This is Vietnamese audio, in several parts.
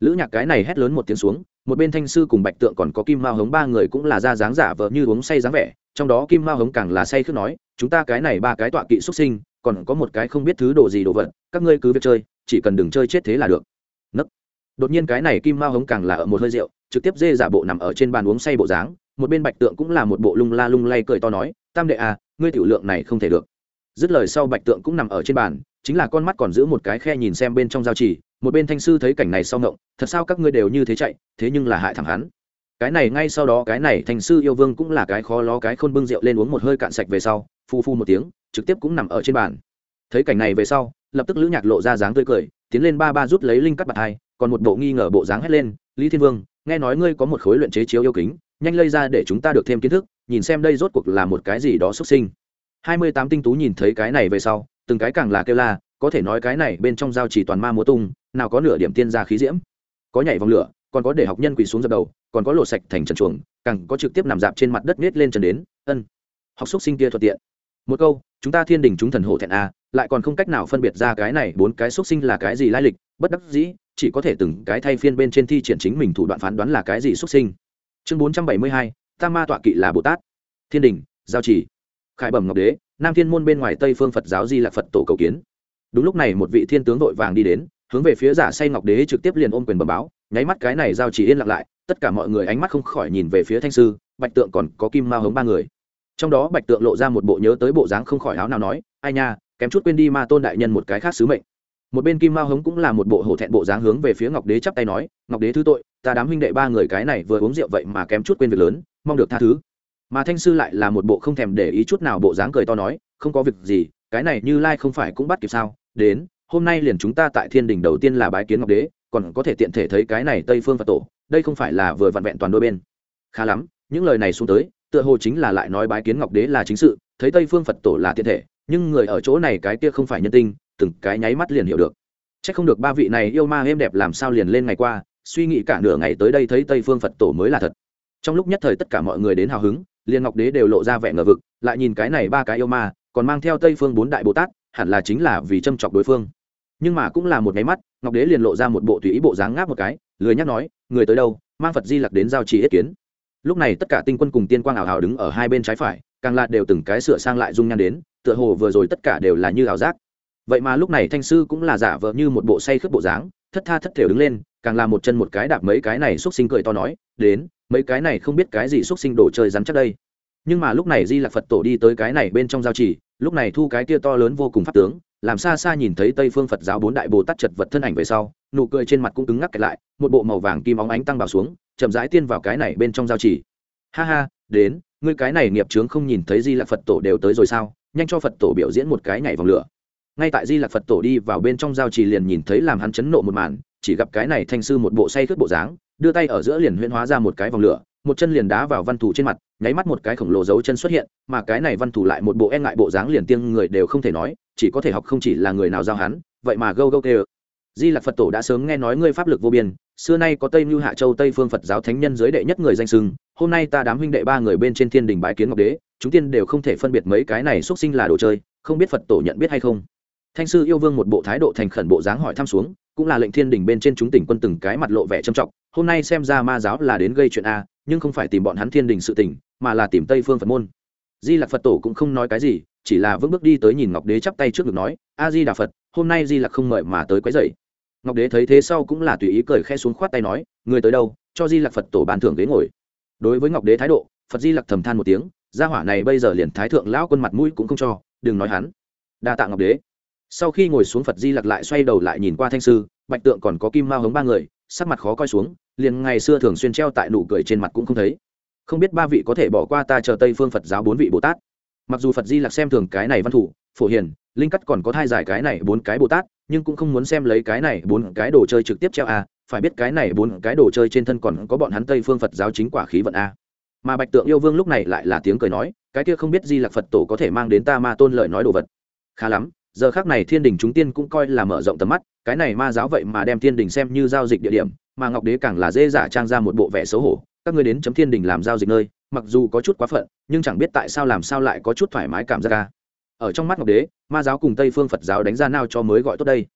lữ nhạc cái này hét lớn một tiếng xuống, một bên thanh sư cùng bạch tượng còn có kim mao hống ba người cũng là ra dáng giả vờ như uống say dáng vẻ, trong đó kim mao hống càng là say khước nói, chúng ta cái này ba cái tọa kỵ xuất sinh, còn có một cái không biết thứ đồ gì đồ vật, các ngươi cứ việc chơi, chỉ cần đừng chơi chết thế là được. Nấc. Đột nhiên cái này kim mao hống càng là ở một hơi rượu, trực tiếp dê giả bộ nằm ở trên bàn uống say bộ dáng, một bên bạch tượng cũng là một bộ lung la lung lay cười to nói, tam đệ à ngươi tiểu lượng này không thể được. Dứt lời sau bạch tượng cũng nằm ở trên bàn chính là con mắt còn giữ một cái khe nhìn xem bên trong giao chỉ một bên thanh sư thấy cảnh này sau ngộng, thật sao các ngươi đều như thế chạy, thế nhưng là hại thẳng hắn. Cái này ngay sau đó, cái này thanh sư yêu vương cũng là cái khó lo cái khôn bưng rượu lên uống một hơi cạn sạch về sau, phu phu một tiếng, trực tiếp cũng nằm ở trên bàn. Thấy cảnh này về sau, lập tức lữ nhạc lộ ra dáng tươi cười, tiến lên ba ba rút lấy linh cắt bạc hai, còn một bộ nghi ngờ bộ dáng hét lên, lý thiên vương, nghe nói ngươi có một khối luyện chế chiếu yêu kính, nhanh lây ra để chúng ta được thêm kiến thức, nhìn xem đây rốt cuộc là một cái gì đó xuất sinh. Hai mươi tám tinh tú nhìn thấy cái này về sau từng cái càng là kêu la, có thể nói cái này bên trong giao chỉ toàn ma múa tung, nào có nửa điểm tiên gia khí diễm. Có nhảy vòng lửa, còn có để học nhân quỳ xuống dập đầu, còn có lộ sạch thành trần chuồng, càng có trực tiếp nằm dạp trên mặt đất nết lên trần đến, ân. Học xúc sinh kia thuận tiện. Một câu, chúng ta thiên đình chúng thần hổ thẹn a lại còn không cách nào phân biệt ra cái này bốn cái xúc sinh là cái gì lai lịch, bất đắc dĩ, chỉ có thể từng cái thay phiên bên trên thi triển chính mình thủ đoạn phán đoán là cái gì xúc sinh. Chương bốn trăm bảy mươi hai tam ma tọa kỵ là bồ tát. Thiên đình, giao chỉ. Khải bẩm ngọc đế nam thiên môn bên ngoài tây phương phật giáo di lạc phật tổ cầu kiến. Đúng lúc này một vị thiên tướng vội vàng đi đến, hướng về phía giả say ngọc đế trực tiếp liền ôm quyền bờ báo, nháy mắt cái này giao chỉ yên lặng lại, tất cả mọi người ánh mắt không khỏi nhìn về phía thanh sư, bạch tượng còn có kim mao hống ba người. Trong đó bạch tượng lộ ra một bộ nhớ tới bộ dáng không khỏi áo nào nói, ai nha, kém chút quên đi ma tôn đại nhân một cái khác sứ mệnh. Một bên kim mao hống cũng là một bộ hổ thẹn bộ dáng hướng về phía ngọc đế chắp tay nói, ngọc đế thứ tội, ta đám huynh đệ ba người cái này vừa uống rượu vậy mà kém chút quên việc lớn, mong được tha thứ mà thanh sư lại là một bộ không thèm để ý chút nào bộ dáng cười to nói, không có việc gì, cái này như lai không phải cũng bắt kịp sao? Đến, hôm nay liền chúng ta tại thiên đình đầu tiên là bái kiến ngọc đế, còn có thể tiện thể thấy cái này tây phương phật tổ, đây không phải là vừa vặn vẹn toàn đôi bên. Khá lắm, những lời này xuống tới, tựa hồ chính là lại nói bái kiến ngọc đế là chính sự, thấy tây phương phật tổ là tiện thể, nhưng người ở chỗ này cái kia không phải nhân tinh từng cái nháy mắt liền hiểu được. C h ắ c không được ba vị này yêu ma êm đẹp làm sao liền lên ngày qua, suy nghĩ cả nửa ngày tới đây thấy tây phương phật tổ mới là thật. Trong lúc nhất thời tất cả mọi người đến hào hứng liền ngọc đế đều lộ ra vẻ ngờ vực, lại nhìn cái này ba cái yêu ma, còn mang theo tây phương bốn đại bồ tát, hẳn là chính là vì châm chọc đối phương. Nhưng mà cũng là một nháy mắt, ngọc đế liền lộ ra một bộ tùy ý bộ dáng ngáp một cái, lười nhắc nói, người tới đâu, mang phật di lặc đến giao trì ý kiến. Lúc này tất cả tinh quân cùng tiên quang ảo hào đứng ở hai bên trái phải, càng lạt đều từng cái sửa sang lại dung nhan đến, tựa hồ vừa rồi tất cả đều là như ảo giác. Vậy mà lúc này thanh sư cũng là giả vờ như một bộ say khướp bộ dáng, thất tha thất thểu đứng lên, càng là một chân một cái đạp mấy cái này xúc sinh cười to nói, đến mấy cái này không biết cái gì xúc sinh đồ chơi rắn chắc đây. Nhưng mà lúc này di lạc phật tổ đi tới cái này bên trong giao chỉ lúc này thu cái kia to lớn vô cùng pháp tướng, làm xa xa nhìn thấy tây phương phật giáo bốn đại bồ tát chật vật thân ảnh về sau, nụ cười trên mặt cũng cứng ngắc kẹt lại, một bộ màu vàng kim óng ánh tăng vào xuống, chậm rãi tiên vào cái này bên trong giao chỉ ha ha, đến, ngươi cái này nghiệp trướng không nhìn thấy di lạc phật tổ đều tới rồi sao? Nhanh cho phật tổ biểu diễn một cái nhảy vòng lửa. Ngay tại di lạc phật tổ đi vào bên trong giao trì liền nhìn thấy làm hắn chấn nộ một màn, chỉ gặp cái này thanh sư một bộ say khướt bộ dáng đưa tay ở giữa liền huyễn hóa ra một cái vòng lửa, một chân liền đá vào văn thủ trên mặt, nháy mắt một cái khổng lồ dấu chân xuất hiện, mà cái này văn thủ lại một bộ e ngại bộ dáng liền tiêng người đều không thể nói, chỉ có thể học không chỉ là người nào giao hắn, vậy mà gâu gâu kêu di lạc phật tổ đã sớm nghe nói ngươi pháp lực vô biên, xưa nay có tây mưu hạ châu, tây phương phật giáo thánh nhân giới đệ nhất người danh sưng hôm nay ta đám huynh đệ ba người bên trên thiên đình bái kiến ngọc đế, chúng tiên đều không thể phân biệt mấy cái này xuất sinh là đồ chơi, không biết phật tổ nhận biết hay không. Thanh sư yêu vương một bộ thái độ thành khẩn bộ dáng hỏi thăm xuống, cũng là lệnh thiên đình bên trên chúng tỉnh quân từng cái mặt lộ vẻ trầm trọng hôm nay xem ra ma giáo là đến gây chuyện a, nhưng không phải tìm bọn hắn thiên đình sự tỉnh mà là tìm tây phương phật môn. Di lạc phật tổ cũng không nói cái gì, chỉ là vững bước đi tới nhìn ngọc đế chắp tay trước ngực nói, a di đà phật, hôm nay di lạc không mời mà tới quấy dậy ngọc đế thấy thế sau cũng là tùy ý cười khe xuống khoát tay nói, người tới đâu, cho di lạc phật tổ bàn thưởng ghế ngồi. Đối với ngọc đế thái độ, phật di lặc thầm than một tiếng, gia hỏa này bây giờ liền thái thượng lão quân mặt mũi cũng không cho, đừng nói hắn. Đa tạ ngọc đế. Sau khi ngồi xuống, phật di lặc lại xoay đầu lại nhìn qua thanh sư, bạch tượng còn có kim mao hống ba người sắc mặt khó coi xuống, liền ngày xưa thường xuyên treo tại nụ cười trên mặt cũng không thấy. Không biết ba vị có thể bỏ qua ta chờ tây phương phật giáo bốn vị bồ tát. Mặc dù phật di lặc xem thường cái này văn thủ, phổ hiền, linh cắt còn có thai giải cái này bốn cái bồ tát, nhưng cũng không muốn xem lấy cái này bốn cái đồ chơi trực tiếp treo a phải biết cái này bốn cái đồ chơi trên thân còn có bọn hắn tây phương phật giáo chính quả khí vận a mà bạch tượng yêu vương lúc này lại là tiếng cười nói, cái kia không biết di lặc phật tổ có thể mang đến ta ma tôn lợi nói đồ vật. Khá lắm giờ khác này thiên đình chúng tiên cũng coi là mở rộng tầm mắt, cái này ma giáo vậy mà đem thiên đình xem như giao dịch địa điểm, mà ngọc đế càng là dễ giả trang ra một bộ vẻ xấu hổ, các người đến chấm thiên đình làm giao dịch nơi, mặc dù có chút quá phận, nhưng chẳng biết tại sao làm sao lại có chút thoải mái cảm giác ca ở trong mắt ngọc đế, ma giáo cùng tây phương phật giáo đánh ra nào cho mới gọi tốt đây.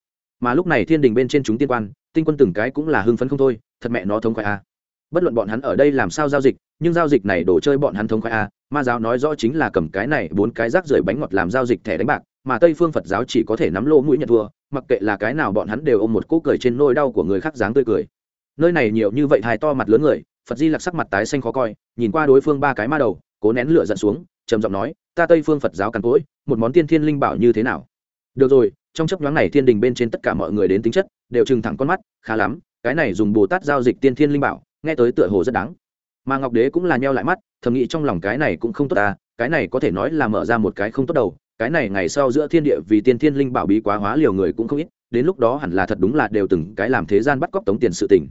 Mà lúc này thiên đình bên trên chúng tiên quan, tinh quân từng cái cũng là hưng phấn không thôi, thật mẹ nó thống khoái a. Bất luận bọn hắn ở đây làm sao giao dịch, nhưng giao dịch này đổ chơi bọn hắn thống khoái a, ma giáo nói rõ chính là cầm cái này bốn cái rác rưởi bánh ngọt làm giao dịch thẻ đánh bạc mà tây phương phật giáo chỉ có thể nắm lỗ mũi nhận thua, mặc kệ là cái nào bọn hắn đều ôm một cỗ cười trên nôi đau của người khác dáng tươi cười. Nơi này nhiều như vậy hài to mặt lớn người, phật di lặc sắc mặt tái xanh khó coi, nhìn qua đối phương ba cái ma đầu, cố nén lửa giận xuống, trầm giọng nói, ta tây phương phật giáo càn cỗi, một món tiên thiên linh bảo như thế nào? Được rồi, trong chấp nhoáng này thiên đình bên trên tất cả mọi người đến tính chất, đều trừng thẳng con mắt, khá lắm, cái này dùng bồ tát giao dịch tiên thiên linh bảo, nghe tới tựa hồ rất đáng. Mà ngọc đế cũng là nheo lại mắt, thầm nghĩ trong lòng cái này cũng không tốt ta cái này có thể nói là mở ra một cái không tốt đầu cái này ngày sau giữa thiên địa vì tiên thiên linh bảo bí quá hóa liều người cũng không ít, đến lúc đó hẳn là thật đúng là đều từng cái làm thế gian bắt cóc tống tiền sự tình.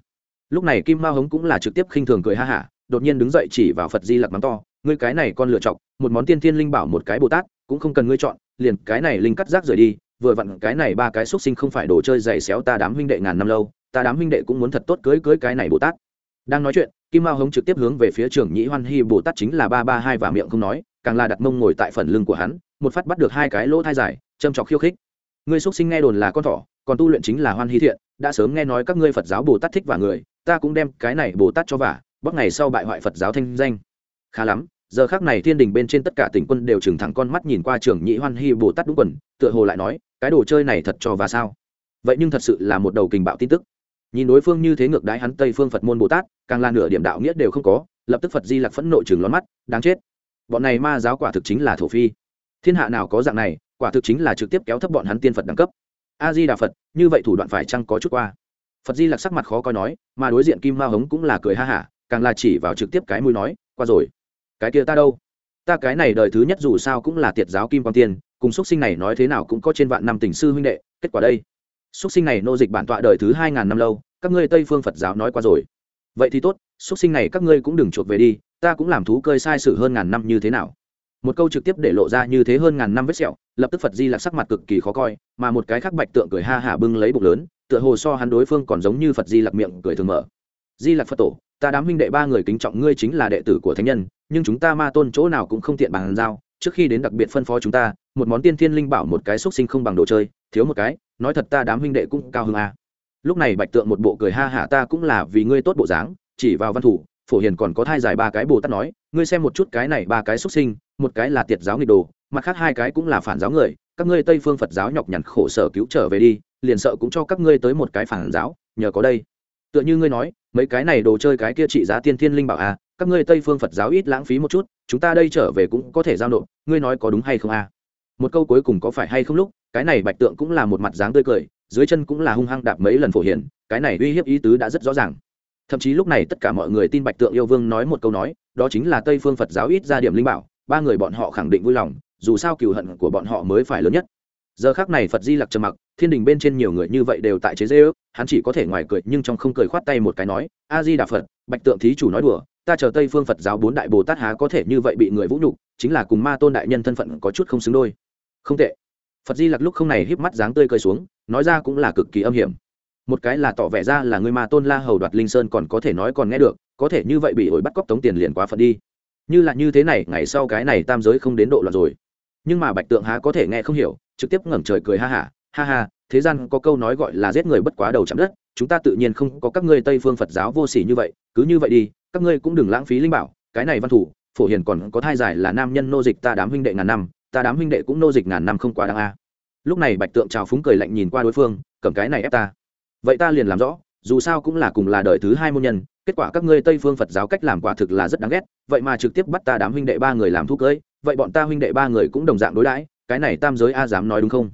Lúc này kim mao hống cũng là trực tiếp khinh thường cười ha hả, đột nhiên đứng dậy chỉ vào phật di lặc mắng to, ngươi cái này con lựa chọn một món tiên thiên linh bảo một cái bồ tát, cũng không cần ngươi chọn, liền cái này linh cắt rác rời đi, vừa vặn cái này ba cái xuất sinh không phải đồ chơi giày xéo ta đám huynh đệ ngàn năm lâu, ta đám huynh đệ cũng muốn thật tốt cưới cưới cái này bồ tát. Đang nói chuyện, kim mao hống trực tiếp hướng về phía trưởng nhĩ hoan hy bồ tát chính là ba ba hai và miệng không nói càng là đặt mông ngồi tại phần lưng của hắn, một phát bắt được hai cái lỗ thai dài, châm trọc khiêu khích. Ngươi xuất sinh nghe đồn là con thỏ, còn tu luyện chính là hoan hy thiện, đã sớm nghe nói các ngươi phật giáo bồ tát thích và người, ta cũng đem cái này bồ tát cho vả bắc ngày sau bại hoại phật giáo thanh danh. Khá lắm, giờ khác này thiên đình bên trên tất cả tỉnh quân đều trừng thẳng con mắt nhìn qua trưởng nhị hoan hy bồ tát đúng quần, tựa hồ lại nói, cái đồ chơi này thật cho và sao? Vậy nhưng thật sự là một đầu kình bạo tin tức. Nhìn đối phương như thế ngược đái hắn tây phương phật môn bồ tát, càng là nửa điểm đạo nghĩa đều không có, lập tức phật di lặc phẫn nộ chừng lón mắt, đáng chết bọn này ma giáo quả thực chính là thổ phi. Thiên hạ nào có dạng này, quả thực chính là trực tiếp kéo thấp bọn hắn tiên phật đẳng cấp. A di đà phật, như vậy thủ đoạn phải chăng có chút qua? Phật di lặc sắc mặt khó coi nói, mà đối diện kim ma hống cũng là cười ha hả, càng là chỉ vào trực tiếp cái mũi nói, qua rồi. Cái kia ta đâu? Ta cái này đời thứ nhất dù sao cũng là tiệt giáo kim quan tiên, cùng x sinh này nói thế nào cũng có trên vạn năm tình sư huynh đệ, kết quả đây. X sinh này nô dịch bản tọa đời thứ hai ngàn năm lâu, các ngươi tây phương phật giáo nói qua rồi. Vậy thì tốt x sinh này các ngươi cũng đừng chuộc về đi ta cũng làm thú cơi sai sự hơn ngàn năm như thế nào? Một câu trực tiếp để lộ ra như thế hơn ngàn năm vết sẹo, lập tức phật di lạc sắc mặt cực kỳ khó coi, mà một cái khác bạch tượng cười ha hả bưng lấy bụng lớn, tựa hồ so hắn đối phương còn giống như phật di lạc miệng cười thường mở. Di lạc phật tổ, ta đám huynh đệ ba người kính trọng ngươi chính là đệ tử của thánh nhân, nhưng chúng ta ma tôn chỗ nào cũng không tiện bàn giao, trước khi đến đặc biệt phân phó chúng ta, một món tiên thiên linh bảo một cái xúc sinh không bằng đồ chơi, thiếu một cái, nói thật ta đám huynh đệ cũng cao hơn a à. lúc này bạch tượng một bộ cười ha hả ta cũng là vì ngươi tốt bộ dáng, chỉ vào văn thủ phổ hiền còn có thai dài ba cái bồ tát nói, ngươi xem một chút cái này ba cái xuất sinh, một cái là tiệt giáo nghịch đồ, mặt khác hai cái cũng là phản giáo người, các ngươi tây phương phật giáo nhọc nhằn khổ sở cứu trở về đi, liền sợ cũng cho các ngươi tới một cái phản giáo, nhờ có đây. Tựa như ngươi nói, mấy cái này đồ chơi cái kia trị giá tiên thiên linh bảo à các ngươi tây phương phật giáo ít lãng phí một chút, chúng ta đây trở về cũng có thể giao nộp, ngươi nói có đúng hay không à? Một câu cuối cùng có phải hay không lúc, cái này bạch tượng cũng là một mặt dáng tươi cười, dưới chân cũng là hung hăng đạp mấy lần phổ hiển cái này uy hiếp ý tứ đã rất rõ ràng thậm chí lúc này tất cả mọi người tin bạch tượng yêu vương nói một câu nói, đó chính là tây phương phật giáo ít ra điểm linh bảo, ba người bọn họ khẳng định vui lòng, dù sao cừu hận của bọn họ mới phải lớn nhất. Giờ khác này phật di lặc trầm mặc, thiên đình bên trên nhiều người như vậy đều tại chế dê ước hắn chỉ có thể ngoài cười nhưng trong không cười khoát tay một cái nói, a di đà phật, bạch tượng thí chủ nói đùa, ta chờ tây phương phật giáo bốn đại bồ tát há có thể như vậy bị người vũ nhục, chính là cùng ma tôn đại nhân thân phận có chút không xứng đôi. Không tệ. Phật di lặc lúc không này híp mắt dáng tươi cười xuống, nói ra cũng là cực kỳ âm hiểm một cái là tỏ vẻ ra là người ma tôn la hầu đoạt linh sơn còn có thể nói còn nghe được có thể như vậy bị ổi bắt cóc tống tiền liền quá phận đi. Như là như thế này ngày sau cái này tam giới không đến độ loạn rồi. Nhưng mà bạch tượng há có thể nghe không hiểu trực tiếp ngẩng trời cười ha hả ha, ha ha thế gian có câu nói gọi là giết người bất quá đầu chạm đất chúng ta tự nhiên không có các ngươi tây phương phật giáo vô sỉ như vậy cứ như vậy đi các ngươi cũng đừng lãng phí linh bảo cái này văn thủ phổ hiền còn có thai giải là nam nhân nô dịch ta đám huynh đệ ngàn năm ta đám huynh đệ cũng nô dịch ngàn năm không quá đáng a. Lúc này bạch tượng trào phúng cười lạnh nhìn qua đối phương cầm cái này ép ta vậy ta liền làm rõ, dù sao cũng là cùng là đời thứ hai môn nhân, kết quả các ngươi tây phương phật giáo cách làm quả thực là rất đáng ghét, vậy mà trực tiếp bắt ta đám huynh đệ ba người làm thuốc cưới, vậy bọn ta huynh đệ ba người cũng đồng dạng đối đãi, cái này tam giới a dám nói đúng không?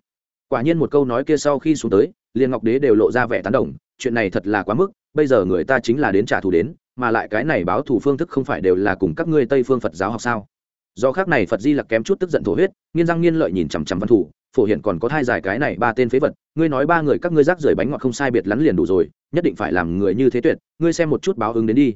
Quả nhiên một câu nói kia sau khi xuống tới, liền ngọc đế đều lộ ra vẻ tán đồng, chuyện này thật là quá mức, bây giờ người ta chính là đến trả thù đến, mà lại cái này báo thù phương thức không phải đều là cùng các ngươi tây phương phật giáo học sao? Do khác này phật di lặc kém chút tức giận thổ huyết, nghiên răng nghiên lợi nhìn chằm chằm văn thủ phổ hiện còn có thai dài cái này ba tên phế vật, ngươi nói ba người các ngươi rác rưởi bánh ngọt không sai biệt lắn liền đủ rồi, nhất định phải làm người như thế tuyệt, ngươi xem một chút báo ứng đến đi.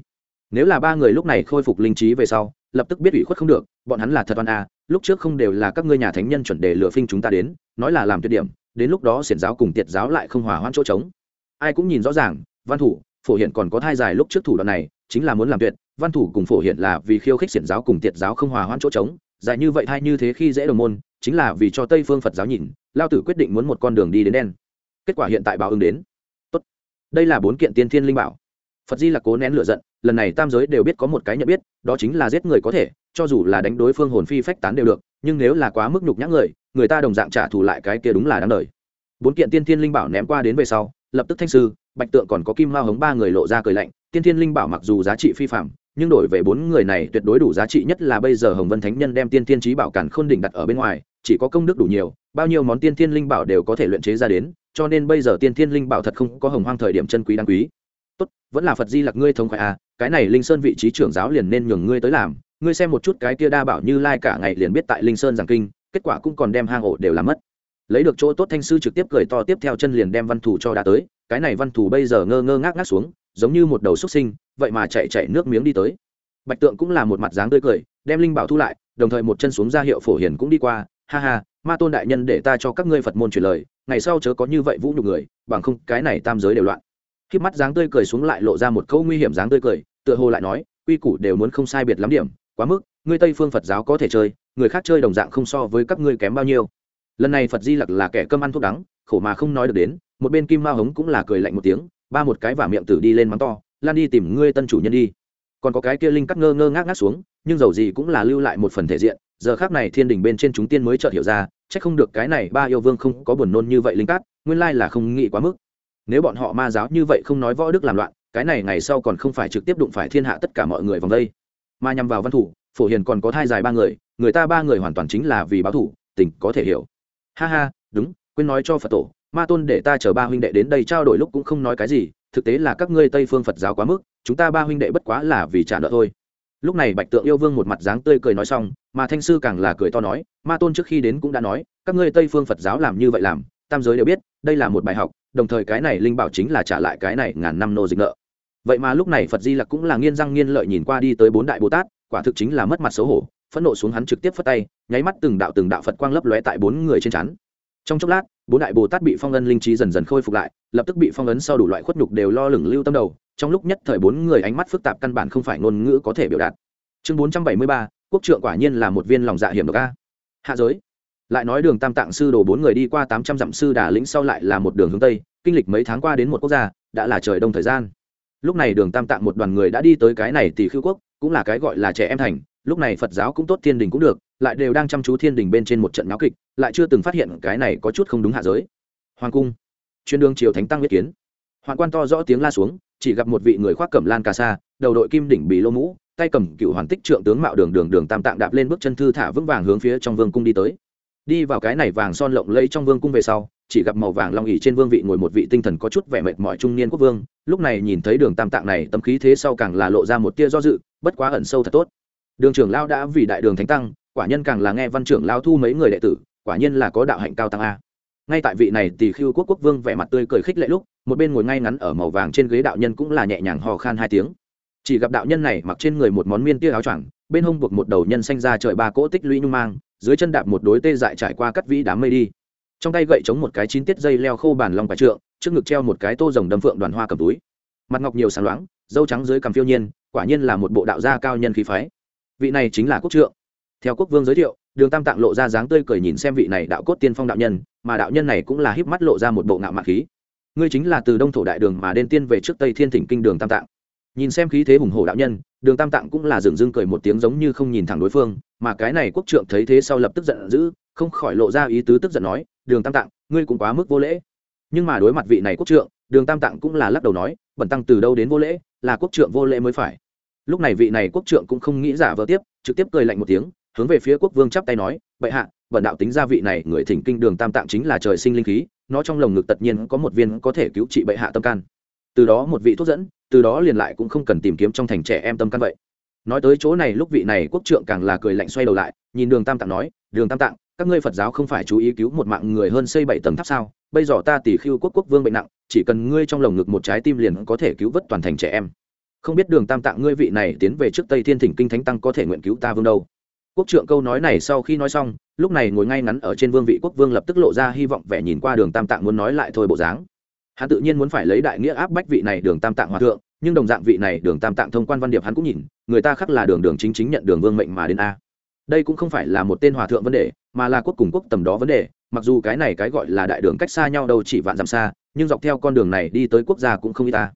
Nếu là ba người lúc này khôi phục linh trí về sau, lập tức biết ủy khuất không được, bọn hắn là thật oan a, lúc trước không đều là các ngươi nhà thánh nhân chuẩn đề lựa phinh chúng ta đến, nói là làm tuyệt điểm, đến lúc đó xiển giáo cùng tiệt giáo lại không hòa hoãn chỗ trống. Ai cũng nhìn rõ ràng, văn thủ, phổ hiện còn có thai dài lúc trước thủ đoạn này, chính là muốn làm tuyệt, văn thủ cùng phổ hiện là vì khiêu khích xiển giáo cùng tiệt giáo không hòa hoãn chỗ trống, dài như vậy thay như thế khi dễ đồng môn chính là vì cho tây phương phật giáo nhìn, lao tử quyết định muốn một con đường đi đến đen. Kết quả hiện tại báo ứng đến. Tốt. Đây là bốn kiện tiên thiên linh bảo. Phật di là cố nén lửa giận, lần này tam giới đều biết có một cái nhận biết, đó chính là giết người có thể, cho dù là đánh đối phương hồn phi phách tán đều được, nhưng nếu là quá mức nhục nhã người người ta đồng dạng trả thù lại cái kia đúng là đáng đời. Bốn kiện tiên thiên linh bảo ném qua đến về sau, lập tức thanh sư, bạch tượng còn có kim ma hống ba người lộ ra cười lạnh, tiên thiên linh bảo mặc dù giá trị phi phạm nhưng đổi về bốn người này tuyệt đối đủ giá trị nhất là bây giờ hồng vân thánh nhân đem tiên thiên trí bảo cản khôn đỉnh đặt ở bên ngoài chỉ có công đức đủ nhiều, bao nhiêu món tiên thiên linh bảo đều có thể luyện chế ra đến, cho nên bây giờ tiên thiên linh bảo thật không có hồng hoang thời điểm chân quý đáng quý. Tốt, vẫn là phật di lặc ngươi thông khoái à cái này linh sơn vị trí trưởng giáo liền nên nhường ngươi tới làm, ngươi xem một chút cái kia đa bảo như lai cả ngày liền biết tại linh sơn giảng kinh, kết quả cũng còn đem hang ổ đều làm mất. Lấy được chỗ tốt thanh sư trực tiếp cười to tiếp theo chân liền đem văn thủ cho đã tới, cái này văn thủ bây giờ ngơ ngơ ngác ngác xuống, giống như một đầu xuất sinh, vậy mà chạy chạy nước miếng đi tới. Bạch tượng cũng là một mặt dáng tươi cười, đem linh bảo thu lại, đồng thời một chân xuống ra hiệu phổ hiền cũng đi qua ha ha, ma tôn đại nhân để ta cho các ngươi phật môn truyền lời, ngày sau chớ có như vậy vũ nhục người, bằng không, cái này tam giới đều loạn. Khi mắt dáng tươi cười xuống lại lộ ra một câu nguy hiểm dáng tươi cười, tựa hồ lại nói, quy củ đều muốn không sai biệt lắm điểm, quá mức, ngươi tây phương phật giáo có thể chơi, người khác chơi đồng dạng không so với các ngươi kém bao nhiêu. Lần này phật di lặc là kẻ cơm ăn thuốc đắng, khổ mà không nói được đến, một bên kim ma hống cũng là cười lạnh một tiếng, ba một cái vả miệng tử đi lên mắng to, lan đi tìm ngươi tân chủ nhân đi. Còn có cái kia linh cắt ngơ ngơ ngác ngác xuống, nhưng dầu gì cũng là lưu lại một phần thể diện giờ khác này thiên đình bên trên chúng tiên mới chợt hiểu ra c h ắ c không được cái này ba yêu vương không có buồn nôn như vậy linh cát, nguyên lai là không nghĩ quá mức. Nếu bọn họ ma giáo như vậy không nói võ đức làm loạn cái này ngày sau còn không phải trực tiếp đụng phải thiên hạ tất cả mọi người vòng đây. Mà nhằm vào văn thủ phổ hiền còn có thai dài ba người người ta ba người hoàn toàn chính là vì báo thủ tình có thể hiểu. Ha ha đúng quên nói cho phật tổ ma tôn để ta chờ ba huynh đệ đến đây trao đổi lúc cũng không nói cái gì thực tế là các ngươi tây phương phật giáo quá mức chúng ta ba huynh đệ bất quá là vì trả nợ thôi lúc này bạch tượng yêu vương một mặt dáng tươi cười nói xong, mà thanh sư càng là cười to nói, ma tôn trước khi đến cũng đã nói, các ngươi tây phương phật giáo làm như vậy làm, tam giới đều biết, đây là một bài học, đồng thời cái này linh bảo chính là trả lại cái này ngàn năm nô dịch nợ. Vậy mà lúc này phật di lặc cũng là nghiên răng nghiên lợi nhìn qua đi tới bốn đại bồ tát, quả thực chính là mất mặt xấu hổ, phẫn nộ xuống hắn trực tiếp phất tay, nháy mắt từng đạo từng đạo phật quang lấp lóe tại bốn người trên chắn trong chốc lát, bốn đại bồ tát bị phong ân linh trí dần dần khôi phục lại, lập tức bị phong ấn sau đủ loại khuất nhục đều lo lửng lưu tâm đầu trong lúc nhất thời bốn người ánh mắt phức tạp căn bản không phải ngôn ngữ có thể biểu đạt. Chương bốn trăm bảy mươi ba, quốc trượng quả nhiên là một viên lòng dạ hiểm độc a. Hạ giới. Lại nói đường tam tạng sư đồ bốn người đi qua tám trăm dặm sư đà lĩnh sau lại là một đường hướng tây, kinh lịch mấy tháng qua đến một quốc gia, đã là trời đông thời gian. Lúc này đường tam tạng một đoàn người đã đi tới cái này tỷ khưu quốc, cũng là cái gọi là trẻ em thành, lúc này phật giáo cũng tốt, thiên đình cũng được, lại đều đang chăm chú thiên đình bên trên một trận náo kịch, lại chưa từng phát hiện cái này có chút không đúng hạ giới. Hoàng cung. Chuyên đường triều thánh tăng biết kiến. Hoàng quan to rõ tiếng la xuống chỉ gặp một vị người khoác cẩm lan cà sa, đầu đội kim đỉnh bì lô mũ, tay cầm cựu hoàn tích trượng tướng mạo đường đường đường tam tạng đạp lên bước chân thư thả vững vàng hướng phía trong vương cung đi tới. Đi vào cái này vàng son lộng lẫy trong vương cung về sau, chỉ gặp màu vàng long ỉ trên vương vị ngồi một vị tinh thần có chút vẻ mệt mỏi trung niên quốc vương, lúc này nhìn thấy đường tam tạng này, tâm khí thế sau càng là lộ ra một tia do dự, bất quá ẩn sâu thật tốt. Đường trưởng lao đã vì đại đường thánh tăng, quả nhân càng là nghe văn trưởng lao thu mấy người đệ tử, quả nhiên là có đạo hạnh cao tăng a ngay tại vị này tỷ khưu quốc quốc vương vẻ mặt tươi cười khích lệ lúc, một bên ngồi ngay ngắn ở màu vàng trên ghế đạo nhân cũng là nhẹ nhàng hò khan hai tiếng. Chỉ gặp đạo nhân này mặc trên người một món miên tia áo choàng, bên hông buộc một đầu nhân xanh ra trời ba cỗ tích lũy nhung mang, dưới chân đạp một đối tê dại trải qua cắt vĩ đám mây đi. Trong tay gậy chống một cái chín tiết dây leo khô bàn lòng bài trượng, trước ngực treo một cái tô rồng đâm phượng đoàn hoa cầm túi. Mặt ngọc nhiều sáng loáng, dâu trắng dưới cằm phiêu nhiên, quả nhiên là một bộ đạo gia cao nhân khí phái. Vị này chính là quốc trượng. Theo quốc vương giới thiệu đường tam tạng lộ ra dáng tươi cười nhìn xem vị này đạo cốt tiên phong đạo nhân, mà đạo nhân này cũng là híp mắt lộ ra một bộ ngạo mạn khí. Ngươi chính là từ đông thổ đại đường mà đen tiên về trước tây thiên thỉnh kinh đường tam tạng. Nhìn xem khí thế hùng hổ đạo nhân, đường tam tạng cũng là dừng dưng cười một tiếng giống như không nhìn thẳng đối phương, mà cái này quốc trượng thấy thế sau lập tức giận dữ, không khỏi lộ ra ý tứ tức giận nói, đường tam tạng, ngươi cũng quá mức vô lễ. Nhưng mà đối mặt vị này quốc trượng, đường tam tạng cũng là lắc đầu nói, bẩn tăng từ đâu đến vô lễ, là quốc trượng vô lễ mới phải. Lúc này vị này quốc trượng cũng không nghĩ giả vờ tiếp, trực tiếp cười lạnh một tiếng hướng về phía quốc vương chắp tay nói, bệ hạ bẩn đạo tính gia vị này, người thỉnh kinh đường tam tạng chính là trời sinh linh khí, nó trong lồng ngực tất nhiên có một viên có thể cứu trị bệ hạ tâm can. Từ đó một vị thuốc dẫn, từ đó liền lại cũng không cần tìm kiếm trong thành trẻ em tâm can vậy. Nói tới chỗ này, lúc vị này quốc trượng càng là cười lạnh xoay đầu lại, nhìn đường tam tạng nói, đường tam tạng, các ngươi phật giáo không phải chú ý cứu một mạng người hơn xây bảy tầng tháp sao? Bây giờ ta tỷ khiêu quốc quốc vương bệnh nặng, chỉ cần ngươi trong lồng ngực một trái tim liền có thể cứu vớt toàn thành trẻ em. Không biết đường tam tạng ngươi vị này tiến về trước tây thiên thỉnh kinh thánh tăng có thể nguyện cứu ta vương đâu? Quốc trượng câu nói này sau khi nói xong, lúc này ngồi ngay ngắn ở trên vương vị quốc vương lập tức lộ ra hy vọng vẻ nhìn qua đường tam tạng muốn nói lại thôi bộ dáng. Hắn tự nhiên muốn phải lấy đại nghĩa áp bách vị này đường tam tạng hòa thượng, nhưng đồng dạng vị này đường tam tạng thông quan văn điệp hắn cũng nhìn, người ta khắc là đường đường chính chính nhận đường vương mệnh mà đến a. Đây cũng không phải là một tên hòa thượng vấn đề, mà là quốc cùng quốc tầm đó vấn đề, mặc dù cái này cái gọi là đại đường cách xa nhau đâu chỉ vạn dặm xa, nhưng dọc theo con đường này đi tới quốc gia cũng không y ta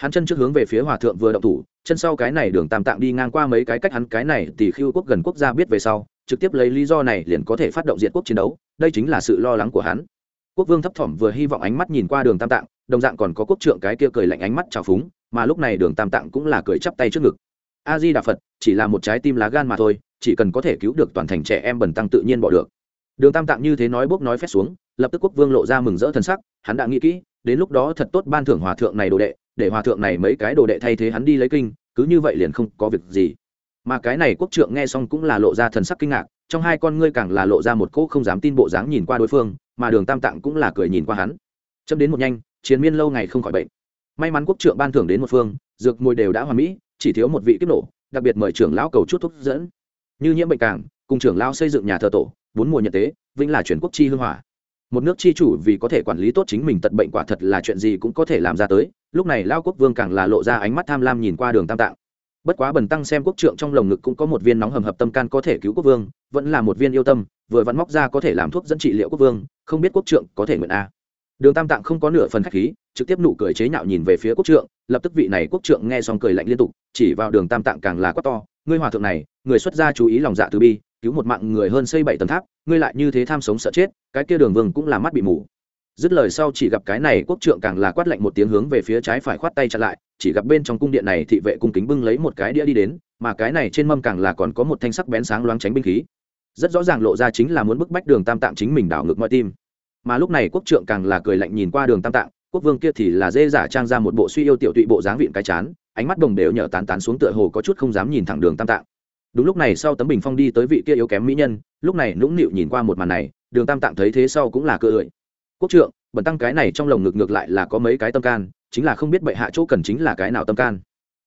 hắn chân trước hướng về phía hòa thượng vừa động thủ, chân sau cái này đường tam tạng đi ngang qua mấy cái cách hắn cái này thì khiêu quốc gần quốc gia biết về sau, trực tiếp lấy lý do này liền có thể phát động diện quốc chiến đấu, đây chính là sự lo lắng của hắn. Quốc vương thấp thỏm vừa hy vọng ánh mắt nhìn qua đường tam tạng, đồng dạng còn có quốc trượng cái kia cười lạnh ánh mắt trào phúng, mà lúc này đường tam tạng cũng là cười chắp tay trước ngực. A di đà phật, chỉ là một trái tim lá gan mà thôi, chỉ cần có thể cứu được toàn thành trẻ em bần tăng tự nhiên bỏ được. Đường tam tạng như thế nói bốc nói phép xuống, lập tức quốc vương lộ ra mừng rỡ thân sắc, hắn đã nghĩ kỹ, đến lúc đó thật tốt ban thưởng hòa thượng này đồ đệ để hòa thượng này mấy cái đồ đệ thay thế hắn đi lấy kinh, cứ như vậy liền không có việc gì. Mà cái này quốc trượng nghe xong cũng là lộ ra thần sắc kinh ngạc, trong hai con ngươi càng là lộ ra một cỗ không dám tin bộ dáng nhìn qua đối phương, mà đường tam tạng cũng là cười nhìn qua hắn. Chấm đến một nhanh chiến miên lâu ngày không khỏi bệnh. May mắn quốc trượng ban thưởng đến một phương, dược mùi đều đã hoàn mỹ, chỉ thiếu một vị kiếp nổ, đặc biệt mời trưởng lão cầu chút thuốc dẫn. Như nhiễm bệnh càng, cùng trưởng lão xây dựng nhà thờ tổ, bốn mùa nhật tế, vĩnh là chuyển quốc chi hương hỏa. Một nước chi chủ vì có thể quản lý tốt chính mình tật bệnh quả thật là chuyện gì cũng có thể làm ra tới lúc này lao quốc vương càng là lộ ra ánh mắt tham lam nhìn qua đường tam tạng. Bất quá bần tăng xem quốc trượng trong lồng ngực cũng có một viên nóng hầm hập tâm can có thể cứu quốc vương, vẫn là một viên yêu tâm, vừa vẫn móc ra có thể làm thuốc dẫn trị liệu quốc vương, không biết quốc trượng có thể nguyện a. Đường tam tạng không có nửa phần khách khí, trực tiếp nụ cười chế nhạo nhìn về phía quốc trượng, lập tức vị này quốc trượng nghe xong cười lạnh liên tục, chỉ vào đường tam tạng càng là quát to, ngươi hòa thượng này, người xuất gia chú ý lòng dạ từ bi, cứu một mạng người hơn xây bảy tầng tháp, ngươi lại như thế tham sống sợ chết, cái kia đường vương cũng là mắt bị mù dứt lời sau chỉ gặp cái này quốc trượng càng là quát lạnh một tiếng hướng về phía trái phải khoát tay chặn lại, chỉ gặp bên trong cung điện này thị vệ cung kính bưng lấy một cái đĩa đi đến, mà cái này trên mâm càng là còn có một thanh sắc bén sáng loáng tránh binh khí. Rất rõ ràng lộ ra chính là muốn bức bách đường tam tạng chính mình đảo ngược mọi tim. Mà lúc này quốc trượng càng là cười lạnh nhìn qua đường tam tạng, quốc vương kia thì là dê giả trang ra một bộ suy yêu tiểu tụy bộ dáng vịn cái chán, ánh mắt đồng đều nhở tán tán xuống tựa hồ có chút không dám nhìn thẳng đường tam tạng. Đúng lúc này sau tấm bình phong đi tới vị kia yếu kém mỹ nhân, lúc này nũng nịu nhìn qua một màn này, đường tam tạng thấy thế sau cũng là cơ ưỡi quốc trượng bẩn tăng cái này trong lồng ngực ngược lại là có mấy cái tâm can, chính là không biết bệ hạ chỗ cần chính là cái nào tâm can.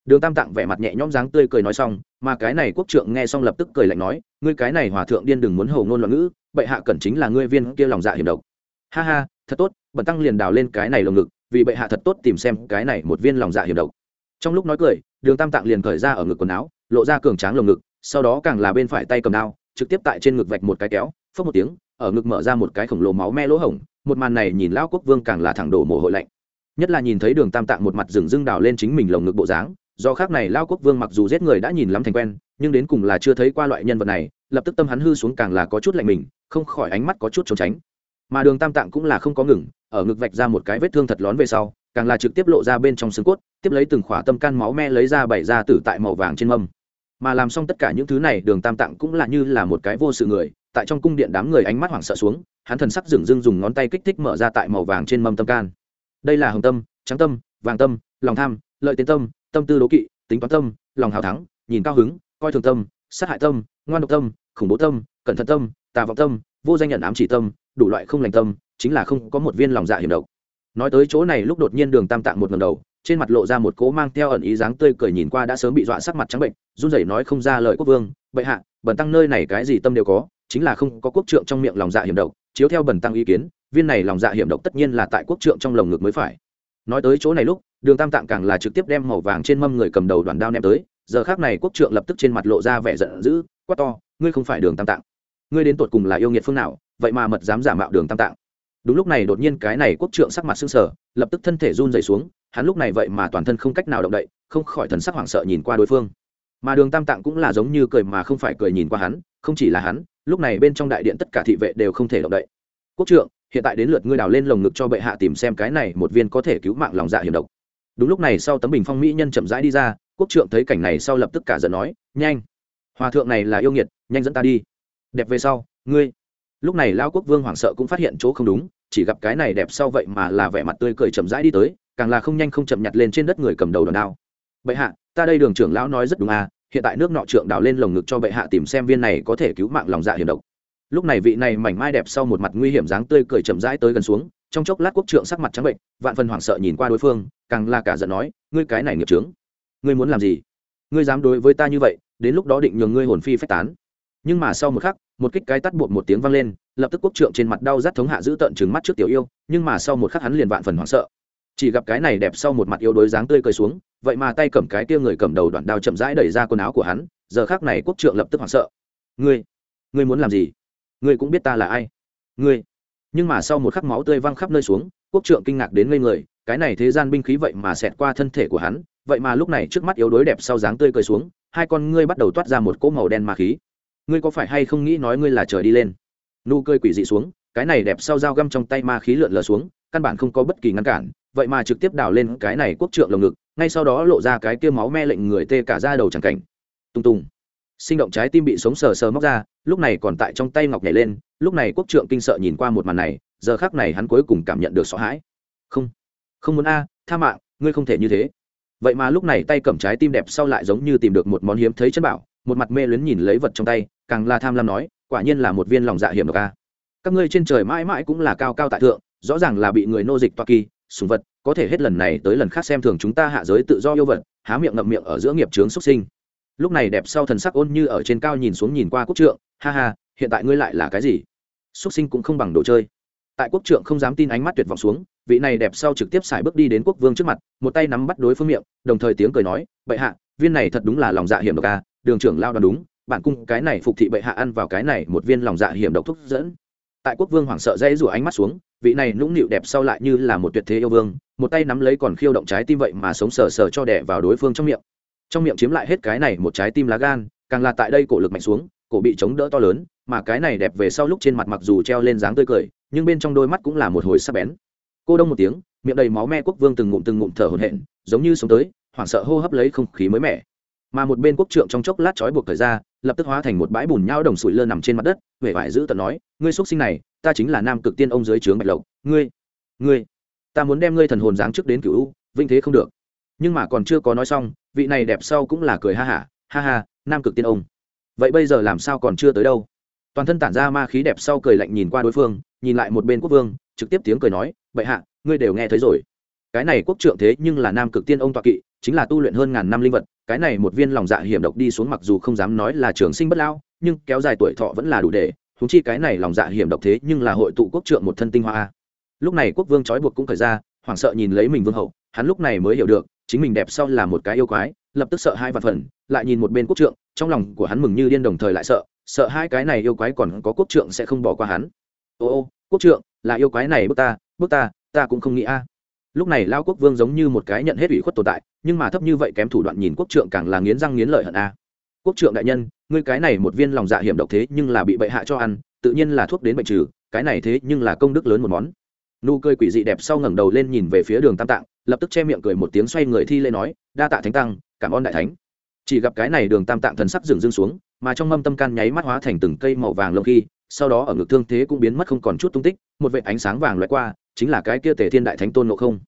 Đường tam tạng vẻ mặt nhẹ nhõm dáng tươi cười nói xong, mà cái này quốc trượng nghe xong lập tức cười lạnh nói, ngươi cái này hòa thượng điên đừng muốn hầu ngôn loạn ngữ, bệ hạ cần chính là ngươi viên kia lòng dạ hiểm độc. Ha ha, thật tốt bẩn tăng liền đào lên cái này lồng ngực, vì bệ hạ thật tốt tìm xem cái này một viên lòng dạ hiểm độc. Trong lúc nói cười, đường tam tạng liền cởi ra ở ngực quần áo, lộ ra cường tráng lồng ngực, sau đó càng là bên phải tay cầm đao, trực tiếp tại trên ngực vạch một cái kéo phớt một tiếng, ở ngực mở ra một cái khổng lồ máu me lỗ hổng một màn này nhìn lão quốc vương càng là thẳng đổ mồ hôi lạnh. Nhất là nhìn thấy đường tam tạng một mặt rừng rưng đào lên chính mình lồng ngực bộ dáng, do khác này lao quốc vương mặc dù giết người đã nhìn lắm thành quen, nhưng đến cùng là chưa thấy qua loại nhân vật này, lập tức tâm hắn hư xuống càng là có chút lạnh mình, không khỏi ánh mắt có chút trốn tránh. Mà đường tam tạng cũng là không có ngừng, ở ngực vạch ra một cái vết thương thật lón về sau, càng là trực tiếp lộ ra bên trong xương cốt, tiếp lấy từng khỏa tâm can máu me lấy ra bảy ra tử tại màu vàng trên mâm. Mà làm xong tất cả những thứ này, đường tam tạng cũng là như là một cái vô sự người, tại trong cung điện đám người ánh mắt hoảng sợ xuống hắn thần sắc dừng dưng dùng ngón tay kích thích mở ra tại màu vàng trên mâm tâm can. Đây là hồng tâm, trắng tâm, vàng tâm, lòng tham, lợi tiến tâm tâm tư đố kỵ, tính toán tâm, lòng hào thắng, nhìn cao hứng, coi thường tâm, sát hại tâm, ngoan độc tâm, khủng bố tâm, cẩn thận tâm, tà vọng tâm, vô danh nhận ám chỉ tâm, đủ loại không lành tâm, chính là không có một viên lòng dạ hiểm độc. Nói tới chỗ này lúc đột nhiên đường tam tạng một lần đầu, trên mặt lộ ra một cố mang theo ẩn ý dáng tươi cười nhìn qua đã sớm bị dọa sắc mặt trắng bệnh, run rẩy nói không ra lời quốc vương, bệ hạ, bần tăng nơi này cái gì tâm đều có, chính là không có quốc trượng trong miệng lòng dạ hiểm độc chiếu theo bần tăng ý kiến, viên này lòng dạ hiểm độc tất nhiên là tại quốc trượng trong lồng ngực mới phải. Nói tới chỗ này lúc, đường tam tạng càng là trực tiếp đem màu vàng trên mâm người cầm đầu đoàn đao ném tới, giờ khác này quốc trượng lập tức trên mặt lộ ra vẻ giận dữ, quát to, ngươi không phải đường tam tạng. Ngươi đến tột cùng là yêu nghiệt phương nào, vậy mà mật dám giả mạo đường tam tạng? Đúng lúc này đột nhiên cái này quốc trượng sắc mặt sưng sờ, lập tức thân thể run dày xuống, hắn lúc này vậy mà toàn thân không cách nào động đậy, không khỏi thần sắc hoảng sợ nhìn qua đối phương. Mà đường tam tạng cũng là giống như cười mà không phải cười nhìn qua hắn, không chỉ là hắn lúc này bên trong đại điện tất cả thị vệ đều không thể động đậy. Quốc trượng hiện tại đến lượt ngươi đào lên lồng ngực cho bệ hạ tìm xem cái này một viên có thể cứu mạng lòng dạ hiểm độc. Đúng lúc này sau tấm bình phong mỹ nhân chậm rãi đi ra, quốc trượng thấy cảnh này sau lập tức cả giận nói, nhanh! Hòa thượng này là yêu nghiệt, nhanh dẫn ta đi. Đẹp về sau, ngươi. Lúc này lao quốc vương hoảng sợ cũng phát hiện chỗ không đúng, chỉ gặp cái này đẹp sau vậy mà là vẻ mặt tươi cười chậm rãi đi tới, càng là không nhanh không chậm nhặt lên trên đất người cầm đầu đòn đao. Bệ hạ, ta đây đường trưởng lão nói rất đúng à hiện tại nước nọ trượng đào lên lồng ngực cho bệ hạ tìm xem viên này có thể cứu mạng lòng dạ hiểm độc. Lúc này vị này mảnh mai đẹp sau một mặt nguy hiểm dáng tươi cười chậm rãi tới gần xuống, trong chốc lát quốc trượng sắc mặt trắng bệnh, vạn phần hoảng sợ nhìn qua đối phương, càng là cả giận nói, ngươi cái này nghiệp trướng ngươi muốn làm gì? Ngươi dám đối với ta như vậy, đến lúc đó định nhường ngươi hồn phi phách tán. Nhưng mà sau một khắc, một kích cái tắt bột một tiếng vang lên, lập tức quốc trượng trên mặt đau rát thống hạ giữ tận trừng mắt trước tiểu yêu, nhưng mà sau một khắc hắn liền vạn phần hoảng sợ chỉ gặp cái này đẹp sau một mặt yêu đối dáng tươi cười xuống, vậy mà tay cầm cái kia người cầm đầu đoạn đao chậm rãi đẩy ra quần áo của hắn, giờ khác này quốc trượng lập tức hoảng sợ. Ngươi ngươi muốn làm gì? Ngươi cũng biết ta là ai. Ngươi. Nhưng mà sau một khắc máu tươi văng khắp nơi xuống, quốc trượng kinh ngạc đến ngây người, cái này thế gian binh khí vậy mà xẹt qua thân thể của hắn, vậy mà lúc này trước mắt yếu đối đẹp sau dáng tươi cười xuống, hai con ngươi bắt đầu toát ra một cỗ màu đen ma khí. Ngươi có phải hay không nghĩ nói ngươi là trời đi lên? Nụ cười quỷ dị xuống, cái này đẹp sau dao găm trong tay ma khí lượn lờ xuống, căn bản không có bất kỳ ngăn cản vậy mà trực tiếp đào lên cái này quốc trượng lồng ngực, ngay sau đó lộ ra cái kia máu me lệnh người tê cả ra đầu chẳng cảnh. Tung tung. Sinh động trái tim bị sống sờ sờ móc ra, lúc này còn tại trong tay ngọc nhảy lên, lúc này quốc trượng kinh sợ nhìn qua một màn này, giờ khác này hắn cuối cùng cảm nhận được sợ hãi. Không không muốn a, tha mạng, ngươi không thể như thế. Vậy mà lúc này tay cầm trái tim đẹp sau lại giống như tìm được một món hiếm thấy chân bảo, một mặt mê luyến nhìn lấy vật trong tay, càng là tham lam nói, quả nhiên là một viên lòng dạ hiểm độc a. Các ngươi trên trời mãi mãi cũng là cao cao tại thượng, rõ ràng là bị người nô dịch toa kỳ sùng vật, có thể hết lần này tới lần khác xem thường chúng ta hạ giới tự do yêu vật, há miệng ngậm miệng ở giữa nghiệp trướng xuất sinh. Lúc này đẹp sau thần sắc ôn như ở trên cao nhìn xuống nhìn qua quốc trượng, ha ha, hiện tại ngươi lại là cái gì? Xuất sinh cũng không bằng đồ chơi. Tại quốc trượng không dám tin ánh mắt tuyệt vọng xuống, vị này đẹp sau trực tiếp xài bước đi đến quốc vương trước mặt, một tay nắm bắt đối phương miệng, đồng thời tiếng cười nói, bệ hạ, viên này thật đúng là lòng dạ hiểm độc a, đường trưởng lao đoán đúng bạn cung cái này phục thị bệ hạ ăn vào cái này một viên lòng dạ hiểm độc thúc dẫn tại quốc vương hoảng sợ dây rủa ánh mắt xuống, vị này nũng nịu đẹp sau lại như là một tuyệt thế yêu vương, một tay nắm lấy còn khiêu động trái tim vậy mà sống sờ sờ cho đẻ vào đối phương trong miệng. Trong miệng chiếm lại hết cái này một trái tim lá gan, càng là tại đây cổ lực mạnh xuống, cổ bị chống đỡ to lớn, mà cái này đẹp về sau lúc trên mặt mặc dù treo lên dáng tươi cười, nhưng bên trong đôi mắt cũng là một hồi sắc bén. Cô đông một tiếng, miệng đầy máu me quốc vương từng ngụm từng ngụm thở hổn hển, giống như sống tới, hoảng sợ hô hấp lấy không khí mới mẻ mà một bên quốc trượng trong chốc lát trói buộc thời ra lập tức hóa thành một bãi bùn nhau đồng sủi lơ nằm trên mặt đất huệ vải giữ tận nói ngươi xuất sinh này ta chính là nam cực tiên ông dưới trướng bạch lộc. Ngươi ngươi ta muốn đem ngươi thần hồn giáng trước đến cựu vinh thế không được. Nhưng mà còn chưa có nói xong vị này đẹp sau cũng là cười ha hả ha, ha ha nam cực tiên ông. Vậy bây giờ làm sao còn chưa tới đâu? Toàn thân tản ra ma khí đẹp sau cười lạnh nhìn qua đối phương nhìn lại một bên quốc vương trực tiếp tiếng cười nói bệ hạ ngươi đều nghe thấy rồi. Cái này quốc trượng thế nhưng là nam cực tiên ông toạ kỵ chính là tu luyện hơn ngàn năm linh vật cái này một viên lòng dạ hiểm độc đi xuống mặc dù không dám nói là trường sinh bất lao nhưng kéo dài tuổi thọ vẫn là đủ để húng chi cái này lòng dạ hiểm độc thế nhưng là hội tụ quốc trượng một thân tinh hoa. Lúc này quốc vương trói buộc cũng khởi ra, hoảng sợ nhìn lấy mình vương hậu, hắn lúc này mới hiểu được, chính mình đẹp sau là một cái yêu quái, lập tức sợ hai vạn phần, lại nhìn một bên quốc trượng, trong lòng của hắn mừng như điên đồng thời lại sợ sợ hai cái này yêu quái còn có quốc trượng sẽ không bỏ qua hắn. Ô ô, quốc trượng, là yêu quái này bước ta bước ta ta cũng không nghĩ a lúc này lao quốc vương giống như một cái nhận hết ủy khuất tồn tại, nhưng mà thấp như vậy kém thủ đoạn nhìn quốc trượng càng là nghiến răng nghiến lợi hận a. Quốc trượng đại nhân, ngươi cái này một viên lòng dạ hiểm độc thế nhưng là bị bệ hạ cho ăn, tự nhiên là thuốc đến bệnh trừ, cái này thế nhưng là công đức lớn một món. Nụ cười quỷ dị đẹp sau ngẩng đầu lên nhìn về phía đường tam tạng, lập tức che miệng cười một tiếng xoay người thi lễ nói, đa tạ thánh tăng, cảm ơn đại thánh. Chỉ gặp cái này đường tam tạng thần sắc dừng dưng xuống, mà trong mâm tâm can nháy mắt hóa thành từng cây màu vàng lông khi, sau đó ở ngực thương thế cũng biến mất không còn chút tung tích, một vệ ánh sáng vàng loại qua chính là cái kia tề thiên đại thánh tôn nộ không.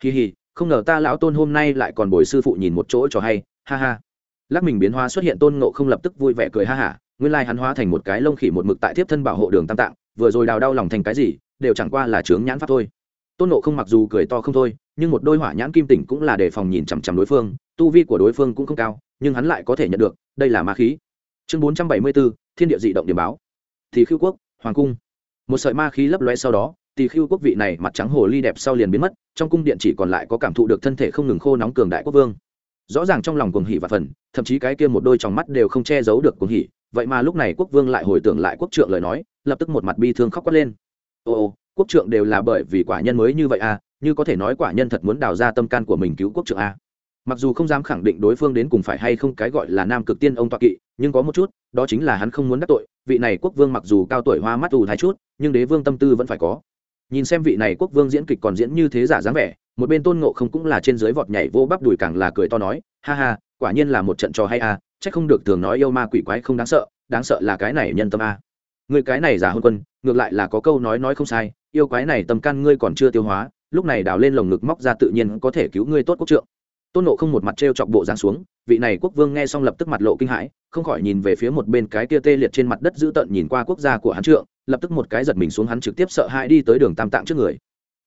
Kỳ hì, không ngờ ta lão tôn hôm nay lại còn bồi sư phụ nhìn một chỗ cho hay, ha ha. Lắc mình biến hóa xuất hiện tôn nộ không lập tức vui vẻ cười ha hả nguyên lai hắn hóa thành một cái lông khỉ một mực tại tiếp thân bảo hộ đường tam tạng, vừa rồi đào đau lòng thành cái gì, đều chẳng qua là chướng nhãn pháp thôi. Tôn nộ không mặc dù cười to không thôi, nhưng một đôi hỏa nhãn kim tỉnh cũng là đề phòng nhìn chằm chằm đối phương, tu vi của đối phương cũng không cao, nhưng hắn lại có thể nhận được, đây là ma khí. Chương bốn trăm bảy mươi bốn, thiên địa dị động điểm báo. Thì khiêu quốc, hoàng cung. Một sợi ma khí lấp loe sau đó thì khưu quốc vị này mặt trắng hồ ly đẹp sau liền biến mất, trong cung điện chỉ còn lại có cảm thụ được thân thể không ngừng khô nóng cường đại quốc vương. Rõ ràng trong lòng cuồng hỉ và phần, thậm chí cái kia một đôi tròng mắt đều không che giấu được cuồng hỉ, vậy mà lúc này quốc vương lại hồi tưởng lại quốc trượng lời nói, lập tức một mặt bi thương khóc quát lên. Ô ô, quốc trượng đều là bởi vì quả nhân mới như vậy à như có thể nói quả nhân thật muốn đào ra tâm can của mình cứu quốc trượng à. Mặc dù không dám khẳng định đối phương đến cùng phải hay không cái gọi là nam cực tiên ông toa kỵ, nhưng có một chút, đó chính là hắn không muốn đắc tội, vị này quốc vương mặc dù cao tuổi hoa mắt ù thái chút, nhưng đế vương tâm tư vẫn phải có nhìn xem vị này quốc vương diễn kịch còn diễn như thế giả dáng vẻ một bên tôn ngộ không cũng là trên dưới vọt nhảy vô bắp đùi càng là cười to nói ha ha quả nhiên là một trận trò hay a à, chắc không được thường nói yêu ma quỷ quái không đáng sợ đáng sợ là cái này nhân tâm a à. người cái này giả hơn quân ngược lại là có câu nói nói không sai yêu quái này tâm can ngươi còn chưa tiêu hóa lúc này đào lên lồng ngực móc ra tự nhiên có thể cứu ngươi tốt quốc trượng tôn nộ không một mặt t r e o chọc bộ giang xuống vị này quốc vương nghe xong lập tức mặt lộ kinh hãi không khỏi nhìn về phía một bên cái tia tê liệt trên mặt đất dữ tợn nhìn qua quốc gia của hắn trượng lập tức một cái giật mình xuống hắn trực tiếp sợ hãi đi tới đường tam tạng trước người.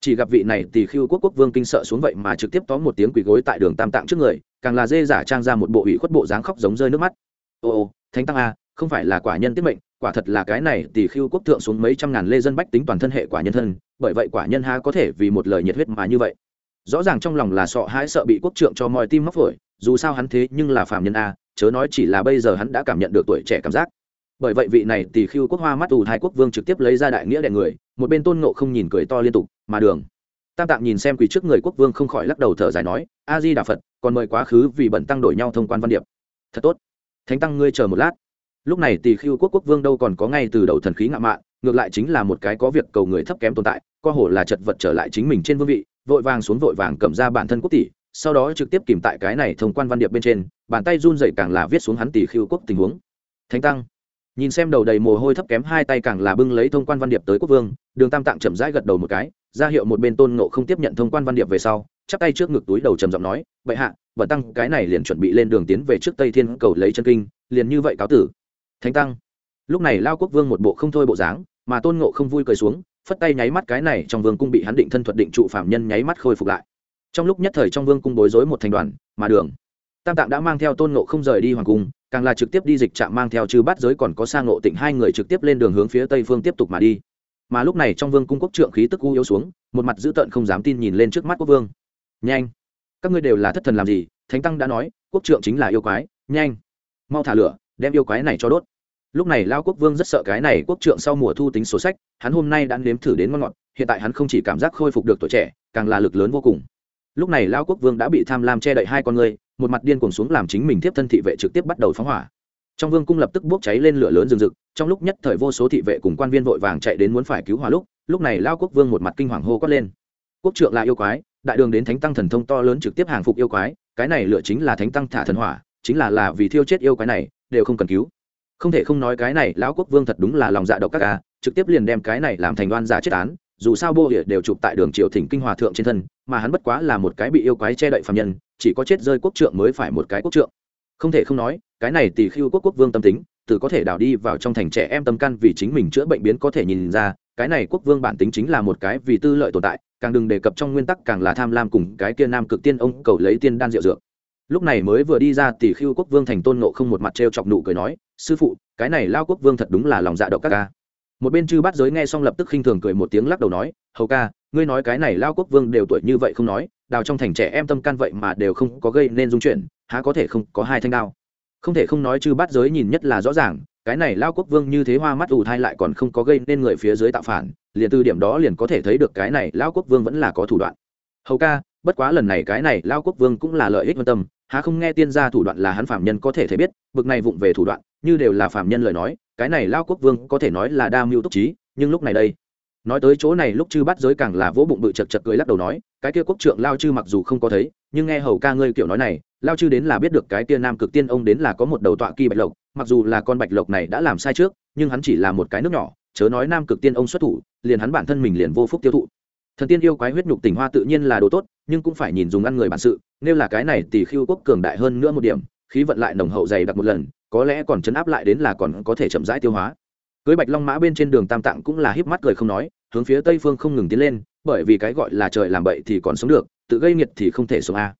Chỉ gặp vị này thì khiêu quốc quốc vương kinh sợ xuống vậy mà trực tiếp tóm một tiếng quỳ gối tại đường tam tạng trước người, càng là dê giả trang ra một bộ ủy khuất bộ dáng khóc giống rơi nước mắt. Ô ô, thánh tăng a, không phải là quả nhân tiết mệnh, quả thật là cái này thì khiêu quốc thượng xuống mấy trăm ngàn lê dân bách tính toàn thân hệ quả nhân thân, bởi vậy quả nhân ha có thể vì một lời nhiệt huyết mà như vậy. Rõ ràng trong lòng là sợ hãi sợ bị quốc trượng cho mọi tim móc phổi, dù sao hắn thế nhưng là phạm nhân a, chớ nói chỉ là bây giờ hắn đã cảm nhận được tuổi trẻ cảm giác bởi vậy vị này tỷ khiêu quốc hoa mắt tù thái quốc vương trực tiếp lấy ra đại nghĩa đẻ người, một bên tôn ngộ không nhìn cười to liên tục, mà đường. Tam tạng nhìn xem quỳ trước người quốc vương không khỏi lắc đầu thở dài nói, a di đà phật, còn mời quá khứ vì bẩn tăng đổi nhau thông quan văn điệp. Thật tốt. Thánh tăng ngươi chờ một lát. Lúc này tỷ khiêu quốc quốc vương đâu còn có ngay từ đầu thần khí ngạo mạn, ngược lại chính là một cái có việc cầu người thấp kém tồn tại, co hồ là chật vật trở lại chính mình trên vương vị, vội vàng xuống vội vàng cầm ra bản thân quốc tỷ, sau đó trực tiếp kìm tại cái này thông quan văn điệp bên trên, bàn tay run dậy càng là viết xuống hắn tỷ khiêu quốc tình huống. Thánh tăng nhìn xem đầu đầy mồ hôi thấp kém hai tay càng là bưng lấy thông quan văn điệp tới quốc vương, đường tam tạng chậm rãi gật đầu một cái, ra hiệu một bên tôn ngộ không tiếp nhận thông quan văn điệp về sau, chắp tay trước ngực túi đầu trầm giọng nói vậy hạ vận tăng, cái này liền chuẩn bị lên đường tiến về trước tây thiên cầu lấy chân kinh, liền như vậy cáo tử. Thánh tăng. Lúc này lao quốc vương một bộ không thôi bộ dáng, mà tôn ngộ không vui cười xuống, phất tay nháy mắt cái này trong vương cung bị hắn định thân thuật định trụ phạm nhân nháy mắt khôi phục lại. Trong lúc nhất thời trong vương cung bối rối một thành đoàn, mà đường. Tam tạng đã mang theo tôn ngộ không rời đi hoàng cung càng là trực tiếp đi dịch trạm mang theo chư bát giới còn có sang ngộ tịnh hai người trực tiếp lên đường hướng phía tây phương tiếp tục mà đi. Mà lúc này trong vương cung quốc trượng khí tức u yếu xuống, một mặt dữ tợn không dám tin nhìn lên trước mắt quốc vương. Nhanh, các ngươi đều là thất thần làm gì? Thánh tăng đã nói, quốc trượng chính là yêu quái, nhanh, mau thả lửa, đem yêu quái này cho đốt. Lúc này lao quốc vương rất sợ cái này quốc trượng sau mùa thu tính số sách, hắn hôm nay đã nếm thử đến ngon ngọt, hiện tại hắn không chỉ cảm giác khôi phục được tuổi trẻ, càng là lực lớn vô cùng lúc này lao quốc vương đã bị tham lam che đậy hai con người, một mặt điên cuồng xuống làm chính mình tiếp thân thị vệ trực tiếp bắt đầu phóng hỏa. Trong vương cung lập tức bốc cháy lên lửa lớn rừng rực, trong lúc nhất thời vô số thị vệ cùng quan viên vội vàng chạy đến muốn phải cứu hỏa lúc lúc này lao quốc vương một mặt kinh hoàng hô quát lên. Quốc trượng là yêu quái, đại đường đến thánh tăng thần thông to lớn trực tiếp hàng phục yêu quái, cái này lựa chính là thánh tăng thả thần hỏa, chính là là vì thiêu chết yêu quái này, đều không cần cứu. Không thể không nói cái này, lão quốc vương thật đúng là lòng dạ độc các ca trực tiếp liền đem cái này làm thành đoan giả chết án dù sao bô địa đều chụp tại đường triều thỉnh kinh hòa thượng trên thân, mà hắn bất quá là một cái bị yêu quái che đậy phạm nhân, chỉ có chết rơi quốc trượng mới phải một cái quốc trượng. Không thể không nói, cái này tỷ khiêu quốc quốc vương tâm tính, từ có thể đào đi vào trong thành trẻ em tâm căn vì chính mình chữa bệnh biến có thể nhìn ra, cái này quốc vương bản tính chính là một cái vì tư lợi tồn tại, càng đừng đề cập trong nguyên tắc càng là tham lam cùng cái kia nam cực tiên ông cầu lấy tiên đan rượu dược. Lúc này mới vừa đi ra, tỷ khiêu quốc vương thành tôn nộ không một mặt t r e o chọc nụ cười nói, sư phụ, cái này lao quốc vương thật đúng là lòng dạ độc các ca một bên chư bát giới nghe xong lập tức khinh thường cười một tiếng lắc đầu nói, hầu ca, ngươi nói cái này lao quốc vương đều tuổi như vậy không nói, đào trong thành trẻ em tâm can vậy mà đều không có gây nên dung chuyển há có thể không có hai thanh đao? Không thể không nói chư bát giới nhìn nhất là rõ ràng, cái này lao quốc vương như thế hoa mắt ù thai lại còn không có gây nên người phía dưới tạo phản, liền từ điểm đó liền có thể thấy được cái này lao quốc vương vẫn là có thủ đoạn. Hầu ca, bất quá lần này cái này lao quốc vương cũng là lợi ích quan tâm, há không nghe tiên gia thủ đoạn là hắn phạm nhân có thể thấy biết, bực này vụng về thủ đoạn, như đều là phạm nhân lời nói cái này lao quốc vương có thể nói là đa mưu túc trí, nhưng lúc này đây, nói tới chỗ này lúc chư bắt giới càng là vỗ bụng bự chật chật cười lắc đầu nói, cái kia quốc trượng lao chư mặc dù không có thấy, nhưng nghe hầu ca ngươi kiểu nói này, lao chư đến là biết được cái kia nam cực tiên ông đến là có một đầu tọa kỳ bạch lộc, mặc dù là con bạch lộc này đã làm sai trước, nhưng hắn chỉ là một cái nước nhỏ, chớ nói nam cực tiên ông xuất thủ, liền hắn bản thân mình liền vô phúc tiêu thụ. Thần tiên yêu quái huyết nhục tình hoa tự nhiên là đồ tốt, nhưng cũng phải nhìn dùng ăn người bản sự, nếu là cái này thì khiêu quốc cường đại hơn nữa một điểm, khí vận lại nồng hậu dày đặc một lần có lẽ còn chấn áp lại đến là còn có thể chậm rãi tiêu hóa. Cưới bạch long mã bên trên đường tam tạng cũng là híp mắt cười không nói, hướng phía tây phương không ngừng tiến lên, bởi vì cái gọi là trời làm bậy thì còn sống được, tự gây nghiệt thì không thể sống a.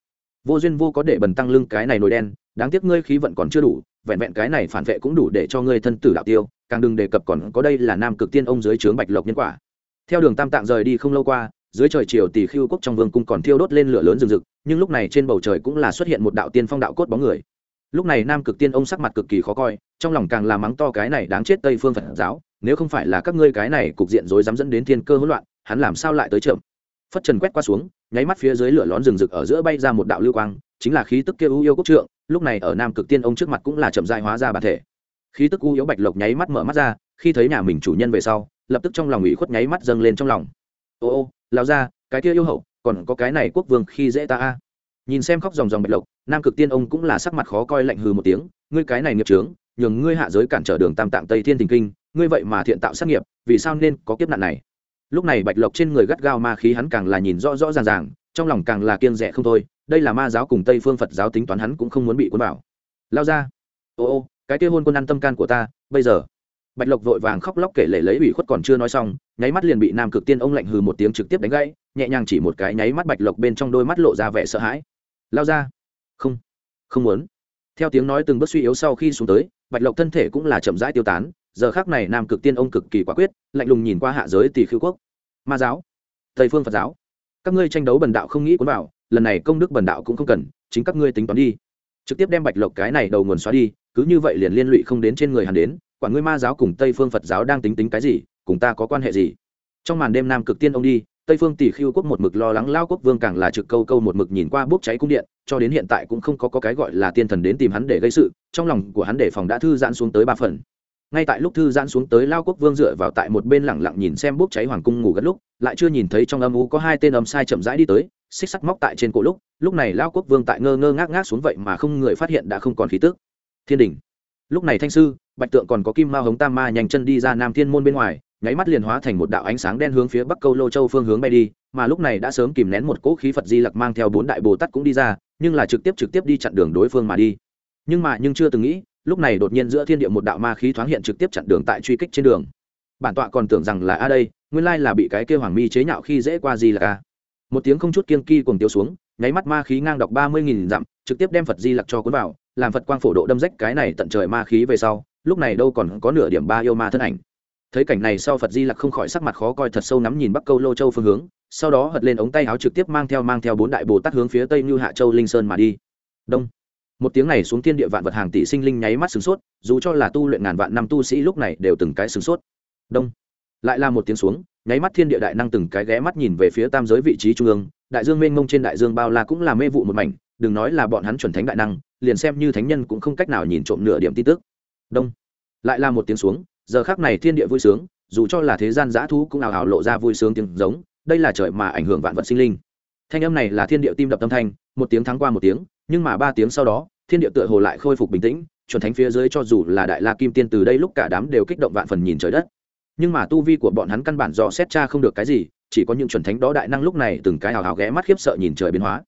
Vô duyên vô có để bần tăng lưng cái này nổi đen, đáng tiếc ngươi khí vận còn chưa đủ, vẹn vẹn cái này phản vệ cũng đủ để cho ngươi thân tử đạo tiêu, càng đừng đề cập còn có đây là nam cực tiên ông dưới trướng bạch lộc nhân quả. Theo đường tam tạng rời đi không lâu qua, dưới trời chiều tỷ khiêu quốc trong vương cung còn thiêu đốt lên lửa lớn rừng rực, nhưng lúc này trên bầu trời cũng là xuất hiện một đạo tiên phong đạo cốt bóng người lúc này nam cực tiên ông sắc mặt cực kỳ khó coi, trong lòng càng là mắng to cái này đáng chết tây phương phật giáo, nếu không phải là các ngươi cái này cục diện rối dám dẫn đến thiên cơ hỗn loạn, hắn làm sao lại tới chậm? Phất trần quét qua xuống, nháy mắt phía dưới lửa lón rừng rực ở giữa bay ra một đạo lưu quang, chính là khí tức kia u yêu quốc trượng, lúc này ở nam cực tiên ông trước mặt cũng là chậm dại hóa ra bản thể. Khí tức u yếu bạch lộc nháy mắt mở mắt ra, khi thấy nhà mình chủ nhân về sau, lập tức trong lòng ủy khuất nháy mắt dâng lên trong lòng. Ô ô lao ra cái kia yêu hậu, còn có cái này quốc vương khi dễ ta a? Nhìn xem khóc dòng dòng bạch lộc, nam cực tiên ông cũng là sắc mặt khó coi lạnh hừ một tiếng, ngươi cái này nghiệp trướng nhường ngươi hạ giới cản trở đường tam tạng tây thiên thình kinh, ngươi vậy mà thiện tạo sát nghiệp, vì sao nên có kiếp nạn này? Lúc này bạch lộc trên người gắt gao ma khí hắn càng là nhìn rõ rõ ràng ràng, trong lòng càng là kiêng rẻ không thôi, đây là ma giáo cùng tây phương phật giáo tính toán hắn cũng không muốn bị cuốn bảo lao ra, ô ô, cái kia hôn quân ăn tâm can của ta, bây giờ. Bạch lộc vội vàng khóc lóc kể lể lấy ủy khuất còn chưa nói xong, nháy mắt liền bị nam cực tiên ông lạnh hừ một tiếng trực tiếp đánh gãy, nhẹ nhàng chỉ một cái nháy mắt bạch lộc bên trong đôi mắt lộ ra vẻ sợ hãi lao ra. Không không muốn. Theo tiếng nói từng bước suy yếu sau khi xuống tới, bạch lộc thân thể cũng là chậm rãi tiêu tán, giờ khác này nam cực tiên ông cực kỳ quả quyết, lạnh lùng nhìn qua hạ giới tỷ khưu quốc. Ma giáo, tây phương phật giáo, các ngươi tranh đấu bần đạo không nghĩ cuốn vào, lần này công đức bần đạo cũng không cần, chính các ngươi tính toán đi. Trực tiếp đem bạch lộc cái này đầu nguồn xóa đi, cứ như vậy liền liên lụy không đến trên người hàn đến, quả ngươi ma giáo cùng tây phương phật giáo đang tính tính cái gì, cùng ta có quan hệ gì? Trong màn đêm nam cực tiên ông đi tây phương tỷ khiêu quốc một mực lo lắng lao quốc vương càng là trực câu câu một mực nhìn qua bốc cháy cung điện cho đến hiện tại cũng không có, có cái gọi là tiên thần đến tìm hắn để gây sự trong lòng của hắn để phòng đã thư giãn xuống tới ba phần. Ngay tại lúc thư giãn xuống tới lao quốc vương dựa vào tại một bên lẳng lặng nhìn xem bốc cháy hoàng cung ngủ gật lúc lại chưa nhìn thấy trong âm u có hai tên âm sai chậm rãi đi tới xích sắc móc tại trên cổ lúc lúc này lao quốc vương tại ngơ ngơ ngác ngác xuống vậy mà không người phát hiện đã không còn khí tức. Thiên đình. Lúc này thanh sư bạch tượng còn có kim ma hống tam ma nhanh chân đi ra nam thiên môn bên ngoài nháy mắt liền hóa thành một đạo ánh sáng đen hướng phía bắc câu lô châu phương hướng bay đi, mà lúc này đã sớm kìm nén một cỗ khí phật di lặc mang theo bốn đại bồ tát cũng đi ra, nhưng là trực tiếp trực tiếp đi chặn đường đối phương mà đi. Nhưng mà nhưng chưa từng nghĩ, lúc này đột nhiên giữa thiên địa một đạo ma khí thoáng hiện trực tiếp chặn đường tại truy kích trên đường. Bản tọa còn tưởng rằng là, a đây, nguyên lai là bị cái kêu hoàng mi chế nhạo khi dễ qua gì là a một tiếng không chút kiên kỳ cùng tiêu xuống, nháy mắt ma khí ngang đọc ba mươi nghìn dặm, trực tiếp đem phật di lặc cho cuốn vào, làm phật quang phổ độ đâm rách cái này tận trời ma khí về sau, lúc này đâu còn có nửa điểm ba yêu ma thân ảnh thấy cảnh này sau phật di lặc không khỏi sắc mặt khó coi thật sâu nắm nhìn bắc câu lô châu phương hướng, sau đó hật lên ống tay áo trực tiếp mang theo mang theo bốn đại bồ tát hướng phía tây như hạ châu linh sơn mà đi. Đông. Một tiếng này xuống thiên địa vạn vật hàng tỷ sinh linh nháy mắt sửng sốt, dù cho là tu luyện ngàn vạn năm tu sĩ lúc này đều từng cái sửng sốt. Đông. Lại là một tiếng xuống, nháy mắt thiên địa đại năng từng cái ghé mắt nhìn về phía tam giới vị trí trung ương, đại dương mênh mông trên đại dương bao la cũng là mê vụ một mảnh, đừng nói là bọn hắn chuẩn thánh đại năng, liền xem như thánh nhân cũng không cách nào nhìn trộm nửa điểm tin tức. Đông. Lại là một tiếng xuống giờ khác này thiên địa vui sướng, dù cho là thế gian giã thú cũng ào ào lộ ra vui sướng tiếng giống, đây là trời mà ảnh hưởng vạn vật sinh linh. Thanh âm này là thiên địa tim đập tâm thanh, một tiếng thắng qua một tiếng, nhưng mà ba tiếng sau đó, thiên địa tựa hồ lại khôi phục bình tĩnh, chuẩn thánh phía dưới cho dù là đại la kim tiên từ đây lúc cả đám đều kích động vạn phần nhìn trời đất. Nhưng mà tu vi của bọn hắn căn bản dò xét cha không được cái gì, chỉ có những chuẩn thánh đó đại năng lúc này từng cái hào hào ghé mắt khiếp sợ nhìn trời biến hóa.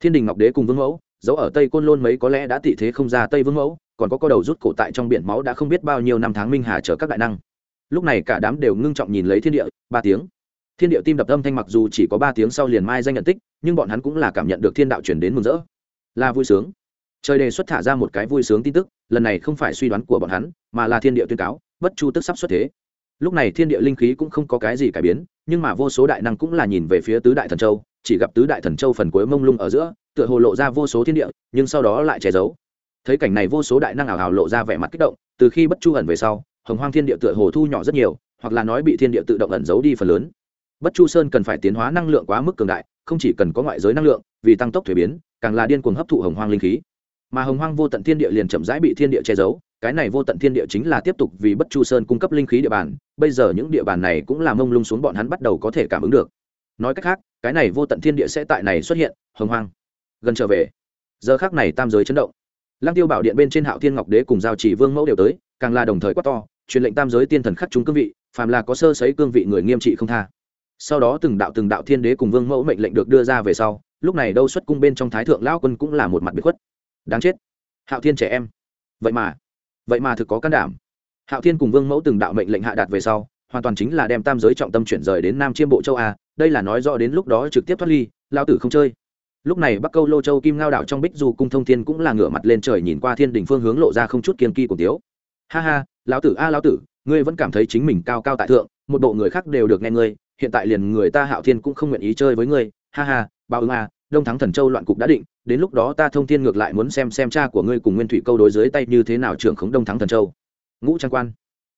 Thiên đình ngọc đế cùng vương mẫu, giấu ở tây côn lôn mấy có lẽ đã tị thế không ra tây vương mẫu còn có co đầu rút cổ tại trong biển máu đã không biết bao nhiêu năm tháng minh hà chở các đại năng. Lúc này cả đám đều ngưng trọng nhìn lấy thiên địa, ba tiếng. Thiên địa tim đập âm thanh mặc dù chỉ có ba tiếng sau liền mai danh nhận tích, nhưng bọn hắn cũng là cảm nhận được thiên đạo chuyển đến mừng rỡ. Là vui sướng. Trời đề xuất thả ra một cái vui sướng tin tức, lần này không phải suy đoán của bọn hắn, mà là thiên địa tuyên cáo, bất chu tức sắp xuất thế. Lúc này thiên địa linh khí cũng không có cái gì cải biến, nhưng mà vô số đại năng cũng là nhìn về phía tứ đại thần châu, chỉ gặp tứ đại thần châu phần cuối mông lung ở giữa, tựa hồ lộ ra vô số thiên địa, nhưng sau đó lại che giấu thấy cảnh này vô số đại năng ảo hào lộ ra vẻ mặt kích động, từ khi bất chu ẩn về sau, hồng hoang thiên địa tựa hồ thu nhỏ rất nhiều, hoặc là nói bị thiên địa tự động ẩn giấu đi phần lớn. Bất chu sơn cần phải tiến hóa năng lượng quá mức cường đại, không chỉ cần có ngoại giới năng lượng, vì tăng tốc thuế biến, càng là điên cuồng hấp thụ hồng hoang linh khí. Mà hồng hoang vô tận thiên địa liền chậm rãi bị thiên địa che giấu, cái này vô tận thiên địa chính là tiếp tục vì bất chu sơn cung cấp linh khí địa bàn, bây giờ những địa bàn này cũng là mông lung xuống bọn hắn bắt đầu có thể cảm ứng được. Nói cách khác, cái này vô tận thiên địa sẽ tại này xuất hiện, hồng hoang. Gần trở về. Giờ khác này tam giới chấn động lăng tiêu bảo điện bên trên hạo thiên ngọc đế cùng giao chỉ vương mẫu đều tới, càng là đồng thời quát to, truyền lệnh tam giới tiên thần khắc chúng cương vị, phàm là có sơ sấy cương vị người nghiêm trị không tha. Sau đó từng đạo từng đạo thiên đế cùng vương mẫu mệnh lệnh được đưa ra về sau, lúc này đâu xuất cung bên trong thái thượng lão quân cũng là một mặt bị khuất. Đáng chết. Hạo thiên trẻ em. Vậy mà vậy mà thực có can đảm. Hạo thiên cùng vương mẫu từng đạo mệnh lệnh hạ đạt về sau, hoàn toàn chính là đem tam giới trọng tâm chuyển rời đến nam chiêm bộ châu a, đây là nói rõ đến lúc đó trực tiếp thoát ly lao tử không chơi lúc này bắc câu lô châu kim ngao đảo trong bích du cung thông thiên cũng là ngửa mặt lên trời nhìn qua thiên đình phương hướng lộ ra không chút kiên kỳ của tiếu. Ha ha, lão tử a, lão tử, ngươi vẫn cảm thấy chính mình cao cao tại thượng, một bộ người khác đều được nghe ngươi, hiện tại liền người ta hạo thiên cũng không nguyện ý chơi với ngươi. Ha ha bao ứng a, đông thắng thần châu loạn cục đã định, đến lúc đó ta thông thiên ngược lại muốn xem xem cha của ngươi cùng nguyên thủy câu đối dưới tay như thế nào trưởng khống đông thắng thần châu. Ngũ trang quan.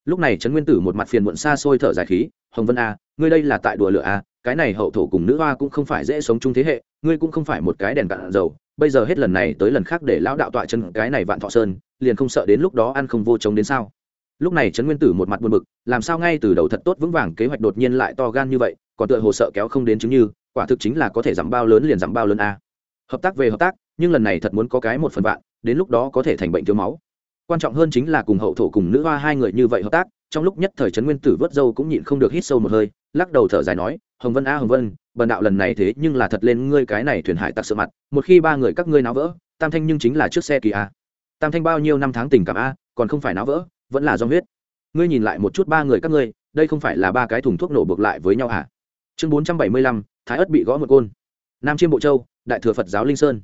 Lúc này trấn nguyên tử một mặt phiền muộn xa xôi thở dài khí, hồng vân a, ngươi đây là tại đùa lửa a cái này hậu thổ cùng nữ hoa cũng không phải dễ sống chung thế hệ, ngươi cũng không phải một cái đèn cạn dầu. Bây giờ hết lần này tới lần khác để lão đạo tọa chân cái này vạn thọ sơn, liền không sợ đến lúc đó ăn không vô chống đến sao? Lúc này trấn nguyên tử một mặt buồn bực, làm sao ngay từ đầu thật tốt vững vàng kế hoạch đột nhiên lại to gan như vậy, còn tựa hồ sợ kéo không đến chứng như, quả thực chính là có thể giảm bao lớn liền giảm bao lớn a. Hợp tác về hợp tác, nhưng lần này thật muốn có cái một phần vạn, đến lúc đó có thể thành bệnh thiếu máu. Quan trọng hơn chính là cùng hậu thổ cùng nữ hoa hai người như vậy hợp tác, trong lúc nhất thời trấn nguyên tử vớt dâu cũng nhịn không được hít sâu một hơi, lắc đầu thở dài nói hồng vân a hồng vân, bần đạo lần này thế nhưng là thật lên ngươi cái này thuyền hải tặc sợ mặt, một khi ba người các ngươi náo vỡ, tam thanh nhưng chính là trước xe kỳ a. Tam thanh bao nhiêu năm tháng tình cảm a, còn không phải náo vỡ, vẫn là do huyết. Ngươi nhìn lại một chút ba người các ngươi, đây không phải là ba cái thùng thuốc nổ buộc lại với nhau à? Chương bốn trăm bảy mươi lăm, thái ất bị gõ một côn. Nam chiêm bộ châu, đại thừa phật giáo linh sơn.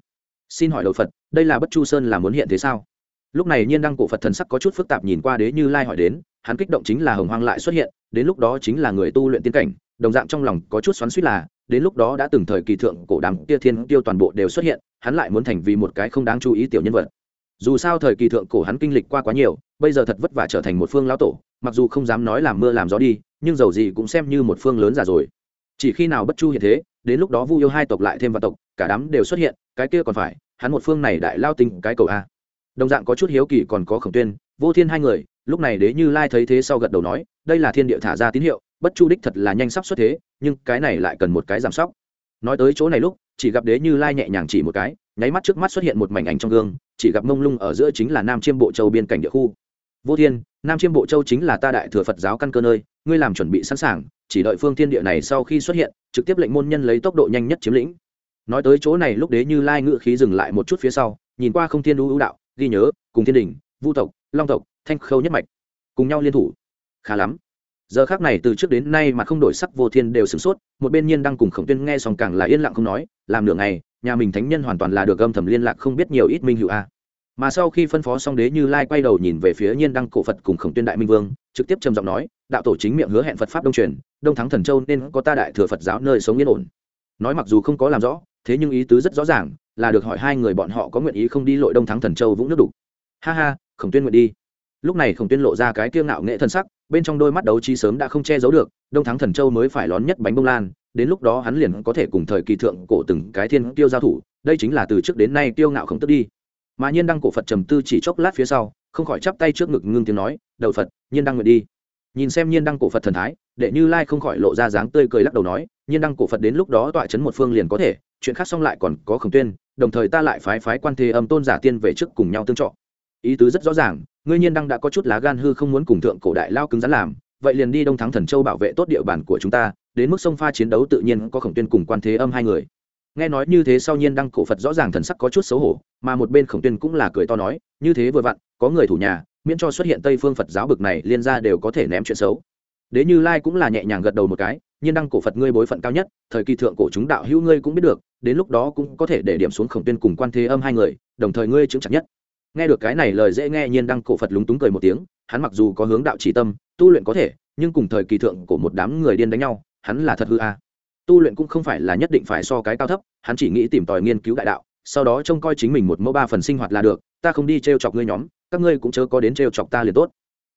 Xin hỏi đầu phật, đây là bất chu sơn là muốn hiện thế sao? Lúc này nhiên đăng cổ phật thần sắc có chút phức tạp nhìn qua đế như lai hỏi đến, hắn kích động chính là hồng hoang lại xuất hiện, đến lúc đó chính là người tu luyện tiên cảnh đồng dạng trong lòng có chút xoắn suýt là, đến lúc đó đã từng thời kỳ thượng cổ đám kia thiên tiêu toàn bộ đều xuất hiện, hắn lại muốn thành vì một cái không đáng chú ý tiểu nhân vật. Dù sao thời kỳ thượng cổ hắn kinh lịch qua quá nhiều, bây giờ thật vất vả trở thành một phương lão tổ, mặc dù không dám nói làm mưa làm gió đi, nhưng dầu gì cũng xem như một phương lớn già rồi. Chỉ khi nào bất chu hiện thế, đến lúc đó vu yêu hai tộc lại thêm vào tộc, cả đám đều xuất hiện, cái kia còn phải, hắn một phương này đại lao tình cái cầu a. Đồng dạng có chút hiếu kỳ còn có khổng tuyên, vô thiên hai người, lúc này đế như lai thấy thế sau gật đầu nói, đây là thiên địa thả ra tín hiệu bất chu đích thật là nhanh sắp xuất thế, nhưng cái này lại cần một cái giảm sóc. Nói tới chỗ này lúc, chỉ gặp đế như lai nhẹ nhàng chỉ một cái, nháy mắt trước mắt xuất hiện một mảnh ảnh trong gương, chỉ gặp mông lung ở giữa chính là nam chiêm bộ châu biên cảnh địa khu. Vô thiên, nam chiêm bộ châu chính là ta đại thừa phật giáo căn cơ nơi, ngươi làm chuẩn bị sẵn sàng, chỉ đợi phương thiên địa này sau khi xuất hiện, trực tiếp lệnh môn nhân lấy tốc độ nhanh nhất chiếm lĩnh. Nói tới chỗ này lúc đế như lai ngự khí dừng lại một chút phía sau, nhìn qua không thiên đu ưu đạo, ghi nhớ, cùng thiên đình, vu tộc, long tộc, thanh khâu nhất mạch, cùng nhau liên thủ. Khá lắm giờ khác này từ trước đến nay mà không đổi sắc vô thiên đều sửng sốt, một bên nhiên đang cùng khổng tuyên nghe xong càng là yên lặng không nói, làm nửa ngày, nhà mình thánh nhân hoàn toàn là được âm thầm liên lạc không biết nhiều ít minh hữu a. Mà sau khi phân phó xong đế như lai quay đầu nhìn về phía nhiên đăng cổ phật cùng khổng tuyên đại minh vương, trực tiếp trầm giọng nói, đạo tổ chính miệng hứa hẹn phật pháp đông truyền, đông thắng thần châu nên có ta đại thừa phật giáo nơi sống yên ổn. Nói mặc dù không có làm rõ, thế nhưng ý tứ rất rõ ràng, là được hỏi hai người bọn họ có nguyện ý không đi lội đông thắng thần châu vũng nước đục. Ha ha, khổng tuyên nguyện đi. Lúc này khổng tuyên lộ ra cái kiêng ngạo nghệ thân sắc bên trong đôi mắt đấu trí sớm đã không che giấu được, đông thắng thần châu mới phải lón nhất bánh bông lan, đến lúc đó hắn liền có thể cùng thời kỳ thượng cổ từng cái thiên tiêu giao thủ, đây chính là từ trước đến nay tiêu ngạo không tức đi. Mà nhiên đăng cổ phật trầm tư chỉ chốc lát phía sau, không khỏi chắp tay trước ngực ngưng tiếng nói, đầu phật, nhiên đăng nguyện đi. Nhìn xem nhiên đăng cổ phật thần thái, đệ như lai không khỏi lộ ra dáng tươi cười lắc đầu nói, nhiên đăng cổ phật đến lúc đó tọa chấn một phương liền có thể, chuyện khác xong lại còn có khổng tuyên, đồng thời ta lại phái phái quan thế âm tôn giả tiên về trước cùng nhau tương trọ. Ý tứ rất rõ ràng ngươi nhiên đăng đã có chút lá gan hư không muốn cùng thượng cổ đại lao cứng rắn làm, vậy liền đi đông thắng thần châu bảo vệ tốt địa bàn của chúng ta, đến mức sông pha chiến đấu tự nhiên có khổng tuyên cùng quan thế âm hai người. Nghe nói như thế sau nhiên đăng cổ phật rõ ràng thần sắc có chút xấu hổ, mà một bên khổng tuyên cũng là cười to nói, như thế vừa vặn, có người thủ nhà, miễn cho xuất hiện tây phương phật giáo bực này liên ra đều có thể ném chuyện xấu. Đế như lai cũng là nhẹ nhàng gật đầu một cái, nhiên đăng cổ phật ngươi bối phận cao nhất, thời kỳ thượng cổ chúng đạo hữu ngươi cũng biết được, đến lúc đó cũng có thể để điểm xuống khổng tuyên cùng quan thế âm hai người, đồng thời ngươi chứng chặt nhất nghe được cái này lời dễ nghe nhiên đăng cổ phật lúng túng cười một tiếng, hắn mặc dù có hướng đạo chỉ tâm, tu luyện có thể, nhưng cùng thời kỳ thượng của một đám người điên đánh nhau, hắn là thật hư a. Tu luyện cũng không phải là nhất định phải so cái cao thấp, hắn chỉ nghĩ tìm tòi nghiên cứu đại đạo, sau đó trông coi chính mình một mẫu ba phần sinh hoạt là được, ta không đi t r e o chọc ngươi nhóm, các ngươi cũng chớ có đến t r e o chọc ta liền tốt.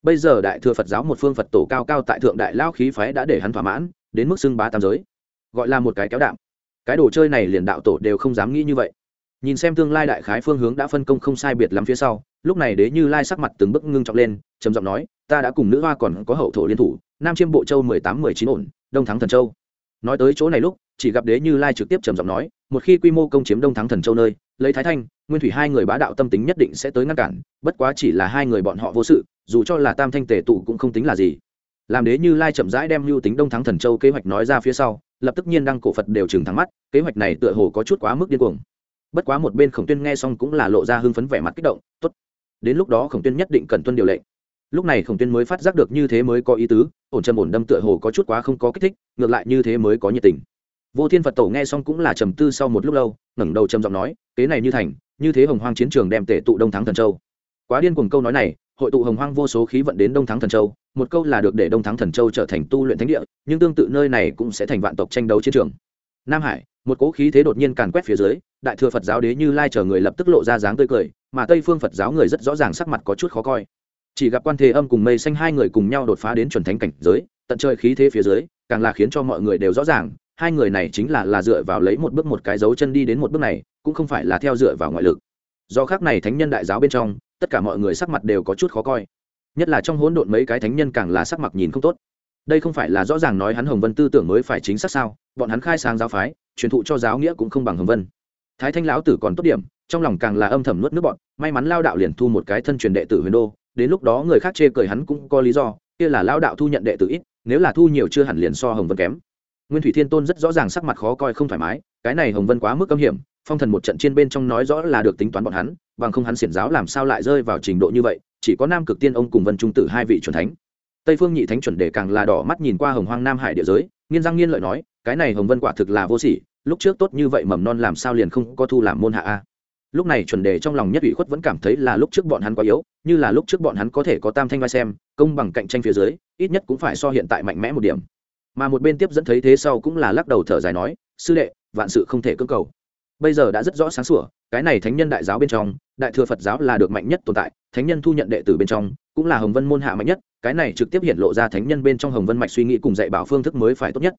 Bây giờ đại thừa phật giáo một phương phật tổ cao cao tại thượng đại lao khí phái đã để hắn thỏa mãn, đến mức xưng bá tam giới, gọi là một cái kéo đạm. Cái đồ chơi này liền đạo tổ đều không dám nghĩ như vậy nhìn xem tương lai đại khái phương hướng đã phân công không sai biệt lắm phía sau, lúc này đế như lai sắc mặt từng bước ngưng trọng lên, trầm giọng nói, ta đã cùng nữ hoa còn có hậu thổ liên thủ, nam chiêm bộ châu mười tám, mười chín ổn, đông thắng thần châu. Nói tới chỗ này lúc, chỉ gặp đế như lai trực tiếp trầm giọng nói, một khi quy mô công chiếm đông thắng thần châu nơi, lấy thái thanh, nguyên thủy hai người bá đạo tâm tính nhất định sẽ tới ngăn cản, bất quá chỉ là hai người bọn họ vô sự, dù cho là tam thanh tề tụ cũng không tính là gì. Làm đế như lai chậm rãi đem lưu tính đông thắng thần châu kế hoạch nói ra phía sau, lập tức nhiên đăng cổ phật đều chừng thắng mắt, kế hoạch này tựa hồ có chút quá mức điên cuồng bất quá một bên khổng tuyên nghe xong cũng là lộ ra hưng phấn vẻ mặt kích động, tốt, đến lúc đó khổng tuyên nhất định cần tuân điều lệnh. Lúc này khổng tuyên mới phát giác được như thế mới có ý tứ, ổn trầm ổn đâm tựa hồ có chút quá không có kích thích, ngược lại như thế mới có nhiệt tình. Vô thiên phật tổ nghe xong cũng là trầm tư sau một lúc lâu, ngẩng đầu trầm giọng nói, kế này như thành, như thế hồng hoang chiến trường đem tể tụ đông thắng thần châu. Quá điên cuồng câu nói này, hội tụ hồng hoang vô số khí vận đến đông thắng thần châu, một câu là được để đông thắng thần châu trở thành tu luyện thánh địa, nhưng tương tự nơi này cũng sẽ thành vạn tộc tranh đấu chiến trường. Nam hải một cố khí thế đột nhiên càn quét phía dưới, đại thừa phật giáo đế như lai chờ người lập tức lộ ra dáng tươi cười, mà tây phương phật giáo người rất rõ ràng sắc mặt có chút khó coi. Chỉ gặp quan thế âm cùng mây xanh hai người cùng nhau đột phá đến chuẩn thánh cảnh giới, tận trời khí thế phía dưới, càng là khiến cho mọi người đều rõ ràng, hai người này chính là là dựa vào lấy một bước một cái dấu chân đi đến một bước này, cũng không phải là theo dựa vào ngoại lực. Do khác này thánh nhân đại giáo bên trong, tất cả mọi người sắc mặt đều có chút khó coi. Nhất là trong hỗn độn mấy cái thánh nhân càng là sắc mặt nhìn không tốt đây không phải là rõ ràng nói hắn hồng vân tư tưởng mới phải chính xác sao? Bọn hắn khai sáng giáo phái, truyền thụ cho giáo nghĩa cũng không bằng hồng vân. Thái thanh lão tử còn tốt điểm, trong lòng càng là âm thầm nuốt nước bọn may mắn lao đạo liền thu một cái thân truyền đệ tử huyền đô, đến lúc đó người khác chê cười hắn cũng có lý do, kia là lao đạo thu nhận đệ tử ít, nếu là thu nhiều chưa hẳn liền so hồng vân kém. Nguyên thủy thiên tôn rất rõ ràng sắc mặt khó coi không thoải mái, cái này hồng vân quá mức âm hiểm, phong thần một trận trên bên trong nói rõ là được tính toán bọn hắn, bằng không hắn xiển giáo làm sao lại rơi vào trình độ như vậy, chỉ có nam cực tiên ông cùng vân trung tử hai vị chuẩn thánh tây phương nhị thánh chuẩn đề càng là đỏ mắt nhìn qua hồng hoang nam hải địa giới, nghiên răng nghiên lợi nói, cái này hồng vân quả thực là vô sỉ, lúc trước tốt như vậy mầm non làm sao liền không có thu làm môn hạ a? Lúc này chuẩn đề trong lòng nhất ủy khuất vẫn cảm thấy là lúc trước bọn hắn quá yếu, như là lúc trước bọn hắn có thể có tam thanh vai xem, công bằng cạnh tranh phía dưới, ít nhất cũng phải so hiện tại mạnh mẽ một điểm. Mà một bên tiếp dẫn thấy thế sau cũng là lắc đầu thở dài nói, sư đệ, vạn sự không thể cưỡng cầu bây giờ đã rất rõ sáng sủa, cái này thánh nhân đại giáo bên trong, đại thừa phật giáo là được mạnh nhất tồn tại, thánh nhân thu nhận đệ tử bên trong, cũng là hồng vân môn hạ mạnh nhất, cái này trực tiếp hiện lộ ra thánh nhân bên trong hồng vân mạch suy nghĩ cùng dạy bảo phương thức mới phải tốt nhất.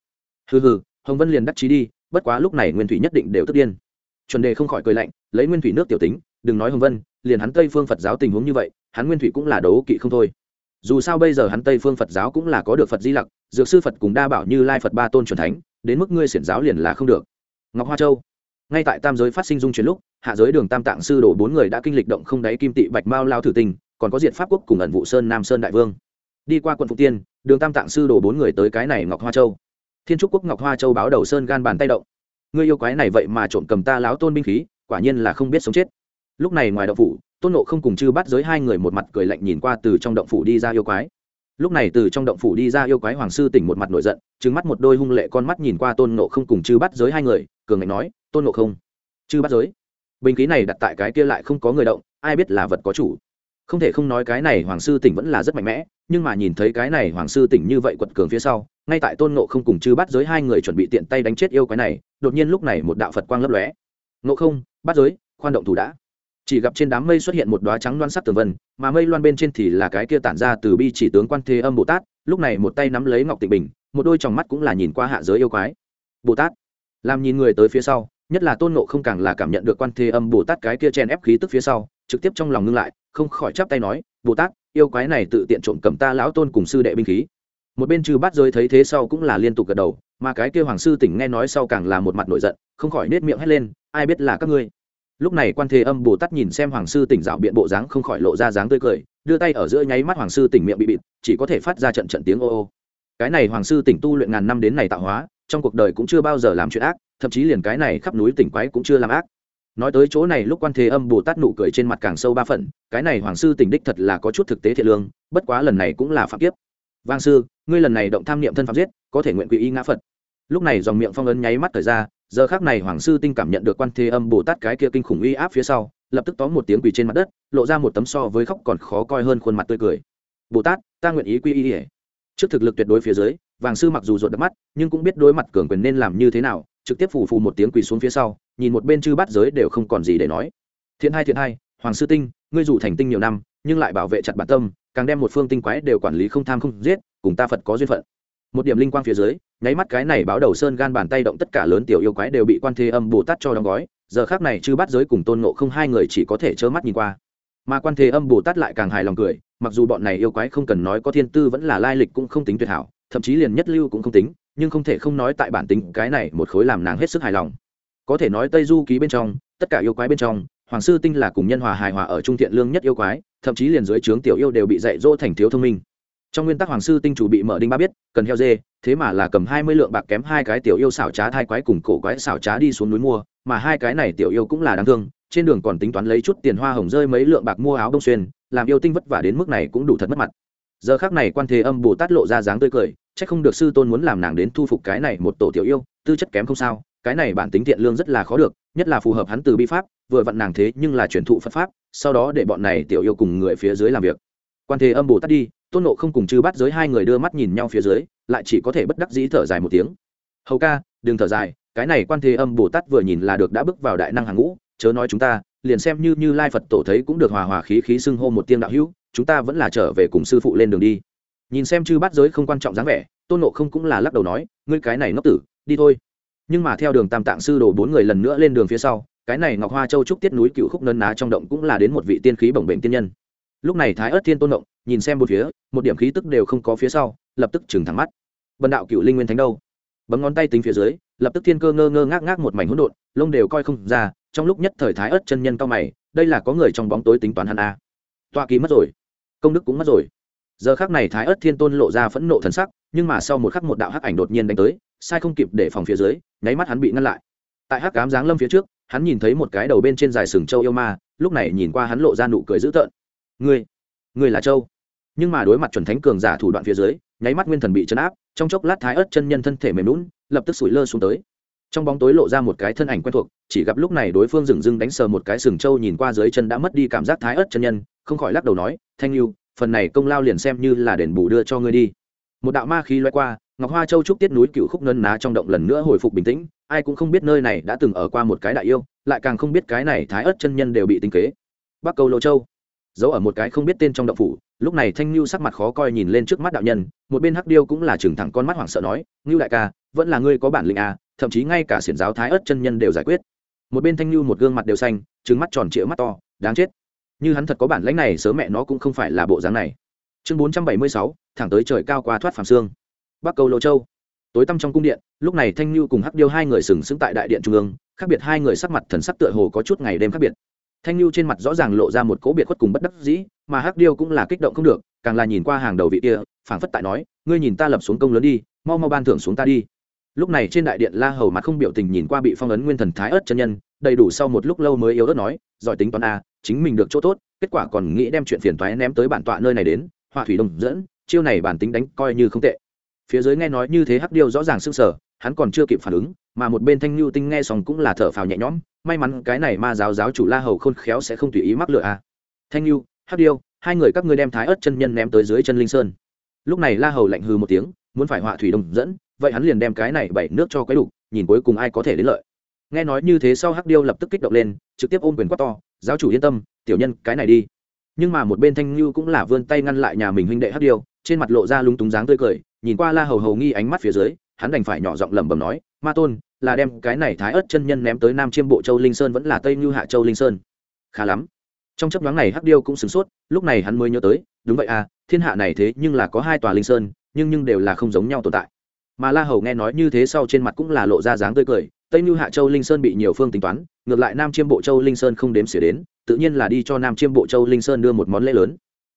Hừ hừ, hồng vân liền đắc chí đi, bất quá lúc này nguyên thủy nhất định đều tức điên. Chuẩn đề không khỏi cười lạnh, lấy nguyên thủy nước tiểu tính, đừng nói hồng vân, liền hắn tây phương phật giáo tình huống như vậy, hắn nguyên thủy cũng là đấu kỵ không thôi. Dù sao bây giờ hắn tây phương phật giáo cũng là có được phật di lặc, dược sư phật cùng đa bảo như lai phật ba tôn truyền thánh, đến mức ngươi xiển giáo liền là không được. Ngọc hoa châu ngay tại tam giới phát sinh dung chuyển lúc, hạ giới đường tam tạng sư đổ bốn người đã kinh lịch động không đáy kim tị bạch mao lao thử tình, còn có diện pháp quốc cùng ẩn vụ sơn nam sơn đại vương. Đi qua quận phụ tiên, đường tam tạng sư đổ bốn người tới cái này ngọc hoa châu. Thiên trúc quốc ngọc hoa châu báo đầu sơn gan bàn tay động. Ngươi yêu quái này vậy mà trộm cầm ta láo tôn binh khí, quả nhiên là không biết sống chết. Lúc này ngoài động phủ, tôn nộ không cùng chư bắt giới hai người một mặt cười lạnh nhìn qua từ trong động phủ đi ra yêu quái. Lúc này từ trong động phủ đi ra yêu quái hoàng sư tỉnh một mặt nổi giận trứng mắt một đôi hung lệ con mắt nhìn qua tôn nộ không cùng chư bắt giới hai người, cường ngạnh nói tôn Ngộ không? Chư bắt giới. Bình khí này đặt tại cái kia lại không có người động, ai biết là vật có chủ. Không thể không nói cái này hoàng sư tỉnh vẫn là rất mạnh mẽ, nhưng mà nhìn thấy cái này hoàng sư tỉnh như vậy quật cường phía sau, ngay tại tôn nộ không cùng chư bắt giới hai người chuẩn bị tiện tay đánh chết yêu quái này, đột nhiên lúc này một đạo phật quang lấp lóe. Nộ không bắt giới, khoan động thủ đã. Chỉ gặp trên đám mây xuất hiện một đoá trắng loan sắc tường vân, mà mây loan bên trên thì là cái kia tản ra từ bi chỉ tướng quan thế âm bồ tát, lúc này một tay nắm lấy ngọc tịnh bình, một đôi tròng mắt cũng là nhìn qua hạ giới yêu quái. Bồ tát, làm nhìn người tới phía sau nhất là tôn nộ không càng là cảm nhận được quan thế âm bồ tát cái kia chen ép khí tức phía sau, trực tiếp trong lòng ngưng lại, không khỏi chắp tay nói, bồ tát, yêu quái này tự tiện trộm cầm ta lão tôn cùng sư đệ binh khí. Một bên trừ bát giới thấy thế sau cũng là liên tục gật đầu, mà cái kia hoàng sư tỉnh nghe nói sau càng là một mặt nổi giận, không khỏi nết miệng hét lên, ai biết là các ngươi? Lúc này quan thế âm bồ tát nhìn xem hoàng sư tỉnh dạo biện bộ dáng không khỏi lộ ra dáng tươi cười, đưa tay ở giữa nháy mắt hoàng sư tỉnh miệng bị bịt, chỉ có thể phát ra trận trận tiếng ô ô. Cái này hoàng sư tỉnh tu luyện ngàn năm đến này tạo hóa trong cuộc đời cũng chưa bao giờ làm chuyện ác, thậm chí liền cái này khắp núi tỉnh quái cũng chưa làm ác. Nói tới chỗ này, lúc quan thế âm bồ tát nụ cười trên mặt càng sâu ba phần, cái này hoàng sư tỉnh đích thật là có chút thực tế thiện lương, bất quá lần này cũng là phạm kiếp. Vang sư, ngươi lần này động tham niệm thân phạm giết, có thể nguyện quỷ y ngã phật. Lúc này dòng miệng phong ấn nháy mắt thời ra, giờ khác này hoàng sư tinh cảm nhận được quan thế âm bồ tát cái kia kinh khủng uy áp phía sau, lập tức tóm một tiếng quỳ trên mặt đất, lộ ra một tấm so với khóc còn khó coi hơn khuôn mặt tươi cười. Bồ tát, ta nguyện ý quy y ỉa trước thực lực tuyệt đối phía dưới vàng sư mặc dù ruột đập mắt, nhưng cũng biết đối mặt cường quyền nên làm như thế nào, trực tiếp phù phù một tiếng quỳ xuống phía sau, nhìn một bên chư bắt giới đều không còn gì để nói. Thiện hai thiện hai, hoàng sư tinh, ngươi dù thành tinh nhiều năm, nhưng lại bảo vệ chặt bản tâm, càng đem một phương tinh quái đều quản lý không tham không giết, cùng ta phật có duyên phận. Một điểm linh quang phía dưới, nháy mắt cái này báo đầu sơn gan bàn tay động tất cả lớn tiểu yêu quái đều bị quan thế âm bồ tát cho đóng gói, giờ khác này chư bắt giới cùng tôn ngộ không hai người chỉ có thể trơ mắt nhìn qua. Mà quan thế âm bồ tát lại càng hài lòng cười, mặc dù bọn này yêu quái không cần nói có thiên tư vẫn là lai lịch cũng không tính tuyệt hảo thậm chí liền nhất lưu cũng không tính, nhưng không thể không nói tại bản tính cái này một khối làm nàng hết sức hài lòng. Có thể nói tây du ký bên trong, tất cả yêu quái bên trong, hoàng sư tinh là cùng nhân hòa hài hòa ở trung thiện lương nhất yêu quái, thậm chí liền dưới trướng tiểu yêu đều bị dạy dỗ thành thiếu thông minh. Trong nguyên tắc hoàng sư tinh chủ bị mở đinh ba biết, cần heo dê, thế mà là cầm hai mươi lượng bạc kém hai cái tiểu yêu xảo trá thai quái cùng cổ quái xảo trá đi xuống núi mua, mà hai cái này tiểu yêu cũng là đáng thương, trên đường còn tính toán lấy chút tiền hoa hồng rơi mấy lượng bạc mua áo đông xuyên, làm yêu tinh vất vả đến mức này cũng đủ thật mất mặt. Giờ khác này quan thế âm bồ tát lộ ra dáng tươi cười chắc không được sư tôn muốn làm nàng đến thu phục cái này một tổ tiểu yêu, tư chất kém không sao, cái này bản tính thiện lương rất là khó được, nhất là phù hợp hắn từ bi pháp, vừa vặn nàng thế nhưng là truyền thụ phật pháp, sau đó để bọn này tiểu yêu cùng người phía dưới làm việc. Quan thế âm bồ tát đi, tôn nộ không cùng chư bắt giới hai người đưa mắt nhìn nhau phía dưới, lại chỉ có thể bất đắc dĩ thở dài một tiếng. Hầu ca, đừng thở dài, cái này quan thế âm bồ tát vừa nhìn là được đã bước vào đại năng hàng ngũ, chớ nói chúng ta, liền xem như như lai phật tổ thấy cũng được hòa hòa khí khí xưng hô một tiếng đạo hữu, chúng ta vẫn là trở về cùng sư phụ lên đường đi nhìn xem chư bắt giới không quan trọng dáng vẻ, tôn nộ không cũng là lắc đầu nói, ngươi cái này ngốc tử, đi thôi. Nhưng mà theo đường tam tạng sư đồ bốn người lần nữa lên đường phía sau, cái này ngọc hoa châu trúc tiết núi cựu khúc nân ná trong động cũng là đến một vị tiên khí bổng bệnh tiên nhân. Lúc này thái ớt thiên tôn động nhìn xem một phía, một điểm khí tức đều không có phía sau, lập tức trừng thẳng mắt. Bần đạo cựu linh nguyên thánh đâu? Bấm ngón tay tính phía dưới, lập tức thiên cơ ngơ ngơ ngác ngác một mảnh hỗn độn, lông đều coi không ra, trong lúc nhất thời thái ớt chân nhân cao mày, đây là có người trong bóng tối tính toán hắn a à. toa ký mất rồi, công đức cũng mất rồi giờ khác này thái ớt thiên tôn lộ ra phẫn nộ thần sắc, nhưng mà sau một khắc một đạo hắc ảnh đột nhiên đánh tới, sai không kịp để phòng phía dưới, nháy mắt hắn bị ngăn lại. Tại hắc cám giáng lâm phía trước, hắn nhìn thấy một cái đầu bên trên dài sừng châu yêu ma, lúc này nhìn qua hắn lộ ra nụ cười dữ tợn. Ngươi ngươi là châu? Nhưng mà đối mặt chuẩn thánh cường giả thủ đoạn phía dưới, nháy mắt nguyên thần bị chấn áp, trong chốc lát thái ớt chân nhân thân thể mềm lún lập tức sủi lơ xuống tới. Trong bóng tối lộ ra một cái thân ảnh quen thuộc, chỉ gặp lúc này đối phương dừng dưng đánh sờ một cái sừng trâu nhìn qua dưới chân đã mất đi cảm giác thái ớt chân nhân, không khỏi lắc đầu nói, thanh lưu phần này công lao liền xem như là đền bù đưa cho ngươi đi. Một đạo ma khí loay qua, ngọc hoa châu trúc tiết núi cựu khúc ngân ná trong động lần nữa hồi phục bình tĩnh, ai cũng không biết nơi này đã từng ở qua một cái đại yêu, lại càng không biết cái này thái ớt chân nhân đều bị tính kế. Bắc cầu lô châu, giấu ở một cái không biết tên trong động phủ, lúc này thanh lưu sắc mặt khó coi nhìn lên trước mắt đạo nhân, một bên hắc điêu cũng là chừng thẳng con mắt hoảng sợ nói ngưu đại ca, vẫn là ngươi có bản lĩnh à thậm chí ngay cả xiển giáo thái ớt chân nhân đều giải quyết. Một bên thanh lưu một gương mặt đều xanh trứng mắt tròn trịa mắt to, đáng chết như hắn thật có bản lãnh này sớm mẹ nó cũng không phải là bộ dáng này. Chương bốn trăm bảy mươi sáu, thẳng tới trời cao qua thoát phàm xương. Bắc cầu lô châu. Tối tăm trong cung điện, lúc này thanh như cùng hắc điêu hai người sừng sững tại đại điện trung ương, khác biệt hai người sắc mặt thần sắc tựa hồ có chút ngày đêm khác biệt. Thanh lưu trên mặt rõ ràng lộ ra một cố biệt khuất cùng bất đắc dĩ, mà hắc điêu cũng là kích động không được, càng là nhìn qua hàng đầu vị kia, phảng phất tại nói, ngươi nhìn ta lập xuống công lớn đi, mau mau ban thưởng xuống ta đi. Lúc này trên đại điện la hầu mặt không biểu tình nhìn qua bị phong ấn nguyên thần thái ớt chân nhân, đầy đủ sau một lúc lâu mới yếu ớt nói, giỏi tính toán a chính mình được chỗ tốt, kết quả còn nghĩ đem chuyện phiền toái ném tới bản tọa nơi này đến, họa thủy đồng dẫn, chiêu này bản tính đánh coi như không tệ. Phía dưới nghe nói như thế hắc điêu rõ ràng sưng sở hắn còn chưa kịp phản ứng, mà một bên thanh lưu tinh nghe xong cũng là thở phào nhẹ nhõm, may mắn cái này ma giáo giáo chủ la hầu khôn khéo sẽ không tùy ý mắc lựa a à. thanh lưu hắc điêu, hai người các ngươi đem thái ớt chân nhân ném tới dưới chân linh sơn. Lúc này la hầu lạnh hừ một tiếng, muốn phải họa thủy đồng dẫn, vậy hắn liền đem cái này bảy nước cho cái đủ, nhìn cuối cùng ai có thể đến lợi. Nghe nói như thế sau hắc điêu lập tức kích động lên, trực tiếp ôm quyền quát to giáo chủ yên tâm, tiểu nhân, cái này đi. Nhưng mà một bên thanh như cũng là vươn tay ngăn lại nhà mình huynh đệ hắc điêu, trên mặt lộ ra lúng túng dáng tươi cười, nhìn qua la hầu hầu nghi ánh mắt phía dưới, hắn đành phải nhỏ giọng lẩm bẩm nói, ma tôn, là đem cái này thái ớt chân nhân ném tới nam chiêm bộ châu linh sơn vẫn là tây như hạ châu linh sơn. Khá lắm. Trong chấp nhoáng này hắc điêu cũng sửng sốt, lúc này hắn mới nhớ tới, đúng vậy à thiên hạ này thế nhưng là có hai tòa linh sơn, nhưng nhưng đều là không giống nhau tồn tại. Mà la hầu nghe nói như thế sau trên mặt cũng là lộ ra dáng tươi cười tây như hạ châu linh sơn bị nhiều phương tính toán, ngược lại nam chiêm bộ châu linh sơn không đếm xỉa đến, tự nhiên là đi cho nam chiêm bộ châu linh sơn đưa một món lễ lớn.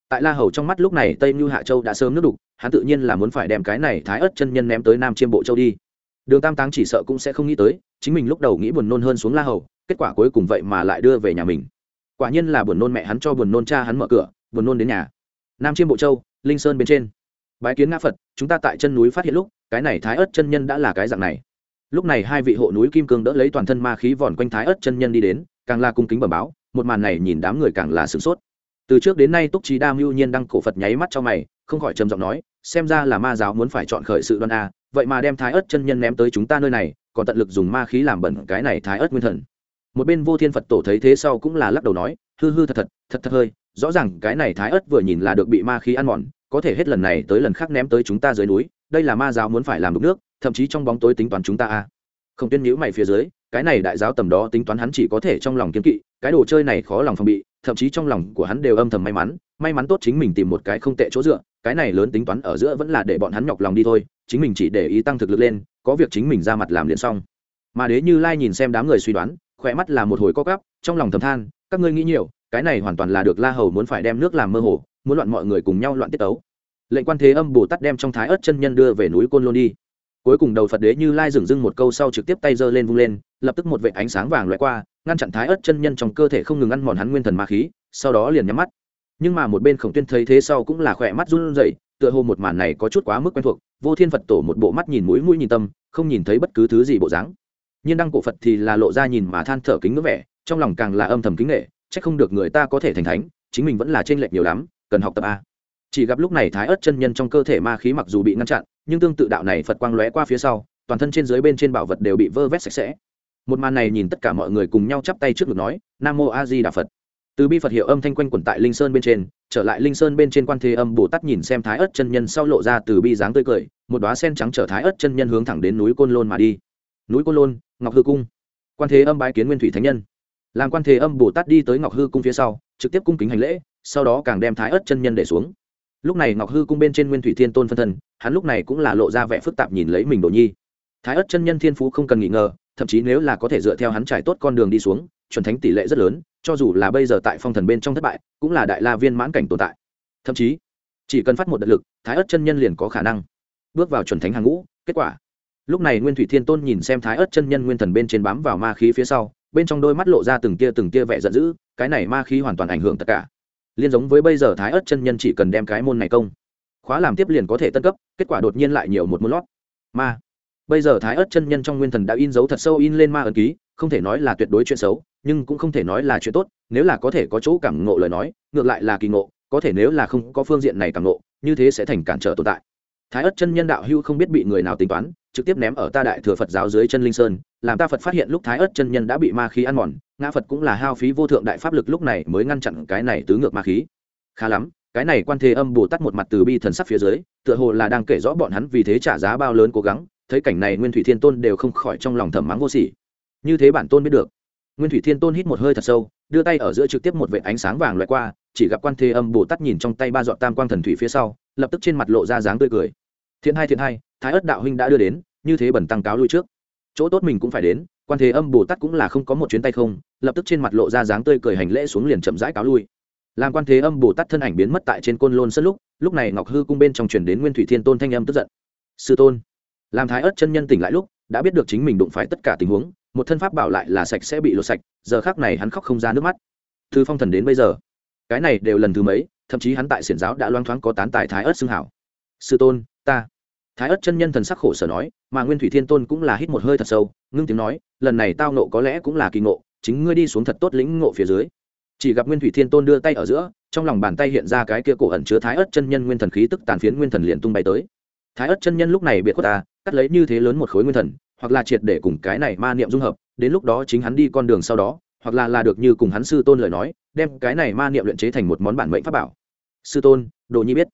Tại la hầu trong mắt lúc này tây như hạ châu đã sớm nước đục, hắn tự nhiên là muốn phải đem cái này thái ớt chân nhân ném tới nam chiêm bộ châu đi. Đường tam táng chỉ sợ cũng sẽ không nghĩ tới, chính mình lúc đầu nghĩ buồn nôn hơn xuống la hầu, kết quả cuối cùng vậy mà lại đưa về nhà mình. Quả nhiên là buồn nôn mẹ hắn cho buồn nôn cha hắn mở cửa, buồn nôn đến nhà. Nam chiêm bộ châu, linh sơn bên trên. Bái kiến ngã phật, chúng ta tại chân núi phát hiện lúc, cái này thái ớt chân nhân đã là cái dạng này lúc này hai vị hộ núi kim cương đỡ lấy toàn thân ma khí vòn quanh thái ớt chân nhân đi đến, càng là cung kính bẩm báo, một màn này nhìn đám người càng là sửng sốt. Từ trước đến nay túc trí đa mưu nhiên đăng cổ phật nháy mắt cho mày, không khỏi trầm giọng nói, xem ra là ma giáo muốn phải chọn khởi sự đoan a, vậy mà đem thái ớt chân nhân ném tới chúng ta nơi này, còn tận lực dùng ma khí làm bẩn cái này thái ớt nguyên thần. Một bên vô thiên phật tổ thấy thế sau cũng là lắc đầu nói, hư hư thật thật thật thật hơi, rõ ràng cái này thái ớt vừa nhìn là được bị ma khí ăn mòn, có thể hết lần này tới lần khác ném tới chúng ta dưới núi, đây là ma giáo muốn phải làm đục nước thậm chí trong bóng tối tính toán chúng ta a. Không tuyên nhữ mày phía dưới, cái này đại giáo tầm đó tính toán hắn chỉ có thể trong lòng kiếm kỵ, cái đồ chơi này khó lòng phòng bị, thậm chí trong lòng của hắn đều âm thầm may mắn may mắn tốt chính mình tìm một cái không tệ chỗ dựa, cái này lớn tính toán ở giữa vẫn là để bọn hắn nhọc lòng đi thôi, chính mình chỉ để ý tăng thực lực lên, có việc chính mình ra mặt làm liền xong. Mà đế như lai nhìn xem đám người suy đoán, khỏe mắt là một hồi co cắp trong lòng thầm than, các ngươi nghĩ nhiều, cái này hoàn toàn là được la hầu muốn phải đem nước làm mơ hồ, muốn loạn mọi người cùng nhau loạn tiết tấu. Lệnh quan thế âm bồ tát đem trong thái ớt chân nhân đưa về núi côn lôn đi cuối cùng đầu phật đế như lai dừng dưng một câu sau trực tiếp tay giơ lên vung lên, lập tức một vệ ánh sáng vàng loại qua, ngăn chặn thái ớt chân nhân trong cơ thể không ngừng ăn mòn hắn nguyên thần ma khí, sau đó liền nhắm mắt. Nhưng mà một bên khổng tuyên thấy thế sau cũng là khỏe mắt run rẩy, tựa hồ một màn này có chút quá mức quen thuộc, vô thiên phật tổ một bộ mắt nhìn mũi mũi nhìn tâm, không nhìn thấy bất cứ thứ gì bộ dáng. Nhiên đăng cổ phật thì là lộ ra nhìn mà than thở kính ngưỡng vẻ, trong lòng càng là âm thầm kính nghệ, chắc không được người ta có thể thành thánh, chính mình vẫn là trên lệch nhiều lắm, cần học tập a chỉ gặp lúc này thái ớt chân nhân trong cơ thể ma khí mặc dù bị ngăn chặn, nhưng tương tự đạo này phật quang lóe qua phía sau, toàn thân trên dưới bên trên bảo vật đều bị vơ vét sạch sẽ. Một màn này nhìn tất cả mọi người cùng nhau chắp tay trước ngực nói, nam mô a di đà phật. Từ bi phật hiệu âm thanh quanh quẩn tại linh sơn bên trên, trở lại linh sơn bên trên quan thế âm bồ tát nhìn xem thái ớt chân nhân sau lộ ra từ bi dáng tươi cười, một đoá sen trắng chở thái ớt chân nhân hướng thẳng đến núi côn lôn mà đi. Núi côn lôn, ngọc hư cung. Quan thế âm bái kiến nguyên thủy thánh nhân. Làm quan thế âm bồ tát đi tới ngọc hư cung phía sau, trực tiếp cung kính hành lễ, sau đó càng đem thái ớt chân nhân để xuống lúc này ngọc hư cung bên trên nguyên thủy thiên tôn phân thân, hắn lúc này cũng là lộ ra vẻ phức tạp nhìn lấy mình đồ nhi. Thái ớt chân nhân thiên phú không cần nghỉ ngờ, thậm chí nếu là có thể dựa theo hắn trải tốt con đường đi xuống, chuẩn thánh tỷ lệ rất lớn, cho dù là bây giờ tại phong thần bên trong thất bại, cũng là đại la viên mãn cảnh tồn tại. Thậm chí, chỉ cần phát một đợt lực, thái ớt chân nhân liền có khả năng bước vào chuẩn thánh hàng ngũ, kết quả. Lúc này nguyên thủy thiên tôn nhìn xem thái ớt chân nhân nguyên thần bên trên bám vào ma khí phía sau, bên trong đôi mắt lộ ra từng tia từng tia vẻ giận dữ, cái này ma khí hoàn toàn ảnh hưởng tất cả liên giống với bây giờ thái ớt chân nhân chỉ cần đem cái môn này công, khóa làm tiếp liền có thể tân cấp, kết quả đột nhiên lại nhiều một môn lót. Ma. Bây giờ thái ớt chân nhân trong nguyên thần đã in dấu thật sâu in lên ma ấn ký, không thể nói là tuyệt đối chuyện xấu, nhưng cũng không thể nói là chuyện tốt, nếu là có thể có chỗ cảm ngộ lời nói, ngược lại là kỳ ngộ, có thể nếu là không có phương diện này cảm ngộ, như thế sẽ thành cản trở tồn tại thái ất chân nhân đạo hưu không biết bị người nào tính toán, trực tiếp ném ở ta đại thừa phật giáo dưới chân linh sơn, làm ta phật phát hiện lúc thái ất chân nhân đã bị ma khí ăn mòn, ngã phật cũng là hao phí vô thượng đại pháp lực lúc này mới ngăn chặn cái này tứ ngược ma khí. Khá lắm, cái này quan thế âm bồ tát một mặt từ bi thần sắc phía dưới, tựa hồ là đang kể rõ bọn hắn vì thế trả giá bao lớn cố gắng, thấy cảnh này nguyên thủy thiên tôn đều không khỏi trong lòng thầm mắng vô sỉ. Như thế bản tôn biết được. Nguyên thủy thiên tôn hít một hơi thật sâu, đưa tay ở giữa trực tiếp một vệ ánh sáng vàng loại qua, chỉ gặp quan thế âm bồ tát nhìn trong tay ba dọn tam quang thần thủy phía sau, lập tức trên mặt lộ ra dáng tươi cười thiện hai thiện hai, thái ất đạo huynh đã đưa đến, như thế bẩn tăng cáo lui trước. Chỗ tốt mình cũng phải đến, quan thế âm bồ tát cũng là không có một chuyến tay không, lập tức trên mặt lộ ra dáng tươi cười hành lễ xuống liền chậm rãi cáo lui. Làm quan thế âm bồ tát thân ảnh biến mất tại trên côn lôn sân lúc lúc này ngọc hư cung bên trong truyền đến nguyên thủy thiên tôn thanh âm tức giận. Sư tôn. Làm thái ớt chân nhân tỉnh lại lúc, đã biết được chính mình đụng phải tất cả tình huống, một thân pháp bảo lại là sạch sẽ bị lột sạch, giờ khác này hắn khóc không ra nước mắt. Từ phong thần đến bây giờ. Cái này đều lần thứ mấy, thậm chí hắn tại xiển giáo đã loang thoáng có tán tài thái ớt xưng hảo. Sư tôn, ta thái ất chân nhân thần sắc khổ sở nói, mà nguyên thủy thiên tôn cũng là hít một hơi thật sâu, ngưng tiếng nói, lần này tao nộ có lẽ cũng là kỳ ngộ, chính ngươi đi xuống thật tốt lĩnh ngộ phía dưới. Chỉ gặp nguyên thủy thiên tôn đưa tay ở giữa, trong lòng bàn tay hiện ra cái kia cổ ẩn chứa thái ớt chân nhân nguyên thần khí tức tàn phiến nguyên thần liền tung bay tới. Thái ớt chân nhân lúc này biệt khuất ta, cắt lấy như thế lớn một khối nguyên thần, hoặc là triệt để cùng cái này ma niệm dung hợp, đến lúc đó chính hắn đi con đường sau đó, hoặc là là được như cùng hắn sư tôn lời nói, đem cái này ma niệm luyện chế thành một món bản mệnh pháp bảo. Sư tôn, đồ nhi biết.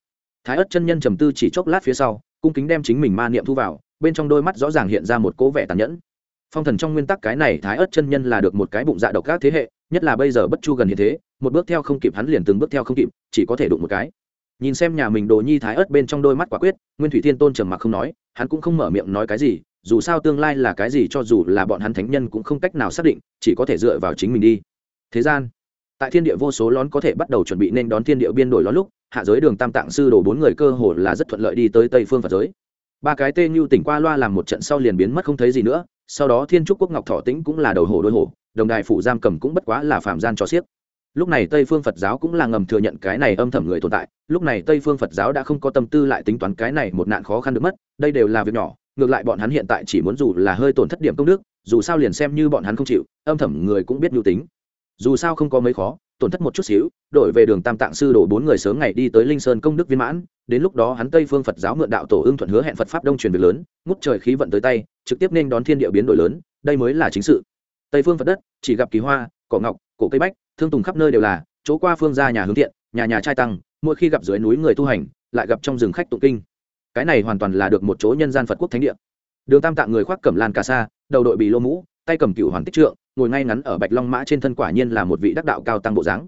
Thái ớt chân nhân trầm tư chỉ chốc lát phía sau cung kính đem chính mình ma niệm thu vào, bên trong đôi mắt rõ ràng hiện ra một cố vẻ tàn nhẫn. Phong thần trong nguyên tắc cái này thái ớt chân nhân là được một cái bụng dạ độc các thế hệ, nhất là bây giờ bất chu gần như thế, một bước theo không kịp hắn liền từng bước theo không kịp, chỉ có thể đụng một cái. Nhìn xem nhà mình đồ nhi thái ớt bên trong đôi mắt quả quyết, nguyên thủy thiên tôn trầm mặc không nói, hắn cũng không mở miệng nói cái gì, dù sao tương lai là cái gì cho dù là bọn hắn thánh nhân cũng không cách nào xác định, chỉ có thể dựa vào chính mình đi. Thế gian, tại thiên địa vô số lón có thể bắt đầu chuẩn bị nên đón thiên địa biên đổi lón lúc hạ giới đường tam tạng sư đổ bốn người cơ hồ là rất thuận lợi đi tới tây phương phật giới. Ba cái tê như tỉnh qua loa làm một trận sau liền biến mất không thấy gì nữa, sau đó thiên trúc quốc ngọc thọ tĩnh cũng là đầu hổ đôi hổ, đồng đài phủ giam cầm cũng bất quá là phạm gian cho xiếc. Lúc này tây phương phật giáo cũng là ngầm thừa nhận cái này âm thầm người tồn tại, lúc này tây phương phật giáo đã không có tâm tư lại tính toán cái này một nạn khó khăn được mất, đây đều là việc nhỏ, ngược lại bọn hắn hiện tại chỉ muốn dù là hơi tổn thất điểm công đức, dù sao liền xem như bọn hắn không chịu, âm thầm người cũng biết mưu tính. Dù sao không có mấy khó tổn thất một chút xíu, đổi về đường tam tạng sư đổ bốn người sớm ngày đi tới linh sơn công đức viên mãn. Đến lúc đó hắn tây phương phật giáo mượn đạo tổ ưng thuận hứa hẹn phật pháp đông truyền việc lớn, ngút trời khí vận tới tay, trực tiếp nên đón thiên địa biến đổi lớn, đây mới là chính sự. Tây phương phật đất, chỉ gặp kỳ hoa, cỏ ngọc, cổ cây bách, thương tùng khắp nơi đều là, chỗ qua phương ra nhà hướng thiện, nhà nhà trai tăng, mỗi khi gặp dưới núi người tu hành, lại gặp trong rừng khách tụng kinh. Cái này hoàn toàn là được một chỗ nhân gian phật quốc thánh địa. Đường tam tạng người khoác cẩm lan cà sa, đầu đội bị lô mũ tay cầm cựu hoàn tích trượng, ngồi ngay ngắn ở bạch long mã trên thân quả nhiên là một vị đắc đạo cao tăng bộ dáng.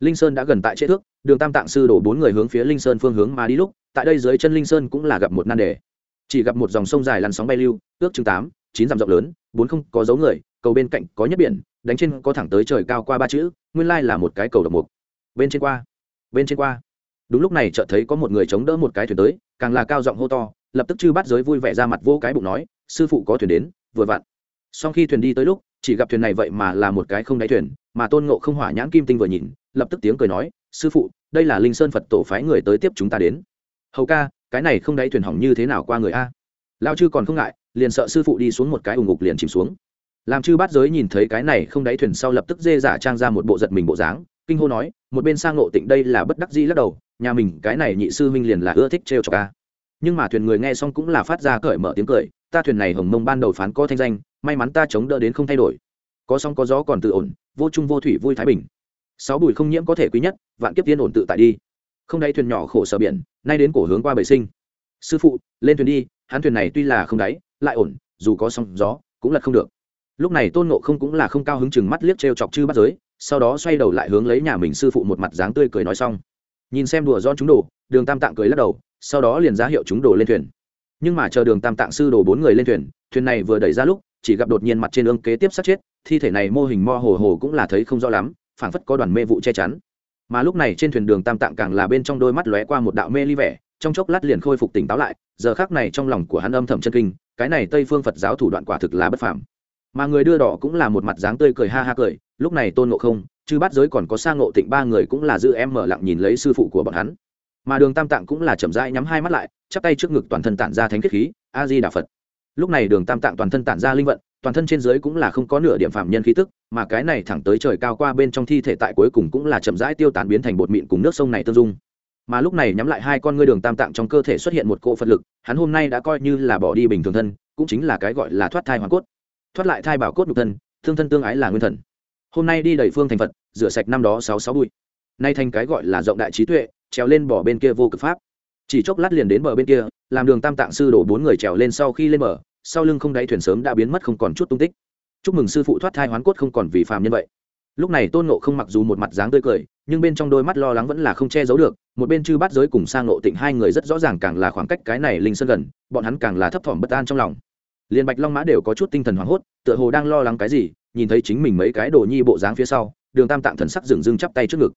Linh sơn đã gần tại chế thước, đường tam tạng sư đổ bốn người hướng phía linh sơn phương hướng mà đi lúc, tại đây dưới chân linh sơn cũng là gặp một nan đề. Chỉ gặp một dòng sông dài lăn sóng bay lưu, ước chừng tám, chín dặm rộng lớn, bốn không có dấu người, cầu bên cạnh có nhất biển, đánh trên có thẳng tới trời cao qua ba chữ, nguyên lai là một cái cầu độc mục. Bên trên qua, bên trên qua. Đúng lúc này chợt thấy có một người chống đỡ một cái thuyền tới, càng là cao giọng hô to, lập tức chư bắt giới vui vẻ ra mặt vô cái bụng nói, sư phụ có thuyền đến, vừa vặn sau khi thuyền đi tới lúc, chỉ gặp thuyền này vậy mà là một cái không đáy thuyền, mà tôn ngộ không hỏa nhãn kim tinh vừa nhìn, lập tức tiếng cười nói, sư phụ, đây là linh sơn phật tổ phái người tới tiếp chúng ta đến. Hầu ca, cái này không đáy thuyền hỏng như thế nào qua người a? Lao chư còn không ngại, liền sợ sư phụ đi xuống một cái ủng ngục liền chìm xuống. Làm chư bát giới nhìn thấy cái này không đáy thuyền sau lập tức dê giả trang ra một bộ giật mình bộ dáng, kinh hô nói, một bên sang ngộ tịnh đây là bất đắc dĩ lắc đầu, nhà mình cái này nhị sư minh liền là ưa thích trêu cho ca nhưng mà thuyền người nghe xong cũng là phát ra cởi mở tiếng cười ta thuyền này hồng mông ban đầu phán có thanh danh, may mắn ta chống đỡ đến không thay đổi. Có sóng có gió còn tự ổn, vô trung vô thủy vui thái bình. Sáu bùi không nhiễm có thể quý nhất, vạn kiếp tiên ổn tự tại đi. Không đáy thuyền nhỏ khổ sở biển, nay đến cổ hướng qua bể sinh. Sư phụ, lên thuyền đi, hắn thuyền này tuy là không đáy, lại ổn, dù có sóng gió, cũng lật không được. Lúc này tôn nộ không cũng là không cao hứng chừng mắt liếc t chọc chư bắt giới, sau đó xoay đầu lại hướng lấy nhà mình sư phụ một mặt dáng tươi cười nói xong. Nhìn xem đùa don chúng đồ, đường tam tạng cười lắc đầu, sau đó liền ra hiệu chúng đồ lên thuyền nhưng mà chờ đường tam tạng sư đồ bốn người lên thuyền thuyền này vừa đẩy ra lúc, chỉ gặp đột nhiên mặt trên ương kế tiếp sát chết, thi thể này mô hình mo hồ hồ cũng là thấy không rõ lắm, phảng phất có đoàn mê vụ che chắn. Mà lúc này trên thuyền đường tam tạng càng là bên trong đôi mắt lóe qua một đạo mê ly vẻ, trong chốc lát liền khôi phục tỉnh táo lại, giờ khác này trong lòng của hắn âm thầm chân kinh, cái này tây phương phật giáo thủ đoạn quả thực là bất phàm. Mà người đưa đỏ cũng là một mặt dáng tươi cười ha ha cười, lúc này tôn ngộ không chứ bắt giới còn có sang ngộ tịnh ba người cũng là giữ em mở lặng nhìn lấy sư phụ của bọn hắn mà đường tam tạng cũng là chậm rãi nhắm hai mắt lại, chắp tay trước ngực toàn thân tản ra thánh kết khí a di đà phật lúc này đường tam tạng toàn thân tản ra linh vận, toàn thân trên dưới cũng là không có nửa điểm phạm nhân khí tức, mà cái này thẳng tới trời cao qua bên trong thi thể tại cuối cùng cũng là chậm rãi tiêu tán biến thành bột mịn cùng nước sông này tương dung. Mà lúc này nhắm lại hai con ngươi đường tam tạng trong cơ thể xuất hiện một cỗ phật lực, hắn hôm nay đã coi như là bỏ đi bình thường thân, cũng chính là cái gọi là thoát thai hoàn cốt. Thoát lại thai bảo cốt nhục thân, thương thân tương ái là nguyên thần. Hôm nay đi đầy phương thành phật, rửa sạch năm đó sáu sáu bụi. Nay thành cái gọi là rộng đại trí tuệ trèo lên bỏ bên kia vô cực pháp. Chỉ chốc lát liền đến bờ bên kia, làm đường tam tạng sư đổ bốn người trèo lên sau khi lên bờ, sau lưng không đáy thuyền sớm đã biến mất không còn chút tung tích. Chúc mừng sư phụ thoát thai hoán cốt không còn vì phàm nhân vậy. Lúc này tôn nộ không mặc dù một mặt dáng tươi cười, nhưng bên trong đôi mắt lo lắng vẫn là không che giấu được, một bên chư bát giới cùng sang nộ tịnh hai người rất rõ ràng càng là khoảng cách cái này linh sơn gần, bọn hắn càng là thấp thỏm bất an trong lòng. Liền bạch long mã đều có chút tinh thần hoảng hốt, tựa hồ đang lo lắng cái gì, nhìn thấy chính mình mấy cái đồ nhi bộ dáng phía sau, đường tam tạng thần sắc dừng dưng chắp tay trước ngực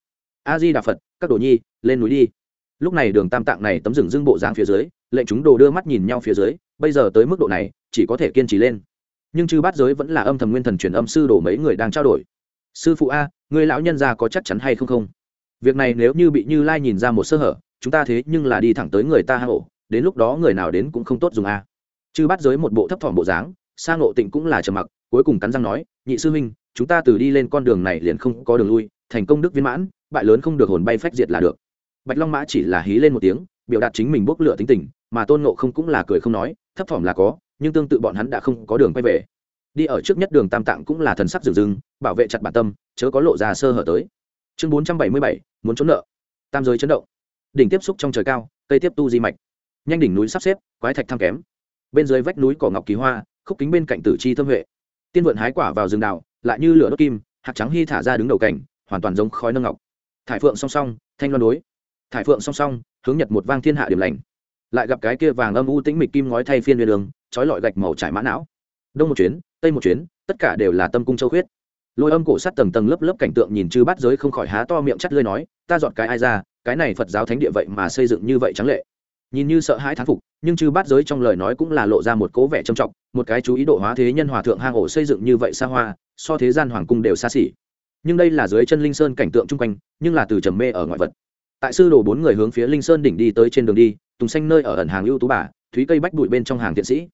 a di đà phật các đồ nhi, lên núi đi. Lúc này đường tam tạng này tấm rừng dưng bộ dáng phía dưới, lệnh chúng đồ đưa mắt nhìn nhau phía dưới, bây giờ tới mức độ này, chỉ có thể kiên trì lên. Nhưng chư bát giới vẫn là âm thầm nguyên thần truyền âm sư đổ mấy người đang trao đổi. Sư phụ a, người lão nhân già có chắc chắn hay không không? Việc này nếu như bị như lai nhìn ra một sơ hở, chúng ta thế nhưng là đi thẳng tới người ta hang hộ đến lúc đó người nào đến cũng không tốt dùng a. Chư bát giới một bộ thấp thỏm bộ dáng, Sa ngộ tịnh cũng là trầm mặc, cuối cùng cắn răng nói, nhị sư huynh, chúng ta từ đi lên con đường này liền không có đường lui, thành công đức viên mãn bại lớn không được hồn bay phách diệt là được. Bạch long mã chỉ là hí lên một tiếng, biểu đạt chính mình bốc lửa tính tình, mà tôn nộ không cũng là cười không nói, thấp thỏm là có, nhưng tương tự bọn hắn đã không có đường quay về. Đi ở trước nhất đường tam tạng cũng là thần sắc rừng rừng bảo vệ chặt bản tâm, chớ có lộ ra sơ hở tới. Chương bốn trăm bảy mươi bảy, muốn trốn nợ. Tam giới chấn động. Đỉnh tiếp xúc trong trời cao, cây tiếp tu di mạch. Nhanh đỉnh núi sắp xếp, quái thạch thăng kém. Bên dưới vách núi cỏ ngọc kỳ hoa, khúc kính bên cạnh tử chi thâm huệ. Tiên vượn hái quả vào rừng đào, lại như lửa đốt kim, hạt trắng hy thả ra đứng đầu cảnh, hoàn toàn giống khói nâng ngọc thải phượng song song, thanh loan đối. Thải phượng song song, hướng nhật một vang thiên hạ điểm lành. Lại gặp cái kia vàng âm u tĩnh mịch kim ngói thay phiên viên đường trói lọi gạch màu trải mã não. Đông một chuyến, tây một chuyến, tất cả đều là tâm cung châu khuyết. Lôi âm cổ sắt tầng tầng lớp lớp cảnh tượng nhìn chư bát giới không khỏi há to miệng chắt lưỡi nói, ta dọn cái ai ra, cái này phật giáo thánh địa vậy mà xây dựng như vậy trắng lệ. Nhìn như sợ hãi thán phục, nhưng chư bát giới trong lời nói cũng là lộ ra một cố vẻ trầm trọng, một cái chú ý độ hóa thế nhân hòa thượng hang ổ xây dựng như vậy xa hoa, so thế gian hoàng cung đều xa xỉ nhưng đây là dưới chân linh sơn cảnh tượng chung quanh, nhưng là từ trầm mê ở ngoại vật. Tại sư đồ bốn người hướng phía linh sơn đỉnh đi tới trên đường đi, tùng xanh nơi ở ẩn hàng ưu tú bà, thúy cây bách bụi bên trong hàng thiện sĩ.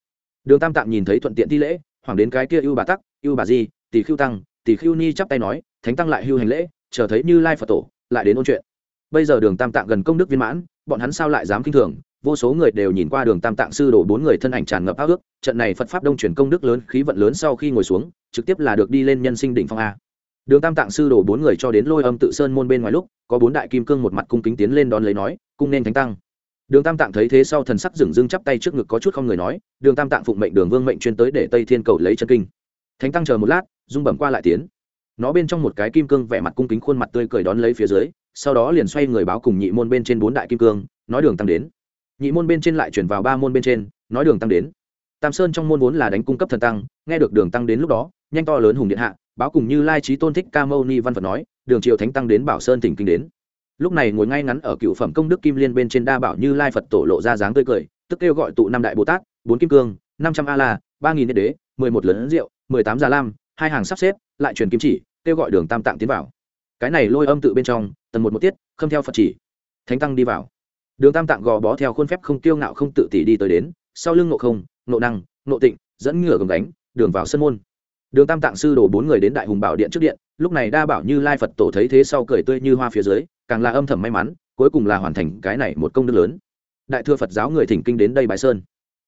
Đường tam tạm nhìn thấy thuận tiện thi lễ hoàng đến cái kia ưu bà tắc, ưu bà di tỷ khưu tăng, tỷ khưu ni chắp tay nói, thánh tăng lại hưu hành lễ, chờ thấy như lai phật tổ, lại đến ôn chuyện. Bây giờ đường tam tạng gần công đức viên mãn, bọn hắn sao lại dám kinh thường? Vô số người đều nhìn qua đường tam tạng sư đổ bốn người thân ảnh tràn ngập áo ước, trận này phật pháp đông truyền công đức lớn, khí vận lớn sau khi ngồi xuống, trực tiếp là được đi lên nhân sinh đỉnh phong a đường tam tạng sư đổ bốn người cho đến lôi âm tự sơn môn bên ngoài lúc, có bốn đại kim cương một mặt cung kính tiến lên đón lấy nói, cung nên thánh tăng. Đường tam tạng thấy thế sau thần sắc dừng dưng chắp tay trước ngực có chút không người nói, đường tam tạng phụng mệnh đường vương mệnh chuyên tới để tây thiên cầu lấy chân kinh. Thánh tăng chờ một lát dung bẩm qua lại tiến. Nó bên trong một cái kim cương vẻ mặt cung kính khuôn mặt tươi cười đón lấy phía dưới, sau đó liền xoay người báo cùng nhị môn bên trên bốn đại kim cương, nói đường tăng đến. Nhị môn bên trên lại chuyển vào ba môn bên trên, nói đường tăng đến. Tam sơn trong môn vốn là đánh cung cấp thần tăng, nghe được đường tăng đến lúc đó, nhanh to lớn hùng điện hạ báo cùng như lai trí tôn thích ca mâu ni văn phật nói, đường triều thánh tăng đến bảo sơn tỉnh kinh đến. Lúc này ngồi ngay ngắn ở cựu phẩm công đức kim liên bên trên đa bảo như lai phật tổ lộ ra dáng tươi cười, tức kêu gọi tụ năm đại bồ tát, bốn kim cương, năm trăm a la, ba nghìn đế, mười một lớn rượu, mười tám già lam, hai hàng sắp xếp, lại truyền kim chỉ, kêu gọi đường tam tạng tiến vào. Cái này lôi âm tự bên trong, tầng một một tiết không theo phật chỉ. Thánh tăng đi vào. Đường tam tạng gò bó theo khuôn phép không tiêu ngạo không tự tỷ đi tới đến, sau lưng nộ không nộ năng nộ tịnh, dẫn ngựa gồng đánh đường vào sân môn đường tam tạng sư đổ bốn người đến đại hùng bảo điện trước điện, lúc này đa bảo như lai phật tổ thấy thế sau cười tươi như hoa phía dưới, càng là âm thầm may mắn, cuối cùng là hoàn thành cái này một công đức lớn. Đại thừa phật giáo người thỉnh kinh đến đây bài sơn.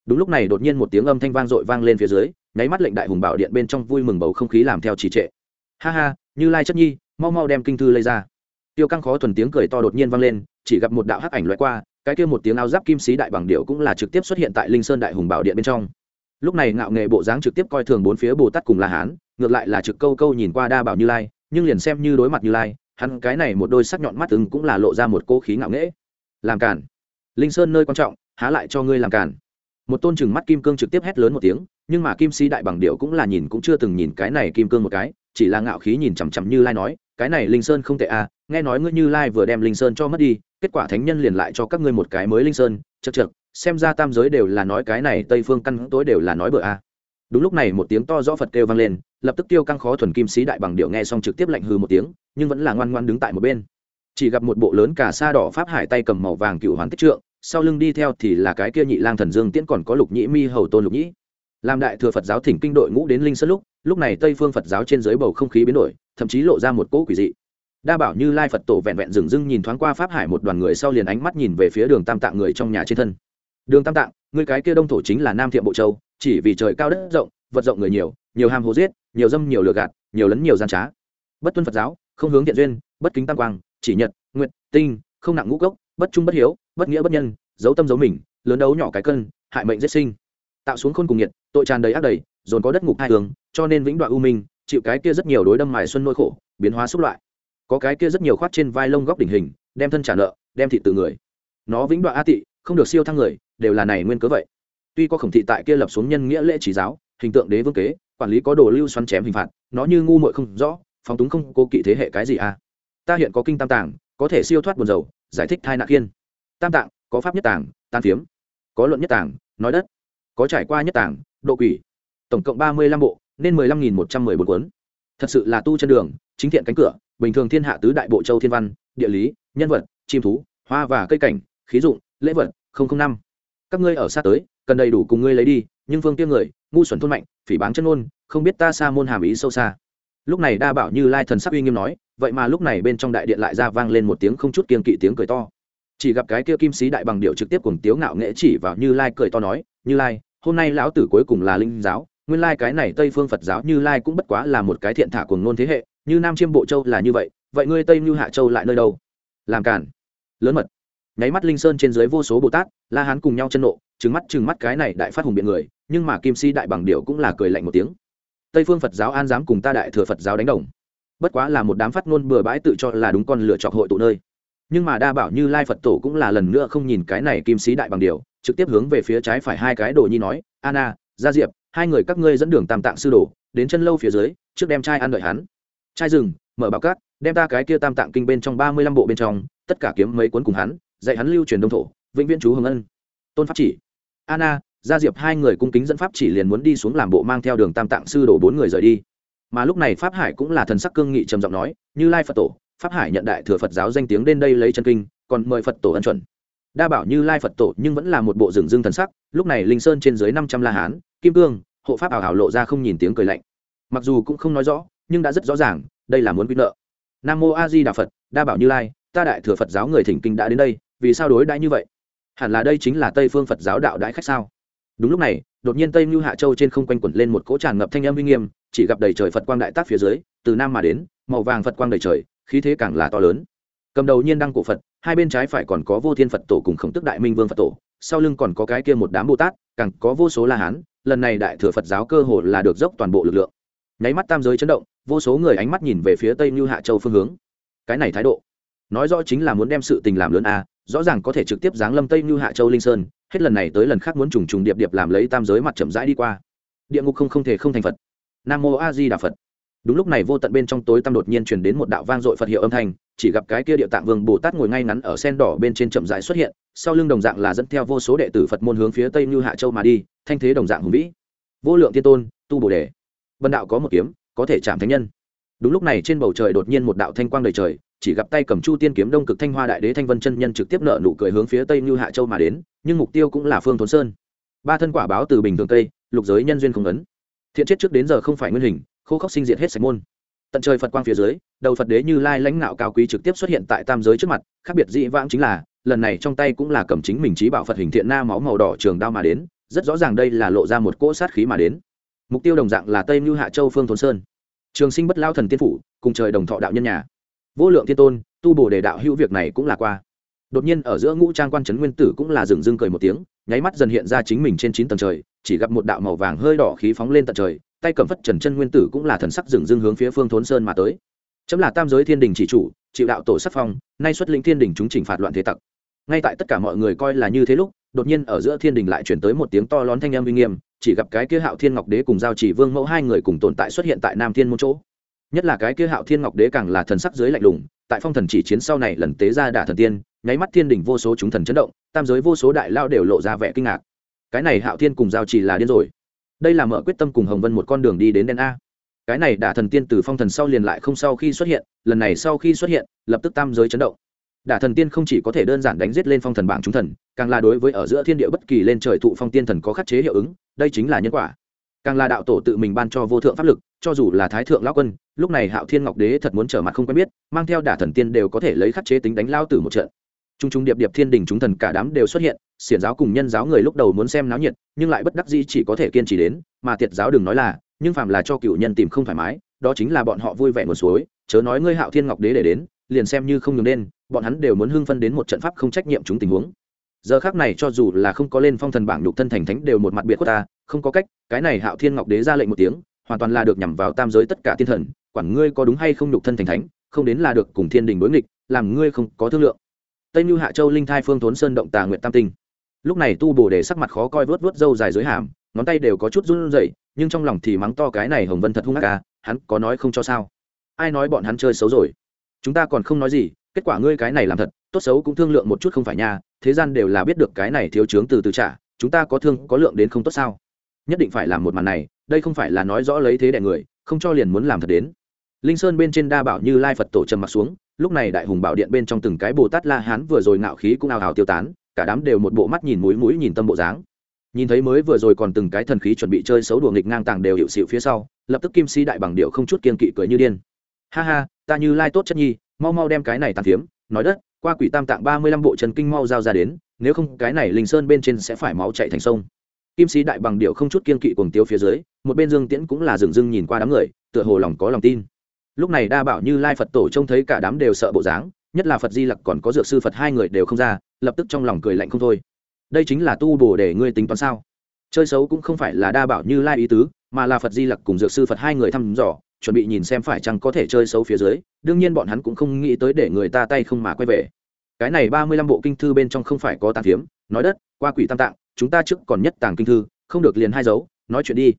Đúng lúc này đột nhiên một tiếng âm thanh vang dội vang lên phía dưới, nháy mắt lệnh đại hùng bảo điện bên trong vui mừng bầu không khí làm theo trì trệ. Ha ha, như lai chất nhi, mau mau đem kinh thư lấy ra. Tiêu căng khó thuần tiếng cười to đột nhiên vang lên, chỉ gặp một đạo hắc ảnh loại qua, cái kia một tiếng áo giáp kim sĩ đại bằng điệu cũng là trực tiếp xuất hiện tại linh sơn đại hùng bảo điện bên trong lúc này ngạo nghệ bộ dáng trực tiếp coi thường bốn phía bồ tát cùng la hán, ngược lại là trực câu câu nhìn qua đa bảo như lai, nhưng liền xem như đối mặt như lai, hắn cái này một đôi sắc nhọn mắt ứng cũng là lộ ra một cô khí ngạo nghễ. Làm cản linh sơn nơi quan trọng, há lại cho ngươi làm cản một tôn chừng mắt kim cương trực tiếp hét lớn một tiếng, nhưng mà kim sĩ đại bằng điệu cũng là nhìn cũng chưa từng nhìn cái này kim cương một cái, chỉ là ngạo khí nhìn chằm chằm như lai nói, cái này linh sơn không tệ à nghe nói ngươi như lai vừa đem linh sơn cho mất đi, kết quả thánh nhân liền lại cho các ngươi một cái mới linh sơn chật chật xem ra tam giới đều là nói cái này, tây phương căn tối đều là nói bừa a. À. đúng lúc này một tiếng to rõ phật kêu vang lên, lập tức tiêu căng khó thuần kim sĩ đại bằng điệu nghe xong trực tiếp lạnh hư một tiếng, nhưng vẫn là ngoan ngoan đứng tại một bên. Chỉ gặp một bộ lớn cả sa đỏ pháp hải tay cầm màu vàng cựu hoàn tích trượng, sau lưng đi theo thì là cái kia nhị lang thần dương tiễn còn có lục nhĩ mi hầu tôn lục nhĩ. Làm đại thừa phật giáo thỉnh kinh đội ngũ đến linh sơn lúc lúc này tây phương phật giáo trên dưới bầu không khí biến đổi, thậm chí lộ ra một cỗ quỷ dị. Đa bảo như lai phật tổ vẹn vẹn dừng dưng nhìn thoáng qua pháp hải một đoàn người sau liền ánh mắt nhìn về phía đường tam tạng người trong nhà trên thân đường tam tạng người cái kia đông thổ chính là nam thiệm bộ châu, chỉ vì trời cao đất rộng, vật rộng người nhiều nhiều ham hố giết, nhiều dâm, nhiều lừa gạt, nhiều lấn, nhiều gian trá. Bất tuân phật giáo, không hướng thiện duyên, bất kính tam quang, chỉ nhật nguyện tinh, không nặng ngũ cốc, bất trung bất hiếu, bất nghĩa bất nhân, giấu tâm giấu mình, lớn đấu nhỏ cái cân, hại mệnh giết sinh. Tạo xuống khôn cùng nhiệt, tội tràn đầy ác đầy, dồn có đất ngục hai hướng cho nên vĩnh đoạn u minh, chịu cái kia rất nhiều đối đâm mài xuân nỗi khổ, biến hóa xúc loại. Có cái kia rất nhiều khoát trên vai lông góc đỉnh hình, đem thân trả nợ, đem thị từ người. Nó vĩnh đoạn a tị, không được siêu thăng người đều là này nguyên cớ vậy. Tuy có khổng thị tại kia lập xuống nhân nghĩa lễ chỉ giáo, hình tượng đế vương kế, quản lý có đồ lưu xoắn chém hình phạt, nó như ngu muội không rõ, phóng túng không cố kỵ thế hệ cái gì à? Ta hiện có kinh tam tàng có thể siêu thoát buồn dầu giải thích thai nạn kiên. Tam tạng, có pháp nhất tàng tan phiếm. Có luận nhất tàng nói đất. Có trải qua nhất tàng độ quỷ. Tổng cộng ba mươi lăm bộ, nên mười lăm nghìn một trăm mười bốn cuốn. Thật sự là tu chân đường, chính thiện cánh cửa, bình thường thiên hạ tứ đại bộ châu thiên văn, địa lý, nhân vật, chim thú, hoa và cây cảnh, khí dụng, lễ vật năm các ngươi ở xa tới, cần đầy đủ cùng ngươi lấy đi, nhưng phương tiêm người, ngu xuẩn thôn mạnh, phỉ báng chân ngôn, không biết ta xa môn hàm ý sâu xa. Lúc này đa bảo như lai thần sắc uy nghiêm nói, vậy mà lúc này bên trong đại điện lại ra vang lên một tiếng không chút kiên kỵ tiếng cười to. Chỉ gặp cái kia kim sĩ đại bằng điệu trực tiếp cùng tiếu ngạo nghệ chỉ vào như lai cười to nói, như lai, hôm nay lão tử cuối cùng là linh giáo, nguyên lai cái này tây phương phật giáo như lai cũng bất quá là một cái thiện thả cùng ngôn thế hệ, như nam chiêm bộ châu là như vậy vậy ngươi tây như hạ châu lại nơi đâu? Làm cản lớn mật nháy mắt linh sơn trên dưới vô số bồ tát, la hán cùng nhau chân nộ, trừng mắt trừng mắt cái này đại phát hùng biện người, nhưng mà kim si đại bằng điệu cũng là cười lạnh một tiếng. Tây phương phật giáo an dám cùng ta đại thừa phật giáo đánh đồng. Bất quá là một đám phát ngôn bừa bãi tự cho là đúng con lựa chọc hội tụ nơi. Nhưng mà đa bảo như lai phật tổ cũng là lần nữa không nhìn cái này kim sĩ đại bằng điều trực tiếp hướng về phía trái phải hai cái đồ nhi nói, anna, gia diệp, hai người các ngươi dẫn đường tam tạng sư đồ, đến chân lâu phía dưới, trước đem trai ăn đợi hắn. Trai rừng, mở bảo cát, đem ta cái kia tam tạng kinh bên trong ba mươi lăm bộ bên trong, tất cả kiếm mấy cuốn cùng hắn dạy hắn lưu truyền đông thổ, vĩnh viễn chú hồng ân. Tôn pháp chỉ. Anna, gia diệp hai người cung kính dẫn pháp chỉ liền muốn đi xuống làm bộ mang theo đường tam tạng sư đổ bốn người rời đi. Mà lúc này pháp hải cũng là thần sắc cương nghị trầm giọng nói, như lai phật tổ, pháp hải nhận đại thừa phật giáo danh tiếng đến đây lấy chân kinh, còn mời phật tổ ân chuẩn. Đa bảo như lai phật tổ nhưng vẫn là một bộ rừng dương thần sắc, lúc này linh sơn trên dưới năm trăm la hán, kim cương, hộ pháp ảo ảo lộ ra không nhìn tiếng cười lạnh. Mặc dù cũng không nói rõ, nhưng đã rất rõ ràng, đây là muốn quy nợ. Nam mô a di đà phật, đa bảo như lai, ta đại thừa phật giáo người thỉnh kinh đã đến đây vì sao đối đãi như vậy? Hẳn là đây chính là tây phương phật giáo đạo đãi khách sao? Đúng lúc này, đột nhiên tây mưu hạ châu trên không quanh quẩn lên một cỗ tràn ngập thanh âm uy nghiêm, chỉ gặp đầy trời phật quang đại tác phía dưới, từ nam mà đến, màu vàng phật quang đầy trời, khí thế càng là to lớn. Cầm đầu nhiên đăng cổ phật, hai bên trái phải còn có vô thiên phật tổ cùng khổng tức đại minh vương phật tổ, sau lưng còn có cái kia một đám bồ tát, càng có vô số la hán, lần này đại thừa phật giáo cơ hồ là được dốc toàn bộ lực lượng. Nháy mắt tam giới chấn động, vô số người ánh mắt nhìn về phía tây như hạ châu phương hướng. Cái này thái độ, nói rõ chính là muốn đem sự tình làm lớn a rõ ràng có thể trực tiếp giáng lâm tây như hạ châu linh sơn, hết lần này tới lần khác muốn trùng trùng điệp điệp làm lấy tam giới mặt chậm rãi đi qua. Địa ngục không không thể không thành phật. Nam mô a di đà phật. Đúng lúc này vô tận bên trong tối tăm đột nhiên truyền đến một đạo vang dội phật hiệu âm thanh, chỉ gặp cái kia địa tạng vương bồ tát ngồi ngay ngắn ở sen đỏ bên trên chậm rãi xuất hiện, sau lưng đồng dạng là dẫn theo vô số đệ tử phật môn hướng phía tây như hạ châu mà đi, thanh thế đồng dạng hùng vĩ. Vô lượng tiên tôn, tu bồ đề. Vân đạo có một kiếm, có thể chạm thánh nhân. Đúng lúc này trên bầu trời đột nhiên một đạo thanh quang đầy trời chỉ gặp tay cầm chu tiên kiếm đông cực thanh hoa đại đế thanh vân chân nhân trực tiếp nợ nụ cười hướng phía tây như hạ châu mà đến, nhưng mục tiêu cũng là phương thốn sơn. Ba thân quả báo từ bình thường tây, lục giới nhân duyên không ấn. Thiện chết trước đến giờ không phải nguyên hình, khô khốc sinh diệt hết sạch môn. Tận trời phật quang phía dưới, đầu phật đế như lai lãnh nạo cao quý trực tiếp xuất hiện tại tam giới trước mặt, khác biệt dị vãng chính là, lần này trong tay cũng là cầm chính mình trí bảo phật hình thiện na máu màu đỏ trường đao mà đến, rất rõ ràng đây là lộ ra một cỗ sát khí mà đến. Mục tiêu đồng dạng là tây mưu hạ châu phương thôn sơn. Trường sinh bất lao thần tiên phủ, cùng trời đồng thọ đạo nhân nhà vô lượng thiên tôn, tu bổ đề đạo hữu việc này cũng là qua. Đột nhiên ở giữa ngũ trang quan trấn nguyên tử cũng là dừng dưng cười một tiếng, nháy mắt dần hiện ra chính mình trên chín tầng trời, chỉ gặp một đạo màu vàng hơi đỏ khí phóng lên tận trời, tay cầm phất trần chân nguyên tử cũng là thần sắc dừng dưng hướng phía phương thốn sơn mà tới. Chấm là tam giới thiên đình chỉ chủ, chịu đạo tổ sắc phong, nay xuất lĩnh thiên đình chúng chỉnh phạt loạn thế tặc. Ngay tại tất cả mọi người coi là như thế lúc, đột nhiên ở giữa thiên đình lại chuyển tới một tiếng to lón thanh âm uy nghiêm, chỉ gặp cái kia hạo thiên ngọc đế cùng giao chỉ vương mẫu hai người cùng tồn tại xuất hiện tại nam thiên môn chỗ nhất là cái kia hạo thiên ngọc đế càng là thần sắc dưới lạnh lùng, tại phong thần chỉ chiến sau này lần tế ra đả thần tiên, nháy mắt thiên đỉnh vô số chúng thần chấn động, tam giới vô số đại lao đều lộ ra vẻ kinh ngạc. Cái này hạo thiên cùng giao chỉ là điên rồi. Đây là mở quyết tâm cùng hồng vân một con đường đi đến đen a. Cái này đả thần tiên từ phong thần sau liền lại không sau khi xuất hiện, lần này sau khi xuất hiện, lập tức tam giới chấn động. Đả thần tiên không chỉ có thể đơn giản đánh giết lên phong thần bảng chúng thần, càng là đối với ở giữa thiên địa bất kỳ lên trời thụ phong tiên thần có khắc chế hiệu ứng, đây chính là nhân quả càng là đạo tổ tự mình ban cho vô thượng pháp lực cho dù là thái thượng lão quân lúc này hạo thiên ngọc đế thật muốn trở mặt không quen biết mang theo đả thần tiên đều có thể lấy khắc chế tính đánh lao tử một trận. T r u n g t r u n g điệp điệp thiên đình chúng thần cả đám đều xuất hiện xiển giáo cùng nhân giáo người lúc đầu muốn xem náo nhiệt nhưng lại bất đắc dĩ chỉ có thể kiên trì đến mà tiệt giáo đừng nói là nhưng phàm là cho cựu nhân tìm không thoải mái đó chính là bọn họ vui vẻ một suối chớ nói ngươi hạo thiên ngọc đế để đến liền xem như không nhường nên, bọn hắn đều muốn hưng phân đến một trận pháp không trách nhiệm chúng tình huống giờ khác này cho dù là không có lên phong thần bảng nhục thân thành thánh đều một mặt biệt của ta, không có cách, cái này hạo thiên ngọc đế ra lệnh một tiếng, hoàn toàn là được nhằm vào tam giới tất cả thiên thần, quản ngươi có đúng hay không nhục thân thành thánh, không đến là được cùng thiên đình đối nghịch, làm ngươi không có thương lượng. Tây mưu hạ châu linh thai phương thốn sơn động tà nguyện tam tinh. Lúc này tu bồ đề sắc mặt khó coi vớt vớt râu dài dưới hàm, ngón tay đều có chút run rẩy, nhưng trong lòng thì mắng to cái này hồng vân thật hung ác ca hắn có nói không cho sao? Ai nói bọn hắn chơi xấu rồi? Chúng ta còn không nói gì, kết quả ngươi cái này làm thật, tốt xấu cũng thương lượng một chút không phải nha thế gian đều là biết được cái này thiếu chướng từ từ trả, chúng ta có thương, có lượng đến không tốt sao? Nhất định phải làm một màn này, đây không phải là nói rõ lấy thế đẻ người, không cho liền muốn làm thật đến. Linh sơn bên trên đa bảo như lai phật tổ trầm mặt xuống, lúc này đại hùng bảo điện bên trong từng cái bồ tát la hán vừa rồi ngạo khí cũng ào ào tiêu tán, cả đám đều một bộ mắt nhìn mũi mũi nhìn tâm bộ dáng. Nhìn thấy mới vừa rồi còn từng cái thần khí chuẩn bị chơi xấu đùa nghịch ngang tàng đều hiệu xịu phía sau, lập tức kim si đại bằng điệu không chút kiên kỵ cười như điên. Ha ha, ta như lai tốt chất nhi, mau mau đem cái này tàn phiếm, nói đất qua quỷ tam tạng ba mươi lăm bộ trần kinh mau giao ra đến, nếu không, cái này linh sơn bên trên sẽ phải máu chạy thành sông. Kim sĩ đại bằng điệu không chút kiên kỵ cuồng tiêu phía dưới, một bên dương tiễn cũng là dừng dưng nhìn qua đám người, tựa hồ lòng có lòng tin. Lúc này đa bảo như lai phật tổ trông thấy cả đám đều sợ bộ dáng, nhất là phật di lặc còn có dược sư phật hai người đều không ra, lập tức trong lòng cười lạnh không thôi. Đây chính là tu bổ để ngươi tính toán sao? Chơi xấu cũng không phải là đa bảo như lai ý tứ, mà là phật di lặc cùng dược sư phật hai người thăm dò chuẩn bị nhìn xem phải chăng có thể chơi xấu phía dưới, đương nhiên bọn hắn cũng không nghĩ tới để người ta tay không mà quay về. Cái này ba mươi lăm bộ kinh thư bên trong không phải có tàn phiếm nói đất, qua quỷ tam tạng, chúng ta trước còn nhất tàng kinh thư, không được liền hai dấu, nói chuyện đi.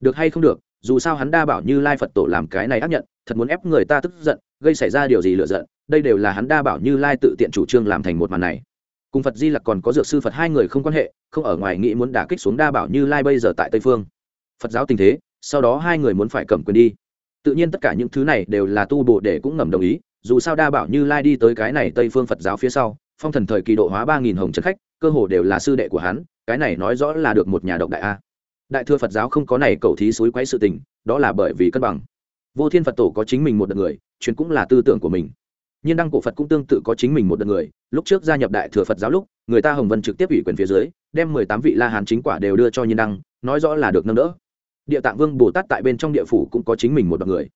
Được hay không được, dù sao hắn đa bảo như lai phật tổ làm cái này áp nhận, thật muốn ép người ta tức giận, gây xảy ra điều gì lựa giận, đây đều là hắn đa bảo như lai tự tiện chủ trương làm thành một màn này. Cùng phật di lặc còn có dược sư phật hai người không quan hệ, không ở ngoài nghĩ muốn đả kích xuống đa bảo như lai bây giờ tại tây phương. Phật giáo tình thế, sau đó hai người muốn phải cầm quyền đi tự nhiên tất cả những thứ này đều là tu bổ để cũng ngầm đồng ý, dù sao đa bảo như lai đi tới cái này tây phương phật giáo phía sau, phong thần thời kỳ độ hóa ba nghìn hồng trần khách, cơ hồ đều là sư đệ của hắn, cái này nói rõ là được một nhà độc đại a. Đại thừa phật giáo không có này cầu thí suối quấy sự tình, đó là bởi vì cân bằng. Vô thiên phật tổ có chính mình một đợt người, chuyện cũng là tư tưởng của mình. Nhiên đăng cổ phật cũng tương tự có chính mình một đợt người, lúc trước gia nhập đại thừa phật giáo lúc, người ta hồng vân trực tiếp ủy quyền phía dưới, đem mười tám vị la hàn chính quả đều đưa cho nhiên đăng, nói rõ là được nâng đỡ địa tạng vương bồ tát tại bên trong địa phủ cũng có chính mình một đợt người.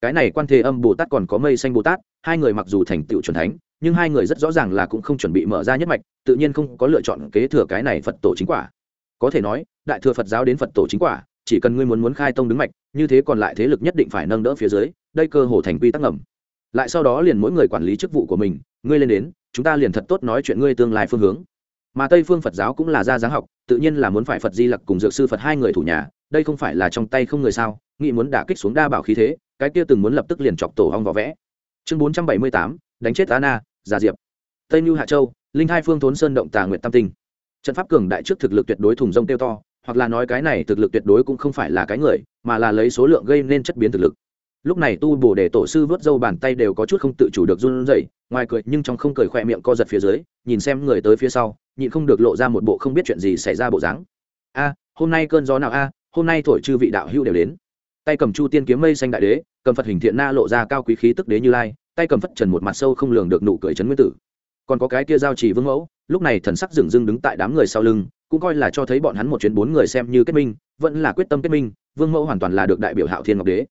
Cái này quan thế âm bồ tát còn có mây xanh bồ tát, hai người mặc dù thành tựu c thánh, nhưng hai người rất rõ ràng là cũng không chuẩn bị mở ra nhất mạch, tự nhiên không có lựa chọn kế thừa cái này phật tổ chính quả. Có thể nói, đại thừa phật giáo đến phật tổ chính quả, chỉ cần ngươi muốn muốn khai tông đứng mạch, như thế còn lại thế lực nhất định phải nâng đỡ phía dưới, đây cơ hồ thành quy tắc ngầm. Lại sau đó liền mỗi người quản lý chức vụ của mình, ngươi lên đến, chúng ta liền thật tốt nói chuyện ngươi tương lai phương hướng. Mà tây phương phật giáo cũng là gia giáng học, tự nhiên là muốn phải phật di lặc cùng dược sư phật hai người thủ nhà đây không phải là trong tay không người sao, nghĩ muốn đả kích xuống đa bảo khí thế, cái kia từng muốn lập tức liền chọc tổ hong vỏ vẽ. Chương bốn trăm bảy mươi tám, đánh chết ana già diệp. Tây mưu hạ châu, linh hai phương thốn sơn động tà nguyện tam tinh. Trận pháp cường đại trước thực lực tuyệt đối thùng rông tiêu to, hoặc là nói cái này thực lực tuyệt đối cũng không phải là cái người, mà là lấy số lượng gây nên chất biến thực lực. Lúc này tu bổ để tổ sư vớt dâu bàn tay đều có chút không tự chủ được run rẩy, ngoài cười nhưng trong không cười khỏe miệng co giật phía dưới, nhìn xem người tới phía sau, nhịn không được lộ ra một bộ không biết chuyện gì xảy ra bộ dáng. A, hôm nay cơn gió nào a? Hôm nay thổi chư vị đạo hữu đều đến. Tay cầm chu tiên kiếm mây xanh đại đế, cầm phật hình thiện na lộ ra cao quý khí tức đế như lai, tay cầm phất trần một mặt sâu không lường được nụ cười trấn nguyên tử. Còn có cái kia giao trì vương mẫu, lúc này thần sắc dừng dưng đứng tại đám người sau lưng, cũng coi là cho thấy bọn hắn một chuyến bốn người xem như kết minh, vẫn là quyết tâm kết minh, vương mẫu hoàn toàn là được đại biểu hạo thiên ngọc đế.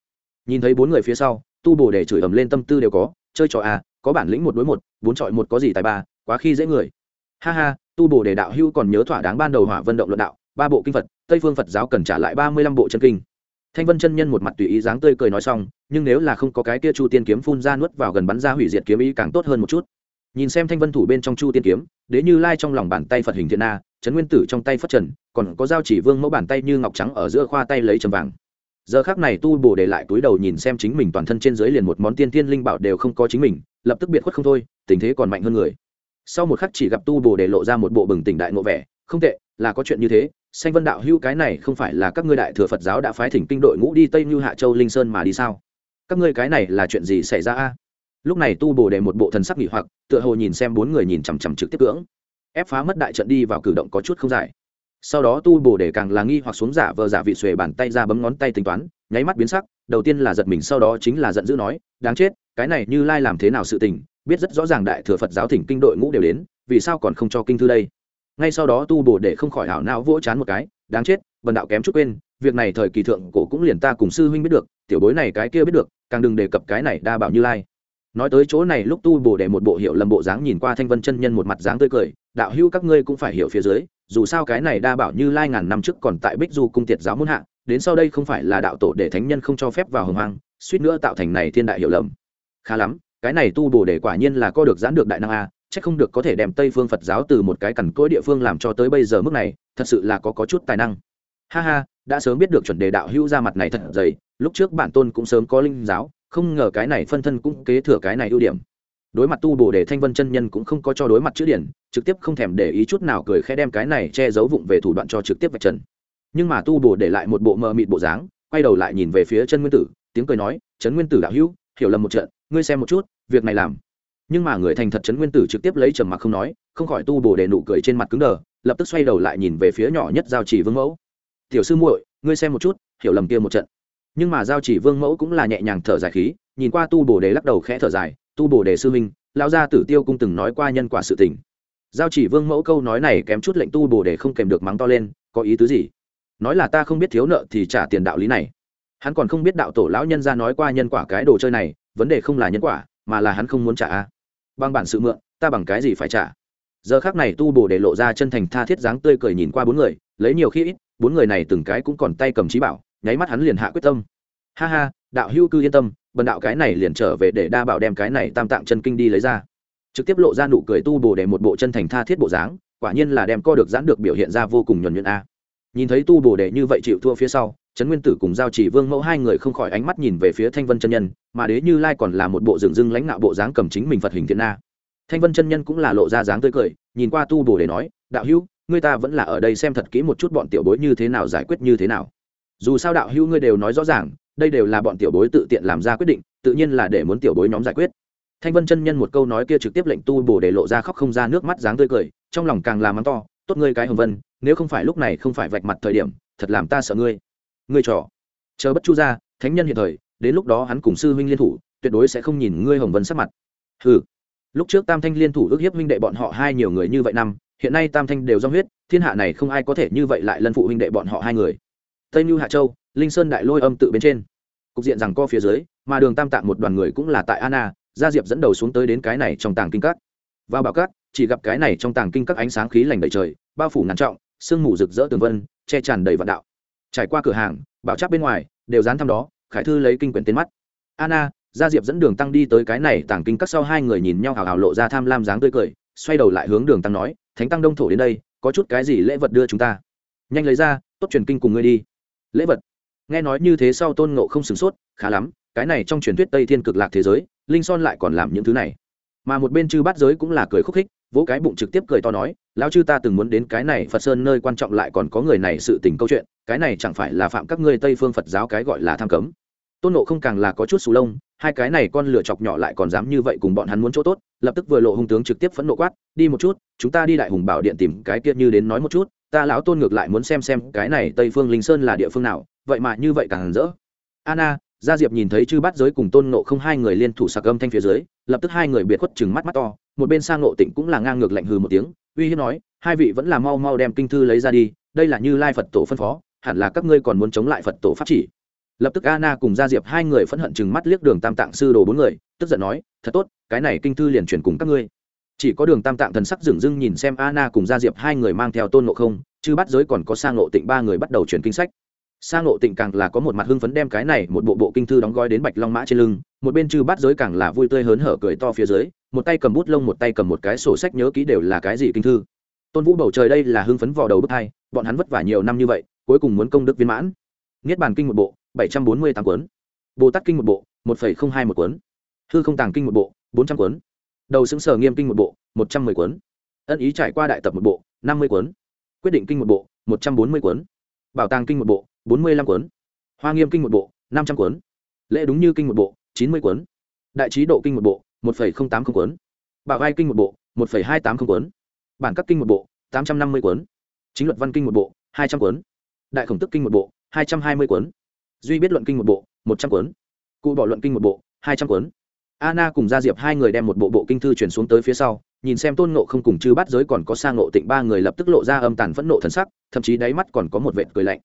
Nhìn thấy bốn người phía sau, tu bồ để chửi ầm lên tâm tư đều có, chơi trò à có bản lĩnh một đối một, bốn trọi một có gì tài ba, quá khi dễ người. Ha ha, tu bồ để đạo hưu còn nhớ thỏa đáng ban đầu hỏa vận động luận đạo ba bộ kinh phật, tây phương phật giáo cần trả lại ba mươi lăm bộ chân kinh. Thanh vân chân nhân một mặt tùy ý dáng tươi cười nói xong, nhưng nếu là không có cái kia chu tiên kiếm phun ra nuốt vào gần bắn ra hủy diệt kiếm ý càng tốt hơn một chút. Nhìn xem thanh vân thủ bên trong chu tiên kiếm, đế như lai trong lòng bàn tay phật hình thiên na, trấn nguyên tử trong tay phất trần, còn có dao chỉ vương mẫu bàn tay như ngọc trắng ở giữa khoa tay lấy trầm vàng. Giờ khác này tu bổ để lại túi đầu nhìn xem chính mình toàn thân trên dưới liền một món tiên thiên linh bảo đều không có chính mình, lập tức biệt khuất không thôi, tình thế còn mạnh hơn người. Sau một khắc chỉ gặp tu bổ để lộ ra một bộ bừng tỉnh đại ngộ vẻ không tệ, là có chuyện như thế xanh vân đạo hữu cái này không phải là các ngươi đại thừa phật giáo đã phái thỉnh kinh đội ngũ đi tây như hạ châu linh sơn mà đi sao? Các ngươi cái này là chuyện gì xảy ra a? Lúc này tu bồ đề một bộ thần sắc nghỉ hoặc, tựa hồ nhìn xem bốn người nhìn chằm chằm trực tiếp cưỡng. Ép phá mất đại trận đi vào cử động có chút không dài sau đó tu bồ đề càng là nghi hoặc xuống giả vờ giả vị xuề bàn tay ra bấm ngón tay tính toán, nháy mắt biến sắc, đầu tiên là giật mình, sau đó chính là giận dữ nói, đáng chết, cái này như lai làm thế nào sự tình, biết rất rõ ràng đại thừa phật giáo thỉnh kinh đội ngũ đều đến, vì sao còn không cho kinh thư đây? Ngay sau đó tu bổ để không khỏi hảo não vỗ chán một cái, đáng chết vần đạo kém chút quên, việc này thời kỳ thượng cổ cũng liền ta cùng sư huynh biết được, tiểu bối này cái kia biết được, càng đừng đề cập cái này đa bảo như lai. Nói tới chỗ này lúc tu bổ để một bộ hiệu lầm bộ dáng nhìn qua thanh vân chân nhân một mặt dáng tươi cười, đạo hữu các ngươi cũng phải hiểu phía dưới, dù sao cái này đa bảo như lai ngàn năm trước còn tại bích du cung tiệt giáo muôn hạ, đến sau đây không phải là đạo tổ để thánh nhân không cho phép vào hồng hoang, suýt nữa tạo thành này thiên đại hiểu lầm. Khá lắm, cái này tu bổ để quả nhiên là co được giãn được đại năng a chắc không được có thể đem tây phương phật giáo từ một cái cằn cỗi địa phương làm cho tới bây giờ mức này, thật sự là có có chút tài năng. Ha ha, đã sớm biết được chuẩn đề đạo hữu ra mặt này thật dày, lúc trước bản tôn cũng sớm có linh giáo, không ngờ cái này phân thân cũng kế thừa cái này ưu điểm. Đối mặt tu bồ đề thanh vân chân nhân cũng không có cho đối mặt chữ điển, trực tiếp không thèm để ý chút nào cười khẽ đem cái này che giấu vụng về thủ đoạn cho trực tiếp vạch trần. Nhưng mà tu bồ để lại một bộ mờ mịt bộ dáng, quay đầu lại nhìn về phía chân nguyên tử, tiếng cười nói trấn nguyên tử đạo hữu, hiểu lầm một trận, ngươi xem một chút, việc này làm nhưng mà người thành thật trấn nguyên tử trực tiếp lấy trầm mặc không nói, không khỏi tu bổ để nụ cười trên mặt cứng đờ, lập tức xoay đầu lại nhìn về phía nhỏ nhất giao chỉ vương mẫu. Tiểu sư muội, ngươi xem một chút, hiểu lầm kia một trận. Nhưng mà giao chỉ vương mẫu cũng là nhẹ nhàng thở dài khí, nhìn qua tu bổ đề lắc đầu khẽ thở dài, tu bổ đề sư minh lão gia tử tiêu cung từng nói qua nhân quả sự tình. Giao chỉ vương mẫu câu nói này kém chút lệnh tu bổ đề không kèm được mắng to lên, có ý tứ gì? Nói là ta không biết thiếu nợ thì trả tiền đạo lý này. Hắn còn không biết đạo tổ lão nhân ra nói qua nhân quả cái đồ chơi này, vấn đề không là nhân quả, mà là hắn không muốn trả bằng bản sự mượn, ta bằng cái gì phải trả? Giờ khác này tu bổ để lộ ra chân thành tha thiết dáng tươi cười nhìn qua bốn người, lấy nhiều khi ít, bốn người này từng cái cũng còn tay cầm trí bảo, nháy mắt hắn liền hạ quyết tâm. Ha ha, đạo hữu cư yên tâm, bần đạo cái này liền trở về để đa bảo đem cái này tam tạng chân kinh đi lấy ra. Trực tiếp lộ ra nụ cười tu bổ để một bộ chân thành tha thiết bộ dáng, quả nhiên là đem co được giãn được biểu hiện ra vô cùng nhuần nhuận a. Nhìn thấy tu bổ để như vậy chịu thua phía sau trấn nguyên tử cùng giao chỉ vương mẫu hai người không khỏi ánh mắt nhìn về phía thanh vân chân nhân, mà đế như lai còn là một bộ dựng dưng lãnh đạo bộ dáng cầm chính mình phật hình thiện na. Thanh vân chân nhân cũng là lộ ra dáng tươi cười, nhìn qua tu bồ để nói, đạo hữu, ngươi ta vẫn là ở đây xem thật kỹ một chút bọn tiểu bối như thế nào, giải quyết như thế nào. Dù sao đạo hữu ngươi đều nói rõ ràng, đây đều là bọn tiểu bối tự tiện làm ra quyết định, tự nhiên là để muốn tiểu bối nhóm giải quyết. Thanh vân chân nhân một câu nói kia trực tiếp lệnh tu bồ để lộ ra khóc không ra nước mắt dáng tươi cười, trong lòng càng làm mắng to, tốt ngươi cái hồng vân, nếu không phải lúc này không phải vạch mặt thời điểm, thật làm ta sợ ngươi ngươi trò. Chờ bất chu ra thánh nhân hiện thời đến lúc đó hắn cùng sư huynh liên thủ tuyệt đối sẽ không nhìn ngươi hồng vân sắc mặt. Hừ. Lúc trước tam thanh liên thủ ước hiếp huynh đệ bọn họ hai nhiều người như vậy năm hiện nay tam thanh đều do huyết thiên hạ này không ai có thể như vậy lại lân phụ huynh đệ bọn họ hai người. Tây mưu hạ châu linh sơn đại lôi âm tự bên trên. Cục diện rằng co phía dưới mà đường tam tạng một đoàn người cũng là tại Anna, gia diệp dẫn đầu xuống tới đến cái này trong tàng kinh các. Vào bảo các chỉ gặp cái này trong tàng kinh các ánh sáng khí lành đầy trời bao phủ ngàn trọng sương mù rực rỡ tường vân che tràn đầy vạn đạo trải qua cửa hàng bảo chắc bên ngoài đều dán thăm đó khải thư lấy kinh quyển tên mắt. Anna, gia diệp dẫn đường tăng đi tới cái này tàng kinh các sau hai người nhìn nhau hào hào lộ ra tham lam dáng tươi cười xoay đầu lại hướng đường tăng nói thánh tăng đông thổ đến đây có chút cái gì lễ vật đưa chúng ta? Nhanh lấy ra tốt truyền kinh cùng ngươi đi. Lễ vật? Nghe nói như thế sau tôn ngộ không sửng sốt khá lắm cái này trong truyền thuyết tây thiên cực lạc thế giới linh son lại còn làm những thứ này mà một bên chư bát giới cũng là cười khúc khích, vỗ cái bụng trực tiếp cười to nói, lão chư ta từng muốn đến cái này phật sơn nơi quan trọng lại còn có người này sự tình câu chuyện, cái này chẳng phải là phạm các ngươi tây phương phật giáo cái gọi là tham cấm. Tôn nộ không càng là có chút sù lông, hai cái này con lửa chọc nhỏ lại còn dám như vậy cùng bọn hắn muốn chỗ tốt, lập tức vừa lộ hung tướng trực tiếp phẫn nộ quát, đi một chút, chúng ta đi đại hùng bảo điện tìm cái kia như đến nói một chút, ta lão tôn ngược lại muốn xem xem cái này tây phương linh sơn là địa phương nào, vậy mà như vậy càng rỡ. Anna, gia diệp nhìn thấy chư bát giới cùng tôn nộ không hai người liên thủ sạc âm thanh phía dưới lập tức hai người biệt khuất chừng mắt mắt to, một bên sang nộ tịnh cũng là ngang ngược lạnh hừ một tiếng, uy hiếp nói, hai vị vẫn là mau mau đem kinh thư lấy ra đi, đây là như lai phật tổ phân phó, hẳn là các ngươi còn muốn chống lại phật tổ pháp chỉ. Lập tức Anna cùng gia diệp hai người phẫn hận chừng mắt liếc đường tam tạng sư đồ bốn người, tức giận nói, thật tốt, cái này kinh thư liền truyền cùng các ngươi. Chỉ có đường tam tạng thần sắc dửng dưng nhìn xem Anna cùng gia diệp hai người mang theo tôn nộ không chứ bắt giới còn có sang nộ tịnh ba người bắt đầu truyền kinh sách. Sang nộ tịnh càng là có một mặt hưng phấn đem cái này một bộ bộ kinh thư đóng gói đến bạch long mã trên lưng một bên chư bát giới càng là vui tươi hớn hở cười to phía dưới, một tay cầm bút lông một tay cầm một cái sổ sách nhớ ký đều là cái gì kinh thư. Tôn vũ bầu trời đây là hưng phấn vò đầu bước hai, bọn hắn vất vả nhiều năm như vậy, cuối cùng muốn công đức viên mãn. Niết bàn kinh một bộ, bảy trăm bốn mươi tám cuốn. Bồ tát kinh một bộ, một phẩy không hai một cuốn. Hư không tàng kinh một bộ, bốn trăm cuốn. Đầu xứng sở nghiêm kinh một bộ, một trăm mười cuốn. Ân ý trải qua đại tập một bộ, năm mươi cuốn. Quyết định kinh một bộ, một trăm bốn mươi cuốn. Bảo tàng kinh một bộ, bốn mươi lăm cuốn. Hoa nghiêm kinh một bộ, năm trăm cuốn. Lễ đúng như kinh một bộ chín mươi cuốn. Đại trí độ kinh một bộ một phẩy không tám không cuốn. Bảo vai kinh một bộ một phẩy hai tám không cuốn. Bản các kinh một bộ tám trăm năm mươi cuốn. Chính luật văn kinh một bộ hai trăm cuốn. Đại khổng tức kinh một bộ hai trăm hai mươi cuốn. Duy biết luận kinh một bộ một trăm cuốn. Cụ bỏ luận kinh một bộ hai trăm cuốn. Anna cùng Gia Diệp hai người đem một bộ bộ kinh thư chuyển xuống tới phía sau, nhìn xem Tôn Ngộ không cùng chư bắt giới còn có sang ngộ tịnh ba người lập tức lộ ra âm tàn phẫn nộ thần sắc, thậm chí đáy mắt còn có một vệt cười lạnh.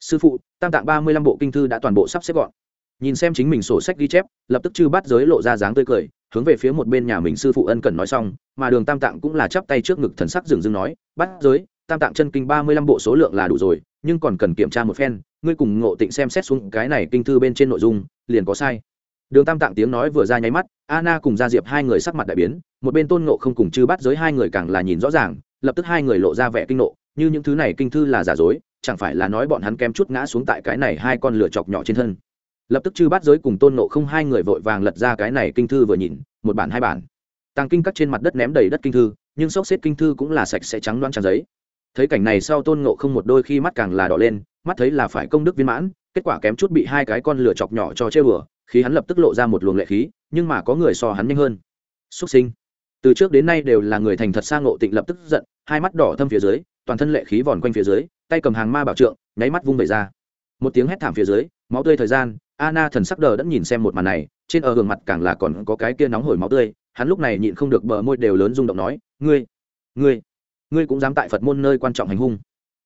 Sư phụ, tam tạng ba mươi lăm bộ kinh thư đã toàn bộ sắp xếp gọn. Nhìn xem chính mình sổ sách ghi chép, lập tức chư bắt giới lộ ra dáng tươi cười, hướng về phía một bên nhà mình sư phụ ân cần nói xong mà đường tam tạng cũng là chắp tay trước ngực thần sắc dừng dưng nói bắt giới tam tạng chân kinh ba mươi lăm bộ số lượng là đủ rồi nhưng còn cần kiểm tra một phen ngươi cùng ngộ tịnh xem xét xuống cái này kinh thư bên trên nội dung liền có sai. Đường tam tạng tiếng nói vừa ra nháy mắt Anna cùng gia diệp hai người sắc mặt đại biến một bên tôn ngộ không cùng chư bắt giới hai người càng là nhìn rõ ràng lập tức hai người lộ ra vẻ kinh nộ như những thứ này kinh thư là giả dối chẳng phải là nói bọn hắn kém chút ngã xuống tại cái này hai con lửa chọc nhỏ trên thân lập tức chư bắt giới cùng tôn nộ không hai người vội vàng lật ra cái này kinh thư vừa nhìn, một bản hai bản. Tàng kinh cắt trên mặt đất ném đầy đất kinh thư, nhưng sốc xếp kinh thư cũng là sạch sẽ trắng loang trang giấy. Thấy cảnh này sau tôn nộ không một đôi khi mắt càng là đỏ lên, mắt thấy là phải công đức viên mãn, kết quả kém chút bị hai cái con lửa chọc nhỏ cho chơi bừa, khi hắn lập tức lộ ra một luồng lệ khí, nhưng mà có người so hắn nhanh hơn. Xuất sinh. Từ trước đến nay đều là người thành thật sang ngộ tịnh lập tức giận, hai mắt đỏ thâm phía dưới, toàn thân lệ khí vòn quanh phía dưới, tay cầm hàng ma bảo trượng, nháy mắt vung về ra. Một tiếng hét thảm phía dưới, máu tươi thời gian Anna thần sắc đờ đẫn nhìn xem một màn này, trên ở gương mặt càng là còn có cái kia nóng hổi máu tươi, hắn lúc này nhịn không được bờ môi đều lớn rung động nói, ngươi ngươi ngươi cũng dám tại phật môn nơi quan trọng hành hung.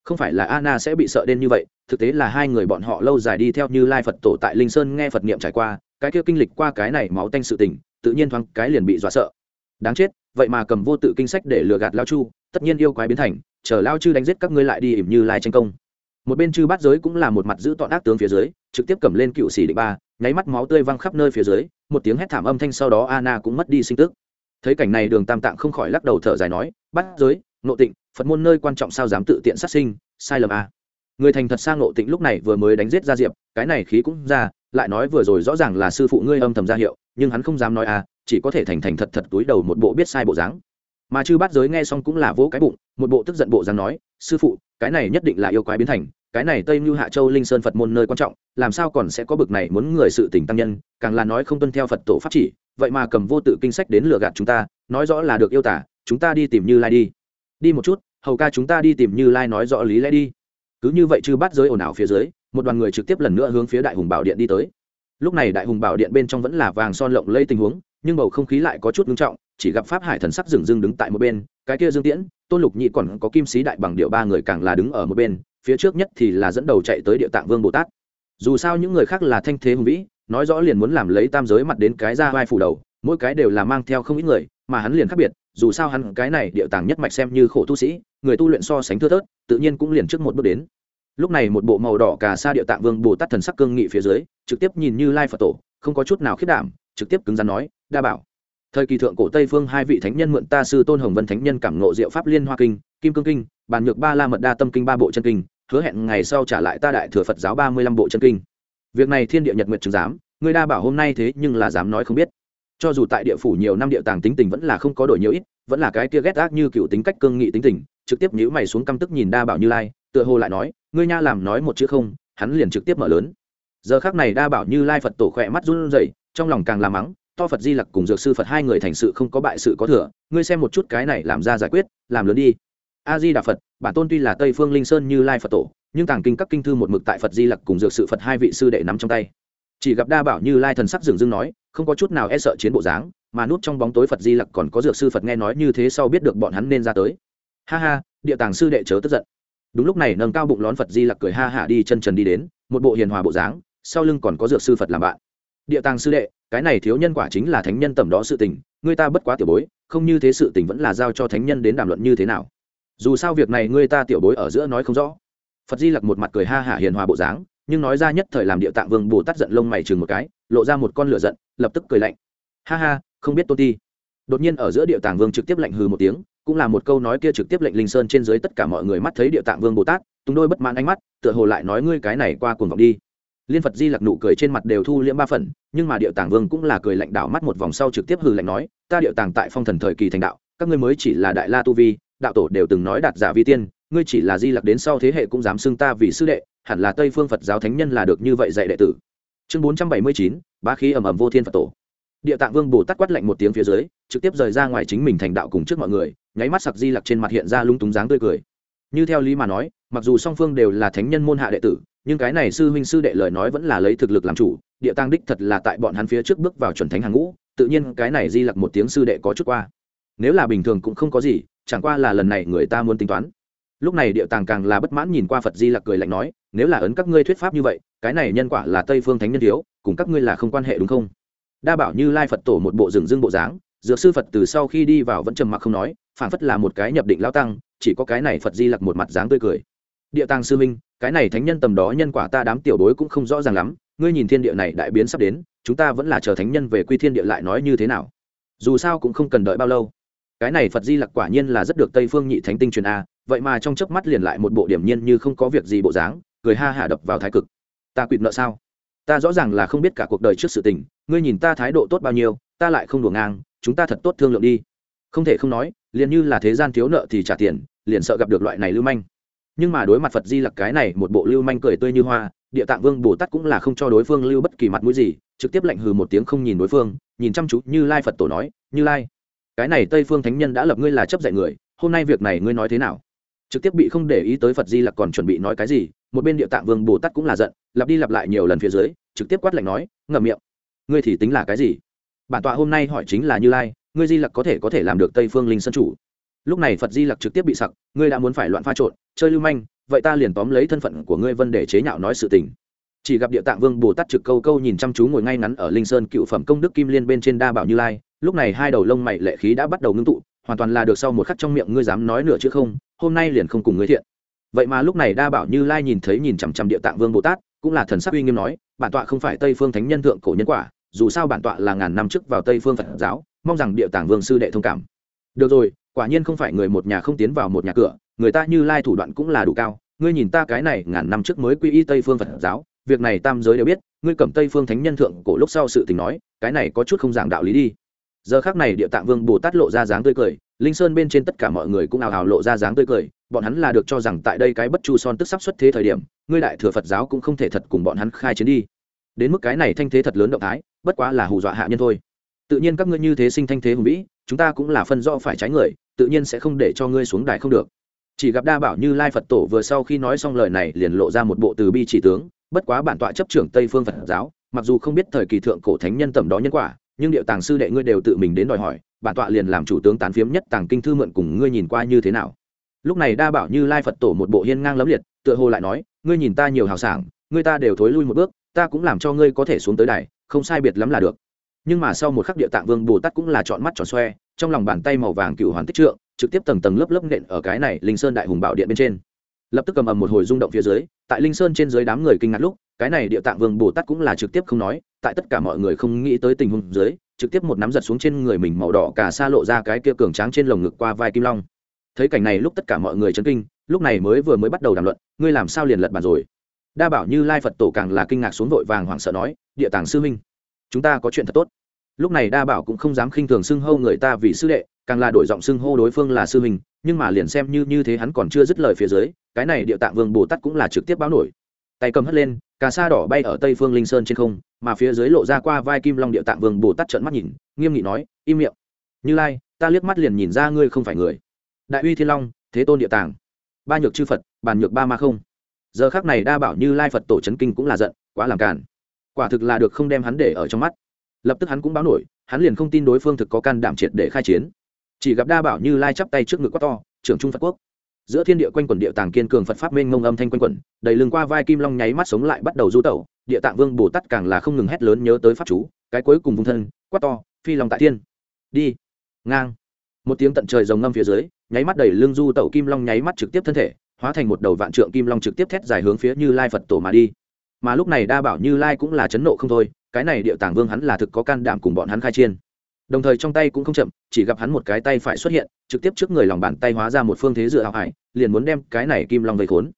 Không phải là Anna sẽ bị sợ đến như vậy, thực tế là hai người bọn họ lâu dài đi theo như lai phật tổ tại linh sơn nghe phật niệm trải qua, cái kia kinh lịch qua cái này máu tanh sự tình, tự nhiên thoáng cái liền bị dọa sợ. Đáng chết, vậy mà cầm vô tự kinh sách để lừa gạt lao chu, tất nhiên yêu quái biến thành, chờ lao chư đánh giết các ngươi lại đi ỉm như lai tranh công một bên chư bát giới cũng là một mặt giữ tọn ác tướng phía dưới, trực tiếp cầm lên cựu sĩ định ba, nháy mắt máu tươi văng khắp nơi phía dưới, một tiếng hét thảm âm thanh sau đó Anna cũng mất đi sinh tức thấy cảnh này đường tam tạng không khỏi lắc đầu thở dài nói, bát giới nộ tịnh, phật môn nơi quan trọng sao dám tự tiện sát sinh, sai lầm à. người thành thật sang nộ tịnh lúc này vừa mới đánh giết ra diệp, cái này khí cũng ra, lại nói vừa rồi rõ ràng là sư phụ ngươi âm thầm ra hiệu, nhưng hắn không dám nói à chỉ có thể thành thành thật thật túi đầu một bộ biết sai bộ dáng mà chư bát giới nghe xong cũng là vỗ cái bụng, một bộ tức giận bộ dáng nói, sư phụ, cái này nhất định là yêu quái biến thành, cái này tây như hạ châu linh sơn phật môn nơi quan trọng, làm sao còn sẽ có bực này muốn người sự tỉnh tăng nhân, càng là nói không tuân theo phật tổ pháp chỉ, vậy mà cầm vô tự kinh sách đến lừa gạt chúng ta, nói rõ là được yêu tả, chúng ta đi tìm như lai đi. Đi một chút, hầu ca chúng ta đi tìm như lai nói rõ lý lẽ đi. Cứ như vậy chư bắt giới ồn ào phía dưới, một đoàn người trực tiếp lần nữa hướng phía đại hùng bảo điện đi tới. Lúc này đại hùng bảo điện bên trong vẫn là vàng son lộng lây tình huống nhưng bầu không khí lại có chút ngưng trọng, chỉ gặp pháp hải thần sắc dừng dưng đứng tại một bên, cái kia dương tiễn, tôn lục nhị còn có kim sĩ đại bằng điệu ba người càng là đứng ở một bên, phía trước nhất thì là dẫn đầu chạy tới địa tạng vương bồ tát. Dù sao những người khác là thanh thế hùng vĩ, nói rõ liền muốn làm lấy tam giới mặt đến cái ra vai phủ đầu, mỗi cái đều là mang theo không ít người, mà hắn liền khác biệt, dù sao hắn cái này địa tàng nhất mạch xem như khổ tu sĩ, người tu luyện so sánh thưa thớt, tự nhiên cũng liền trước một bước đến. Lúc này một bộ màu đỏ cà sa địa tạng vương bồ tát thần sắc cương nghị phía dưới, trực tiếp nhìn như lai phật tổ, không có chút nào khiết đảm trực tiếp cứng rắn nói, đa bảo, thời kỳ thượng cổ tây phương hai vị thánh nhân mượn ta sư tôn hồng vân thánh nhân cảm ngộ diệu pháp liên hoa kinh, kim cương kinh, bàn nhược ba la mật đa tâm kinh ba bộ chân kinh, hứa hẹn ngày sau trả lại ta đại thừa phật giáo ba mươi lăm bộ chân kinh. Việc này thiên địa nhật nguyệt chứng giám ngươi đa bảo hôm nay thế nhưng là dám nói không biết. Cho dù tại địa phủ nhiều năm địa tàng tính tình vẫn là không có đổi nhiều ít, vẫn là cái kia ghét ác như cựu tính cách cương nghị tính tình, trực tiếp nhíu mày xuống căm tức nhìn đa bảo như lai, tựa hồ lại nói, ngươi nha làm nói một chữ không, hắn liền trực tiếp mở lớn. Giờ khác này đa bảo như lai phật tổ khỏe mắt run rẩy trong lòng càng làm mắng, to phật di lặc cùng dược sư phật hai người thành sự không có bại sự có thừa, ngươi xem một chút cái này làm ra giải quyết, làm lớn đi. A di đà phật, bản tôn tuy là tây phương linh sơn như lai phật tổ, nhưng tàng kinh các kinh thư một mực tại phật di lặc cùng dược sự phật hai vị sư đệ nắm trong tay. Chỉ gặp đa bảo như lai thần sắc dừng dưng nói, không có chút nào e sợ chiến bộ dáng, mà núp trong bóng tối phật di lặc còn có dược sư phật nghe nói như thế sau biết được bọn hắn nên ra tới. Ha ha, địa tàng sư đệ chớ tức giận. Đúng lúc này nâng cao bụng lón phật di lặc cười ha hả đi chân trần đi đến, một bộ hiền hòa bộ dáng, sau lưng còn có dược sư phật làm bạn địa tàng sư đệ, cái này thiếu nhân quả chính là thánh nhân tầm đó sự tình người ta bất quá tiểu bối, không như thế sự tình vẫn là giao cho thánh nhân đến đàm luận như thế nào. Dù sao việc này người ta tiểu bối ở giữa nói không rõ. Phật di lặc một mặt cười ha hả hiền hòa bộ dáng, nhưng nói ra nhất thời làm địa tạng vương bồ tát giận lông mày chừng một cái, lộ ra một con lửa giận, lập tức cười lạnh. Ha ha, không biết tôn ti. Đột nhiên ở giữa địa tạng vương trực tiếp lạnh hừ một tiếng, cũng là một câu nói kia trực tiếp lệnh linh sơn trên dưới tất cả mọi người mắt thấy địa tạng vương bồ tát, tung đôi bất mãn ánh mắt, tựa hồ lại nói ngươi cái này qua cuồng vọng đi liên phật di lặc nụ cười trên mặt đều thu liễm ba phần, nhưng mà địa tàng vương cũng là cười lạnh đảo mắt một vòng sau trực tiếp hừ lạnh nói, ta địa tàng tại phong thần thời kỳ thành đạo, các ngươi mới chỉ là đại la tu vi, đạo tổ đều từng nói đạt giả vi tiên, ngươi chỉ là di lặc đến sau thế hệ cũng dám xưng ta vì sư đệ, hẳn là tây phương phật giáo thánh nhân là được như vậy dạy đệ tử. Chương bốn trăm bảy mươi chín ba khí ầm ầm vô thiên phật tổ. Địa tạng vương bồ tát quát lạnh một tiếng phía dưới, trực tiếp rời ra ngoài chính mình thành đạo cùng trước mọi người, nháy mắt sặc di lặc trên mặt hiện ra lung túng dáng tươi cười. Như theo lý mà nói, mặc dù song phương đều là thánh nhân môn hạ đệ tử nhưng cái này sư huynh sư đệ lời nói vẫn là lấy thực lực làm chủ, địa tăng đích thật là tại bọn hắn phía trước bước vào chuẩn thánh hàng ngũ, tự nhiên cái này di lặc một tiếng sư đệ có chút qua. Nếu là bình thường cũng không có gì, chẳng qua là lần này người ta muốn tính toán. Lúc này địa tàng càng là bất mãn nhìn qua phật di lặc cười lạnh nói, nếu là ấn các ngươi thuyết pháp như vậy, cái này nhân quả là tây phương thánh nhân thiếu, cùng các ngươi là không quan hệ đúng không? Đa bảo như lai phật tổ một bộ rừng dương bộ dáng, dược sư phật từ sau khi đi vào vẫn trầm mặc không nói phản phất là một cái nhập định lao tăng, chỉ có cái này phật di lặc một mặt dáng tươi cười địa tàng sư minh cái này thánh nhân tầm đó nhân quả ta đám tiểu đối cũng không rõ ràng lắm, ngươi nhìn thiên địa này đại biến sắp đến, chúng ta vẫn là chờ thánh nhân về quy thiên địa lại nói như thế nào. Dù sao cũng không cần đợi bao lâu. Cái này phật di lặc quả nhiên là rất được tây phương nhị thánh tinh truyền a, vậy mà trong chớp mắt liền lại một bộ điểm nhiên như không có việc gì bộ dáng, cười ha hả đập vào thái cực. Ta quỵt nợ sao? Ta rõ ràng là không biết cả cuộc đời trước sự tình, ngươi nhìn ta thái độ tốt bao nhiêu, ta lại không đùa ngang, chúng ta thật tốt thương lượng đi. Không thể không nói, liền như là thế gian thiếu nợ thì trả tiền, liền sợ gặp được loại này lưu manh nhưng mà đối mặt phật di lặc cái này một bộ lưu manh cười tươi như hoa, địa tạng vương bồ tát cũng là không cho đối phương lưu bất kỳ mặt mũi gì, trực tiếp lạnh hừ một tiếng không nhìn đối phương, nhìn chăm chú như lai phật tổ nói, như lai, cái này tây phương thánh nhân đã lập ngươi là chấp dạy người, hôm nay việc này ngươi nói thế nào? Trực tiếp bị không để ý tới phật di lặc còn chuẩn bị nói cái gì, một bên địa tạng vương bồ tát cũng là giận, lặp đi lặp lại nhiều lần phía dưới, trực tiếp quát lạnh nói, ngậm miệng, ngươi thì tính là cái gì? Bản tọa hôm nay hỏi chính là như lai, ngươi di lặc có thể có thể làm được tây phương linh sân chủ? Lúc này phật di lặc trực tiếp bị sặc, ngươi đã muốn phải loạn pha trộn chơi lưu manh, vậy ta liền tóm lấy thân phận của ngươi vân để chế nhạo nói sự tình. Chỉ gặp địa tạng vương bồ tát trực câu câu nhìn chăm chú ngồi ngay ngắn ở linh sơn cựu phẩm công đức kim liên bên trên đa bảo như lai, lúc này hai đầu lông mày lệ khí đã bắt đầu ngưng tụ, hoàn toàn là được sau một khắc trong miệng ngươi dám nói nửa chứ không, hôm nay liền không cùng ngươi thiện. Vậy mà lúc này đa bảo như lai nhìn thấy nhìn chằm chằm địa tạng vương bồ tát, cũng là thần sắc uy nghiêm nói, bản tọa không phải tây phương thánh nhân thượng cổ nhân quả, dù sao bản tọa là ngàn năm trước vào tây phương phật giáo, mong rằng địa tạng vương sư đệ thông cảm. Được rồi, quả nhiên không phải người một nhà không tiến vào một nhà cửa người ta như lai thủ đoạn cũng là đủ cao, ngươi nhìn ta cái này ngàn năm trước mới quy y tây phương phật giáo, việc này tam giới đều biết, ngươi cầm tây phương thánh nhân thượng cổ lúc sau sự tình nói, cái này có chút không giảng đạo lý đi. Giờ khác này địa tạng vương bồ tát lộ ra dáng tươi cười, linh sơn bên trên tất cả mọi người cũng ào ào lộ ra dáng tươi cười, bọn hắn là được cho rằng tại đây cái bất chu son tức sắp xuất thế thời điểm, ngươi đại thừa phật giáo cũng không thể thật cùng bọn hắn khai chiến đi. Đến mức cái này thanh thế thật lớn động thái, bất quá là hù dọa hạ nhân thôi. Tự nhiên các ngươi như thế sinh thanh thế hùng vĩ, chúng ta cũng là phân do phải trái người, tự nhiên sẽ không để cho ngươi xuống đài không được chỉ gặp đa bảo như lai phật tổ vừa sau khi nói xong lời này liền lộ ra một bộ từ bi chỉ tướng, bất quá bản tọa chấp trưởng tây phương phật giáo, mặc dù không biết thời kỳ thượng cổ thánh nhân tầm đó nhân quả, nhưng điệu tàng sư đệ ngươi đều tự mình đến đòi hỏi, bản tọa liền làm chủ tướng tán phiếm nhất tàng kinh thư mượn cùng ngươi nhìn qua như thế nào. Lúc này đa bảo như lai phật tổ một bộ hiên ngang lấm liệt, tựa hồ lại nói, ngươi nhìn ta nhiều hào sảng, ngươi ta đều thối lui một bước, ta cũng làm cho ngươi có thể xuống tới đài, không sai biệt lắm là được. Nhưng mà sau một khắc địa tạng vương bồ tát cũng là chọn mắt tròn xoe, trong lòng bàn tay màu vàng cựu hoàn tích trượng trực tiếp tầng tầng lớp lớp nện ở cái này linh sơn đại hùng bảo điện bên trên. Lập tức cầm ầm một hồi rung động phía dưới, tại linh sơn trên dưới đám người kinh ngạc lúc, cái này địa tạng vương bồ tát cũng là trực tiếp không nói, tại tất cả mọi người không nghĩ tới tình huống dưới, trực tiếp một nắm giật xuống trên người mình màu đỏ cả xa lộ ra cái kia cường tráng trên lồng ngực qua vai kim long. Thấy cảnh này lúc tất cả mọi người chấn kinh, lúc này mới vừa mới bắt đầu đàm luận, ngươi làm sao liền lật bàn rồi? Đa bảo như lai phật tổ càng là kinh ngạc xuống vội vàng hoảng sợ nói, địa tàng sư minh, chúng ta có chuyện thật tốt. Lúc này đa bảo cũng không dám khinh thường xưng hâu người ta vì sư đệ càng là đổi giọng xưng hô đối phương là sư huynh nhưng mà liền xem như như thế hắn còn chưa dứt lời phía dưới cái này địa tạng vương bồ tát cũng là trực tiếp báo nổi. Tay cầm hất lên cà sa đỏ bay ở tây phương linh sơn trên không mà phía dưới lộ ra qua vai kim long địa tạng vương bồ tát trợn mắt nhìn nghiêm nghị nói im miệng. Như lai ta liếc mắt liền nhìn ra ngươi không phải người. Đại uy thiên long thế tôn địa tạng, ba nhược chư phật bàn nhược ba ma không. Giờ khác này đa bảo như lai phật tổ c kinh cũng là giận quá làm cản quả thực là được không đem hắn để ở trong mắt. Lập tức hắn cũng báo nổi hắn liền không tin đối phương thực có can đảm triệt để khai chiến chỉ gặp đa bảo như lai chắp tay trước ngực quát to, trưởng trung phật quốc. Giữa thiên địa quanh quần địa tàng kiên cường phật pháp mênh mông âm thanh quanh quần đầy lưng qua vai kim long nháy mắt sống lại bắt đầu du tẩu, địa tạng vương bồ tát càng là không ngừng hét lớn nhớ tới pháp chú, cái cuối cùng vung thân, quát to, phi long tại thiên, đi. Ngang. Một tiếng tận trời rồng ngâm phía dưới, nháy mắt đầy lưng du tẩu kim long nháy mắt trực tiếp thân thể, hóa thành một đầu vạn trượng kim long trực tiếp thét dài hướng phía như lai phật tổ mà đi. Mà lúc này đa bảo như lai cũng là chấn nộ không thôi, cái này địa tàng vương hắn là thực có can đảm cùng bọn hắn khai chiên đồng thời trong tay cũng không chậm, chỉ gặp hắn một cái tay phải xuất hiện, trực tiếp trước người lòng bàn tay hóa ra một phương thế dựa hào hải, liền muốn đem cái này kim long vây khốn.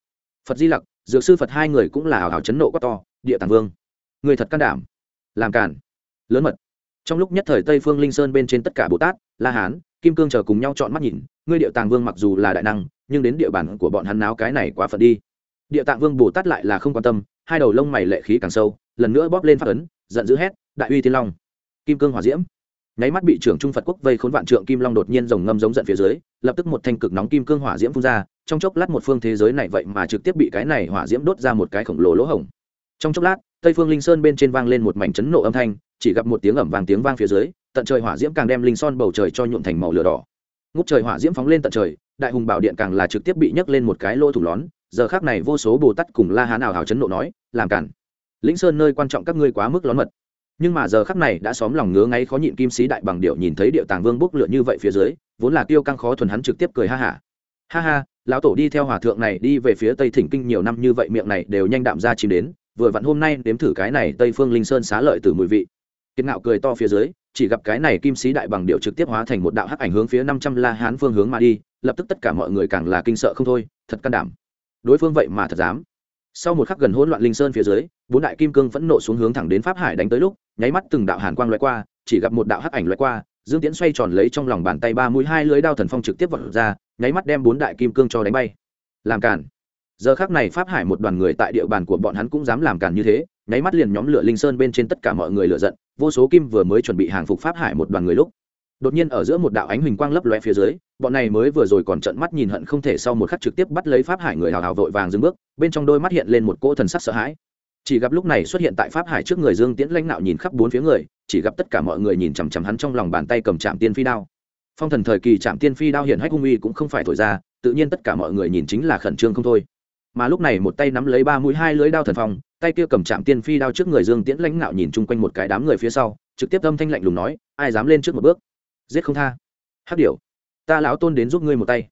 Phật di lặc, dược sư phật hai người cũng là hào hào chấn nộ quá to, địa tàng vương. Người thật can đảm, làm cản lớn mật. Trong lúc nhất thời tây phương linh sơn bên trên tất cả bồ tát, la hán, kim cương chờ cùng nhau chọn mắt nhìn, ngươi địa tàng vương mặc dù là đại năng, nhưng đến địa bàn của bọn hắn náo cái này quá phật đi. Địa tạng vương bồ tát lại là không quan tâm, hai đầu lông mày lệ khí càng sâu, lần nữa bóp lên phát ấn, giận dữ hét, đại uy thiên long, kim cương hỏa diễm nháy mắt bị trưởng trung phật quốc vây khốn vạn trượng kim long đột nhiên rồng ngâm giống giận phía dưới, lập tức một thanh cực nóng kim cương hỏa diễm phun ra, trong chốc lát một phương thế giới này vậy mà trực tiếp bị cái này hỏa diễm đốt ra một cái khổng lồ lỗ hổng. Trong chốc lát, tây phương linh sơn bên trên vang lên một mảnh chấn nộ âm thanh, chỉ gặp một tiếng ẩm vàng tiếng vang phía dưới, tận trời hỏa diễm càng đem linh son bầu trời cho nhuộm thành màu lửa đỏ. Ngút trời hỏa diễm phóng lên tận trời, đại hùng bảo điện càng là trực tiếp bị nhấc lên một cái lỗ thủ lón, giờ khác này vô số bồ tát cùng la hán ảo hào chấn nộ nói, làm cản. Lĩnh sơn nơi quan trọng các ngươi quá mức lón mật nhưng mà giờ khắc này đã xóm lòng ngứa ngáy khó nhịn kim sĩ đại bằng điệu nhìn thấy điệu tàng vương bốc lửa như vậy phía dưới, vốn là tiêu căng khó thuần hắn trực tiếp cười ha hả. Ha. ha ha lão tổ đi theo hòa thượng này đi về phía tây thỉnh kinh nhiều năm như vậy miệng này đều nhanh đạm ra chìm đến, vừa vặn hôm nay đếm thử cái này tây phương linh sơn xá lợi từ mùi vị. Kiệt ngạo cười to phía dưới, chỉ gặp cái này kim sĩ đại bằng điệu trực tiếp hóa thành một đạo hắc ảnh hướng phía năm trăm la hán phương hướng mà đi, lập tức tất cả mọi người càng là kinh sợ không thôi, thật can đảm. Đối phương vậy mà thật dám sau một khắc gần hỗn loạn linh sơn phía dưới, bốn đại kim cương vẫn nộ xuống hướng thẳng đến pháp hải đánh tới lúc, nháy mắt từng đạo hàn quang loại qua, chỉ gặp một đạo hắc ảnh loại qua, dương tiễn xoay tròn lấy trong lòng bàn tay ba mũi hai lưới đao thần phong trực tiếp vọt ra, nháy mắt đem bốn đại kim cương cho đánh bay. Làm cản giờ khác này pháp hải một đoàn người tại địa bàn của bọn hắn cũng dám làm cản như thế, nháy mắt liền nhóm lửa linh sơn bên trên tất cả mọi người lựa giận, vô số kim vừa mới chuẩn bị hàng phục pháp hải một đoàn người lúc đột nhiên ở giữa một đạo ánh huỳnh quang lấp loe phía dưới, bọn này mới vừa rồi còn trận mắt nhìn hận không thể sau một khắc trực tiếp bắt lấy pháp hải người hào hào vội vàng dừng bước, bên trong đôi mắt hiện lên một cỗ thần sắc sợ hãi. Chỉ gặp lúc này xuất hiện tại pháp hải trước người dương tiễn lãnh nạo nhìn khắp bốn phía người, chỉ gặp tất cả mọi người nhìn chằm chằm hắn trong lòng bàn tay cầm trạm tiên phi đao. Phong thần thời kỳ trạm tiên phi đao hiện hách hung uy cũng không phải thổi ra, tự nhiên tất cả mọi người nhìn chính là khẩn trương không thôi. Mà lúc này một tay nắm lấy ba mũi hai lưới đao thần phong, tay kia cầm trạm tiên phi đao trước người dương tiễn lãnh nạo nhìn chung quanh một cái đám người phía sau, trực tiếp âm thanh lạnh lùng nói, ai dám lên trước một bước? Giết không tha. Hắc điểu, ta lão tôn đến giúp ngươi một tay.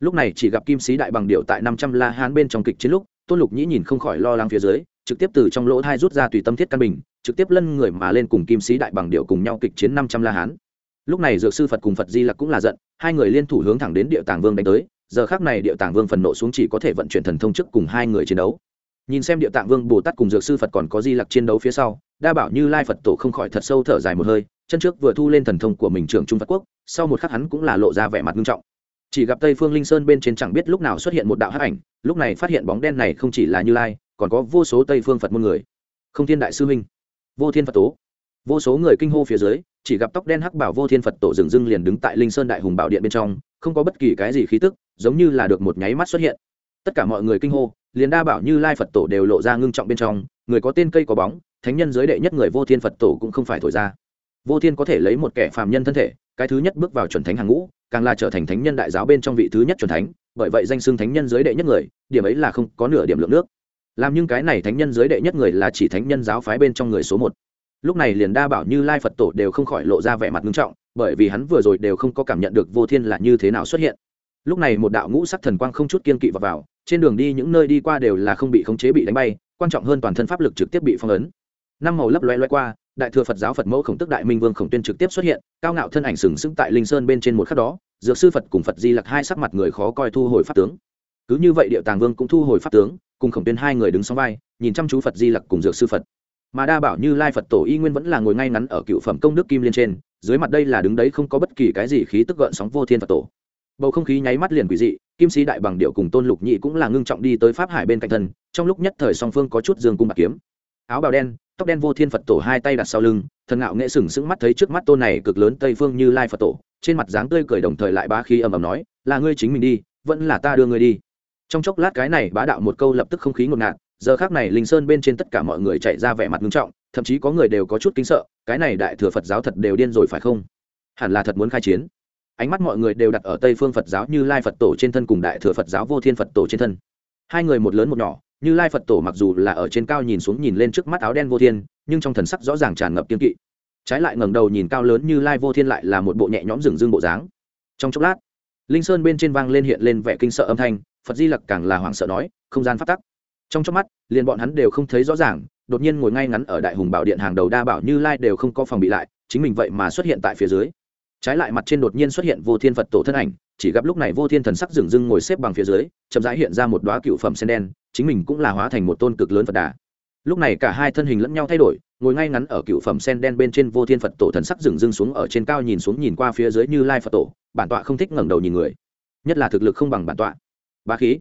Lúc này chỉ gặp kim sĩ đại bằng điệu tại năm trăm la hán bên trong kịch chiến lúc, tôn lục nhĩ nhìn không khỏi lo lắng phía dưới, trực tiếp từ trong lỗ thai rút ra tùy tâm thiết căn bình, trực tiếp lân người mà lên cùng kim sĩ đại bằng điệu cùng nhau kịch chiến năm trăm la hán. Lúc này dược sư phật cùng phật di lặc cũng là giận, hai người liên thủ hướng thẳng đến địa tàng vương đánh tới, giờ khác này địa tàng vương phần nộ xuống chỉ có thể vận chuyển thần thông trước cùng hai người chiến đấu. Nhìn xem địa tạng vương bồ tát cùng dược sư phật còn có di lặc chiến đấu phía sau đa bảo như lai phật tổ không khỏi thật sâu thở dài một hơi chân trước vừa thu lên thần thông của mình trưởng trung phật quốc sau một khắc hắn cũng là lộ ra vẻ mặt nghiêm trọng chỉ gặp tây phương linh sơn bên trên chẳng biết lúc nào xuất hiện một đạo hắc ảnh lúc này phát hiện bóng đen này không chỉ là như lai còn có vô số tây phương phật môn người không thiên đại sư minh vô thiên phật tố vô số người kinh hô phía dưới chỉ gặp tóc đen hắc bảo vô thiên phật tổ dừng dưng liền đứng tại linh sơn đại hùng bảo điện bên trong không có bất kỳ cái gì khí tức giống như là được một nháy mắt xuất hiện tất cả mọi người kinh hô liền đa bảo như lai phật tổ đều lộ ra ngưng trọng bên trong người có tên cây có bóng thánh nhân giới đệ nhất người vô thiên phật tổ cũng không phải thổi ra. Vô thiên có thể lấy một kẻ phàm nhân thân thể cái thứ nhất bước vào chuẩn thánh hàng ngũ càng là trở thành thánh nhân đại giáo bên trong vị thứ nhất chuẩn thánh bởi vậy danh xưng thánh nhân giới đệ nhất người điểm ấy là không có nửa điểm lượng nước. Làm nhưng cái này thánh nhân giới đệ nhất người là chỉ thánh nhân giáo phái bên trong người số một. Lúc này liền đa bảo như lai phật tổ đều không khỏi lộ ra vẻ mặt nghiêm trọng bởi vì hắn vừa rồi đều không có cảm nhận được vô thiên là như thế nào xuất hiện. Lúc này một đạo ngũ sắc thần quang không chút kiên kỵ vào, vào trên đường đi những nơi đi qua đều là không bị khống chế bị đánh bay quan trọng hơn toàn thân pháp lực trực tiếp bị phong ấn năm màu lấp loe loe qua, đại thừa phật giáo phật mẫu khổng tức đại minh vương khổng tuyên trực tiếp xuất hiện, cao ngạo thân ảnh sừng sững tại linh sơn bên trên một khắc đó, dược sư phật cùng phật di lặc hai sắc mặt người khó coi thu hồi pháp tướng. Cứ như vậy điệu tàng vương cũng thu hồi pháp tướng, cùng khổng tuyên hai người đứng song vai, nhìn chăm chú phật di lặc cùng dược sư phật. Mà đa bảo như lai phật tổ y nguyên vẫn là ngồi ngay ngắn ở cựu phẩm công đức kim liên trên, dưới mặt đây là đứng đấy không có bất kỳ cái gì khí tức gợn sóng vô thiên phật tổ. Bầu không khí nháy mắt liền quỷ dị, kim sĩ đại bằng điệu cùng tôn lục nhị cũng là ngưng trọng đi tới pháp hải bên cạnh thân, trong lúc nhất thời song phương có chút dương cung bạc kiếm. Áo bào đen tóc đen vô thiên phật tổ hai tay đặt sau lưng, thần ngạo nghệ sừng sững mắt thấy trước mắt tôn này cực lớn tây phương như lai phật tổ, trên mặt dáng tươi cười đồng thời lại bá khí ầm ầm nói, là ngươi chính mình đi, vẫn là ta đưa ngươi đi. Trong chốc lát cái này bá đạo một câu lập tức không khí ngột ngạt, giờ khác này linh sơn bên trên tất cả mọi người chạy ra vẻ mặt nghiêm trọng, thậm chí có người đều có chút kính sợ, cái này đại thừa phật giáo thật đều điên rồi phải không? Hẳn là thật muốn khai chiến. Ánh mắt mọi người đều đặt ở tây phương phật giáo như lai phật tổ trên thân cùng đại thừa phật giáo vô thiên phật tổ trên thân. Hai người một lớn một nhỏ như lai phật tổ mặc dù là ở trên cao nhìn xuống nhìn lên trước mắt áo đen vô thiên, nhưng trong thần sắc rõ ràng tràn ngập kiên kỵ. Trái lại ngẩng đầu nhìn cao lớn như lai vô thiên lại là một bộ nhẹ nhõm rừng dương bộ dáng. Trong chốc lát, linh sơn bên trên vang lên hiện lên vẻ kinh sợ âm thanh, phật di lặc càng là hoảng sợ nói, không gian phát tắc. Trong chốc mắt, liền bọn hắn đều không thấy rõ ràng, đột nhiên ngồi ngay ngắn ở đại hùng bảo điện hàng đầu đa bảo như lai đều không có phòng bị lại, chính mình vậy mà xuất hiện tại phía dưới. Trái lại mặt trên đột nhiên xuất hiện vô thiên phật tổ thân ảnh, chỉ gặp lúc này vô thiên thần sắc dừng dưng ngồi xếp bằng phía dưới, chậm rãi hiện ra một đoá cựu phẩm sen đen chính mình cũng là hóa thành một tôn cực lớn phật đà. Lúc này cả hai thân hình lẫn nhau thay đổi, ngồi ngay ngắn ở cựu phẩm sen đen bên trên vô thiên phật tổ thần sắc dừng rưng xuống ở trên cao nhìn xuống nhìn qua phía dưới như lai phật tổ, bản tọa không thích ngẩng đầu nhìn người. Nhất là thực lực không bằng bản tọa. Ba khí.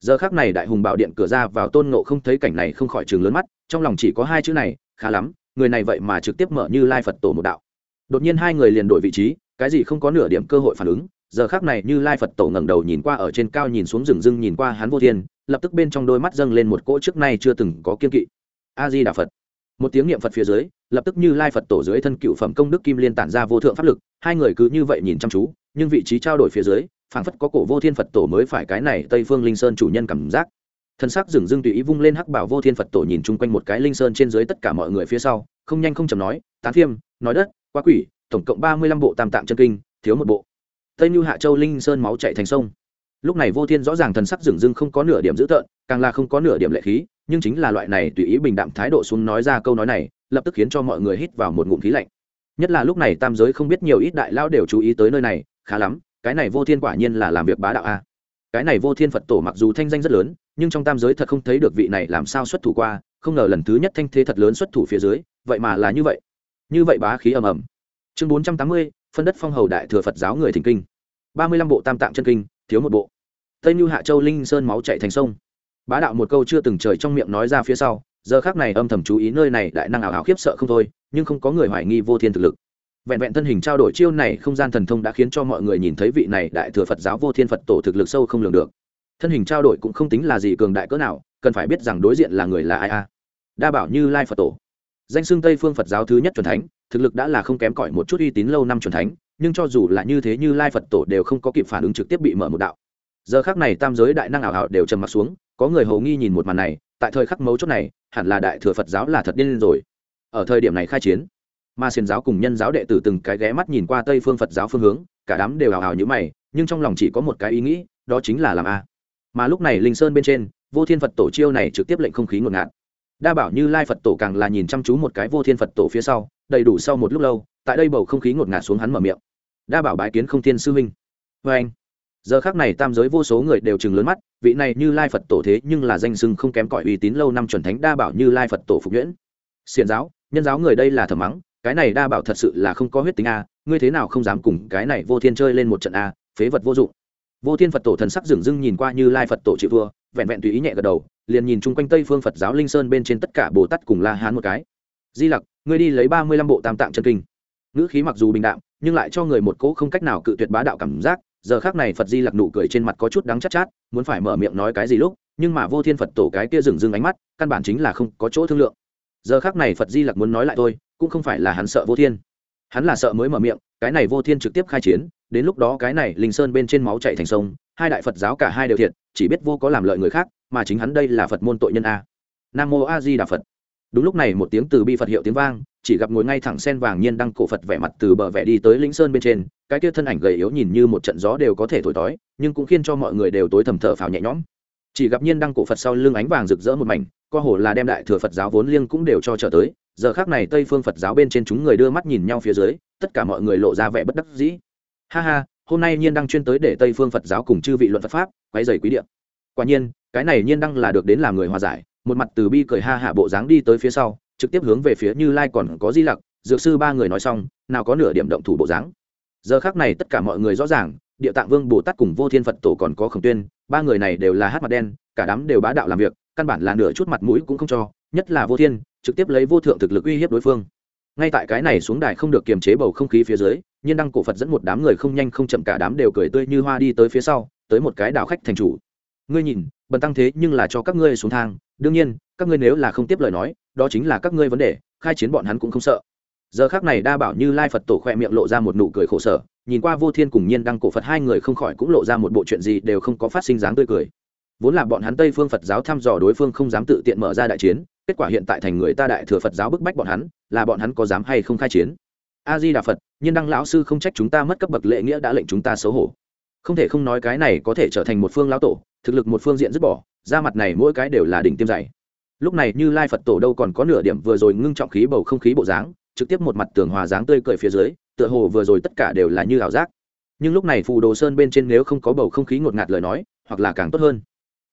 Giờ khác này đại hùng bảo điện cửa ra vào tôn ngộ không thấy cảnh này không khỏi trường lớn mắt, trong lòng chỉ có hai chữ này, khá lắm, người này vậy mà trực tiếp mở như lai phật tổ một đạo. Đột nhiên hai người liền đổi vị trí, cái gì không có nửa điểm cơ hội phản ứng, giờ khác này như lai phật tổ ngẩng đầu nhìn qua ở trên cao nhìn xuống rừng rưng nhìn qua hắn vô thiên lập tức bên trong đôi mắt dâng lên một cỗ trước nay chưa từng có kiên kỵ. A di đà phật một tiếng niệm phật phía dưới lập tức như lai phật tổ dưới thân cựu phẩm công đức kim liên tản ra vô thượng pháp lực hai người cứ như vậy nhìn chăm chú nhưng vị trí trao đổi phía dưới phảng phất có cổ vô thiên phật tổ mới phải cái này tây phương linh sơn chủ nhân cảm giác. Thân sắc dừng dưng tùy ý vung lên hắc bảo vô thiên phật tổ nhìn chung quanh một cái linh sơn trên dưới tất cả mọi người phía sau không nhanh không chầm nói tán thiêm, nói đất quá quỷ tổng cộng ba mươi lăm bộ tam tạng chân kinh thiếu một bộ. Tây như hạ châu linh sơn máu chạy thành sông lúc này vô thiên rõ ràng thần sắc dừng dưng không có nửa điểm dữ tợn, càng là không có nửa điểm lệ khí, nhưng chính là loại này tùy ý bình đạm thái độ xuống nói ra câu nói này, lập tức khiến cho mọi người hít vào một ngụm khí lạnh. Nhất là lúc này tam giới không biết nhiều ít đại lao đều chú ý tới nơi này, khá lắm, cái này vô thiên quả nhiên là làm việc bá đạo a. Cái này vô thiên phật tổ mặc dù thanh danh rất lớn, nhưng trong tam giới thật không thấy được vị này làm sao xuất thủ qua, không ngờ lần thứ nhất thanh thế thật lớn xuất thủ phía dưới, vậy mà là như vậy. Như vậy bá khí ầm ầm. Chương bốn trăm tám mươi, phân đất phong hầu đại thừa phật giáo người thỉnh kinh ba mươi lăm bộ tam tạng chân kinh, thiếu một bộ. Tây như hạ châu linh sơn máu chạy thành sông. Bá đạo một câu chưa từng trời trong miệng nói ra phía sau, giờ khác này âm thầm chú ý nơi này đại năng ảo ảo khiếp sợ không thôi, nhưng không có người hoài nghi vô thiên thực lực. Vẹn vẹn thân hình trao đổi chiêu này không gian thần thông đã khiến cho mọi người nhìn thấy vị này đại thừa phật giáo vô thiên phật tổ thực lực sâu không lường được. Thân hình trao đổi cũng không tính là gì cường đại cỡ nào, cần phải biết rằng đối diện là người là ai a? À? Đa bảo như lai phật tổ. Danh xưng tây phương phật giáo thứ nhất c thánh, thực lực đã là không kém cỏi một chút uy tín lâu năm c thánh nhưng cho dù là như thế như lai phật tổ đều không có kịp phản ứng trực tiếp bị mở một đạo. Giờ khác này tam giới đại năng ảo ảo đều trầm mặt xuống, có người hầu nghi nhìn một màn này, tại thời khắc mấu chốt này, hẳn là đại thừa phật giáo là thật điên rồi. Ở thời điểm này khai chiến, ma xiền giáo cùng nhân giáo đệ tử từng cái ghé mắt nhìn qua tây phương phật giáo phương hướng, cả đám đều hào hào như mày, nhưng trong lòng chỉ có một cái ý nghĩ, đó chính là làm a. Mà lúc này linh sơn bên trên, vô thiên phật tổ chiêu này trực tiếp lệnh không khí ngột ngạt. Đa bảo như lai phật tổ càng là nhìn chăm chú một cái vô thiên phật tổ phía sau, đầy đủ sau một lúc lâu, tại đây bầu không khí ngột ngạt xuống hắn mở miệng đa bảo bái kiến không thiên sư huynh. Vê anh, giờ khác này tam giới vô số người đều chừng lớn mắt, vị này như lai phật tổ thế nhưng là danh sưng không kém cỏi uy tín lâu năm chuẩn thánh đa bảo như lai phật tổ phục nhuyễn. Xiền giáo, nhân giáo người đây là thờ mắng, cái này đa bảo thật sự là không có huyết tính a, ngươi thế nào không dám cùng cái này vô thiên chơi lên một trận a, phế vật vô dụng. Vô thiên phật tổ thần sắc dửng dưng nhìn qua như lai phật tổ chịu vua vẹn vẹn tùy ý nhẹ gật đầu, liền nhìn chung quanh tây phương phật giáo linh sơn bên trên tất cả bồ tát cùng la hán một cái. Di lặc, ngươi đi lấy ba mươi lăm bộ tam tạng chân kinh. Ngữ khí mặc dù bình đạm nhưng lại cho người một cỗ không cách nào cự tuyệt bá đạo cảm giác. Giờ khác này phật di lặc nụ cười trên mặt có chút đắng chát chát, muốn phải mở miệng nói cái gì lúc, nhưng mà vô thiên phật tổ cái kia dừng dưng ánh mắt, căn bản chính là không có chỗ thương lượng. Giờ khác này phật di lặc muốn nói lại thôi, cũng không phải là hắn sợ vô thiên. Hắn là sợ mới mở miệng, cái này vô thiên trực tiếp khai chiến, đến lúc đó cái này linh sơn bên trên máu chạy thành sông, hai đại phật giáo cả hai đều thiệt, chỉ biết vô có làm lợi người khác, mà chính hắn đây là phật môn tội nhân a. Nam mô a di đà phật. Đúng lúc này một tiếng từ bi phật hiệu tiếng vang chỉ gặp ngồi ngay thẳng sen vàng nhiên đăng cổ phật vẻ mặt từ bờ vẻ đi tới lĩnh sơn bên trên, cái kia thân ảnh gầy yếu nhìn như một trận gió đều có thể thổi tói, nhưng cũng khiến cho mọi người đều tối thầm thở phào nhẹ nhõm. Chỉ gặp nhiên đăng cổ phật sau lưng ánh vàng rực rỡ một mảnh, co hồ là đem đại thừa phật giáo vốn liêng cũng đều cho trở tới, giờ khác này tây phương phật giáo bên trên chúng người đưa mắt nhìn nhau phía dưới, tất cả mọi người lộ ra vẻ bất đắc dĩ. Ha ha, hôm nay nhiên đăng chuyên tới để tây phương phật giáo cùng chư vị luận phật pháp quay dày quý điện quả nhiên, cái này nhiên đăng là được đến làm người hòa giải, một mặt từ bi cười ha hạ bộ dáng đi tới phía sau trực tiếp hướng về phía như lai còn có di lặc, dược sư ba người nói xong, nào có nửa điểm động thủ bộ dáng. Giờ khác này tất cả mọi người rõ ràng, địa tạng vương, bồ tát cùng vô thiên phật tổ còn có khổng tuyên, ba người này đều là hát mặt đen, cả đám đều bá đạo làm việc, căn bản là nửa chút mặt mũi cũng không cho, nhất là vô thiên, trực tiếp lấy vô thượng thực lực uy hiếp đối phương. Ngay tại cái này xuống đài không được kiềm chế bầu không khí phía dưới, nhiên đăng cổ phật dẫn một đám người không nhanh không chậm cả đám đều cười tươi như hoa đi tới phía sau, tới một cái đảo khách thành chủ. Ngươi nhìn, bần tăng thế nhưng là cho các ngươi xuống thang, đương nhiên các ngươi nếu là không tiếp lời nói, đó chính là các ngươi vấn đề, khai chiến bọn hắn cũng không sợ. Giờ khác này đa bảo như lai phật tổ khoe miệng lộ ra một nụ cười khổ sở, nhìn qua vô thiên cùng nhiên đăng cổ phật hai người không khỏi cũng lộ ra một bộ chuyện gì đều không có phát sinh dáng tươi cười. Vốn là bọn hắn tây phương phật giáo thăm dò đối phương không dám tự tiện mở ra đại chiến, kết quả hiện tại thành người ta đại thừa phật giáo bức bách bọn hắn, là bọn hắn có dám hay không khai chiến. A di đà phật, nhiên đăng lão sư không trách chúng ta mất cấp bậc lệ nghĩa đã lệnh chúng ta xấu hổ. Không thể không nói cái này có thể trở thành một phương lão tổ, thực lực một phương diện dứt bỏ, ra mặt này mỗi cái đều là đỉnh tiêm dày lúc này như lai phật tổ đâu còn có nửa điểm vừa rồi ngưng trọng khí bầu không khí bộ dáng, trực tiếp một mặt tường hòa dáng tươi cười phía dưới, tựa hồ vừa rồi tất cả đều là như ảo giác. Nhưng lúc này phù đồ sơn bên trên nếu không có bầu không khí ngột ngạt lời nói, hoặc là càng tốt hơn.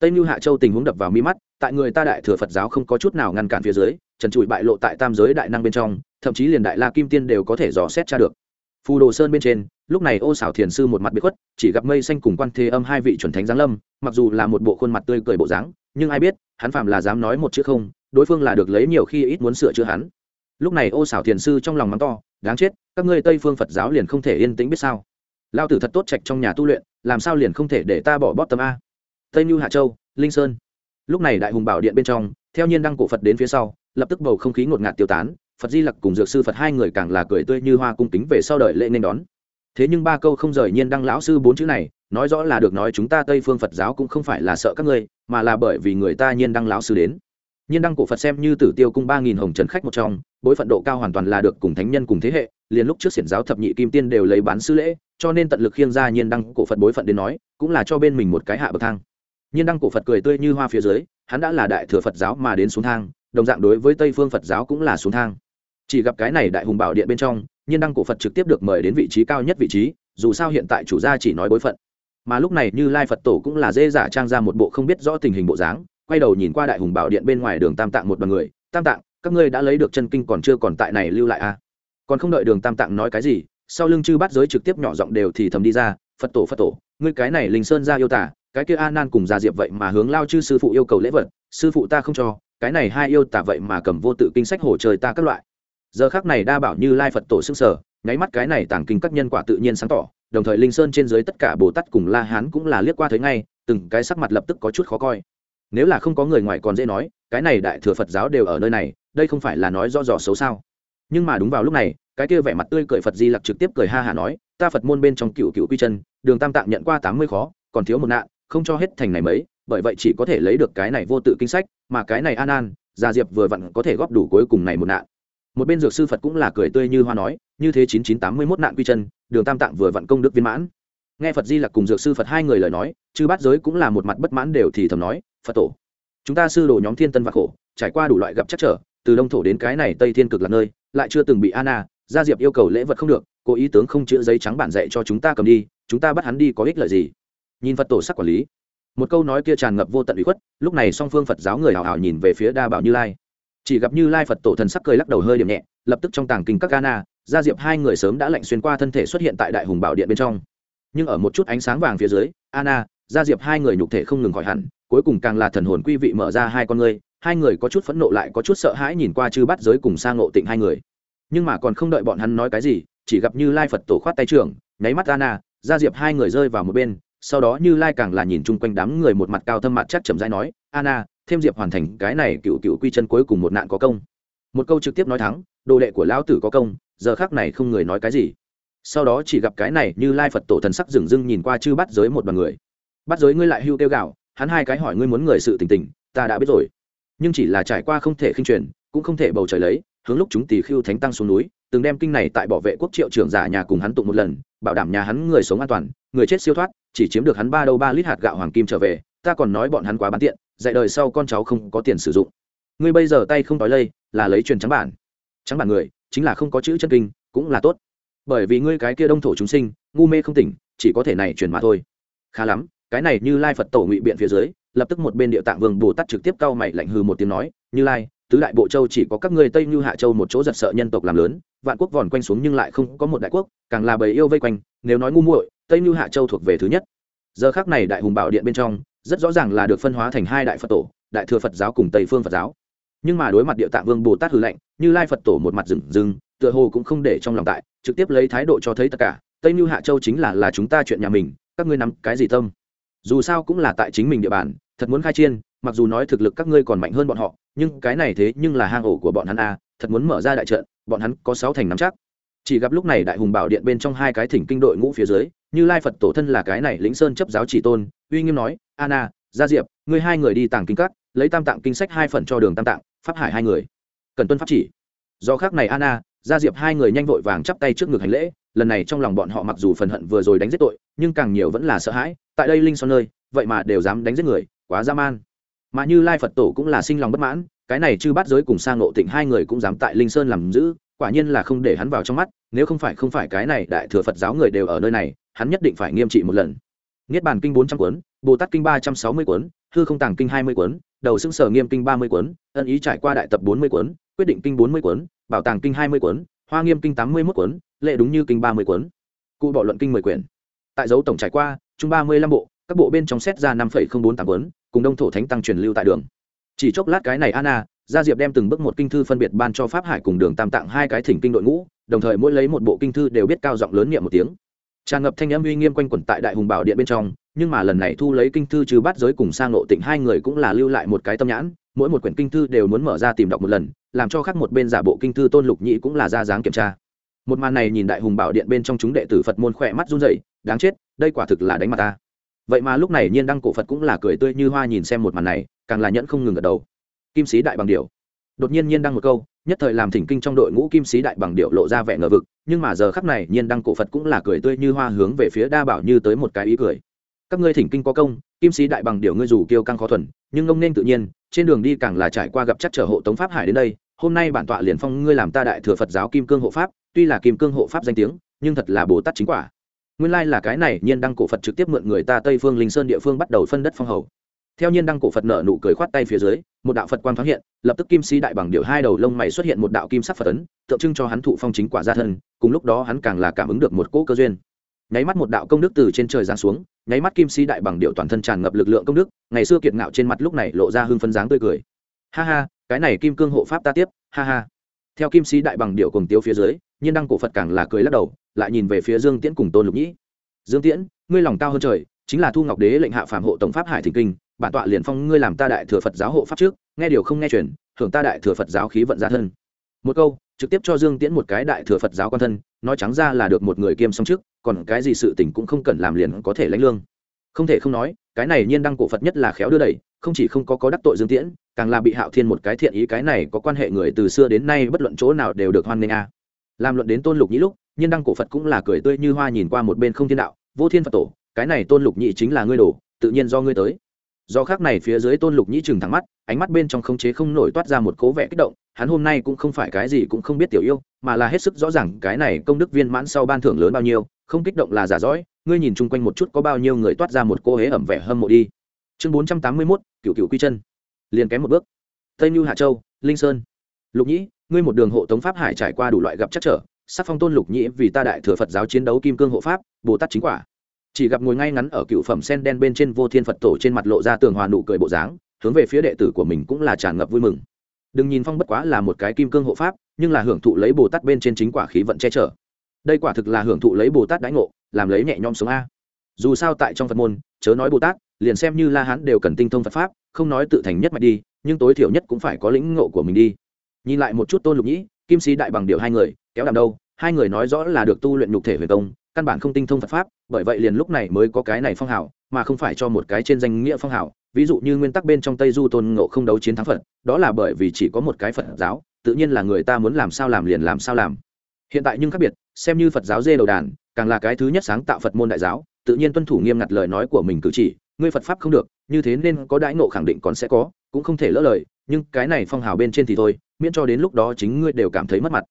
Tây mưu hạ châu tình huống đập vào mi mắt, tại người ta đại thừa phật giáo không có chút nào ngăn cản phía dưới, trần trụi bại lộ tại tam giới đại năng bên trong, thậm chí liền đại la kim tiên đều có thể dò xét tra được. Phù đồ sơn bên trên, lúc này ô xảo thiền sư một mặt bị khuất, chỉ gặp mây xanh cùng quan thế âm hai vị chuẩn thánh giáng lâm, mặc dù là một bộ khuôn mặt tươi cười bộ dáng nhưng ai biết, hắn phạm là dám nói một chữ không, đối phương là được lấy nhiều khi ít muốn sửa chữa hắn. Lúc này ô xảo thiền sư trong lòng mắng to, đáng chết, các ngươi tây phương phật giáo liền không thể yên tĩnh biết sao? Lao tử thật tốt trạch trong nhà tu luyện, làm sao liền không thể để ta bỏ bóp tâm a? Tây mưu hạ châu, linh sơn. Lúc này đại hùng bảo điện bên trong, theo nhiên đăng cổ phật đến phía sau, lập tức bầu không khí ngột ngạt tiêu tán, phật di lặc cùng dược sư phật hai người càng là cười tươi như hoa cung kính về sau đợi lễ nên đón. Thế nhưng ba câu không rời nhiên đăng lão sư bốn chữ này, nói rõ là được nói chúng ta tây phương phật giáo cũng không phải là sợ các ngươi mà là bởi vì người ta nhiên đăng lão sư đến. Nhiên đăng cổ phật xem như tử tiêu cung ba nghìn hồng trần khách một trong, bối phận độ cao hoàn toàn là được cùng thánh nhân cùng thế hệ, liền lúc trước xiển giáo thập nhị kim tiên đều lấy bán sư lễ, cho nên tận lực khiêng ra nhiên đăng cổ phật bối phận đến nói, cũng là cho bên mình một cái hạ bậc thang. Nhiên đăng cổ phật cười tươi như hoa phía dưới, hắn đã là đại thừa phật giáo mà đến xuống thang, đồng dạng đối với tây phương phật giáo cũng là xuống thang. Chỉ gặp cái này đại hùng bảo điện bên trong, nhiên đăng cổ phật trực tiếp được mời đến vị trí cao nhất vị trí, dù sao hiện tại chủ gia chỉ nói bối phận mà lúc này như lai phật tổ cũng là dê giả trang ra một bộ không biết rõ tình hình bộ dáng, quay đầu nhìn qua đại hùng bảo điện bên ngoài đường tam tạng một đoàn người, tam tạng, các ngươi đã lấy được chân kinh còn chưa còn tại này lưu lại à? còn không đợi đường tam tạng nói cái gì, sau lưng chư bắt giới trực tiếp nhỏ giọng đều thì thầm đi ra, phật tổ phật tổ, ngươi cái này linh sơn ra yêu tả, cái kia a nan cùng gia diệp vậy mà hướng lao chư sư phụ yêu cầu lễ vật, sư phụ ta không cho, cái này hai yêu tả vậy mà cầm vô tự kinh sách hổ trời ta các loại giờ khác này đa bảo như lai phật tổ xưng sở nháy mắt cái này tàng kinh các nhân quả tự nhiên sáng tỏ, đồng thời linh sơn trên dưới tất cả bồ tát cùng la hán cũng là liếc qua thấy ngay, từng cái sắc mặt lập tức có chút khó coi. Nếu là không có người ngoài còn dễ nói, cái này đại thừa phật giáo đều ở nơi này, đây không phải là nói do dò xấu sao? Nhưng mà đúng vào lúc này, cái kia vẻ mặt tươi cười phật di lặc trực tiếp cười ha hả nói, ta phật môn bên trong cựu cựu quy chân, đường tam tạng nhận qua tám mươi khó, còn thiếu một nạn, không cho hết thành này mấy, bởi vậy chỉ có thể lấy được cái này vô tự kinh sách, mà cái này an an, gia diệp vừa vặn có thể góp đủ cuối cùng này một nạn. Một bên dược sư phật cũng là cười tươi như hoa nói như thế chín chín tám mươi mốt nạn quy chân, đường tam tạng vừa vặn công đức viên mãn. Nghe phật di lặc cùng dược sư phật hai người lời nói, chư bát giới cũng là một mặt bất mãn đều thì thầm nói, phật tổ, chúng ta sư đồ nhóm thiên tân và khổ, trải qua đủ loại gặp chắc trở, từ đông thổ đến cái này tây thiên cực là nơi, lại chưa từng bị anna gia diệp yêu cầu lễ vật không được, cố ý tướng không chữ giấy trắng bản dạy cho chúng ta cầm đi, chúng ta bắt hắn đi có ích lợi gì? Nhìn phật tổ sắc quản lý, một câu nói kia tràn ngập vô tận ủy khuất, lúc này song phương phật giáo người hào hào nhìn về phía đa bảo như lai. Chỉ gặp như lai phật tổ thần sắc cười lắc đầu hơi điểm nhẹ, lập tức trong tàng kinh các gana gia diệp hai người sớm đã lạnh xuyên qua thân thể xuất hiện tại đại hùng bảo điện bên trong. Nhưng ở một chút ánh sáng vàng phía dưới, anna, gia diệp hai người nhục thể không ngừng khỏi hẳn, cuối cùng càng là thần hồn quý vị mở ra hai con ngươi, hai người có chút phẫn nộ lại có chút sợ hãi nhìn qua chư bắt giới cùng sang ngộ tịnh hai người. Nhưng mà còn không đợi bọn hắn nói cái gì, chỉ gặp như lai phật tổ khoát tay trưởng, nháy mắt anna, gia diệp hai người rơi vào một bên, sau đó như lai càng là nhìn chung quanh đám người một mặt cao thâm mặt chắc chậm rãi nói, anna, thêm diệp hoàn thành cái này cựu cựu quy chân cuối cùng một nạn có công. Một câu trực tiếp nói thắng, đồ đệ của lão tử có công giờ khác này không người nói cái gì. Sau đó chỉ gặp cái này như lai phật tổ thần sắc dừng dưng nhìn qua chư bắt giới một đoàn người. Bắt giới ngươi lại hưu kêu gạo, hắn hai cái hỏi ngươi muốn người sự tình tình, ta đã biết rồi. Nhưng chỉ là trải qua không thể khinh truyền, cũng không thể bầu trời lấy, hướng lúc chúng tỳ khiêu thánh tăng xuống núi, từng đem kinh này tại bảo vệ quốc triệu trưởng giả nhà cùng hắn tụng một lần, bảo đảm nhà hắn người sống an toàn, người chết siêu thoát, chỉ chiếm được hắn ba đâu ba lít hạt gạo hoàng kim trở về, ta còn nói bọn hắn quá bán tiện, dạy đời sau con cháu không có tiền sử dụng. Ngươi bây giờ tay không nói lây, là lấy truyền trắng bản. Trắng bản người chính là không có chữ chân kinh, cũng là tốt. Bởi vì ngươi cái kia đông thổ chúng sinh, ngu mê không tỉnh, chỉ có thể này truyền mà thôi. Khá lắm, cái này như lai phật tổ ngụy biện phía dưới, lập tức một bên địa tạng vương bồ tát trực tiếp cao mày lạnh hư một tiếng nói, như lai, tứ đại bộ châu chỉ có các ngươi tây như hạ châu một chỗ giật sợ nhân tộc làm lớn, vạn quốc vòn quanh xuống nhưng lại không có một đại quốc, càng là bầy yêu vây quanh, nếu nói ngu muội, tây như hạ châu thuộc về thứ nhất. Giờ khác này đại hùng bảo điện bên trong, rất rõ ràng là được phân hóa thành hai đại phật tổ, đại thừa phật giáo cùng tây phương phật giáo nhưng mà đối mặt địa tạng vương bồ tát hư lệnh, như lai phật tổ một mặt rừng rừng, tựa hồ cũng không để trong lòng tại, trực tiếp lấy thái độ cho thấy tất cả, tây như hạ châu chính là là chúng ta chuyện nhà mình, các ngươi nắm cái gì tâm? Dù sao cũng là tại chính mình địa bàn, thật muốn khai chiên mặc dù nói thực lực các ngươi còn mạnh hơn bọn họ, nhưng cái này thế nhưng là hang ổ của bọn hắn a, thật muốn mở ra đại trận, bọn hắn có sáu thành nắm chắc. Chỉ gặp lúc này đại hùng bảo điện bên trong hai cái thỉnh kinh đội ngũ phía dưới, như lai phật tổ thân là cái này lĩnh sơn chấp giáo chỉ tôn, uy nghiêm nói, anna, gia diệp, ngươi hai người đi tàng kinh cắt lấy tam tạng kinh sách hai phần cho đường tam tạng, pháp hải hai người. Cần tuân pháp chỉ. Do khác này anna, gia diệp hai người nhanh vội vàng chắp tay trước ngực hành lễ, lần này trong lòng bọn họ mặc dù phần hận vừa rồi đánh giết tội, nhưng càng nhiều vẫn là sợ hãi, tại đây linh son nơi, vậy mà đều dám đánh giết người, quá dã man. Mà như lai phật tổ cũng là sinh lòng bất mãn, cái này chư bắt giới cùng sang ngộ tịnh hai người cũng dám tại linh sơn làm giữ, quả nhiên là không để hắn vào trong mắt, nếu không phải không phải cái này đại thừa phật giáo người đều ở nơi này, hắn nhất định phải nghiêm trị một lần. Niết bàn kinh bốn trăm cuốn, bồ tát kinh ba trăm sáu mươi cuốn hư không tàng kinh hai mươi cuốn, đầu xưng sở nghiêm kinh ba mươi cuốn, ân ý trải qua đại tập bốn mươi cuốn, quyết định kinh bốn mươi cuốn, bảo tàng kinh hai mươi cuốn, hoa nghiêm kinh tám mươi mốt cuốn, lệ đúng như kinh ba mươi cuốn. Cụ bỏ luận kinh mười quyển. Tại dấu tổng trải qua, chung ba mươi lăm bộ, các bộ bên trong xét ra năm phẩy không bốn tám cuốn, cùng đông thổ thánh tăng truyền lưu tại đường. Chỉ chốc lát cái này anna, gia diệp đem từng bước một kinh thư phân biệt ban cho pháp hải cùng đường tam tạng hai cái thỉnh kinh đội ngũ, đồng thời mỗi lấy một bộ kinh thư đều biết cao giọng lớn niệm một tiếng tràn ngập thanh âm uy nghiêm quanh quẩn tại đại hùng bảo điện bên trong, nhưng mà lần này thu lấy kinh thư trừ bát giới cùng sang nộ tịnh hai người cũng là lưu lại một cái tâm nhãn, mỗi một quyển kinh thư đều muốn mở ra tìm đọc một lần, làm cho khác một bên giả bộ kinh thư tôn lục nhị cũng là ra dáng kiểm tra. Một màn này nhìn đại hùng bảo điện bên trong chúng đệ tử phật môn khỏe mắt run rẩy, đáng chết, đây quả thực là đánh mặt ta. Vậy mà lúc này nhiên đăng cổ phật cũng là cười tươi như hoa nhìn xem một màn này, càng là nhẫn không ngừng gật đầu. Kim sĩ đại bằng điệu đột nhiên nhiên đăng một câu nhất thời làm thỉnh kinh trong đội ngũ kim sĩ đại bằng điệu lộ ra vẻ ngờ vực, nhưng mà giờ khắc này, nhiên đăng cổ phật cũng là cười tươi như hoa hướng về phía đa bảo như tới một cái ý cười. Các ngươi thỉnh kinh có công, kim sĩ đại bằng điệu ngươi dù kiêu căng khó thuần, nhưng ông nên tự nhiên, trên đường đi càng là trải qua gặp chắc trở hộ tống pháp hải đến đây, hôm nay bản tọa liền phong ngươi làm ta đại thừa phật giáo kim cương hộ pháp, tuy là kim cương hộ pháp danh tiếng, nhưng thật là bồ tát chính quả. Nguyên lai là cái này, nhiên đăng cổ phật trực tiếp mượn người ta tây phương linh sơn địa phương bắt đầu phân đất phong hầu theo nhiên đăng cổ phật nở nụ cười khoát tay phía dưới, một đạo phật quang thoáng hiện, lập tức kim sĩ đại bằng điệu hai đầu lông mày xuất hiện một đạo kim sắc phật ấn, tượng trưng cho hắn thụ phong chính quả gia thân, cùng lúc đó hắn càng là cảm ứng được một cỗ cơ duyên. Nháy mắt một đạo công đức từ trên trời giáng xuống, nháy mắt kim sĩ đại bằng điệu toàn thân tràn ngập lực lượng công đức, ngày xưa kiệt ngạo trên mặt lúc này lộ ra hưng phân dáng tươi cười. Ha ha, cái này kim cương hộ pháp ta tiếp, ha ha. Theo kim sĩ đại bằng điệu cùng tiêu phía dưới, nhiên đăng cổ phật càng là cười lắc đầu, lại nhìn về phía dương tiễn cùng tôn lục nhĩ. Dương tiễn, ngươi lòng cao hơn trời, chính là thu ngọc đế lệnh hạ Phạm hộ tổng pháp hải thỉnh kinh bản tọa liền phong ngươi làm ta đại thừa phật giáo hộ pháp trước, nghe điều không nghe truyền hưởng ta đại thừa phật giáo khí vận gia thân. Một câu, trực tiếp cho dương tiễn một cái đại thừa phật giáo quan thân, nói trắng ra là được một người kiêm xong trước còn cái gì sự tình cũng không cần làm liền có thể lãnh lương. Không thể không nói, cái này nhiên đăng cổ phật nhất là khéo đưa đẩy, không chỉ không có có đắc tội dương tiễn, càng là bị hạo thiên một cái thiện ý cái này có quan hệ người từ xưa đến nay bất luận chỗ nào đều được hoan nghênh a. Làm luận đến tôn lục nhĩ lúc, nhiên đăng cổ phật cũng là cười tươi như hoa nhìn qua một bên không thiên đạo, vô thiên phật tổ, cái này tôn lục nhị chính là ngươi đổ tự nhiên do ngươi tới do khác này phía dưới tôn lục nhĩ chừng thẳng mắt, ánh mắt bên trong khống chế không nổi toát ra một cố vẻ kích động, hắn hôm nay cũng không phải cái gì cũng không biết tiểu yêu, mà là hết sức rõ ràng cái này công đức viên mãn sau ban thưởng lớn bao nhiêu, không kích động là giả dõi ngươi nhìn chung quanh một chút có bao nhiêu người toát ra một cô hế ẩm vẻ hâm mộ đi. Chương bốn trăm tám mươi mốt cựu cựu quy chân. Liền kém một bước. Tây như hạ châu, linh sơn. Lục nhĩ, ngươi một đường hộ tống pháp hải trải qua đủ loại gặp chắc trở sắc phong tôn lục nhĩ vì ta đại thừa phật giáo chiến đấu kim cương hộ pháp, bồ tát chính quả chỉ gặp ngồi ngay ngắn ở cựu phẩm sen đen bên trên vô thiên phật tổ trên mặt lộ ra tường hòa nụ cười bộ dáng, hướng về phía đệ tử của mình cũng là tràn ngập vui mừng. Đừng nhìn phong bất quá là một cái kim cương hộ pháp, nhưng là hưởng thụ lấy bồ tát bên trên chính quả khí vận che chở. Đây quả thực là hưởng thụ lấy bồ tát đãi ngộ, làm lấy nhẹ nhõm sống a. Dù sao tại trong phật môn, chớ nói bồ tát, liền xem như la hán đều cần tinh thông phật pháp, không nói tự thành nhất mạch đi, nhưng tối thiểu nhất cũng phải có lĩnh ngộ của mình đi. Nhìn lại một chút tôn lục nhĩ, kim sĩ đại bằng điều hai người, kéo đàm đâu hai người nói rõ là được tu luyện nhục thể huyền công căn bản không tinh thông phật pháp, bởi vậy liền lúc này mới có cái này phong hào, mà không phải cho một cái trên danh nghĩa phong hào. Ví dụ như nguyên tắc bên trong tây du tôn ngộ không đấu chiến thắng phật, đó là bởi vì chỉ có một cái phật giáo, tự nhiên là người ta muốn làm sao làm liền làm sao làm. Hiện tại nhưng khác biệt, xem như phật giáo dê đầu đàn, càng là cái thứ nhất sáng tạo phật môn đại giáo, tự nhiên tuân thủ nghiêm ngặt lời nói của mình cử chỉ, ngươi phật pháp không được, như thế nên có đãi ngộ khẳng định còn sẽ có, cũng không thể lỡ lời, nhưng cái này phong hào bên trên thì thôi, miễn cho đến lúc đó chính ngươi đều cảm thấy mất mặt.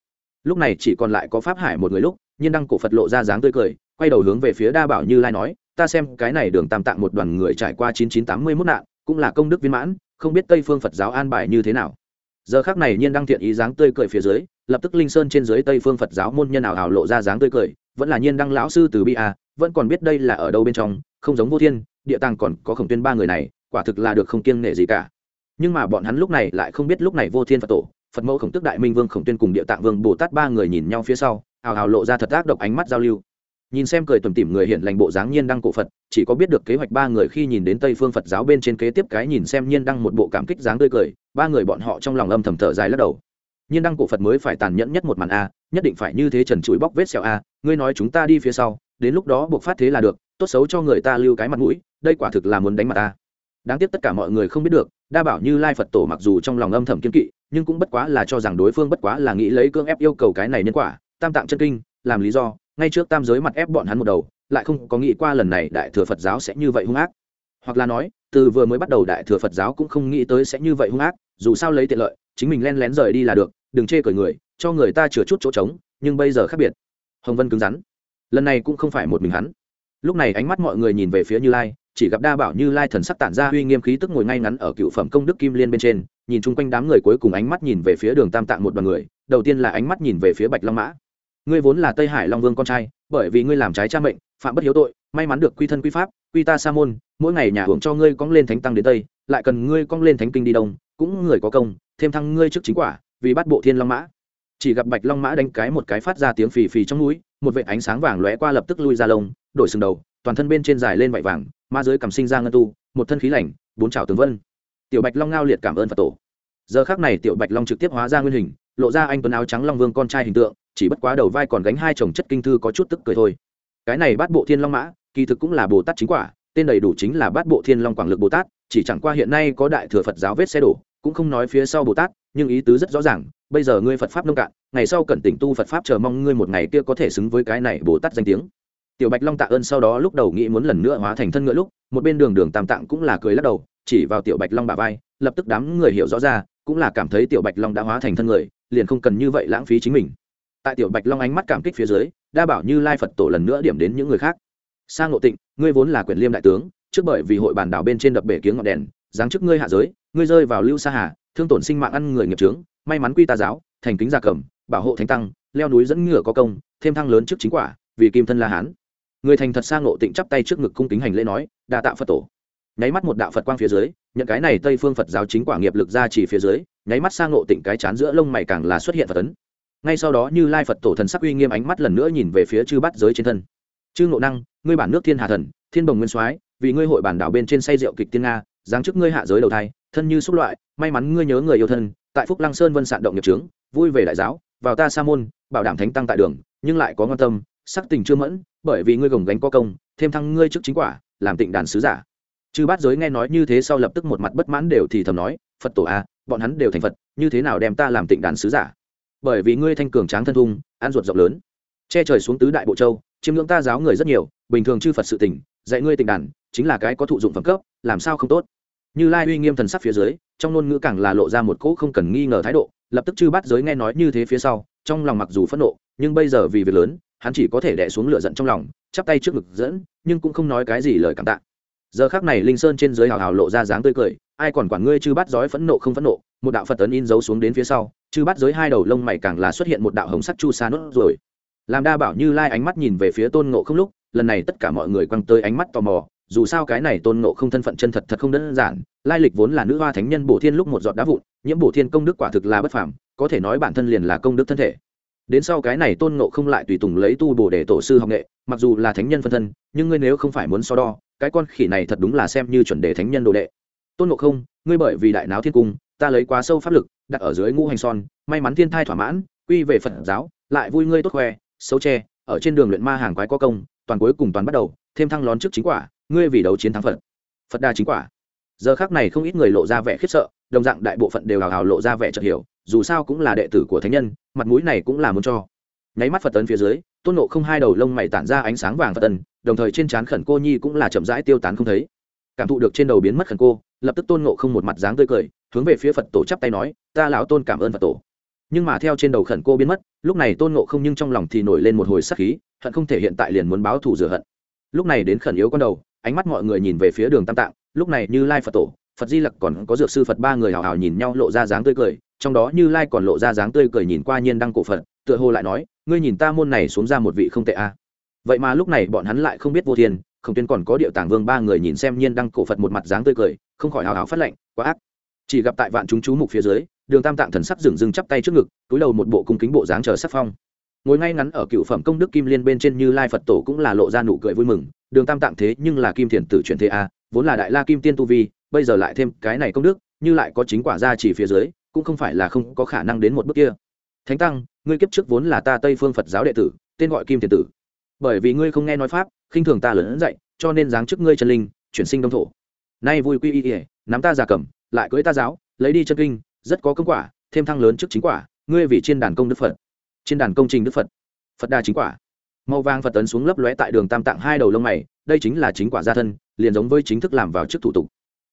Lúc này chỉ còn lại có pháp hải một người lúc nhiên đăng cổ phật lộ ra dáng tươi cười, quay đầu hướng về phía đa bảo như lai nói, ta xem cái này đường tam tạng một đoàn người trải qua chín chín tám mươi mốt nạn, cũng là công đức viên mãn, không biết tây phương phật giáo an bài như thế nào. Giờ khác này nhiên đăng thiện ý dáng tươi cười phía dưới, lập tức linh sơn trên dưới tây phương phật giáo môn nhân nào hào lộ ra dáng tươi cười, vẫn là nhiên đăng lão sư từ bi a, vẫn còn biết đây là ở đâu bên trong, không giống vô thiên, địa tàng còn có khổng tuyên ba người này, quả thực là được không kiêng nể gì cả. Nhưng mà bọn hắn lúc này lại không biết lúc này vô thiên phật tổ, phật mẫu khổng tức đại minh vương, khổng tuyên cùng địa tạng vương bồ tát ba người nhìn nhau phía sau hào hào lộ ra thật ác độc ánh mắt giao lưu. Nhìn xem cười tuần tỉm người hiện lành bộ dáng nhiên đăng cổ phật, chỉ có biết được kế hoạch ba người khi nhìn đến tây phương phật giáo bên trên kế tiếp cái nhìn xem nhiên đăng một bộ cảm kích dáng tươi cười, ba người bọn họ trong lòng âm thầm thở dài lắc đầu. Nhiên đăng cổ phật mới phải tàn nhẫn nhất một màn a, nhất định phải như thế trần chuỗi bóc vết sẹo a, ngươi nói chúng ta đi phía sau, đến lúc đó buộc phát thế là được, tốt xấu cho người ta lưu cái mặt mũi, đây quả thực là muốn đánh mặt ta đáng tiếc tất cả mọi người không biết được, đa bảo như lai phật tổ mặc dù trong lòng âm thầm kiên kỵ, nhưng cũng bất quá là cho rằng đối phương bất quá là nghĩ lấy cưỡng ép yêu cầu cái này nhân quả tam tạng chân kinh, làm lý do, ngay trước tam giới mặt ép bọn hắn một đầu, lại không có nghĩ qua lần này đại thừa phật giáo sẽ như vậy hung ác. Hoặc là nói, từ vừa mới bắt đầu đại thừa phật giáo cũng không nghĩ tới sẽ như vậy hung ác, dù sao lấy tiện lợi, chính mình len lén rời đi là được, đừng chê cởi người, cho người ta chừa chút chỗ trống, nhưng bây giờ khác biệt. Hồng vân cứng rắn. Lần này cũng không phải một mình hắn. Lúc này ánh mắt mọi người nhìn về phía như lai, chỉ gặp đa bảo như lai thần sắc tản ra uy nghiêm khí tức ngồi ngay ngắn ở cựu phẩm công đức kim liên bên trên, nhìn chung quanh đám người cuối cùng ánh mắt nhìn về phía đường tam tạng một đoàn người, đầu tiên là ánh mắt nhìn về phía bạch long mã ngươi vốn là tây hải long vương con trai, bởi vì ngươi làm trái cha mệnh, phạm bất hiếu tội, may mắn được quy thân quy pháp, quy ta sa môn, mỗi ngày nhà hưởng cho ngươi cong lên thánh tăng đến tây, lại cần ngươi cong lên thánh kinh đi đông, cũng người có công, thêm thăng ngươi trước chính quả, vì bắt bộ thiên long mã. Chỉ gặp bạch long mã đánh cái một cái phát ra tiếng phì phì trong núi, một vệ ánh sáng vàng lóe qua lập tức lui ra lông, đổi sừng đầu, toàn thân bên trên dài lên vải vàng, ma dưới cầm sinh ra ngân tu, một thân khí lạnh bốn trào tướng vân. Tiểu bạch long ngao liệt cảm ơn phật tổ. Giờ khác này tiểu bạch long trực tiếp hóa ra nguyên hình, lộ ra anh tuấn áo trắng long vương con trai hình tượng chỉ bất quá đầu vai còn gánh hai chồng chất kinh thư có chút tức cười thôi. Cái này bát bộ thiên long mã, kỳ thực cũng là bồ tát chính quả, tên đầy đủ chính là bát bộ thiên long quảng lực bồ tát, chỉ chẳng qua hiện nay có đại thừa phật giáo vết xe đổ, cũng không nói phía sau bồ tát, nhưng ý tứ rất rõ ràng, bây giờ ngươi phật pháp nông cạn, ngày sau cần tỉnh tu phật pháp chờ mong ngươi một ngày kia có thể xứng với cái này bồ tát danh tiếng. Tiểu bạch long tạ ơn sau đó lúc đầu nghĩ muốn lần nữa hóa thành thân ngựa lúc, một bên đường đường tam tạng cũng là cười lắc đầu, chỉ vào tiểu bạch long bà vai, lập tức đám người hiểu rõ ra, cũng là cảm thấy tiểu bạch long đã hóa thành thân người, liền không cần như vậy lãng phí chính mình tại tiểu bạch long ánh mắt cảm kích phía dưới, đa bảo như lai phật tổ lần nữa điểm đến những người khác. Sang ngộ tịnh, ngươi vốn là quyền liêm đại tướng, trước bởi vì hội bàn đảo bên trên đập bể kiếng ngọn đèn, giáng chức ngươi hạ giới, ngươi rơi vào lưu sa hà, thương tổn sinh mạng ăn người nghiệp trướng may mắn quy tà giáo, thành kính gia cầm, bảo hộ thánh tăng, leo núi dẫn ngựa có công, thêm thăng lớn trước chính quả, vì kim thân la hán. Người thành thật sang ngộ tịnh chắp tay trước ngực cung kính hành lễ nói, đa tạ phật tổ. Nháy mắt một đạo phật quang phía dưới, nhận cái này tây phương phật giáo chính quả nghiệp lực ra chỉ phía dưới, nháy mắt sang ngộ tịnh cái chán giữa lông mày càng là xuất hiện phật tấn ngay sau đó như lai phật tổ thần sắc uy nghiêm ánh mắt lần nữa nhìn về phía chư bát giới trên thân. Chư ngộ năng, ngươi bản nước thiên hà thần, thiên bồng nguyên soái, vì ngươi hội bản đảo bên trên say rượu kịch tiên nga, giáng chức ngươi hạ giới đầu thai, thân như xúc loại, may mắn ngươi nhớ người yêu thân, tại phúc lăng sơn vân sạn động nghiệp trướng vui về đại giáo, vào ta sa môn, bảo đảm thánh tăng tại đường, nhưng lại có ngon tâm, sắc tình chưa mẫn, bởi vì ngươi gồng gánh có công, thêm thăng ngươi trước chính quả, làm tịnh đàn sứ giả. Chư bát giới nghe nói như thế sau lập tức một mặt bất mãn đều thì thầm nói, phật tổ a bọn hắn đều thành phật, như thế nào đem ta làm tịnh đàn sứ giả? Bởi vì ngươi thanh cường tráng thân thung, ăn ruột rộng lớn. Che trời xuống tứ đại bộ châu, chiêm ngưỡng ta giáo người rất nhiều, bình thường chư phật sự tỉnh dạy ngươi tình đàn, chính là cái có thụ dụng phẩm cấp, làm sao không tốt? Như lai uy nghiêm thần sắc phía dưới, trong ngôn ngữ càng là lộ ra một cỗ không cần nghi ngờ thái độ, lập tức chư bát giới nghe nói như thế phía sau, trong lòng mặc dù phẫn nộ, nhưng bây giờ vì việc lớn, hắn chỉ có thể đẻ xuống lửa giận trong lòng, chắp tay trước ngực dẫn, nhưng cũng không nói cái gì lời cảm tạ. Giờ khác này linh sơn trên dưới hào hào lộ ra dáng tươi cười, ai còn quản ngươi chư bắt giói phẫn nộ không phẫn nộ một đạo phật tấn in dấu xuống đến phía sau, chư bắt giới hai đầu lông mày càng là xuất hiện một đạo hồng sắc chu sa nốt rồi làm đa bảo như lai ánh mắt nhìn về phía tôn ngộ không lúc, lần này tất cả mọi người quăng tới ánh mắt tò mò, dù sao cái này tôn ngộ không thân phận chân thật thật không đơn giản, lai lịch vốn là nữ hoa thánh nhân bổ thiên lúc một giọt đá vụn, nhiễm bổ thiên công đức quả thực là bất phàm, có thể nói bản thân liền là công đức thân thể. Đến sau cái này tôn ngộ không lại tùy tùng lấy tu bổ để tổ sư học nghệ, mặc dù là thánh nhân phân thân, nhưng ngươi nếu không phải muốn so đo, cái con khỉ này thật đúng là xem như chuẩn đề thánh nhân đồ đệ. Tôn ngộ không, ngươi bởi vì đại náo thiên cung ta lấy quá sâu pháp lực, đặt ở dưới ngũ hành son, may mắn thiên thai thỏa mãn, quy về phật giáo, lại vui ngươi tốt khoe, xấu tre ở trên đường luyện ma hàng quái có công, toàn cuối cùng toàn bắt đầu, thêm thăng lón trước chính quả, ngươi vì đấu chiến thắng phật. Phật đa chính quả. Giờ khác này không ít người lộ ra vẻ khiếp sợ, đồng dạng đại bộ phận đều hào hào lộ ra vẻ chợt hiểu, dù sao cũng là đệ tử của thánh nhân, mặt mũi này cũng là muốn cho. Nháy mắt phật tấn phía dưới, tôn nộ không hai đầu lông mày tản ra ánh sáng vàng phật tần đồng thời trên trán khẩn cô nhi cũng là chậm rãi tiêu tán không thấy. Cảm thụ được trên đầu biến mất khẩn cô, lập tức tôn nộ không một mặt dáng tươi cười hướng về phía phật tổ chắp tay nói, ta lão tôn cảm ơn phật tổ. Nhưng mà theo trên đầu khẩn cô biến mất, lúc này tôn nộ không nhưng trong lòng thì nổi lên một hồi sắc khí, hận không thể hiện tại liền muốn báo thù rửa hận. Lúc này đến khẩn yếu con đầu, ánh mắt mọi người nhìn về phía đường tam tạng, lúc này như lai phật tổ, phật di lặc còn có dược sư phật ba người hào hào nhìn nhau lộ ra dáng tươi cười, trong đó như lai còn lộ ra dáng tươi cười nhìn qua nhiên đăng cổ phật, tựa hồ lại nói, ngươi nhìn ta môn này xuống ra một vị không tệ a. Vậy mà lúc này bọn hắn lại không biết vô thiên không tuyên còn có điệu tàng vương ba người nhìn xem nhiên đăng cổ phật một mặt dáng tươi cười, không khỏi hào hào phát lệnh, quá ác chỉ gặp tại vạn chúng chú mục phía dưới, đường tam tạng thần sắc dừng dừng chắp tay trước ngực, túi đầu một bộ cung kính bộ dáng chờ sắc phong. Ngồi ngay ngắn ở cựu phẩm công đức kim liên bên trên như lai phật tổ cũng là lộ ra nụ cười vui mừng, đường tam tạng thế nhưng là kim thiền tử chuyển thế a, vốn là đại la kim tiên tu vi, bây giờ lại thêm cái này công đức, như lại có chính quả ra chỉ phía dưới, cũng không phải là không có khả năng đến một bước kia. Thánh tăng, ngươi kiếp trước vốn là ta tây phương phật giáo đệ tử, tên gọi kim thiền tử. Bởi vì ngươi không nghe nói pháp, khinh thường ta lớn dậy, cho nên giáng chức ngươi chân linh, chuyển sinh đông thổ. Nay vui quy y nắm ta giả cầm lại cưới ta giáo, lấy đi chân kinh, rất có công quả, thêm thăng lớn trước chính quả, ngươi vì trên đàn công đức phật. Trên đàn công trình đức phật. Phật đa chính quả. Màu vàng phật tấn xuống lấp lóe tại đường tam tạng hai đầu lông mày, đây chính là chính quả gia thân, liền giống với chính thức làm vào trước thủ tục.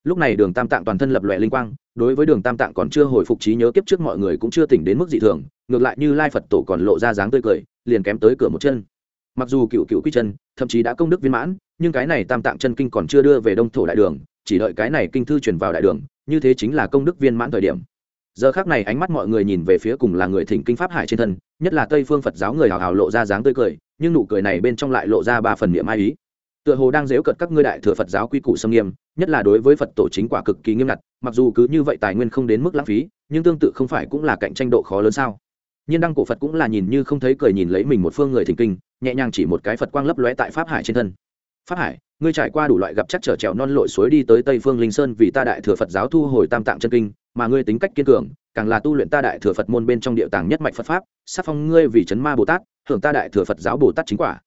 Lúc này đường tam tạng toàn thân lập lòe linh quang, đối với đường tam tạng còn chưa hồi phục trí nhớ kiếp trước mọi người cũng chưa tỉnh đến mức dị thường, ngược lại như lai phật tổ còn lộ ra dáng tươi cười, liền kém tới cửa một chân. Mặc dù cựu cựu quy chân, thậm chí đã công đức viên mãn, nhưng cái này tam tạng chân kinh còn chưa đưa về đông thổ đại đường, chỉ đợi cái này kinh thư truyền vào đại đường như thế chính là công đức viên mãn thời điểm. Giờ khác này ánh mắt mọi người nhìn về phía cùng là người thỉnh kinh pháp hải trên thân, nhất là tây phương phật giáo người hào hào lộ ra dáng tươi cười, nhưng nụ cười này bên trong lại lộ ra ba phần niệm ai ý. Tựa hồ đang dếu cận các ngươi đại thừa phật giáo quy củ xâm nghiêm, nhất là đối với phật tổ chính quả cực kỳ nghiêm ngặt, mặc dù cứ như vậy tài nguyên không đến mức lãng phí, nhưng tương tự không phải cũng là cạnh tranh độ khó lớn sao? Nhiên đăng cổ phật cũng là nhìn như không thấy cười nhìn lấy mình một phương người thỉnh kinh, nhẹ nhàng chỉ một cái phật quang lấp lóe tại pháp hải trên thân. Pháp hải ngươi trải qua đủ loại gặp chắc trở trèo non lội suối đi tới tây phương linh sơn vì ta đại thừa phật giáo thu hồi tam tạng chân kinh, mà ngươi tính cách kiên cường, càng là tu luyện ta đại thừa phật môn bên trong địa tàng nhất mạch phật pháp sắc phong ngươi vì chấn ma bồ tát, hưởng ta đại thừa phật giáo bồ tát chính quả.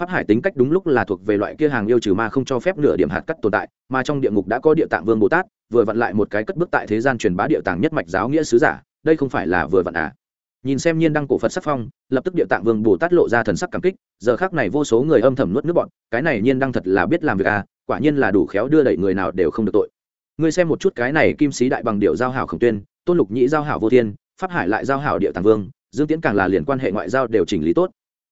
Pháp hải tính cách đúng lúc là thuộc về loại kia hàng yêu trừ ma không cho phép nửa điểm hạt cắt tồn tại, mà trong địa ngục đã có địa tạng vương bồ tát, vừa vặn lại một cái cất bước tại thế gian truyền bá địa tạng nhất mạch giáo nghĩa sứ giả, đây không phải là vừa vặn à? Nhìn xem nhiên đăng cổ phật sắc phong, lập tức địa tạng vương bồ tát lộ ra thần sắc cảm kích, giờ khác này vô số người âm thầm nuốt nước bọn cái này nhiên đăng thật là biết làm việc à quả nhiên là đủ khéo đưa đẩy người nào đều không được tội. Ngươi xem một chút cái này kim sĩ đại bằng điệu giao hảo khổng tuyên, tôn lục nhĩ giao hảo vô thiên, pháp hải lại giao hảo địa tàng vương, dương tiễn càng là liền quan hệ ngoại giao đều chỉnh lý tốt.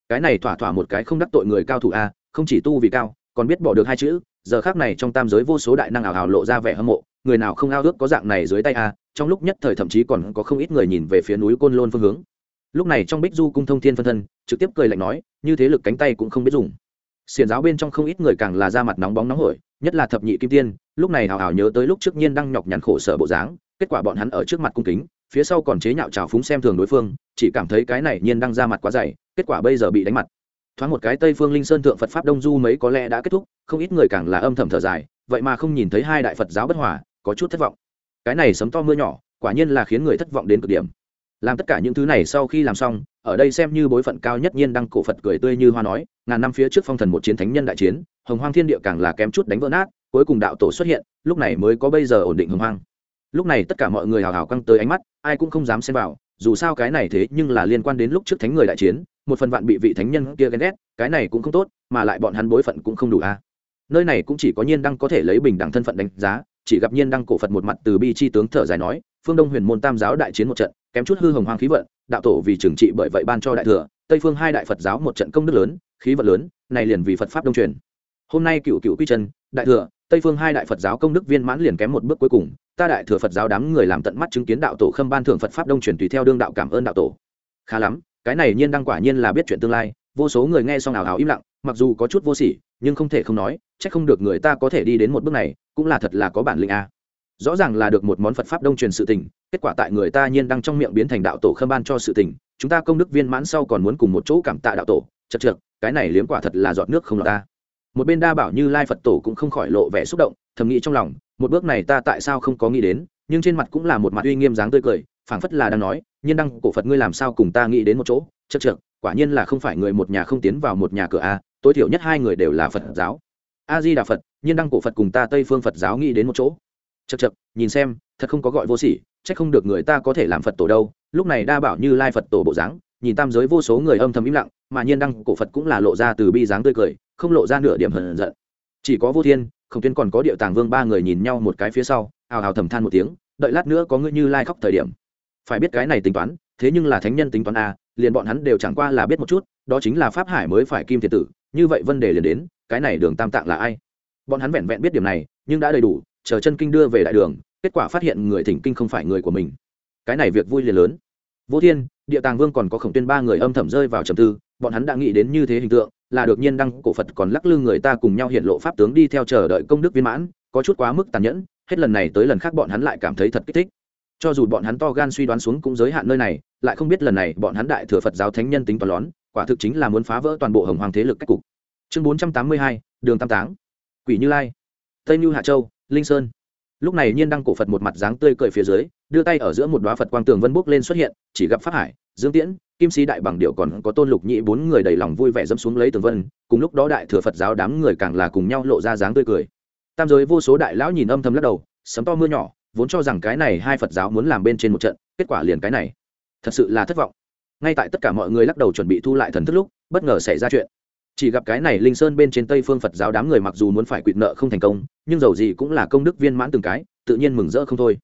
Cái này thỏa thỏa một cái không đắc tội người cao thủ a không chỉ tu vì cao, còn biết bỏ được hai chữ, giờ khác này trong tam giới vô số đại năng ảo hảo lộ ra vẻ hâm mộ người nào không ao ước có dạng này dưới tay a, trong lúc nhất thời thậm chí còn có không ít người nhìn về phía núi côn lôn phương hướng. Lúc này trong bích du cung thông thiên phân thân, trực tiếp cười lạnh nói, như thế lực cánh tay cũng không biết dùng. Xiền giáo bên trong không ít người càng là da mặt nóng bóng nóng hổi, nhất là thập nhị kim tiên, lúc này hào hào nhớ tới lúc trước nhiên đang nhọc nhằn khổ sở bộ dáng, kết quả bọn hắn ở trước mặt cung kính, phía sau còn chế nhạo trào phúng xem thường đối phương, chỉ cảm thấy cái này nhiên đang ra mặt quá dày, kết quả bây giờ bị đánh mặt. Thoáng một cái tây phương linh sơn thượng phật pháp đông du mấy có lẽ đã kết thúc, không ít người càng là âm thầm thở dài, vậy mà không nhìn thấy hai đại phật giáo bất hòa có chút thất vọng. Cái này sấm to mưa nhỏ, quả nhiên là khiến người thất vọng đến cực điểm. Làm tất cả những thứ này sau khi làm xong, ở đây xem như bối phận cao nhất nhiên đăng cổ phật cười tươi như hoa nói, ngàn năm phía trước phong thần một chiến thánh nhân đại chiến, hồng hoang thiên địa càng là kém chút đánh vỡ nát, cuối cùng đạo tổ xuất hiện, lúc này mới có bây giờ ổn định hồng hoang. Lúc này tất cả mọi người hào hào căng tới ánh mắt, ai cũng không dám xem vào, dù sao cái này thế nhưng là liên quan đến lúc trước thánh người đại chiến, một phần vạn bị vị thánh nhân kia ghen ghét, cái này cũng không tốt, mà lại bọn hắn bối phận cũng không đủ a nơi này cũng chỉ có nhiên đăng có thể lấy bình đẳng thân phận đánh giá chỉ gặp nhiên đăng cổ phật một mặt từ bi chi tướng thở dài nói, phương đông huyền môn tam giáo đại chiến một trận, kém chút hư hồng hoang khí vận, đạo tổ vì trừng trị bởi vậy ban cho đại thừa, tây phương hai đại phật giáo một trận công đức lớn, khí vận lớn, này liền vì phật pháp đông truyền. Hôm nay cựu cựu quy chân, đại thừa, tây phương hai đại phật giáo công đức viên mãn liền kém một bước cuối cùng, ta đại thừa phật giáo đám người làm tận mắt chứng kiến đạo tổ khâm ban thưởng phật pháp đông truyền tùy theo đương đạo cảm ơn đạo tổ. Khá lắm, cái này nhiên đăng quả nhiên là biết chuyện tương lai vô số người nghe xong ảo ảo im lặng, mặc dù có chút vô sỉ, nhưng không thể không nói c h ắ c không được người ta có thể đi đến một bước này, cũng là thật là có bản lĩnh a. Rõ ràng là được một món phật pháp đông truyền sự tình, kết quả tại người ta nhiên đăng trong miệng biến thành đạo tổ khâm ban cho sự tình, chúng ta công đức viên mãn sau còn muốn cùng một chỗ cảm tạ đạo tổ, chật trượt cái này liếm quả thật là giọt nước không lọt ta. Một bên đa bảo như lai phật tổ cũng không khỏi lộ vẻ xúc động, thầm nghĩ trong lòng, một bước này ta tại sao không có nghĩ đến, nhưng trên mặt cũng là một mặt uy nghiêm dáng tươi cười, phảng phất là đang nói, nhiên đăng, cổ phật ngươi làm sao cùng ta nghĩ đến một chỗ? Chật trượt quả nhiên là không phải người một nhà không tiến vào một nhà cửa a, tối thiểu nhất hai người đều là phật giáo. A di đà phật nhiên đăng cổ phật cùng ta tây phương phật giáo nghĩ đến một chỗ. Chật chật nhìn xem, thật không có gọi vô sỉ c h ắ c không được người ta có thể làm phật tổ đâu, lúc này đa bảo như lai phật tổ bộ dáng, nhìn tam giới vô số người âm thầm im lặng, mà nhiên đăng cổ phật cũng là lộ ra từ bi dáng tươi cười, không lộ ra nửa điểm hờn giận. Chỉ có vô thiên không tiên còn có điệu tàng vương ba người nhìn nhau một cái phía sau, hào hào thầm than một tiếng, đợi lát nữa có ngươi như lai khóc thời điểm. Phải biết cái này tính toán thế nhưng là thánh nhân tính toán a, liền bọn hắn đều chẳng qua là biết một chút, đó chính là pháp hải mới phải kim thiệt tử, như vậy vấn đề liền đến, cái này đường tam tạng là ai? Bọn hắn vẹn vẹn biết điểm này, nhưng đã đầy đủ, chờ chân kinh đưa về đại đường, kết quả phát hiện người thỉnh kinh không phải người của mình. Cái này việc vui liền lớn. Vô thiên, địa tàng vương còn có khổng tuyên ba người âm thầm rơi vào trầm tư, bọn hắn đã nghĩ đến như thế hình tượng, là được nhiên đăng cổ phật còn lắc lư người ta cùng nhau hiện lộ pháp tướng đi theo chờ đợi công đức viên mãn, có chút quá mức tàn nhẫn, hết lần này tới lần khác bọn hắn lại cảm thấy thật kích thích. Cho dù bọn hắn to gan suy đoán xuống cũng giới hạn nơi này lại không biết lần này bọn hắn đại thừa phật giáo thánh nhân tính toán lón, quả thực chính là muốn phá vỡ toàn bộ hồng hoàng thế lực cách cục. Chương bốn trăm tám mươi hai, đường tam táng. Quỷ như lai. Tây như hạ châu, linh sơn. Lúc này nhiên đăng cổ phật một mặt dáng tươi cười phía dưới, đưa tay ở giữa một đoá phật quang tường vân bốc lên xuất hiện, chỉ gặp pháp hải, dương tiễn, kim sĩ đại bằng điệu còn có tôn lục nhị bốn người đầy lòng vui vẻ dẫm xuống lấy tường vân, cùng lúc đó đại thừa phật giáo đám người càng là cùng nhau lộ ra dáng tươi cười. Tam giới vô số đại lão nhìn âm thầm lắc đầu, sấm to mưa nhỏ, vốn cho rằng cái này hai phật giáo muốn làm bên trên một trận, kết quả liền cái này thật sự là thất vọng. Ngay tại tất cả mọi người lắc đầu chuẩn bị thu lại thần thức lúc, bất ngờ xảy ra chuyện. Chỉ gặp cái này linh sơn bên trên tây phương phật giáo đám người mặc dù muốn phải quỵt nợ không thành công, nhưng dầu gì cũng là công đức viên mãn từng cái, tự nhiên mừng rỡ không thôi.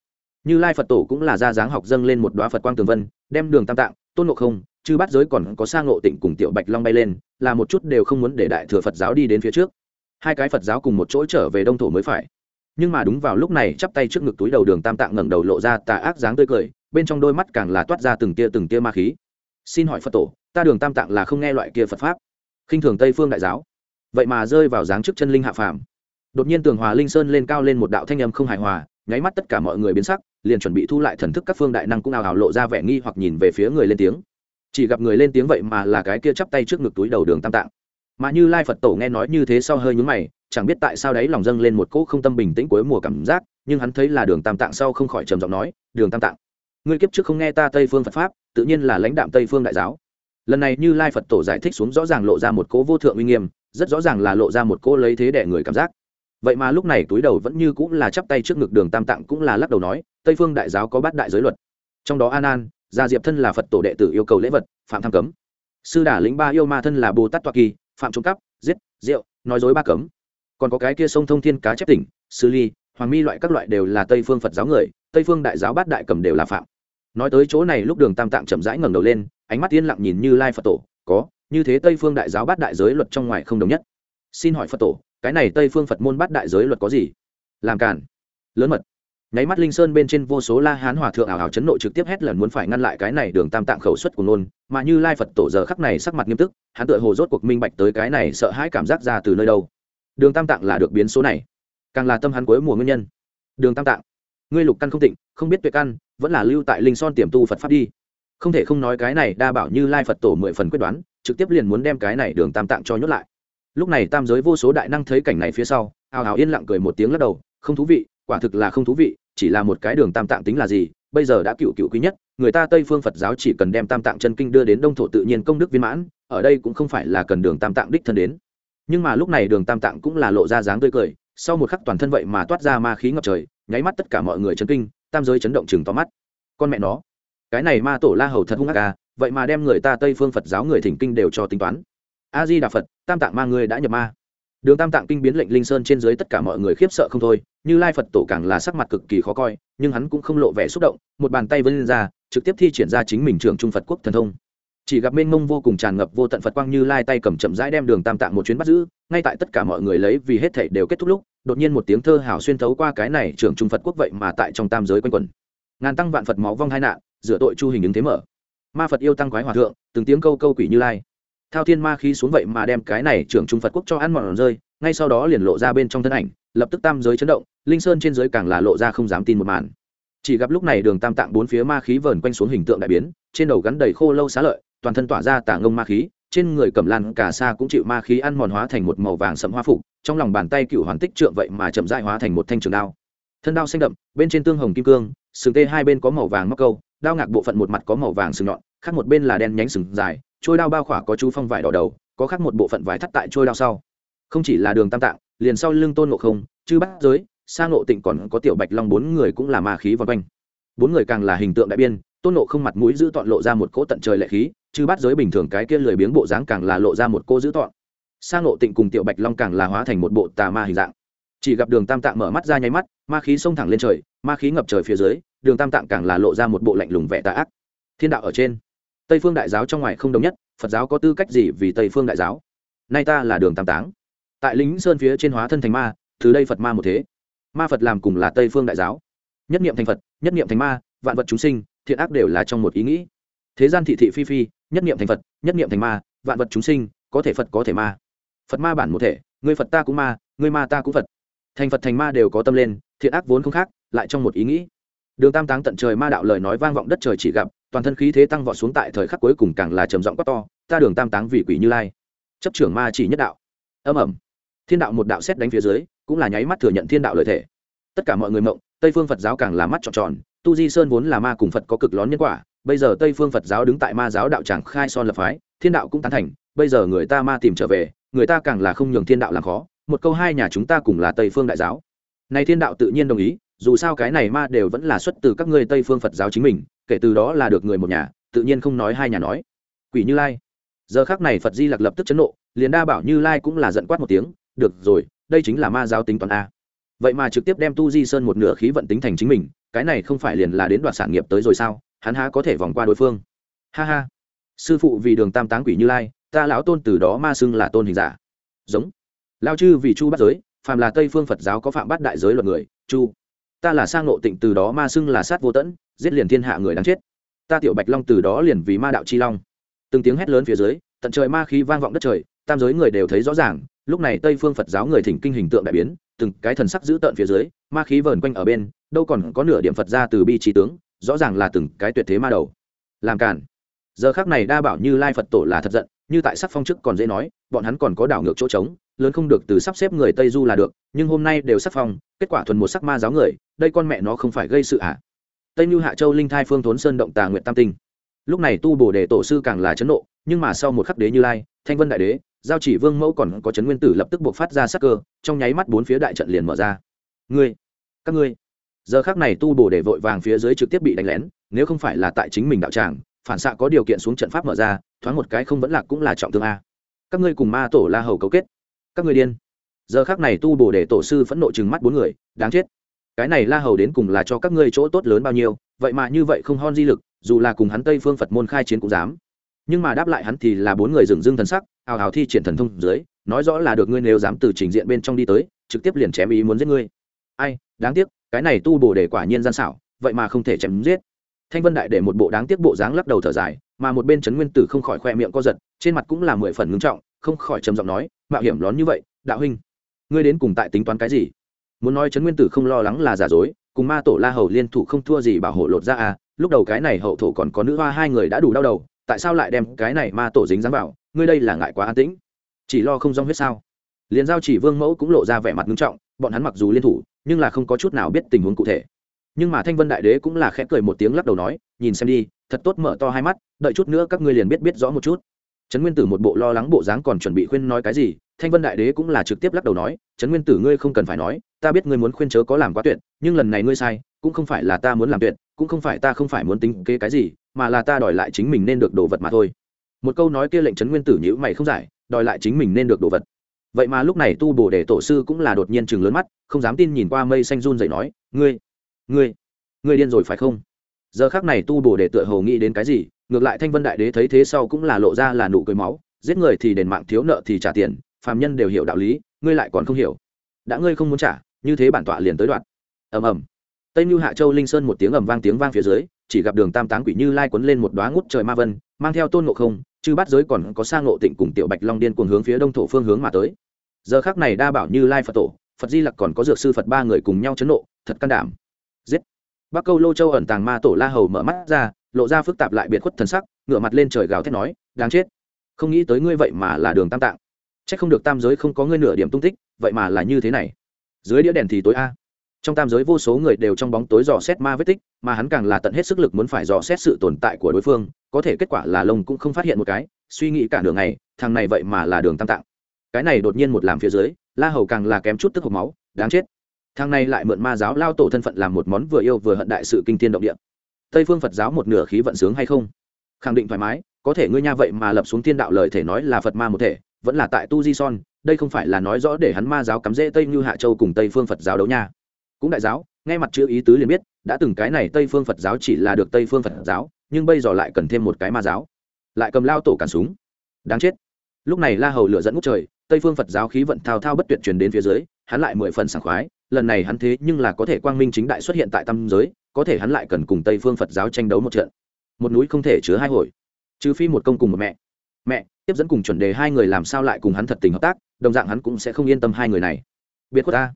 Như lai phật tổ cũng là ra dáng học dâng lên một đoá phật quang tường vân, đem đường tam tạng, tôn ngộ không chứ bắt giới còn có sang ngộ tỉnh cùng tiểu bạch long bay lên, là một chút đều không muốn để đại thừa phật giáo đi đến phía trước. Hai cái phật giáo cùng một chỗ trở về đông thổ mới phải. Nhưng mà đúng vào lúc này, chắp tay trước ngực túi đầu đường tam tạng ngẩng đầu lộ ra tà ác dáng tươi cười bên trong đôi mắt càng là toát ra từng tia từng tia ma khí. Xin hỏi phật tổ, ta đường tam tạng là không nghe loại kia phật pháp. Khinh thường tây phương đại giáo. Vậy mà rơi vào dáng trước chân linh hạ phàm. Đột nhiên tường hòa linh sơn lên cao lên một đạo thanh âm không hài hòa, nháy mắt tất cả mọi người biến sắc, liền chuẩn bị thu lại thần thức các phương đại năng cũng ào ào lộ ra vẻ nghi hoặc nhìn về phía người lên tiếng. Chỉ gặp người lên tiếng vậy mà là cái kia chắp tay trước ngực túi đầu đường tam tạng. Mà như lai phật tổ nghe nói như thế sau hơi nhúng mày, chẳng biết tại sao đấy lòng dâng lên một cỗ không tâm bình tĩnh cuối mùa cảm giác, nhưng hắn thấy là đường tam tạng sau không khỏi trầm giọng nói, đường tam tạng ngươi kiếp trước không nghe ta tây phương phật pháp, tự nhiên là lãnh đạm tây phương đại giáo. Lần này như lai phật tổ giải thích xuống rõ ràng lộ ra một cố vô thượng uy nghiêm, rất rõ ràng là lộ ra một cố lấy thế đẻ người cảm giác. Vậy mà lúc này túi đầu vẫn như cũng là chắp tay trước ngực đường tam tạng cũng là lắc đầu nói, tây phương đại giáo có bát đại giới luật. Trong đó an an, gia diệp thân là phật tổ đệ tử yêu cầu lễ vật, phạm tham cấm. Sư đả lĩnh ba yêu ma thân là bồ tát toa kỳ, phạm trộm cắp giết rượu nói dối ba cấm. Còn có cái kia sông thông thiên cá chép tỉnh, sư ly, hoàng mi loại các loại đều là tây phương phật giáo người, tây phương đại giáo bát đại cầm đều là phạm nói tới chỗ này lúc đường tam tạng chậm rãi ngẩng đầu lên, ánh mắt yên lặng nhìn như lai phật tổ, có, như thế tây phương đại giáo bát đại giới luật trong ngoài không đồng nhất. Xin hỏi phật tổ, cái này tây phương phật môn bát đại giới luật có gì? Làm cản lớn mật. Nháy mắt linh sơn bên trên vô số la hán hòa thượng ảo ảo chấn nội trực tiếp hét lần muốn phải ngăn lại cái này đường tam tạng khẩu xuất của nôn mà như lai phật tổ giờ khắc này sắc mặt nghiêm túc, hắn tựa hồ rốt cuộc minh bạch tới cái này sợ hãi cảm giác ra từ nơi đâu. Đường tam tạng là được biến số này. Càng là tâm hắn cuối mùa nguyên nhân. Đường tam tạng. Ngươi lục căn không tịnh, không biết tuyệt căn vẫn là lưu tại linh son tiềm tu phật pháp đi không thể không nói cái này đa bảo như lai phật tổ mười phần quyết đoán trực tiếp liền muốn đem cái này đường tam tạng cho nhốt lại lúc này tam giới vô số đại năng thấy cảnh này phía sau ào ào yên lặng cười một tiếng lắc đầu không thú vị quả thực là không thú vị chỉ là một cái đường tam tạng tính là gì bây giờ đã cựu cựu quý nhất người ta tây phương phật giáo chỉ cần đem tam tạng chân kinh đưa đến đông thổ tự nhiên công đức viên mãn ở đây cũng không phải là cần đường tam tạng đích thân đến nhưng mà lúc này đường tam tạng cũng là lộ ra dáng tươi cười sau một khắc toàn thân vậy mà toát ra ma khí ngập trời nháy mắt tất cả mọi người chấn kinh tam giới chấn động chừng to mắt. Con mẹ nó, cái này ma tổ la hầu thật hung ác à vậy mà đem người ta tây phương phật giáo người thỉnh kinh đều cho tính toán. A di đà phật, tam tạng ma người đã nhập ma. Đường tam tạng kinh biến lệnh linh sơn trên dưới tất cả mọi người khiếp sợ không thôi, như lai phật tổ càng là sắc mặt cực kỳ khó coi, nhưng hắn cũng không lộ vẻ xúc động, một bàn tay vươn ra, trực tiếp thi triển ra chính mình trưởng trung phật quốc thần thông chỉ gặp mênh mông vô cùng tràn ngập vô tận phật quang như lai tay cầm chậm rãi đem đường tam tạng một chuyến bắt giữ, ngay tại tất cả mọi người lấy vì hết thảy đều kết thúc lúc, đột nhiên một tiếng thơ hào xuyên thấu qua cái này trưởng trung phật quốc vậy mà tại trong tam giới quanh quẩn. Ngàn tăng vạn phật máu vong hai nạn rửa tội chu hình ứng thế mở. Ma phật yêu tăng quái hòa thượng, từng tiếng câu câu quỷ như lai. Thao thiên ma khí xuống vậy mà đem cái này trưởng trung phật quốc cho ăn mòn rơi, ngay sau đó liền lộ ra bên trong thân ảnh, lập tức tam giới chấn động, linh sơn trên giới càng là lộ ra không dám tin một màn. Chỉ gặp lúc này đường tam tạng bốn phía ma khí vờn quanh xuống hình tượng đại biến, trên đầu gắn đầy khô lâu xá lợi toàn thân tỏa ra tả ngông ma khí, trên người cầm lan cả xa cũng chịu ma khí ăn mòn hóa thành một màu vàng sẫm hoa phục, trong lòng bàn tay cựu hoàn tích trượng vậy mà chậm dại hóa thành một thanh trường đao. Thân đao xanh đậm, bên trên tương hồng kim cương, sừng tê hai bên có màu vàng móc câu, đao ngạc bộ phận một mặt có màu vàng sừng nhọn, khác một bên là đen nhánh sừng dài, trôi đao bao khỏa có chú phong vải đỏ đầu, có khác một bộ phận vải thắt tại trôi đao sau. Không chỉ là đường tam tạng, liền sau lưng tôn ngộ không, chư bắt giới sang ngộ tịnh còn có tiểu bạch long bốn người cũng là ma khí vòng quanh. Bốn người càng là hình tượng đại biên, tôn ngộ không mặt mũi giữ tọn lộ ra một cỗ tận trời lệ khí chư bắt giới bình thường cái kia lười biếng bộ dáng càng là lộ ra một cô giữ tọn. Sang ngộ tịnh cùng tiểu bạch long càng là hóa thành một bộ tà ma hình dạng. Chỉ gặp đường tam tạng mở mắt ra nháy mắt, ma khí xông thẳng lên trời, ma khí ngập trời phía dưới, đường tam tạng càng là lộ ra một bộ lạnh lùng vẻ tà ác. Thiên đạo ở trên. Tây phương đại giáo trong ngoài không đồng nhất, phật giáo có tư cách gì vì tây phương đại giáo? Nay ta là đường tam táng tại lính sơn phía trên hóa thân thành ma, từ đây phật ma một thế. Ma phật làm cùng là tây phương đại giáo. Nhất niệm thành phật, nhất niệm thành ma, vạn vật chúng sinh, thiện ác đều là trong một ý nghĩ thế gian thị thị phi phi, nhất niệm thành phật, nhất niệm thành ma, vạn vật chúng sinh, có thể phật có thể ma. Phật ma bản một thể, người phật ta cũng ma, người ma ta cũng phật. Thành phật thành ma đều có tâm lên, thiện ác vốn không khác, lại trong một ý nghĩ. Đường tam táng tận trời ma đạo lời nói vang vọng đất trời chỉ gặp, toàn thân khí thế tăng vọt xuống tại thời khắc cuối cùng càng là trầm giọng quát to, ta đường tam táng vì quỷ như lai. Chấp trưởng ma chỉ nhất đạo. Âm ẩm. Thiên đạo một đạo xét đánh phía dưới, cũng là nháy mắt thừa nhận thiên đạo lợi thể. Tất cả mọi người mộng, tây phương phật giáo càng là mắt tròn tròn, tu di sơn vốn là ma cùng phật có cực lón nhân quả bây giờ tây phương phật giáo đứng tại ma giáo đạo tràng khai son lập phái, thiên đạo cũng tán thành, bây giờ người ta ma tìm trở về, người ta càng là không nhường thiên đạo làm khó. Một câu hai nhà chúng ta cùng là tây phương đại giáo. Này thiên đạo tự nhiên đồng ý, dù sao cái này ma đều vẫn là xuất từ các ngươi tây phương phật giáo chính mình, kể từ đó là được người một nhà, tự nhiên không nói hai nhà nói. Quỷ như lai. Giờ khác này phật di lặc lập tức chấn nộ, liền đa bảo như lai cũng là giận quát một tiếng, được rồi, đây chính là ma giáo tính toán a. Vậy mà trực tiếp đem tu di sơn một nửa khí vận tính thành chính mình, cái này không phải liền là đến đoạt sản nghiệp tới rồi sao? Hắn há có thể vòng qua đối phương. Ha ha. Sư phụ vì đường tam táng quỷ như lai, ta lão tôn từ đó ma xưng là tôn hình giả. Giống. Lao chư vì chu bắt giới, phàm là tây phương phật giáo có phạm bắt đại giới luật người, chu. Ta là sang nộ tịnh từ đó ma xưng là sát vô tẫn, giết liền thiên hạ người đáng chết. Ta tiểu bạch long từ đó liền vì ma đạo chi long. Từng tiếng hét lớn phía dưới, tận trời ma khí vang vọng đất trời, tam giới người đều thấy rõ ràng, lúc này tây phương phật giáo người thỉnh kinh hình tượng đại biến, từng cái thần sắc dữ tợn phía dưới, ma khí vờn quanh ở bên, đâu còn có nửa điểm phật ra từ bi trí tướng rõ ràng là từng cái tuyệt thế ma đầu. Làm cản giờ khác này đa bảo như lai phật tổ là thật giận, như tại sắc phong chức còn dễ nói, bọn hắn còn có đảo ngược chỗ trống, lớn không được từ sắp xếp người tây du là được, nhưng hôm nay đều sắc phong, kết quả thuần một sắc ma giáo người, đây con mẹ nó không phải gây sự ạ à. tây như hạ châu linh thai phương thốn sơn động tà nguyện tam tinh. Lúc này tu bổ đề tổ sư càng là chấn nộ, nhưng mà sau một khắc đế như lai, thanh vân đại đế, giao chỉ vương mẫu còn có chấn nguyên tử lập tức buộc phát ra sắc cơ, trong nháy mắt bốn phía đại trận liền mở ra. Ngươi, các ngươi giờ khác này tu bổ để vội vàng phía dưới trực tiếp bị đánh lén, nếu không phải là tại chính mình đạo tràng, phản xạ có điều kiện xuống trận pháp mở ra, thoáng một cái không vẫn lạc cũng là trọng thương a. Các ngươi cùng ma tổ la hầu cấu kết. Các ngươi điên. Giờ khác này tu bổ để tổ sư phẫn nộ chừng mắt bốn người, đáng chết. Cái này la hầu đến cùng là cho các ngươi chỗ tốt lớn bao nhiêu, vậy mà như vậy không hon di lực, dù là cùng hắn tây phương phật môn khai chiến cũng dám. Nhưng mà đáp lại hắn thì là bốn người dừng dưng thần sắc ào ào thi triển thần thông dưới, nói rõ là được ngươi nếu dám từ trình diện bên trong đi tới, trực tiếp liền chém ý muốn giết ngươi. Ai, đáng tiếc cái này tu bổ để quả nhiên gian xảo, vậy mà không thể chém giết. Thanh vân đại để một bộ đáng tiếc bộ dáng lắc đầu thở dài, mà một bên trấn nguyên tử không khỏi khoe miệng co giật, trên mặt cũng là mười phần ngưng trọng, không khỏi trầm giọng nói, mạo hiểm lón như vậy, đạo huynh, ngươi đến cùng tại tính toán cái gì? Muốn nói trấn nguyên tử không lo lắng là giả dối, cùng ma tổ la hầu liên thủ không thua gì bảo hộ lột ra à lúc đầu cái này hậu thổ còn có nữ hoa hai người đã đủ đau đầu, tại sao lại đem cái này ma tổ dính dáng vào, ngươi đây là ngại quá an tĩnh. Chỉ lo không rong huyết sao? Liền giao chỉ vương mẫu cũng lộ ra vẻ mặt nghiêm trọng, bọn hắn mặc dù liên thủ nhưng là không có chút nào biết tình huống cụ thể. Nhưng mà thanh vân đại đế cũng là khẽ cười một tiếng lắc đầu nói, nhìn xem đi, thật tốt mở to hai mắt, đợi chút nữa các ngươi liền biết biết rõ một chút. Trấn nguyên tử một bộ lo lắng bộ dáng còn chuẩn bị khuyên nói cái gì, thanh vân đại đế cũng là trực tiếp lắc đầu nói, trấn nguyên tử ngươi không cần phải nói, ta biết ngươi muốn khuyên chớ có làm quá tuyệt, nhưng lần này ngươi sai, cũng không phải là ta muốn làm tuyệt, cũng không phải ta không phải muốn tính kế cái gì, mà là ta đòi lại chính mình nên được đồ vật mà thôi. Một câu nói kia lệnh trấn nguyên tử nhữ mày không giải, đòi lại chính mình nên được đồ vật vậy mà lúc này tu bổ để tổ sư cũng là đột nhiên chừng lớn mắt, không dám tin nhìn qua mây xanh run dậy nói, ngươi ngươi ngươi điên rồi phải không? Giờ khác này tu bổ để tựa hồ nghĩ đến cái gì, ngược lại thanh vân đại đế thấy thế sau cũng là lộ ra là nụ cười máu, giết người thì đền mạng, thiếu nợ thì trả tiền, phàm nhân đều hiểu đạo lý, ngươi lại còn không hiểu. Đã ngươi không muốn trả, như thế bản tọa liền tới đoạn. Ầm ầm. Tây mưu hạ châu linh sơn một tiếng ầm vang tiếng vang phía dưới, chỉ gặp đường tam táng quỷ như lai quấn lên một đoá ngút trời ma vân, mang theo tôn ngộ không chư bắt giới còn có sang ngộ tịnh cùng tiểu bạch long điên cuồng hướng phía đông thổ phương hướng mà tới. Giờ khác này đa bảo như lai phật tổ, phật di lặc còn có dược sư phật ba người cùng nhau chấn nộ, thật can đảm. Giết! Bắc câu lô châu ẩn tàng ma tổ la hầu mở mắt ra, lộ ra phức tạp lại biệt khuất thần sắc, ngửa mặt lên trời gào thét nói, đáng chết! Không nghĩ tới ngươi vậy mà là đường tam tạng. C h ắ c không được tam giới không có ngươi nửa điểm tung tích, vậy mà là như thế này. Dưới đĩa đèn thì tối a. Trong tam giới vô số người đều trong bóng tối dò xét ma vết tích, mà hắn càng là tận hết sức lực muốn phải dò xét sự tồn tại của đối phương có thể kết quả là lông cũng không phát hiện một cái, suy nghĩ cả đường này thằng này vậy mà là đường tam tạng. Cái này đột nhiên một làm phía dưới, la hầu càng là kém chút tức hộp máu, đáng chết. Thằng này lại mượn ma giáo lao tổ thân phận làm một món vừa yêu vừa hận đại sự kinh tiên động địa. Tây phương phật giáo một nửa khí vận sướng hay không? Khẳng định thoải mái, có thể ngươi nha vậy mà lập xuống thiên đạo lời thể nói là phật ma một thể, vẫn là tại tu di son, đây không phải là nói rõ để hắn ma giáo cắm rễ tây như hạ châu cùng tây phương phật giáo đấu nha. Cũng đại giáo, nghe mặt chữ ý tứ liền biết, đã từng cái này tây phương phật giáo chỉ là được tây phương phật giáo nhưng bây giờ lại cần thêm một cái ma giáo. Lại cầm lao tổ cản súng. Đáng chết. Lúc này la hầu lửa dẫn ngút trời, tây phương phật giáo khí vận thao thao bất tuyệt truyền đến phía dưới, hắn lại mười phần sảng khoái, lần này hắn thế nhưng là có thể quang minh chính đại xuất hiện tại tâm giới, có thể hắn lại cần cùng tây phương phật giáo tranh đấu một trận. Một núi không thể chứa hai hồi. Trừ phi một công cùng một mẹ. Mẹ, tiếp dẫn cùng chuẩn đề hai người làm sao lại cùng hắn thật tình hợp tác, đồng dạng hắn cũng sẽ không yên tâm hai người này. Biệt khuất ta.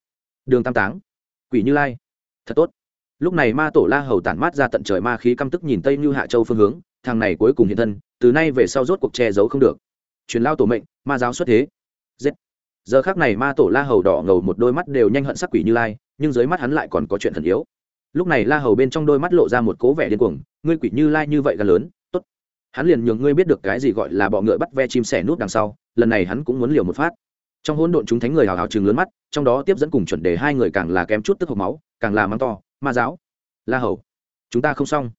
Đường tam táng. Quỷ như lai. Thật tốt lúc này ma tổ la hầu tản mát ra tận trời ma khí căm tức nhìn tây như hạ châu phương hướng, thằng này cuối cùng hiện thân, từ nay về sau rốt cuộc che giấu không được. Truyền lao tổ mệnh, ma giáo xuất thế. Giết. Giờ khác này ma tổ la hầu đỏ ngầu một đôi mắt đều nhanh hận sắc quỷ như lai, nhưng dưới mắt hắn lại còn có chuyện thần yếu. Lúc này la hầu bên trong đôi mắt lộ ra một cố vẻ điên cuồng, ngươi quỷ như lai như vậy gần lớn, tốt. Hắn liền nhường ngươi biết được cái gì gọi là bọ ngựa bắt ve chim sẻ nút đằng sau, lần này hắn cũng muốn liều một phát. Trong hỗn độn chúng thánh người hào hào chừng lớn mắt, trong đó tiếp dẫn cùng chuẩn đề hai người càng là kém chút tức hộc máu, càng là mắng to ma giáo. La hầu. Chúng ta không xong.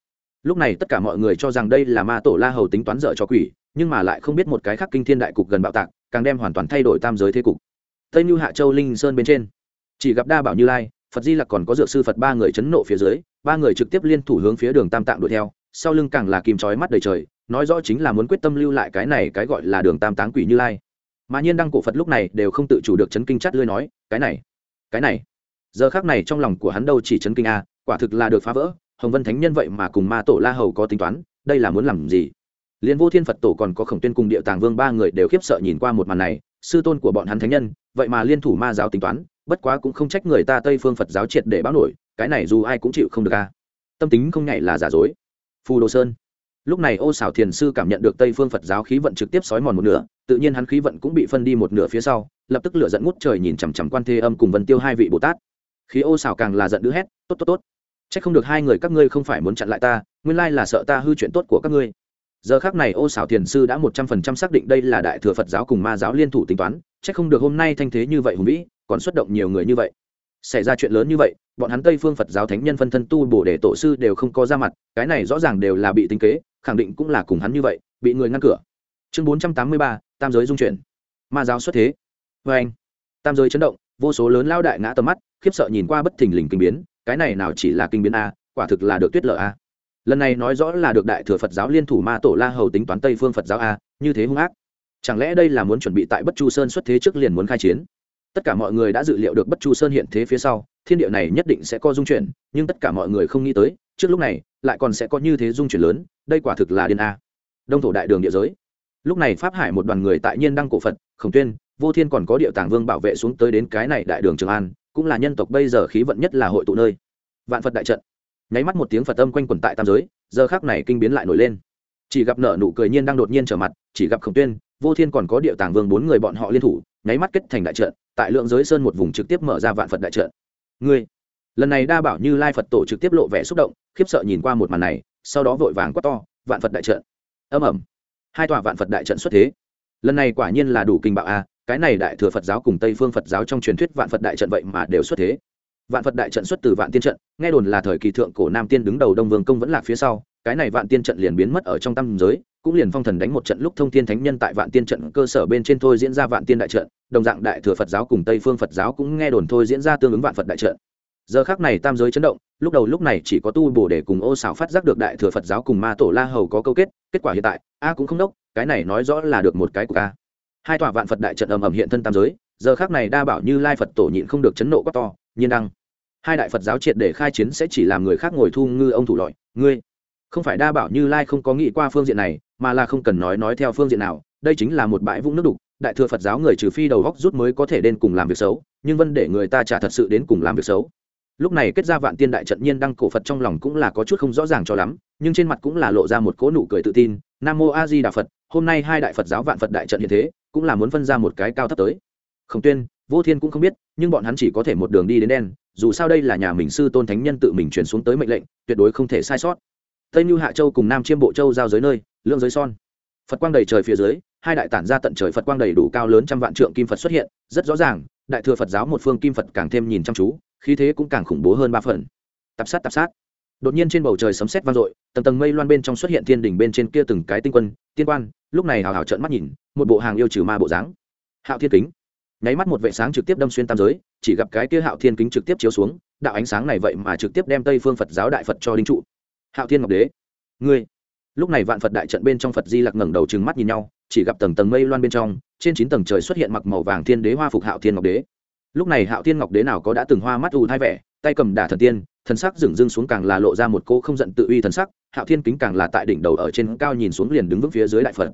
Lúc này tất cả mọi người cho rằng đây là ma tổ la hầu tính toán dở cho quỷ, nhưng mà lại không biết một cái khác kinh thiên đại cục gần bạo tạc, càng đem hoàn toàn thay đổi tam giới thế cục. Tây như hạ châu linh sơn bên trên. Chỉ gặp đa bảo như lai, phật di lặc còn có dược sư phật ba người chấn nộ phía dưới, ba người trực tiếp liên thủ hướng phía đường tam tạng đuổi theo, sau lưng càng là kìm trói mắt đầy trời, nói rõ chính là muốn quyết tâm lưu lại cái này cái gọi là đường tam táng quỷ như lai. Mà nhiên đăng cổ phật lúc này đều không tự chủ được chấn kinh chắt lưới nói, cái này cái này giờ khác này trong lòng của hắn đâu chỉ chấn kinh a, quả thực là được phá vỡ, hồng vân thánh nhân vậy mà cùng ma tổ la hầu có tính toán, đây là muốn làm gì? Liên vô thiên phật tổ còn có khổng tuyên cùng địa tàng vương ba người đều khiếp sợ nhìn qua một màn này, sư tôn của bọn hắn thánh nhân, vậy mà liên thủ ma giáo tính toán, bất quá cũng không trách người ta tây phương phật giáo triệt để báo nổi, cái này dù ai cũng chịu không được a. Tâm tính không nhảy là giả dối. Phù đồ sơn. Lúc này ô xảo thiền sư cảm nhận được tây phương phật giáo khí vận trực tiếp sói mòn một nửa, tự nhiên hắn khí vận cũng bị phân đi một nửa phía sau, lập tức lửa dẫn ngút trời nhìn chằm chằm quan thế âm cùng vân tiêu hai vị bồ tát khí ô xào càng là giận đứa hét, tốt tốt tốt. C h ắ c không được hai người các ngươi không phải muốn chặn lại ta, nguyên lai là sợ ta hư chuyện tốt của các ngươi. Giờ khác này ô xảo thiền sư đã một trăm phần trăm xác định đây là đại thừa phật giáo cùng ma giáo liên thủ tính toán c h ắ c không được hôm nay thanh thế như vậy hùng vĩ, còn xuất động nhiều người như vậy. Xảy ra chuyện lớn như vậy, bọn hắn tây phương phật giáo thánh nhân phân thân tu bổ để tổ sư đều không có ra mặt, cái này rõ ràng đều là bị tính kế, khẳng định cũng là cùng hắn như vậy, bị người ngăn cửa. Chương bốn trăm tám mươi ba, tam giới dung chuyển. Ma giáo xuất thế. Vê anh tam giới chấn động, vô số lớn lao đại ngã tầm mắt khiếp sợ nhìn qua bất thình lình kinh biến, cái này nào chỉ là kinh biến a, quả thực là được tuyết lợi a. Lần này nói rõ là được đại thừa phật giáo liên thủ ma tổ la hầu tính toán tây phương phật giáo a, như thế hung ác. Chẳng lẽ đây là muốn chuẩn bị tại bất chu sơn xuất thế trước liền muốn khai chiến? Tất cả mọi người đã dự liệu được bất chu sơn hiện thế phía sau, thiên địa này nhất định sẽ có dung chuyển, nhưng tất cả mọi người không nghĩ tới, trước lúc này, lại còn sẽ có như thế dung chuyển lớn, đây quả thực là điên a. Đông thổ đại đường địa giới. Lúc này pháp hải một đoàn người tại nhiên đăng cổ phật, khổng tuyên, vô thiên còn có địa tàng vương bảo vệ xuống tới đến cái này đại đường trường an cũng là nhân tộc bây giờ khí vận nhất là hội tụ nơi. Vạn phật đại trận. Nháy mắt một tiếng phật âm quanh quẩn tại tam giới, giờ khác này kinh biến lại nổi lên. Chỉ gặp nợ nụ cười nhiên đang đột nhiên trở mặt, chỉ gặp khổng tuyên, vô thiên còn có địa tàng vương bốn người bọn họ liên thủ, nháy mắt kết thành đại trận, tại lượng giới sơn một vùng trực tiếp mở ra vạn phật đại trận. Ngươi, lần này đa bảo như lai phật tổ trực tiếp lộ vẻ xúc động, khiếp sợ nhìn qua một màn này, sau đó vội vàng quát to, vạn phật đại trận. Âm ẩm hai tòa vạn phật đại trận xuất thế. Lần này quả nhiên là đủ kinh bạo a cái này đại thừa phật giáo cùng tây phương phật giáo trong truyền thuyết vạn phật đại trận vậy mà đều xuất thế. Vạn phật đại trận xuất từ vạn tiên trận, nghe đồn là thời kỳ thượng cổ nam tiên đứng đầu đông vương công vẫn lạc phía sau, cái này vạn tiên trận liền biến mất ở trong tam giới, cũng liền phong thần đánh một trận lúc thông thiên thánh nhân tại vạn tiên trận cơ sở bên trên thôi diễn ra vạn tiên đại trận, đồng dạng đại thừa phật giáo cùng tây phương phật giáo cũng nghe đồn thôi diễn ra tương ứng vạn phật đại trận. Giờ khác này tam giới chấn động, lúc đầu lúc này chỉ có tu bổ để cùng ô xảo phát giác được đại thừa phật giáo cùng ma tổ la hầu có câu kết kết quả hiện tại, a cũng không đốc, cái này nói rõ là được một cái của a hai tòa vạn phật đại trận ầm ầm hiện thân tam giới, giờ khác này đa bảo như lai phật tổ nhịn không được chấn nộ quá to, nhiên đăng. Hai đại phật giáo triệt để khai chiến sẽ chỉ làm người khác ngồi thu ngư ông thủ lọi, ngươi. Không phải đa bảo như lai không có nghĩ qua phương diện này, mà là không cần nói nói theo phương diện nào, đây chính là một bãi vũng nước đục, đại thừa phật giáo người trừ phi đầu góc rút mới có thể đến cùng làm việc xấu, nhưng vân để người ta trả thật sự đến cùng làm việc xấu. Lúc này kết ra vạn tiên đại trận nhiên đăng cổ phật trong lòng cũng là có chút không rõ ràng cho lắm, nhưng trên mặt cũng là lộ ra một cỗ nụ cười tự tin. Nam mô a di đà phật, hôm nay hai đại phật giáo vạn phật đại trận hiện thế cũng là muốn phân ra một cái cao thấp tới. Khổng tuyên, vô thiên cũng không biết, nhưng bọn hắn chỉ có thể một đường đi đến đen, dù sao đây là nhà mình sư tôn thánh nhân tự mình truyền xuống tới mệnh lệnh, tuyệt đối không thể sai sót. Tây như hạ châu cùng nam chiêm bộ châu giao giới nơi lượng giới son. Phật quang đầy trời phía dưới, hai đại tản ra tận trời phật quang đầy đủ cao lớn trăm vạn trượng kim phật xuất hiện, rất rõ ràng, đại thừa phật giáo một phương kim phật càng thêm nhìn chăm chú, khí thế cũng càng khủng bố hơn ba phần. Tập sát tập sát đột nhiên trên bầu trời sấm sét vang dội, tầng tầng mây loan bên trong xuất hiện thiên đỉnh bên trên kia từng cái tinh quân, tiên quan, lúc này hào hào trợn mắt nhìn, một bộ hàng yêu trừ ma bộ dáng. Hạo thiên kính. Nháy mắt một vệ sáng trực tiếp đâm xuyên tam giới, chỉ gặp cái kia hạo thiên kính trực tiếp chiếu xuống, đạo ánh sáng này vậy mà trực tiếp đem tây phương phật giáo đại phật cho đinh trụ. Hạo thiên ngọc đế. Ngươi. Lúc này vạn phật đại trận bên trong phật di lặc ngẩng đầu trừng mắt nhìn nhau, chỉ gặp tầng tầng mây loan bên trong, trên chín tầng trời xuất hiện mặc màu vàng thiên đế hoa phục hạo thiên ngọc đế lúc này hạo thiên ngọc đế nào có đã từng hoa mắt ù thai vẻ, tay cầm đả thần tiên, thần sắc dừng dưng xuống càng là lộ ra một cô không giận tự uy thần sắc, hạo thiên kính càng là tại đỉnh đầu ở trên cao nhìn xuống liền đứng vững phía dưới đại phật.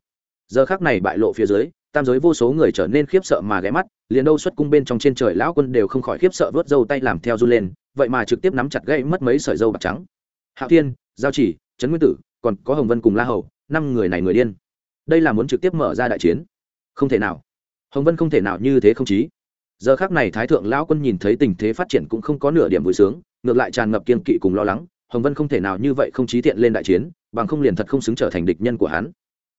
Giờ khác này bại lộ phía dưới, tam giới vô số người trở nên khiếp sợ mà ghé mắt, liền đâu xuất cung bên trong trên trời lão quân đều không khỏi khiếp sợ vớt dâu tay làm theo run lên, vậy mà trực tiếp nắm chặt gây mất mấy sợi dâu bạc trắng. Hạo thiên, giao chỉ, trấn nguyên tử, còn có hồng vân cùng la hầu, năm người này người điên. Đây là muốn trực tiếp mở ra đại chiến. Không thể nào. Hồng vân không thể nào như thế không chí giờ khác này thái thượng lão quân nhìn thấy tình thế phát triển cũng không có nửa điểm vui sướng, ngược lại tràn ngập kiên kỵ cùng lo lắng, hồng vân không thể nào như vậy không trí thiện lên đại chiến, bằng không liền thật không xứng trở thành địch nhân của hắn.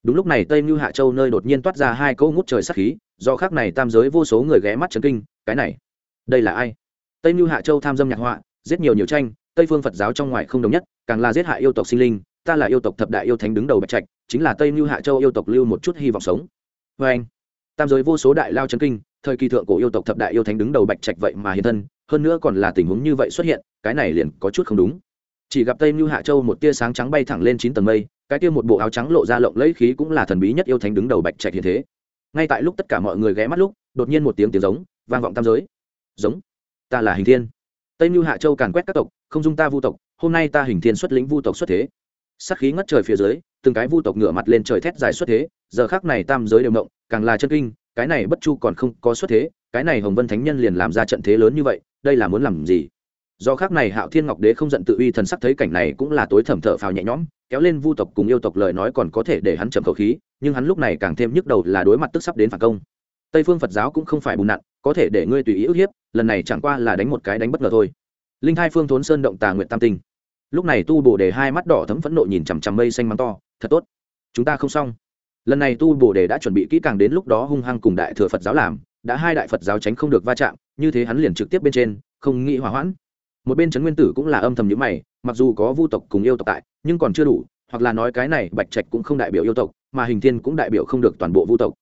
Đúng lúc này tây mưu hạ châu nơi đột nhiên toát ra hai câu ngút trời sắc khí, do khác này tam giới vô số người ghé mắt chấn kinh, cái này, đây là ai? Tây mưu hạ châu tham dâm nhạc họa, giết nhiều nhiều tranh, tây phương phật giáo trong ngoài không đồng nhất, càng là giết hại yêu tộc sinh linh, ta là yêu tộc thập đại yêu thánh đứng đầu bạch trạch, chính là tây mưu hạ châu yêu tộc lưu một chút hy vọng sống. Vê anh tam giới vô số đại lao chấn kinh thời kỳ thượng cổ yêu tộc thập đại yêu thánh đứng đầu bạch trạch vậy mà hiện thân, hơn nữa còn là tình huống như vậy xuất hiện, cái này liền có chút không đúng. Chỉ gặp tây mưu hạ châu một tia sáng trắng bay thẳng lên chín tầng mây, cái tia một bộ áo trắng lộ ra lộng lẫy khí cũng là thần bí nhất yêu thánh đứng đầu bạch trạch hiện thế. Ngay tại lúc tất cả mọi người ghé mắt lúc, đột nhiên một tiếng tiếng giống, vang vọng tam giới. Giống. Ta là hình thiên. Tây mưu hạ châu càn quét các tộc, không dung ta vu tộc, hôm nay ta hình thiên xuất lĩnh vu tộc xuất thế. Sắc khí ngất trời phía dưới, từng cái vu tộc ngửa mặt lên trời thét dài xuất thế, giờ khác này tam giới đều động, càng là chân kinh cái này bất chu còn không có xuất thế, cái này hồng vân thánh nhân liền làm ra trận thế lớn như vậy, đây là muốn làm gì? Do khác này hạo thiên ngọc đế không giận tự uy thần sắc thấy cảnh này cũng là tối thẩm thở phào nhẹ nhõm, kéo lên vu tộc cùng yêu tộc lời nói còn có thể để hắn trầm khẩu khí, nhưng hắn lúc này càng thêm nhức đầu là đối mặt tức sắp đến phản công. Tây phương phật giáo cũng không phải bùn nặn, có thể để ngươi tùy ý ức hiếp, lần này chẳng qua là đánh một cái đánh bất ngờ thôi. Linh hai phương thốn sơn động tà nguyện tam tinh. Lúc này tu bổ để hai mắt đỏ thấm phẫn nộ nhìn chằm chằm mây xanh mắng to, thật tốt, chúng ta không xong lần này tu bồ đề đã chuẩn bị kỹ càng đến lúc đó hung hăng cùng đại thừa phật giáo làm, đã hai đại phật giáo tránh không được va chạm, như thế hắn liền trực tiếp bên trên, không nghĩ hỏa hoãn. Một bên trấn nguyên tử cũng là âm thầm nhữ mày, mặc dù có vu tộc cùng yêu tộc tại, nhưng còn chưa đủ, hoặc là nói cái này bạch trạch cũng không đại biểu yêu tộc, mà hình thiên cũng đại biểu không được toàn bộ vu tộc.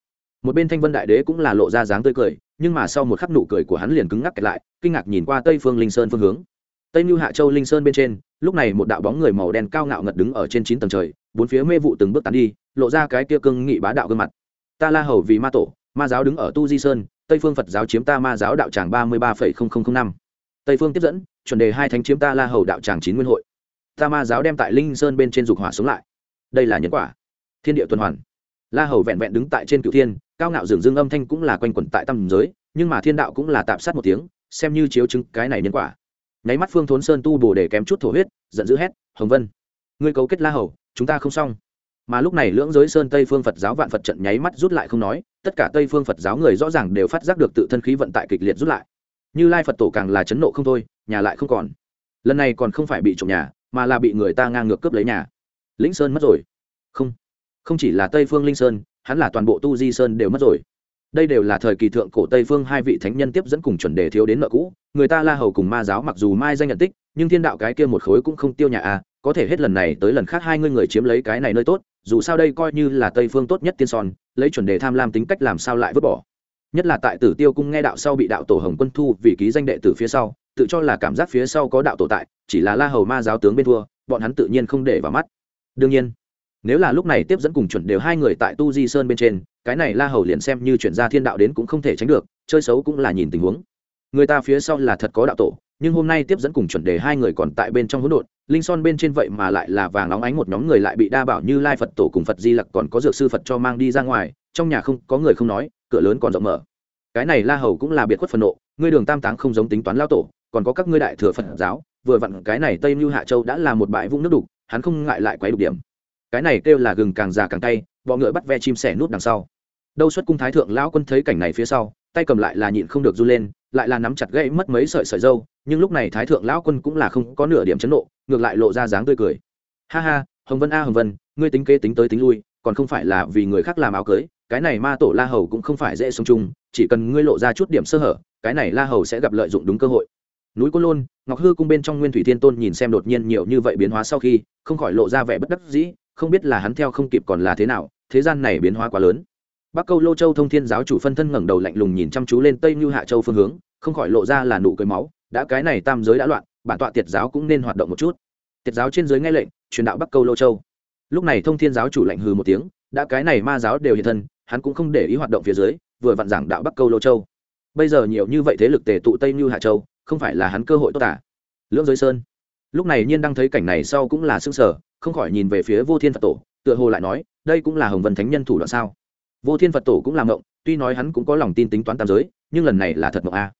Một bên thanh vân đại đế cũng là lộ ra dáng tươi cười, nhưng mà sau một khắc nụ cười của hắn liền cứng ngắc kẹt lại, kinh ngạc nhìn qua tây phương linh sơn phương hướng. Tây mưu hạ châu linh sơn bên trên, lúc này một đạo bóng người màu đen cao ngạo ngật đứng ở trên chín tầng trời, bốn phía mê vụ từng bước tàn đi lộ ra cái kia cương nghị bá đạo gương mặt. Ta la hầu vì ma tổ, ma giáo đứng ở tu di sơn, tây phương phật giáo chiếm ta ma giáo đạo tràng ba mươi ba năm. Tây phương tiếp dẫn, chuẩn đề hai thánh chiếm ta la hầu đạo tràng chín nguyên hội. Ta ma giáo đem tại linh sơn bên trên dục hỏa sống lại. Đây là nhân quả. Thiên địa tuần hoàn. La hầu vẹn vẹn đứng tại trên cựu thiên, cao ngạo dường dương âm thanh cũng là quanh quẩn tại tâm giới, nhưng mà thiên đạo cũng là tạm sát một tiếng, xem như chiếu chứng cái này nhân quả. Nháy mắt phương thốn sơn tu bồ để kém chút thổ huyết, giận dữ hét, hồng vân, ngươi cấu kết la hầu, chúng ta không xong mà lúc này lưỡng giới sơn tây phương phật giáo vạn phật trận nháy mắt rút lại không nói, tất cả tây phương phật giáo người rõ ràng đều phát giác được tự thân khí vận tại kịch liệt rút lại. Như lai phật tổ càng là chấn nộ không thôi, nhà lại không còn. Lần này còn không phải bị trộm nhà, mà là bị người ta ngang ngược cướp lấy nhà. Lĩnh sơn mất rồi. Không không chỉ là tây phương linh sơn, hắn là toàn bộ tu di sơn đều mất rồi. Đây đều là thời kỳ thượng cổ tây phương hai vị thánh nhân tiếp dẫn cùng chuẩn đề thiếu đến nợ cũ, người ta la hầu cùng ma giáo mặc dù mai danh nhận tích, nhưng thiên đạo cái kia một khối cũng không tiêu nhà à có thể hết lần này tới lần khác hai ngươi người chiếm lấy cái này nơi tốt dù sao đây coi như là tây phương tốt nhất tiên son, lấy chuẩn đề tham lam tính cách làm sao lại vứt bỏ. Nhất là tại tử tiêu cung nghe đạo sau bị đạo tổ hồng quân thu vì ký danh đệ tử phía sau, tự cho là cảm giác phía sau có đạo tổ tại, chỉ là la hầu ma giáo tướng bên thua, bọn hắn tự nhiên không để vào mắt. Đương nhiên, nếu là lúc này tiếp dẫn cùng chuẩn đều hai người tại tu di sơn bên trên, cái này la hầu liền xem như chuyển ra thiên đạo đến cũng không thể tránh được, chơi xấu cũng là nhìn tình huống. Người ta phía sau là thật có đạo tổ nhưng hôm nay tiếp dẫn cùng chuẩn đề hai người còn tại bên trong hỗn độn, linh son bên trên vậy mà lại là vàng óng ánh một nhóm người lại bị đa bảo như lai phật tổ cùng phật di lặc còn có dược sư phật cho mang đi ra ngoài, trong nhà không, có người không nói, cửa lớn còn rộng mở. Cái này la hầu cũng là biệt khuất phần nộ, ngươi đường tam táng không giống tính toán lao tổ, còn có các ngươi đại thừa phật giáo, vừa vặn cái này tây mưu hạ châu đã là một bãi vũng nước đục, hắn không ngại lại quấy đục điểm. Cái này kêu là gừng càng già càng tay bọ ngựa bắt ve chim sẻ nút đằng sau. Đâu xuất cung thái thượng lão quân thấy cảnh này phía sau, tay cầm lại là nhịn không được run lên lại là nắm chặt gãy mất mấy sợi sợi dâu, nhưng lúc này thái thượng lão quân cũng là không có nửa điểm chấn nộ, ngược lại lộ ra dáng tươi cười. Ha ha, hồng vân a, hồng vân, ngươi tính kế tính tới tính lui, còn không phải là vì người khác làm áo cưới, cái này ma tổ la hầu cũng không phải dễ sống chung, chỉ cần ngươi lộ ra chút điểm sơ hở, cái này la hầu sẽ gặp lợi dụng đúng cơ hội. Núi côn lôn, ngọc hư cung bên trong nguyên thủy thiên tôn nhìn xem đột nhiên nhiều như vậy biến hóa sau khi, không khỏi lộ ra vẻ bất đắc dĩ, không biết là hắn theo không kịp còn là thế nào, thế gian này biến hóa quá lớn bắc câu lô châu thông thiên giáo chủ phân thân ngẩng đầu lạnh lùng nhìn chăm chú lên tây như hạ châu phương hướng, không khỏi lộ ra là nụ cười máu, đã cái này tam giới đã loạn, bản tọa tiệt giáo cũng nên hoạt động một chút. Tiệt giáo trên giới nghe lệnh, truyền đạo bắc câu lô châu. Lúc này thông thiên giáo chủ lạnh hừ một tiếng, đã cái này ma giáo đều hiện thân, hắn cũng không để ý hoạt động phía dưới, vừa vặn giảng đạo bắc câu lô châu. Bây giờ nhiều như vậy thế lực tề tụ tây như hạ châu, không phải là hắn cơ hội tốt à? Lưỡng giới sơn. Lúc này nhiên đang thấy cảnh này sau cũng là xương sở không khỏi nhìn về phía vô thiên phật tổ, tựa hồ lại nói, đây cũng là hồng vân thánh nhân thủ đoạn sao? Vô thiên phật tổ cũng làm ngộng, tuy nói hắn cũng có lòng tin tính toán tam giới, nhưng lần này là thật mộng a.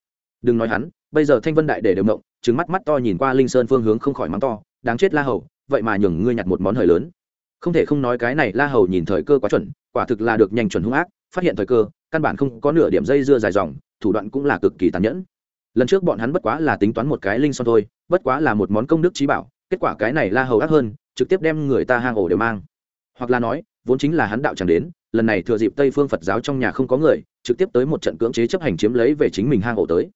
Đừng nói hắn, bây giờ thanh vân đại để đều mộng trứng mắt mắt to nhìn qua linh sơn phương hướng không khỏi mắng to, đáng chết la hầu, vậy mà nhường ngươi nhặt một món hời lớn. Không thể không nói cái này la hầu nhìn thời cơ quá chuẩn, quả thực là được nhanh chuẩn hung ác, phát hiện thời cơ, căn bản không có nửa điểm dây dưa dài dòng, thủ đoạn cũng là cực kỳ tàn nhẫn. Lần trước bọn hắn bất quá là tính toán một cái linh son thôi, bất quá là một món công đức trí bảo, kết quả cái này la hầu ác hơn, trực tiếp đem người ta hang ổ đều mang. Hoặc là nói, vốn chính là hắn đạo chẳng đến lần này thừa dịp tây phương phật giáo trong nhà không có người, trực tiếp tới một trận cưỡng chế chấp hành chiếm lấy về chính mình hang ổ tới.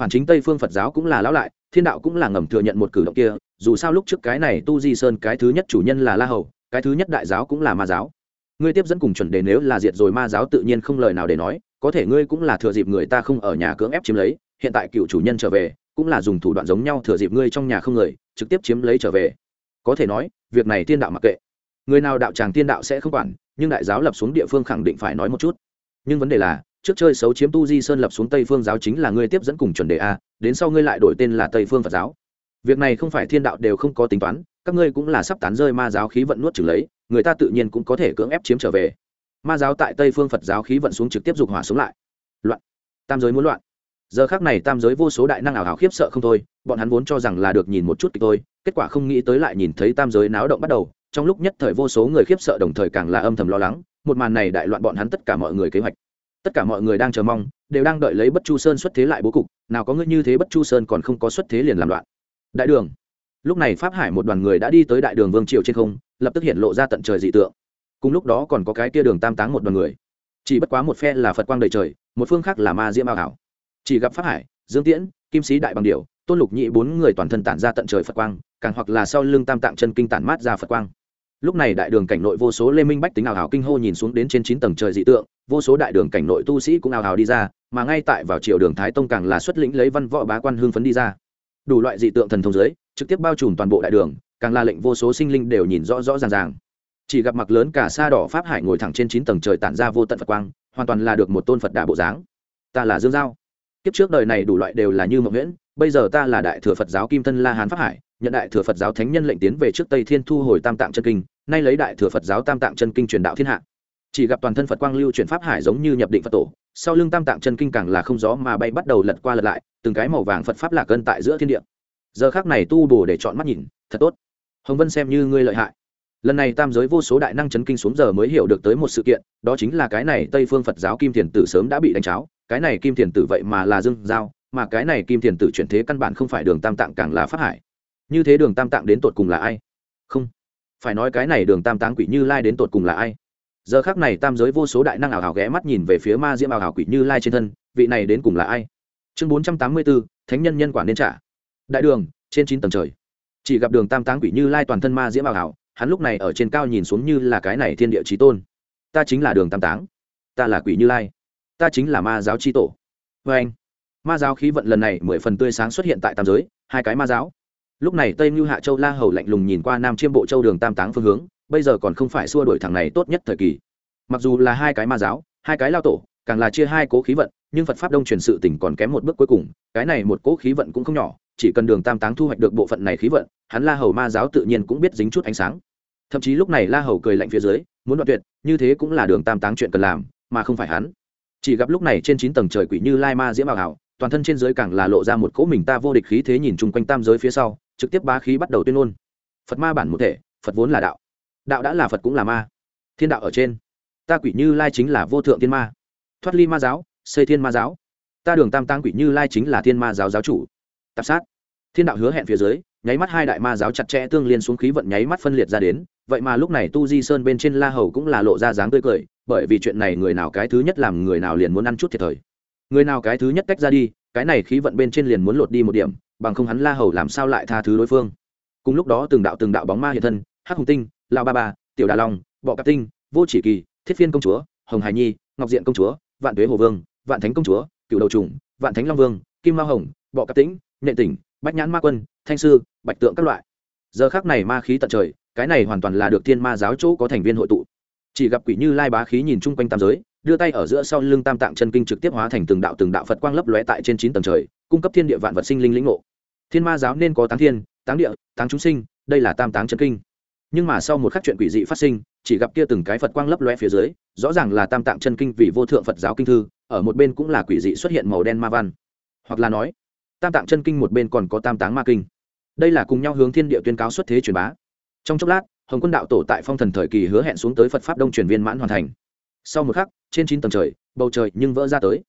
Phản chính tây phương phật giáo cũng là lão lại, thiên đạo cũng là ngầm thừa nhận một cử động kia, dù sao lúc trước cái này tu di sơn, cái thứ nhất chủ nhân là la hầu, cái thứ nhất đại giáo cũng là ma giáo. Ngươi tiếp dẫn cùng chuẩn đề nếu là diệt rồi ma giáo tự nhiên không lời nào để nói, có thể ngươi cũng là thừa dịp người ta không ở nhà cưỡng ép chiếm lấy, hiện tại cựu chủ nhân trở về, cũng là dùng thủ đoạn giống nhau thừa dịp ngươi trong nhà không người, trực tiếp chiếm lấy trở về. Có thể nói, việc này thiên đạo mặc kệ. Người nào đạo tràng thiên đạo sẽ không quản nhưng đại giáo lập xuống địa phương khẳng định phải nói một chút. Nhưng vấn đề là, trước chơi xấu chiếm tu di sơn lập xuống tây phương giáo chính là ngươi tiếp dẫn cùng chuẩn đề a, đến sau ngươi lại đổi tên là tây phương phật giáo. Việc này không phải thiên đạo đều không có tính toán, các ngươi cũng là sắp tán rơi ma giáo khí vận nuốt trừng lấy, người ta tự nhiên cũng có thể cưỡng ép chiếm trở về. Ma giáo tại tây phương phật giáo khí vận xuống trực tiếp dục hỏa xuống lại. Loạn. Tam giới muốn loạn. Giờ khác này tam giới vô số đại năng ảo hảo khiếp sợ không thôi, bọn hắn vốn cho rằng là được nhìn một chút kịch thôi, kết quả không nghĩ tới lại nhìn thấy tam giới náo động bắt đầu trong lúc nhất thời vô số người khiếp sợ đồng thời càng là âm thầm lo lắng, một màn này đại loạn bọn hắn tất cả mọi người kế hoạch. Tất cả mọi người đang chờ mong, đều đang đợi lấy bất chu sơn xuất thế lại bố cục, nào có ngươi như thế bất chu sơn còn không có xuất thế liền làm loạn. Đại đường. Lúc này pháp hải một đoàn người đã đi tới đại đường vương triều trên không, lập tức hiện lộ ra tận trời dị tượng. Cùng lúc đó còn có cái tia đường tam táng một đoàn người. Chỉ bất quá một phe là phật quang đầy trời, một phương khác là ma diễm ao hảo. Chỉ gặp pháp hải, dương tiễn, kim sĩ đại bằng điệu tôn lục nhị bốn người toàn thân tản ra tận trời phật quang, càng hoặc là sau lưng tam tạng chân kinh tản mát ra phật quang lúc này đại đường cảnh nội vô số lê minh bách tính ảo hảo kinh hô nhìn xuống đến trên chín tầng trời dị tượng, vô số đại đường cảnh nội tu sĩ cũng ảo hảo đi ra, mà ngay tại vào triều đường thái tông càng là xuất lĩnh lấy văn võ bá quan hương phấn đi ra. Đủ loại dị tượng thần thông giới trực tiếp bao trùm toàn bộ đại đường, càng là lệnh vô số sinh linh đều nhìn rõ rõ ràng ràng. Chỉ gặp mặc lớn cả sa đỏ pháp hải ngồi thẳng trên chín tầng trời tản ra vô tận phật quang, hoàn toàn là được một tôn phật đà bộ dáng. Ta là dương giao. Kiếp trước đời này đủ loại đều là như mộng nguyễn, bây giờ ta là đại thừa phật giáo kim thân la hán pháp hải nhận đại thừa phật giáo thánh nhân lệnh tiến về trước tây thiên thu hồi tam tạng chân kinh, nay lấy đại thừa phật giáo tam tạng chân kinh truyền đạo thiên hạ. Chỉ gặp toàn thân phật quang lưu chuyển pháp hải giống như nhập định phật tổ, sau lưng tam tạng chân kinh càng là không gió mà bay bắt đầu lật qua lật lại, từng cái màu vàng phật pháp lạc cân tại giữa thiên địa. Giờ khác này tu bổ để chọn mắt nhìn, thật tốt. Hồng vân xem như ngươi lợi hại. Lần này tam giới vô số đại năng chấn kinh xuống giờ mới hiểu được tới một sự kiện, đó chính là cái này tây phương phật giáo kim thiền tử sớm đã bị đánh cháo, cái này kim thiền tử vậy mà là dương giao, mà cái này kim thiền tử chuyển thế căn bản không phải đường tam tạng càng là phát hải như thế đường tam tạng đến tột cùng là ai? Không. Phải nói cái này đường tam táng quỷ như lai đến tột cùng là ai? Giờ khác này tam giới vô số đại năng ảo hảo ghé mắt nhìn về phía ma diễm ảo hảo quỷ như lai trên thân, vị này đến cùng là ai? Chương bốn trăm tám mươi bốn thánh nhân nhân quả nên trả. Đại đường, trên chín tầng trời. Chỉ gặp đường tam táng quỷ như lai toàn thân ma diễm ảo hảo hắn lúc này ở trên cao nhìn xuống như là cái này thiên địa trí tôn. Ta chính là đường tam táng. Ta là quỷ như lai. Ta chính là ma giáo tri tổ. Vê anh ma giáo khí vận lần này mười phần tươi sáng xuất hiện tại tam giới, hai cái ma giáo lúc này tây mưu hạ châu la hầu lạnh lùng nhìn qua nam chiêm bộ châu đường tam táng phương hướng, bây giờ còn không phải xua đuổi thằng này tốt nhất thời kỳ. Mặc dù là hai cái ma giáo, hai cái lao tổ, càng là chia hai cố khí vận, nhưng phật pháp đông truyền sự tỉnh còn kém một bước cuối cùng, cái này một cố khí vận cũng không nhỏ, chỉ cần đường tam táng thu hoạch được bộ phận này khí vận, hắn la hầu ma giáo tự nhiên cũng biết dính chút ánh sáng. Thậm chí lúc này la hầu cười lạnh phía dưới, muốn đoạn tuyệt, như thế cũng là đường tam táng chuyện cần làm, mà không phải hắn. Chỉ gặp lúc này trên chín tầng trời quỷ như lai ma diễm ảo ảo toàn thân trên giới càng là lộ ra một cỗ mình ta vô địch khí thế nhìn chung quanh tam giới phía sau, trực tiếp bá khí bắt đầu tuyên ngôn. Phật ma bản một thể, phật vốn là đạo. Đạo đã là phật cũng là ma. Thiên đạo ở trên. Ta quỷ như lai chính là vô thượng thiên ma. Thoát ly ma giáo, xây thiên ma giáo. Ta đường tam tăng quỷ như lai chính là thiên ma giáo giáo chủ. Tạp sát. Thiên đạo hứa hẹn phía dưới, nháy mắt hai đại ma giáo chặt chẽ tương liên xuống khí vận nháy mắt phân liệt ra đến. Vậy mà lúc này tu di sơn bên trên la hầu cũng là lộ ra dáng tươi cười, bởi vì chuyện này người nào cái thứ nhất làm người nào liền muốn ăn chút thiệt thời người nào cái thứ nhất tách ra đi, cái này khí vận bên trên liền muốn lột đi một điểm, bằng không hắn la hầu làm sao lại tha thứ đối phương. Cùng lúc đó từng đạo từng đạo bóng ma hiện thân, hắc hùng tinh lao ba ba, tiểu đà long, bọ cạp tinh, vô chỉ kỳ, thiết phiên công chúa, hồng hải nhi, ngọc diện công chúa, vạn tuế hồ vương, vạn thánh công chúa cựu đầu trùng, vạn thánh long vương, kim ma hồng, bọ cạp tĩnh nhện tỉnh, bách nhãn ma quân, thanh sư, bạch tượng các loại. Giờ khác này ma khí tận trời, cái này hoàn toàn là được thiên ma giáo chỗ có thành viên hội tụ. Chỉ gặp quỷ như lai bá khí nhìn chung quanh tam giới đưa tay ở giữa sau lưng tam tạng chân kinh trực tiếp hóa thành từng đạo từng đạo phật quang lấp lóe tại trên chín tầng trời, cung cấp thiên địa vạn vật sinh linh lĩnh ngộ. Thiên ma giáo nên có táng thiên, táng địa, táng chúng sinh, đây là tam táng chân kinh. Nhưng mà sau một khắc chuyện quỷ dị phát sinh, chỉ gặp kia từng cái phật quang lấp lóe phía dưới, rõ ràng là tam tạng chân kinh vì vô thượng phật giáo kinh thư, ở một bên cũng là quỷ dị xuất hiện màu đen ma văn. Hoặc là nói, tam tạng chân kinh một bên còn có tam táng ma kinh. Đây là cùng nhau hướng thiên địa tuyên cáo xuất thế truyền bá. Trong chốc lát, hồng quân đạo tổ tại phong thần thời kỳ hứa hẹn xuống tới phật pháp đông truyền viên mãn hoàn thành sau một khắc, trên chín tầng trời, bầu trời nhưng vỡ ra tới.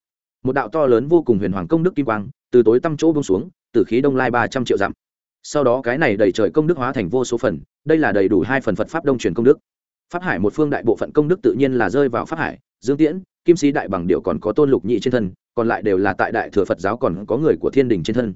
Một đạo to lớn vô cùng huyền hoàng công đức kim quang, từ tối tăm chỗ bông xuống, từ khí đông lai ba trăm triệu dặm. Sau đó cái này đầy trời công đức hóa thành vô số phần, đây là đầy đủ hai phần phật pháp đông truyền công đức. Pháp hải một phương đại bộ phận công đức tự nhiên là rơi vào pháp hải, dương tiễn, kim sĩ đại bằng điệu còn có tôn lục nhị trên thân, còn lại đều là tại đại thừa phật giáo còn có người của thiên đình trên thân.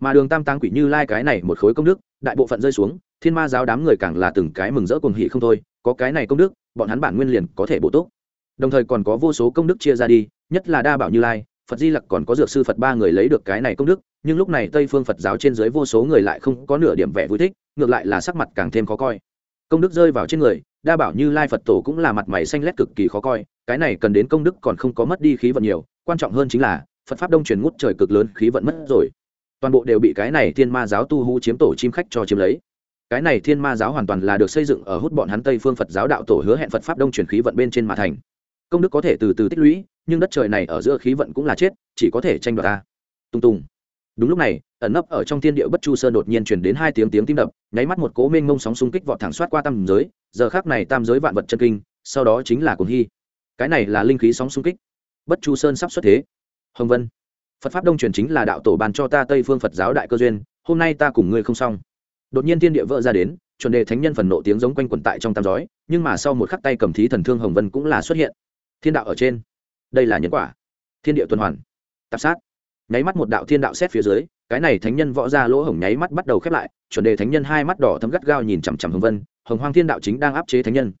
Mà đường tam tăng quỷ như lai cái này một khối công đức, đại bộ phận rơi xuống, thiên ma giáo đám người càng là từng cái mừng rỡ cuồng hỉ không thôi, có cái này công đức, bọn hắn bản nguyên liền có thể bổ túc đồng thời còn có vô số công đức chia ra đi, nhất là đa bảo như lai, phật di lặc còn có dược sư phật ba người lấy được cái này công đức, nhưng lúc này tây phương phật giáo trên dưới vô số người lại không có nửa điểm vẻ vui thích, ngược lại là sắc mặt càng thêm khó coi. Công đức rơi vào trên người, đa bảo như lai phật tổ cũng là mặt mày xanh lét cực kỳ khó coi, cái này cần đến công đức còn không có mất đi khí vận nhiều, quan trọng hơn chính là, phật pháp đông truyền ngút trời cực lớn khí vận mất rồi. Toàn bộ đều bị cái này thiên ma giáo tu hú chiếm tổ chim khách cho chiếm lấy. Cái này thiên ma giáo hoàn toàn là được xây dựng ở hút bọn hắn tây phương phật giáo đạo tổ hứa hẹn phật pháp đông truyền khí vận bên trên mà thành công đức có thể từ từ tích lũy, nhưng đất trời này ở giữa khí vận cũng là chết, chỉ có thể tranh đoạt ta. Tung tung đúng lúc này, ẩn nấp ở trong thiên địa bất chu sơn đột nhiên truyền đến hai tiếng tiếng tim đập, nháy mắt một cố mênh mông sóng xung kích vọt thẳng soát qua tam giới, giờ khác này tam giới vạn vật chân kinh, sau đó chính là cuồng hy. Cái này là linh khí sóng xung kích. Bất chu sơn sắp xuất thế. Hồng vân. Phật pháp đông truyền chính là đạo tổ bàn cho ta tây phương phật giáo đại cơ duyên, hôm nay ta cùng ngươi không xong. Đột nhiên thiên địa vỡ ra đến, chuẩn đề thánh nhân phần nộ tiếng giống quanh quẩn tại trong tam giói nhưng mà sau một khắc tay cầm thí thần thương hồng vân cũng là xuất hiện thiên đạo ở trên. Đây là nhân quả. Thiên địa tuần hoàn. Tạp sát. Nháy mắt một đạo thiên đạo xét phía dưới, cái này thánh nhân võ ra lỗ hổng nháy mắt bắt đầu khép lại, chuẩn đề thánh nhân hai mắt đỏ thấm gắt gao nhìn chằm chằm hồng vân, hồng hoang thiên đạo chính đang áp chế thánh nhân.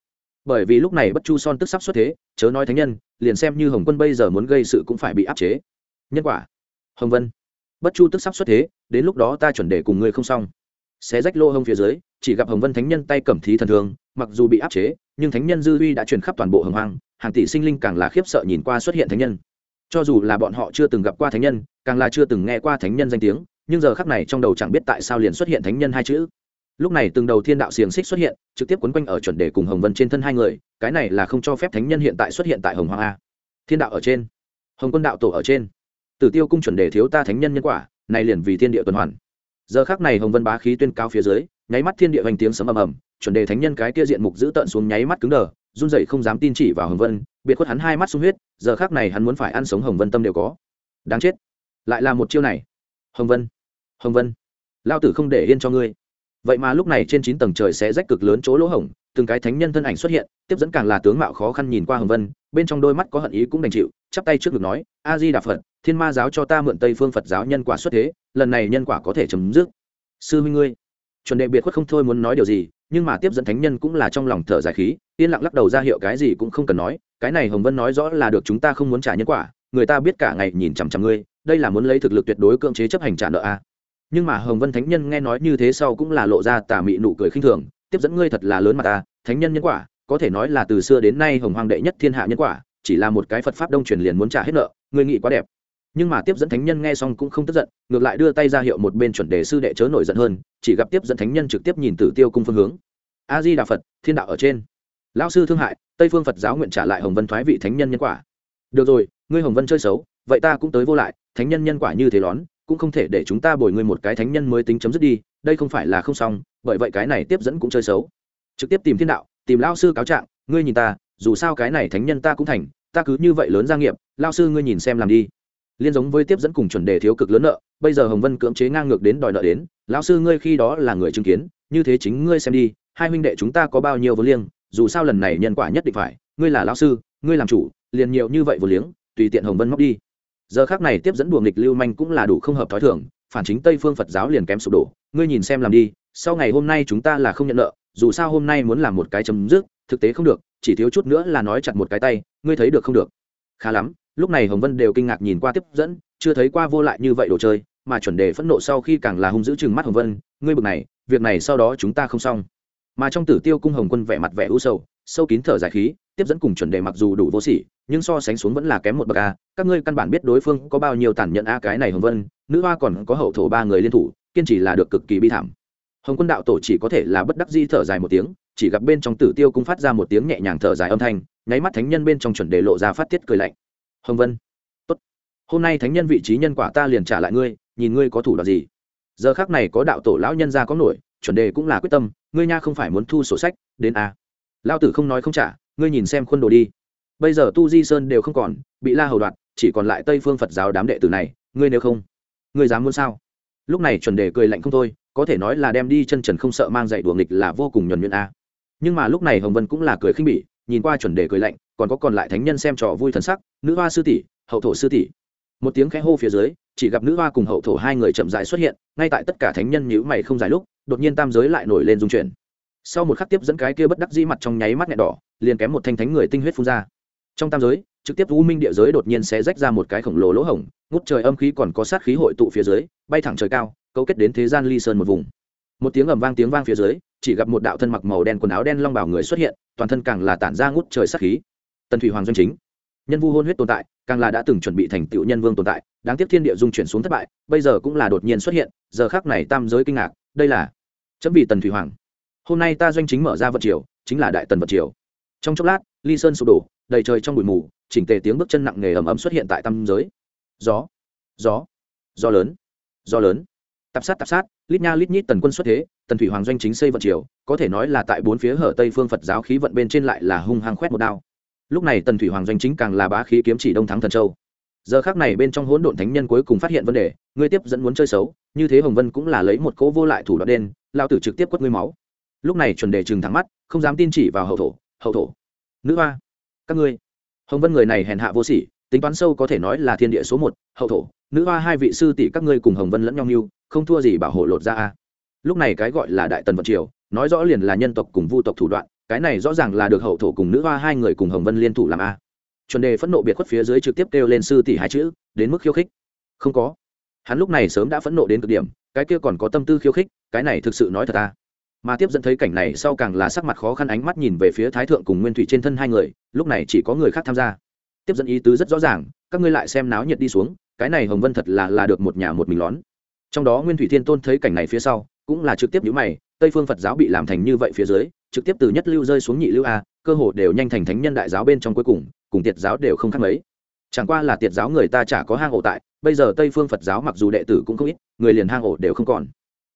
Bởi vì lúc này bất chu son tức sắp xuất thế, chớ nói thánh nhân, liền xem như hồng quân bây giờ muốn gây sự cũng phải bị áp chế. Nhân quả. Hồng vân. Bất chu tức sắp xuất thế, đến lúc đó ta chuẩn đề cùng ngươi không xong. Xé rách lô hông phía dưới, chỉ gặp hồng vân thánh nhân tay cầm thí thần thường mặc dù bị áp chế, nhưng thánh nhân dư uy đã truyền khắp toàn bộ hồng hoang hàng tỷ sinh linh càng là khiếp sợ nhìn qua xuất hiện thánh nhân. Cho dù là bọn họ chưa từng gặp qua thánh nhân, càng là chưa từng nghe qua thánh nhân danh tiếng, nhưng giờ khắc này trong đầu chẳng biết tại sao liền xuất hiện thánh nhân hai chữ. Lúc này từng đầu thiên đạo xiềng xích xuất hiện, trực tiếp quấn quanh ở chuẩn đề cùng hồng vân trên thân hai người, cái này là không cho phép thánh nhân hiện tại xuất hiện tại hồng hoàng a. Thiên đạo ở trên. Hồng quân đạo tổ ở trên. Tử tiêu cung chuẩn đề thiếu ta thánh nhân nhân quả, này liền vì thiên địa tuần hoàn. Giờ khác này hồng vân bá khí tuyên cao phía dưới, nháy mắt thiên địa hoành tiếng sấm ầm ầm, chuẩn đề thánh nhân cái kia diện mục giữ tận xuống nháy mắt cứng đờ run rẩy không dám tin chỉ vào hồng vân, biệt khuất hắn hai mắt sung huyết, giờ khác này hắn muốn phải ăn sống hồng vân tâm đều có. Đáng chết. Lại là một chiêu này. Hồng vân hồng vân, lao tử không để yên cho ngươi. Vậy mà lúc này trên chín tầng trời sẽ rách cực lớn chỗ lỗ hổng, từng cái thánh nhân thân ảnh xuất hiện, tiếp dẫn càng là tướng mạo khó khăn nhìn qua hồng vân, bên trong đôi mắt có hận ý cũng đành chịu, chắp tay trước ngực nói, a di đà phật, thiên ma giáo cho ta mượn tây phương phật giáo nhân quả xuất thế, lần này nhân quả có thể chấm dứt. Sư huynh ngươi. Chuẩn đệ biệt khuất không thôi muốn nói điều gì nhưng mà tiếp dẫn thánh nhân cũng là trong lòng thở dài khí, yên lặng lắc đầu ra hiệu cái gì cũng không cần nói, cái này hồng vân nói rõ là được chúng ta không muốn trả nhân quả, người ta biết cả ngày nhìn chằm chằm ngươi, đây là muốn lấy thực lực tuyệt đối cưỡng chế chấp hành trả nợ a. Nhưng mà hồng vân thánh nhân nghe nói như thế sau cũng là lộ ra tà mị nụ cười khinh thường, tiếp dẫn ngươi thật là lớn mà ta, thánh nhân nhân quả, có thể nói là từ xưa đến nay hồng hoàng đệ nhất thiên hạ nhân quả, chỉ là một cái phật pháp đông truyền liền muốn trả hết nợ, ngươi nghĩ quá đẹp nhưng mà tiếp dẫn thánh nhân nghe xong cũng không tức giận, ngược lại đưa tay ra hiệu một bên chuẩn đề sư đệ chớ nổi giận hơn, chỉ gặp tiếp dẫn thánh nhân trực tiếp nhìn tử tiêu cung phương hướng. A di đà phật, thiên đạo ở trên. Lão sư thương hại, tây phương phật giáo nguyện trả lại hồng vân thoái vị thánh nhân nhân quả. Được rồi, ngươi hồng vân chơi xấu, vậy ta cũng tới vô lại, thánh nhân nhân quả như thế lón, cũng không thể để chúng ta bồi ngươi một cái thánh nhân mới tính chấm dứt đi, đây không phải là không xong, bởi vậy cái này tiếp dẫn cũng chơi xấu. Trực tiếp tìm thiên đạo, tìm lao sư cáo trạng, ngươi nhìn ta, dù sao cái này thánh nhân ta cũng thành, ta cứ như vậy lớn gia nghiệp lao sư ngươi nhìn xem làm đi liên giống với tiếp dẫn cùng chuẩn đề thiếu cực lớn nợ, bây giờ hồng vân cưỡng chế ngang ngược đến đòi nợ đến, lão sư ngươi khi đó là người chứng kiến, như thế chính ngươi xem đi, hai huynh đệ chúng ta có bao nhiêu vô liêng, dù sao lần này nhân quả nhất định phải, ngươi là lão sư, ngươi làm chủ, liền nhiều như vậy vô liếng, tùy tiện hồng vân móc đi. Giờ khác này tiếp dẫn đùa nghịch lưu manh cũng là đủ không hợp thói thường, phản chính tây phương phật giáo liền kém sụp đổ, ngươi nhìn xem làm đi, sau ngày hôm nay chúng ta là không nhận nợ, dù sao hôm nay muốn làm một cái chấm dứt, thực tế không được, chỉ thiếu chút nữa là nói chặt một cái tay, ngươi thấy được không được khá lắm, lúc này hồng vân đều kinh ngạc nhìn qua tiếp dẫn, chưa thấy qua vô lại như vậy đồ chơi, mà chuẩn đề phẫn nộ sau khi càng là hung giữ chừng mắt hồng vân, ngươi bực này, việc này sau đó chúng ta không xong. Mà trong tử tiêu cung hồng quân vẻ mặt vẻ u sầu, sâu kín thở dài khí, tiếp dẫn cùng chuẩn đề mặc dù đủ vô sỉ, nhưng so sánh xuống vẫn là kém một bậc a. Các ngươi căn bản biết đối phương có bao nhiêu tàn nhẫn a cái này hồng vân, nữ hoa còn có hậu thổ ba người liên thủ, kiên trì là được cực kỳ bi thảm. Hồng quân đạo tổ chỉ có thể là bất đắc di thở dài một tiếng, chỉ gặp bên trong tử tiêu cung phát ra một tiếng nhẹ nhàng thở dài âm thanh nháy mắt thánh nhân bên trong chuẩn đề lộ ra phát tiết cười lạnh. Hồng vân, tốt. Hôm nay thánh nhân vị trí nhân quả ta liền trả lại ngươi, nhìn ngươi có thủ đoạn gì. Giờ khác này có đạo tổ lão nhân ra có nổi, chuẩn đề cũng là quyết tâm, ngươi nha không phải muốn thu sổ sách, đến à. a lao tử không nói không trả, ngươi nhìn xem khuôn đồ đi. Bây giờ tu di sơn đều không còn, bị la hầu đoạt, chỉ còn lại tây phương phật giáo đám đệ tử này, ngươi nếu không, ngươi dám muốn sao? Lúc này chuẩn đề cười lạnh không thôi, có thể nói là đem đi chân trần không sợ mang dạy đùa nghịch là vô cùng nhuần nhuyễn a nhưng mà lúc này hồng vân cũng là cười khinh bỉ nhìn qua chuẩn đề cười lạnh, còn có còn lại thánh nhân xem trò vui thần sắc, nữ hoa sư tỷ, hậu thổ sư tỷ. Một tiếng khẽ hô phía dưới, chỉ gặp nữ hoa cùng hậu thổ hai người chậm rãi xuất hiện, ngay tại tất cả thánh nhân nhữ mày không dài lúc, đột nhiên tam giới lại nổi lên dung chuyển. Sau một khắc tiếp dẫn cái kia bất đắc dĩ mặt trong nháy mắt nhẹ đỏ, liền kém một thanh thánh người tinh huyết phun ra. Trong tam giới, trực tiếp u minh địa giới đột nhiên sẽ rách ra một cái khổng lồ lỗ hổng, ngút trời âm khí còn có sát khí hội tụ phía dưới, bay thẳng trời cao, cấu kết đến thế gian ly sơn một vùng. Một tiếng ầm vang tiếng vang phía dưới chỉ gặp một đạo thân mặc màu đen quần áo đen long bảo người xuất hiện, toàn thân càng là tản ra ngút trời sắc khí. Tần thủy hoàng doanh chính. Nhân vu hôn huyết tồn tại, càng là đã từng chuẩn bị thành tựu nhân vương tồn tại, đáng tiếc thiên địa dung chuyển xuống thất bại, bây giờ cũng là đột nhiên xuất hiện, giờ khác này tam giới kinh ngạc, đây là chấm vì tần thủy hoàng. Hôm nay ta doanh chính mở ra vật triều, chính là đại tần vật triều. Trong chốc lát, ly sơn sụp đổ, đầy trời trong bụi mù, chỉnh tề tiếng bước chân nặng nề ầm ầm xuất hiện tại tam giới. Gió gió gió lớn gió lớn tạp sát tạp sát, lít nha lít nhít tần quân xuất thế, tần thủy hoàng doanh chính xây vận triều, có thể nói là tại bốn phía hở tây phương phật giáo khí vận bên trên lại là hung hăng khoét một đao. Lúc này tần thủy hoàng doanh chính càng là bá khí kiếm chỉ đông thắng thần châu. Giờ khác này bên trong hỗn độn thánh nhân cuối cùng phát hiện vấn đề, ngươi tiếp dẫn muốn chơi xấu, như thế hồng vân cũng là lấy một cỗ vô lại thủ đoạn đen lao tử trực tiếp quất ngươi máu. Lúc này chuẩn đề trừng thẳng mắt, không dám tin chỉ vào hậu thổ hậu thổ, nữ hoa, các ngươi. Hồng vân người này hèn hạ vô sỉ tính toán sâu có thể nói là thiên địa số một, hậu thổ, nữ hoa hai vị sư tỷ các ngươi cùng hồng vân lẫn nhau mưu, không thua gì bảo hộ lột ra a. Lúc này cái gọi là đại tần vận triều, nói rõ liền là nhân tộc cùng vu tộc thủ đoạn, cái này rõ ràng là được hậu thổ cùng nữ hoa hai người cùng hồng vân liên thủ làm a. Chuẩn đề phẫn nộ biệt khuất phía dưới trực tiếp kêu lên sư tỷ hai chữ, đến mức khiêu khích. Không có. Hắn lúc này sớm đã phẫn nộ đến cực điểm, cái kia còn có tâm tư khiêu khích, cái này thực sự nói thật ta mà tiếp dẫn thấy cảnh này sau càng là sắc mặt khó khăn ánh mắt nhìn về phía thái thượng cùng nguyên thủy trên thân hai người, lúc này chỉ có người khác tham gia tiếp dẫn ý tứ rất rõ ràng, các ngươi lại xem náo nhiệt đi xuống, cái này hồng vân thật là là được một nhà một mình lón. Trong đó nguyên thủy thiên tôn thấy cảnh này phía sau, cũng là trực tiếp nhữ mày, tây phương phật giáo bị làm thành như vậy phía dưới, trực tiếp từ nhất lưu rơi xuống nhị lưu a, cơ hồ đều nhanh thành thánh nhân đại giáo bên trong cuối cùng cùng tiệt giáo đều không khác mấy. Chẳng qua là tiệt giáo người ta chả có hang ổ tại, bây giờ tây phương phật giáo mặc dù đệ tử cũng không ít, người liền hang ổ đều không còn.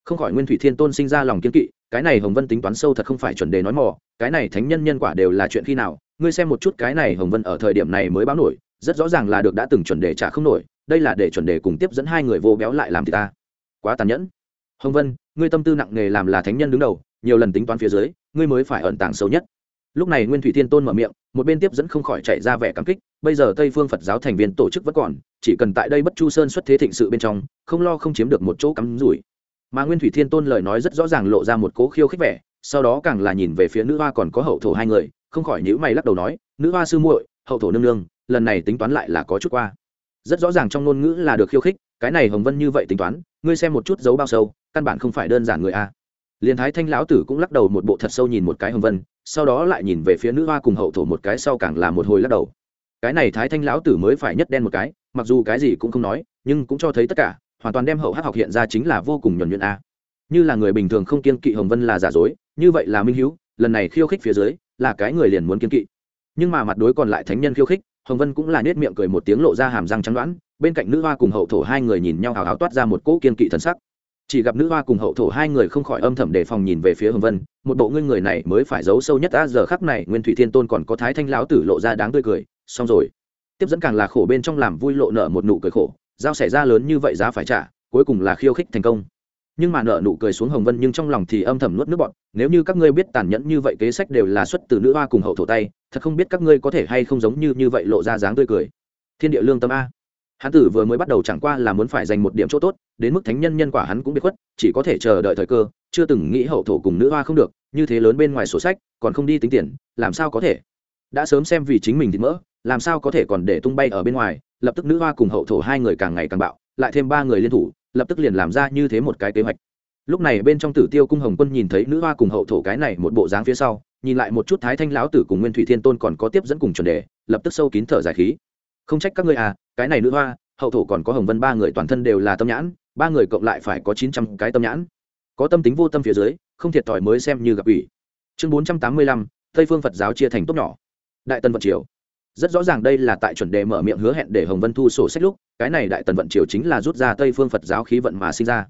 Không khỏi nguyên thủy thiên tôn sinh ra lòng kiên kỵ, cái này hồng vân tính toán sâu thật không phải chuẩn đề nói mò, cái này thánh nhân nhân quả đều là chuyện khi nào ngươi xem một chút cái này hồng vân ở thời điểm này mới báo nổi, rất rõ ràng là được đã từng chuẩn đề trả không nổi, đây là để chuẩn đề cùng tiếp dẫn hai người vô béo lại làm thì ta. Quá tàn nhẫn. Hồng vân, ngươi tâm tư nặng nề làm là thánh nhân đứng đầu, nhiều lần tính toán phía dưới, ngươi mới phải ẩn tàng sâu nhất. Lúc này nguyên thủy thiên tôn mở miệng, một bên tiếp dẫn không khỏi chạy ra vẻ cảm kích, bây giờ tây phương phật giáo thành viên tổ chức vẫn còn, chỉ cần tại đây bất chu sơn xuất thế thịnh sự bên trong, không lo không chiếm được một chỗ cắm rủi. Mà nguyên thủy thiên tôn lời nói rất rõ ràng lộ ra một cố khiêu khích vẻ, sau đó càng là nhìn về phía nữ hoa còn có hậu thổ hai người không khỏi nhữ mày lắc đầu nói, nữ hoa sư muội, hậu thổ nương nương, lần này tính toán lại là có chút qua. Rất rõ ràng trong ngôn ngữ là được khiêu khích, cái này hồng vân như vậy tính toán, ngươi xem một chút dấu bao sâu, căn bản không phải đơn giản người a. Liền thái thanh lão tử cũng lắc đầu một bộ thật sâu nhìn một cái hồng vân, sau đó lại nhìn về phía nữ hoa cùng hậu thổ một cái sau càng là một hồi lắc đầu. Cái này thái thanh lão tử mới phải nhất đen một cái, mặc dù cái gì cũng không nói, nhưng cũng cho thấy tất cả, hoàn toàn đem hậu hát học hiện ra chính là vô cùng nhuẩn nhuyễn a. Như là người bình thường không kiên kỵ hồng vân là giả dối, như vậy là minh hữu lần này khiêu khích phía dưới là cái người liền muốn kiên kỵ. Nhưng mà mặt đối còn lại thánh nhân khiêu khích, hồng vân cũng là nết miệng cười một tiếng lộ ra hàm răng trắng đoán, bên cạnh nữ hoa cùng hậu thổ hai người nhìn nhau hào hào toát ra một cỗ kiên kỵ thần sắc. Chỉ gặp nữ hoa cùng hậu thổ hai người không khỏi âm thầm đề phòng nhìn về phía hồng vân, một bộ ngươi người này mới phải giấu sâu nhất đã giờ khắc này, nguyên thủy thiên tôn còn có thái thanh lão tử lộ ra đáng tươi cười, xong rồi. Tiếp dẫn càng là khổ bên trong làm vui lộ nợ một nụ cười khổ, giao xảy ra lớn như vậy giá phải trả, cuối cùng là khiêu khích thành công nhưng mà nợ nụ cười xuống hồng vân nhưng trong lòng thì âm thầm nuốt nước bọn nếu như các ngươi biết tàn nhẫn như vậy kế sách đều là xuất từ nữ hoa cùng hậu thổ tay, thật không biết các ngươi có thể hay không giống như như vậy lộ ra dáng tươi cười. Thiên địa lương tâm a. Hán tử vừa mới bắt đầu chẳng qua là muốn phải dành một điểm chỗ tốt, đến mức thánh nhân nhân quả hắn cũng biết khuất, chỉ có thể chờ đợi thời cơ, chưa từng nghĩ hậu thổ cùng nữ hoa không được, như thế lớn bên ngoài sổ sách, còn không đi tính tiền, làm sao có thể? Đã sớm xem vì chính mình thì mỡ, làm sao có thể còn để tung bay ở bên ngoài, lập tức nữ hoa cùng hậu thổ hai người càng ngày càng bạo, lại thêm ba người liên thủ lập tức liền làm ra như thế một cái kế hoạch. Lúc này bên trong tử tiêu cung hồng quân nhìn thấy nữ hoa cùng hậu thổ cái này một bộ dáng phía sau, nhìn lại một chút thái thanh lão tử cùng nguyên thủy thiên tôn còn có tiếp dẫn cùng chuẩn đề, lập tức sâu kín thở dài khí. Không trách các ngươi à cái này nữ hoa, hậu thổ còn có hồng vân ba người toàn thân đều là tâm nhãn, ba người cộng lại phải có chín trăm cái tâm nhãn. Có tâm tính vô tâm phía dưới, không thiệt thòi mới xem như gặp ủy. Chương bốn trăm tám mươi lăm, tây phương phật giáo chia thành tốt nhỏ. Đại tần vận triều rất rõ ràng đây là tại chuẩn đề mở miệng hứa hẹn để hồng vân thu sổ sách lúc, cái này đại tần vận triều chính là rút ra tây phương phật giáo khí vận mà sinh ra.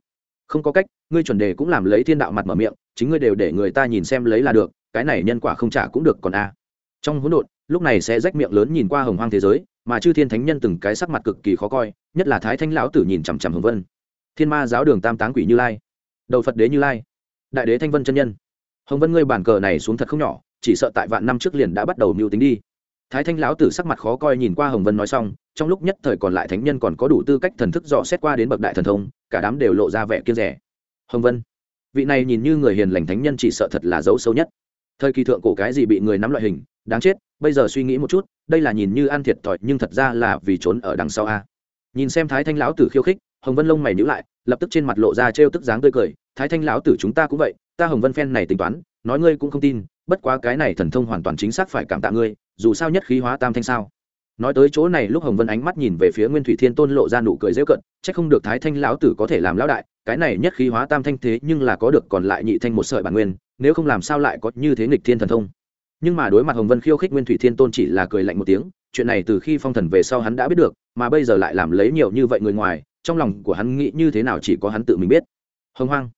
Không có cách, ngươi chuẩn đề cũng làm lấy thiên đạo mặt mở miệng, chính ngươi đều để người ta nhìn xem lấy là được, cái này nhân quả không trả cũng được còn a. Trong hỗn độn, lúc này sẽ rách miệng lớn nhìn qua hồng hoang thế giới, mà chư thiên thánh nhân từng cái sắc mặt cực kỳ khó coi, nhất là thái thanh lão tử nhìn chằm chằm hồng vân. Thiên ma giáo đường tam táng quỷ như lai, đầu phật đế như lai, đại đế thanh vân chân nhân. Hồng vân ngươi bản cờ này xuống thật không nhỏ, chỉ sợ tại vạn năm trước liền đã bắt đầu mưu tính đi thái thanh lão tử sắc mặt khó coi nhìn qua hồng vân nói xong, trong lúc nhất thời còn lại thánh nhân còn có đủ tư cách thần thức dò xét qua đến bậc đại thần thông, cả đám đều lộ ra vẻ kiên rẻ hồng vân, vị này nhìn như người hiền lành thánh nhân chỉ sợ thật là dấu sâu nhất. Thời kỳ thượng cổ cái gì bị người nắm loại hình, đáng chết, bây giờ suy nghĩ một chút, đây là nhìn như ăn thiệt thòi nhưng thật ra là vì trốn ở đằng sau a. Nhìn xem thái thanh lão tử khiêu khích, hồng vân lông mày nhữ lại, lập tức trên mặt lộ ra trêu tức dáng tươi cười, thái thanh lão tử chúng ta cũng vậy, ta hồng vân phen này tính toán, nói ngươi cũng không tin, bất quá cái này thần thông hoàn toàn chính xác phải cảm tạ ngươi dù sao nhất khí hóa tam thanh sao. Nói tới chỗ này, lúc hồng vân ánh mắt nhìn về phía nguyên thủy thiên tôn lộ ra nụ cười dễ cận c h ắ c không được thái thanh lão tử có thể làm lão đại, cái này nhất khí hóa tam thanh thế nhưng là có được, còn lại nhị thanh một sợi bản nguyên, nếu không làm sao lại có như thế nghịch thiên thần thông. Nhưng mà đối mặt hồng vân khiêu khích nguyên thủy thiên tôn chỉ là cười lạnh một tiếng, chuyện này từ khi phong thần về sau hắn đã biết được, mà bây giờ lại làm lấy nhiều như vậy người ngoài, trong lòng của hắn nghĩ như thế nào chỉ có hắn tự mình biết. Hồng hoang.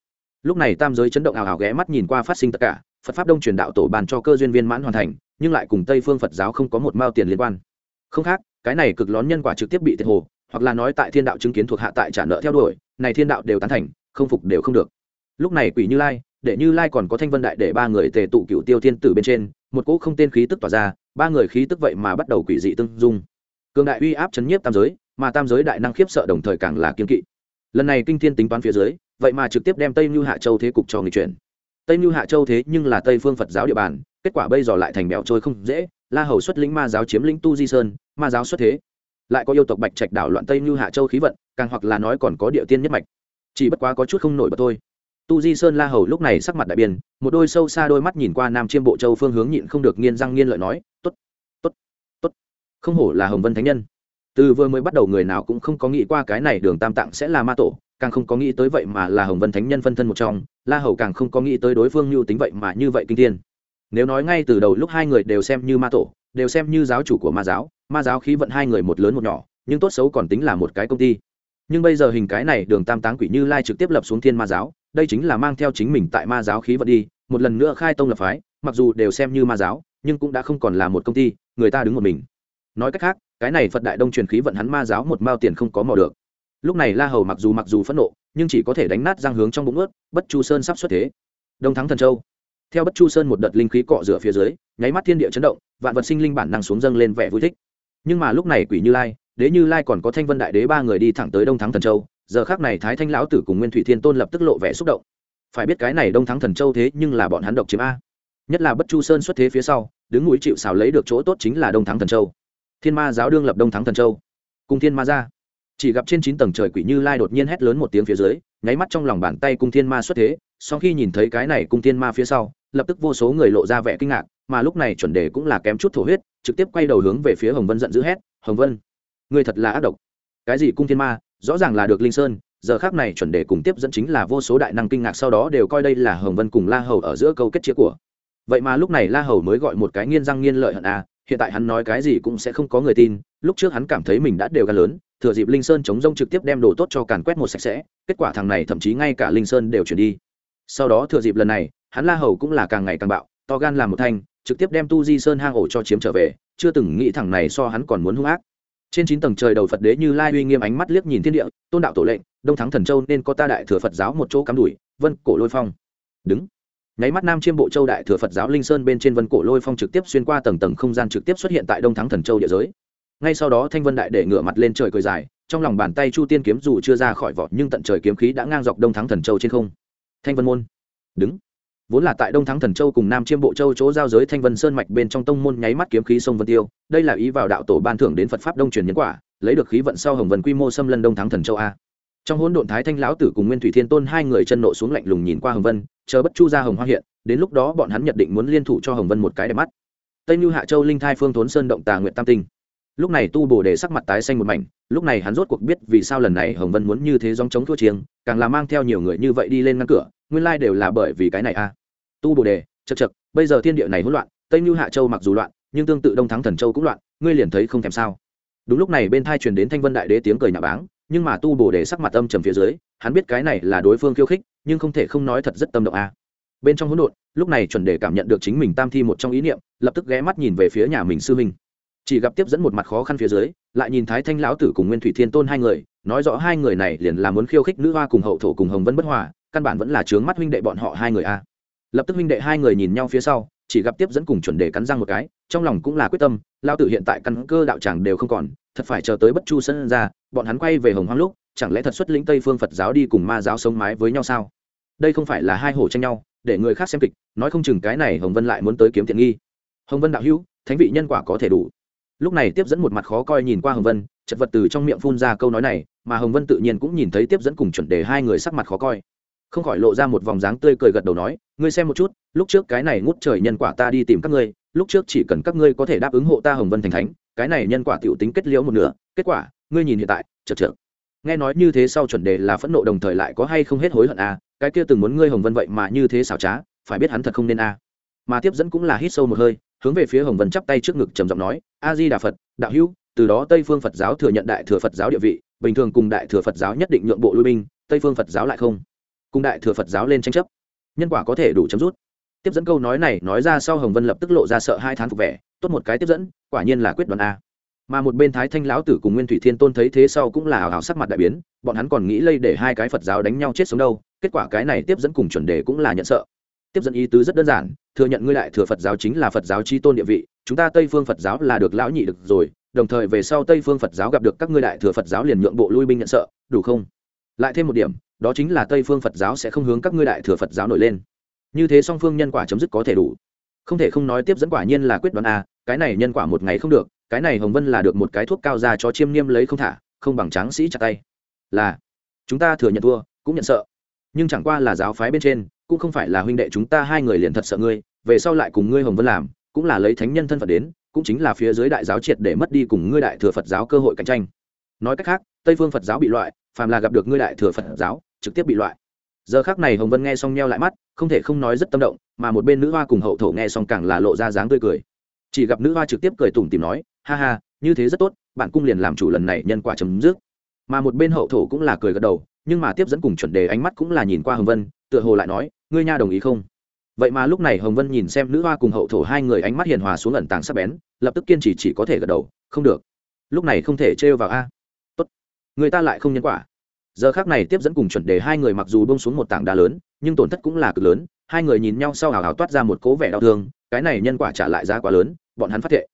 Lúc này tam giới chấn động ảo ảo ghé mắt nhìn qua phát sinh tất cả, phật pháp đông truyền đạo tổ bàn cho cơ duyên viên mãn hoàn thành nhưng lại cùng tây phương phật giáo không có một mao tiền liên quan. Không khác, cái này cực lón nhân quả trực tiếp bị thiệt hồ, hoặc là nói tại thiên đạo chứng kiến thuộc hạ tại trả nợ theo đuổi, này thiên đạo đều tán thành, không phục đều không được. Lúc này quỷ như lai, để như lai còn có thanh vân đại để ba người tề tụ cựu tiêu thiên tử bên trên, một cỗ không tên khí tức tỏa ra, ba người khí tức vậy mà bắt đầu quỷ dị tương dung. Cường đại uy áp chấn nhiếp tam giới, mà tam giới đại năng khiếp sợ đồng thời càng là kiên kỵ. Lần này kinh thiên tính toán phía dưới, vậy mà trực tiếp đem tây Như hạ châu thế cục cho người chuyển. Tây Như hạ châu thế nhưng là tây phương phật giáo địa bàn kết quả bây giờ lại thành mèo trôi không dễ, la hầu xuất lĩnh ma giáo chiếm lĩnh tu di sơn, ma giáo xuất thế. Lại có yêu tộc bạch trạch đảo loạn tây như hạ châu khí vận, càng hoặc là nói còn có địa tiên nhất mạch. Chỉ bất quá có chút không nổi bật thôi. Tu di sơn la hầu lúc này sắc mặt đại biên một đôi sâu xa đôi mắt nhìn qua nam chiêm bộ châu phương hướng nhịn không được nghiên răng nghiên lợi nói t ố t t ố t t ố t không hổ là hồng vân thánh nhân. Từ vừa mới bắt đầu người nào cũng không có nghĩ qua cái này đường tam tạng sẽ là ma tổ, càng không có nghĩ tới vậy mà là hồng vân thánh nhân phân thân một trong, la hầu càng không có nghĩ tới đối phương như tính vậy mà như vậy kinh thiên nếu nói ngay từ đầu lúc hai người đều xem như ma tổ, đều xem như giáo chủ của ma giáo ma giáo khí vận hai người một lớn một nhỏ, nhưng tốt xấu còn tính là một cái công ty. Nhưng bây giờ hình cái này đường tam táng quỷ như lai trực tiếp lập xuống thiên ma giáo, đây chính là mang theo chính mình tại ma giáo khí vận đi, một lần nữa khai tông lập phái, mặc dù đều xem như ma giáo, nhưng cũng đã không còn là một công ty, người ta đứng một mình. Nói cách khác, cái này phật đại đông truyền khí vận hắn ma giáo một mao tiền không có mò được. Lúc này la hầu mặc dù mặc dù phẫn nộ, nhưng chỉ có thể đánh nát giang hướng trong bụng ướt bất chu sơn sắp xuất thế. Đông thắng thần châu theo bất chu sơn một đợt linh khí cọ rửa phía dưới, nháy mắt thiên địa chấn động, vạn vật sinh linh bản năng xuống dâng lên vẻ vui thích. Nhưng mà lúc này quỷ như lai, đế như lai còn có thanh vân đại đế ba người đi thẳng tới đông thắng thần châu, giờ khác này thái thanh lão tử cùng nguyên thủy thiên tôn lập tức lộ vẻ xúc động. Phải biết cái này đông thắng thần châu thế nhưng là bọn hắn độc chiếm a. Nhất là bất chu sơn xuất thế phía sau, đứng núi chịu xào lấy được chỗ tốt chính là đông thắng thần châu. Thiên ma giáo đương lập đông thắng thần châu. Cùng thiên ma ra. Chỉ gặp trên chín tầng trời quỷ như lai đột nhiên hét lớn một tiếng phía dưới, nháy mắt trong lòng bàn tay cung thiên ma xuất thế, sau khi nhìn thấy cái này cung thiên ma phía sau lập tức vô số người lộ ra vẻ kinh ngạc, mà lúc này chuẩn đề cũng là kém chút thổ huyết, trực tiếp quay đầu hướng về phía hồng vân giận dữ hét, hồng vân người thật là ác độc. Cái gì cung thiên ma, rõ ràng là được linh sơn, giờ khác này chuẩn đề cùng tiếp dẫn chính là vô số đại năng kinh ngạc sau đó đều coi đây là hồng vân cùng la hầu ở giữa câu kết chia của. Vậy mà lúc này la hầu mới gọi một cái nghiên răng nghiên lợi hận à hiện tại hắn nói cái gì cũng sẽ không có người tin, lúc trước hắn cảm thấy mình đã đều gan lớn, thừa dịp linh sơn chống rông trực tiếp đem đồ tốt cho càn quét một sạch sẽ, kết quả thằng này thậm chí ngay cả linh sơn đều chuyển đi. Sau đó thừa dịp lần này hắn la hầu cũng là càng ngày càng bạo, to gan làm một thanh, trực tiếp đem tu di sơn hang ổ cho chiếm trở về, chưa từng nghĩ thẳng này so hắn còn muốn hung ác. Trên chín tầng trời đầu phật đế như lai uy nghiêm ánh mắt liếc nhìn thiên địa, tôn đạo tổ lệnh, đông thắng thần châu nên có ta đại thừa phật giáo một chỗ cắm đùi, vân cổ lôi phong. Đứng. Nháy mắt nam chiêm bộ châu đại thừa phật giáo linh sơn bên trên vân cổ lôi phong trực tiếp xuyên qua tầng tầng không gian trực tiếp xuất hiện tại đông thắng thần châu địa giới. Ngay sau đó thanh vân đại để ngửa mặt lên trời cười dài, trong lòng bàn tay chu tiên kiếm dù chưa ra khỏi vỏ nhưng tận trời kiếm khí đã ngang dọc đông thắng thần châu trên không. Thanh vân môn. Đứng vốn là tại đông thắng thần châu cùng nam chiêm bộ châu chỗ giao giới thanh vân sơn mạch bên trong tông môn nháy mắt kiếm khí sông vân tiêu, đây là ý vào đạo tổ ban thưởng đến phật pháp đông truyền nhân quả, lấy được khí vận sau hồng vân quy mô xâm lân đông thắng thần châu a. Trong hỗn độn thái thanh lão tử cùng nguyên thủy thiên tôn hai người chân nộ xuống lạnh lùng nhìn qua hồng vân, chờ bất chu ra hồng hoa hiện, đến lúc đó bọn hắn nhận định muốn liên thủ cho hồng vân một cái đẹp mắt. Tây như hạ châu linh thai phương thốn sơn động tà nguyện tam tinh. Lúc này tu bồ đề sắc mặt tái xanh một mảnh, lúc này hắn rốt cuộc biết vì sao lần này hồng vân muốn như thế dòng chống thua chiêng, càng là mang theo nhiều người như vậy đi lên ngăn cửa, nguyên lai đều là bởi vì cái này a tu bồ đề, chật chật, bây giờ thiên địa này hỗn loạn, tây mưu hạ châu mặc dù loạn, nhưng tương tự đông thắng thần châu cũng loạn, ngươi liền thấy không thèm sao? Đúng lúc này bên thai truyền đến thanh vân đại đế tiếng cười nhà báng, nhưng mà tu bồ đề sắc mặt âm trầm phía dưới, hắn biết cái này là đối phương khiêu khích, nhưng không thể không nói thật rất tâm động a. Bên trong hỗn độn, lúc này chuẩn đề cảm nhận được chính mình tam thi một trong ý niệm, lập tức ghé mắt nhìn về phía nhà mình sư huynh. Chỉ gặp tiếp dẫn một mặt khó khăn phía dưới, lại nhìn thái thanh lão tử cùng nguyên thủy thiên tôn hai người, nói rõ hai người này liền là muốn khiêu khích nữ hoa cùng hậu thổ cùng hồng vân bất hòa, căn bản vẫn là trướng mắt huynh đệ bọn họ hai người a lập tức huynh đệ hai người nhìn nhau phía sau, chỉ gặp tiếp dẫn cùng chuẩn đề cắn răng một cái, trong lòng cũng là quyết tâm, lao tử hiện tại căn cơ đạo tràng đều không còn, thật phải chờ tới bất chu sân ra, bọn hắn quay về hồng hoang lúc, chẳng lẽ thật xuất lĩnh tây phương phật giáo đi cùng ma giáo sống mái với nhau sao? Đây không phải là hai hổ tranh nhau, để người khác xem kịch, nói không chừng cái này hồng vân lại muốn tới kiếm tiện nghi. Hồng vân đạo hữu, thánh vị nhân quả có thể đủ. Lúc này tiếp dẫn một mặt khó coi nhìn qua hồng vân, chật vật từ trong miệng phun ra câu nói này, mà hồng vân tự nhiên cũng nhìn thấy tiếp dẫn cùng chuẩn đề hai người sắc mặt khó coi không khỏi lộ ra một vòng dáng tươi cười gật đầu nói, ngươi xem một chút, lúc trước cái này ngút trời nhân quả ta đi tìm các ngươi, lúc trước chỉ cần các ngươi có thể đáp ứng hộ ta hồng vân thành thánh, cái này nhân quả t i ể u tính kết liễu một nửa, kết quả, ngươi nhìn hiện tại chật chật nghe nói như thế sau chuẩn đề là phẫn nộ đồng thời lại có hay không hết hối hận à cái kia từng muốn ngươi hồng vân vậy mà như thế xảo trá, phải biết hắn thật không nên à mà tiếp dẫn cũng là hít sâu một hơi, hướng về phía hồng vân chắp tay trước ngực trầm giọng nói, a di đà phật, đạo hữu, từ đó tây phương phật giáo thừa nhận đại thừa phật giáo địa vị, bình thường cùng đại thừa phật giáo nhất định nhượng bộ lui binh, tây phương phật giáo lại không cùng đại thừa phật giáo lên tranh chấp. Nhân quả có thể đủ chấm dứt. Tiếp dẫn câu nói này, nói ra sau hồng vân lập tức lộ ra sợ hai tháng phục vẻ, tốt một cái tiếp dẫn, quả nhiên là quyết đoán a. Mà một bên thái thanh lão tử cùng nguyên thủy thiên tôn thấy thế sau cũng là hào hào sắc mặt đại biến, bọn hắn còn nghĩ lây để hai cái phật giáo đánh nhau chết sống đâu, kết quả cái này tiếp dẫn cùng chuẩn đề cũng là nhận sợ. Tiếp dẫn ý tứ rất đơn giản, thừa nhận ngươi đại thừa phật giáo chính là phật giáo chi tôn địa vị, chúng ta tây phương phật giáo là được lão nhị được rồi, đồng thời về sau tây phương phật giáo gặp được các ngươi đại thừa phật giáo liền nhượng bộ lui binh nhận sợ, đủ không? Lại thêm một điểm đó chính là tây phương phật giáo sẽ không hướng các ngươi đại thừa phật giáo nổi lên. Như thế song phương nhân quả chấm dứt có thể đủ. Không thể không nói tiếp dẫn quả nhiên là quyết đoán a, cái này nhân quả một ngày không được, cái này hồng vân là được một cái thuốc cao ra cho chiêm niêm lấy không thả, không bằng tráng sĩ chặt tay. Là, chúng ta thừa nhận thua, cũng nhận sợ. Nhưng chẳng qua là giáo phái bên trên, cũng không phải là huynh đệ chúng ta hai người liền thật sợ ngươi, về sau lại cùng ngươi hồng vân làm, cũng là lấy thánh nhân thân phận đến, cũng chính là phía dưới đại giáo triệt để mất đi cùng ngươi đại thừa phật giáo cơ hội cạnh tranh. Nói cách khác, tây phương phật giáo bị loại, phàm là gặp được ngươi đại thừa phật giáo trực tiếp bị loại. Giờ khác này hồng vân nghe xong neo lại mắt, không thể không nói rất tâm động, mà một bên nữ hoa cùng hậu thổ nghe xong càng là lộ ra dáng tươi cười. Chỉ gặp nữ hoa trực tiếp cười tủm tìm nói, ha ha, như thế rất tốt, bạn cung liền làm chủ lần này, nhân quả chấm dứt. Mà một bên hậu thổ cũng là cười gật đầu, nhưng mà tiếp dẫn cùng chuẩn đề ánh mắt cũng là nhìn qua hồng vân, tựa hồ lại nói, ngươi nha đồng ý không? Vậy mà lúc này hồng vân nhìn xem nữ hoa cùng hậu thổ hai người ánh mắt hiền hòa xuống ẩn tàng sắc bén, lập tức kiên trì chỉ có thể gật đầu, không được. Lúc này không thể trêu vào a. Tốt. Người ta lại không nhân quả giờ khác này tiếp dẫn cùng chuẩn đề hai người mặc dù bông xuống một tảng đá lớn, nhưng tổn thất cũng là cực lớn, hai người nhìn nhau sau hào hào toát ra một cố vẻ đau thương, cái này nhân quả trả lại giá quá lớn, bọn hắn phát thệ.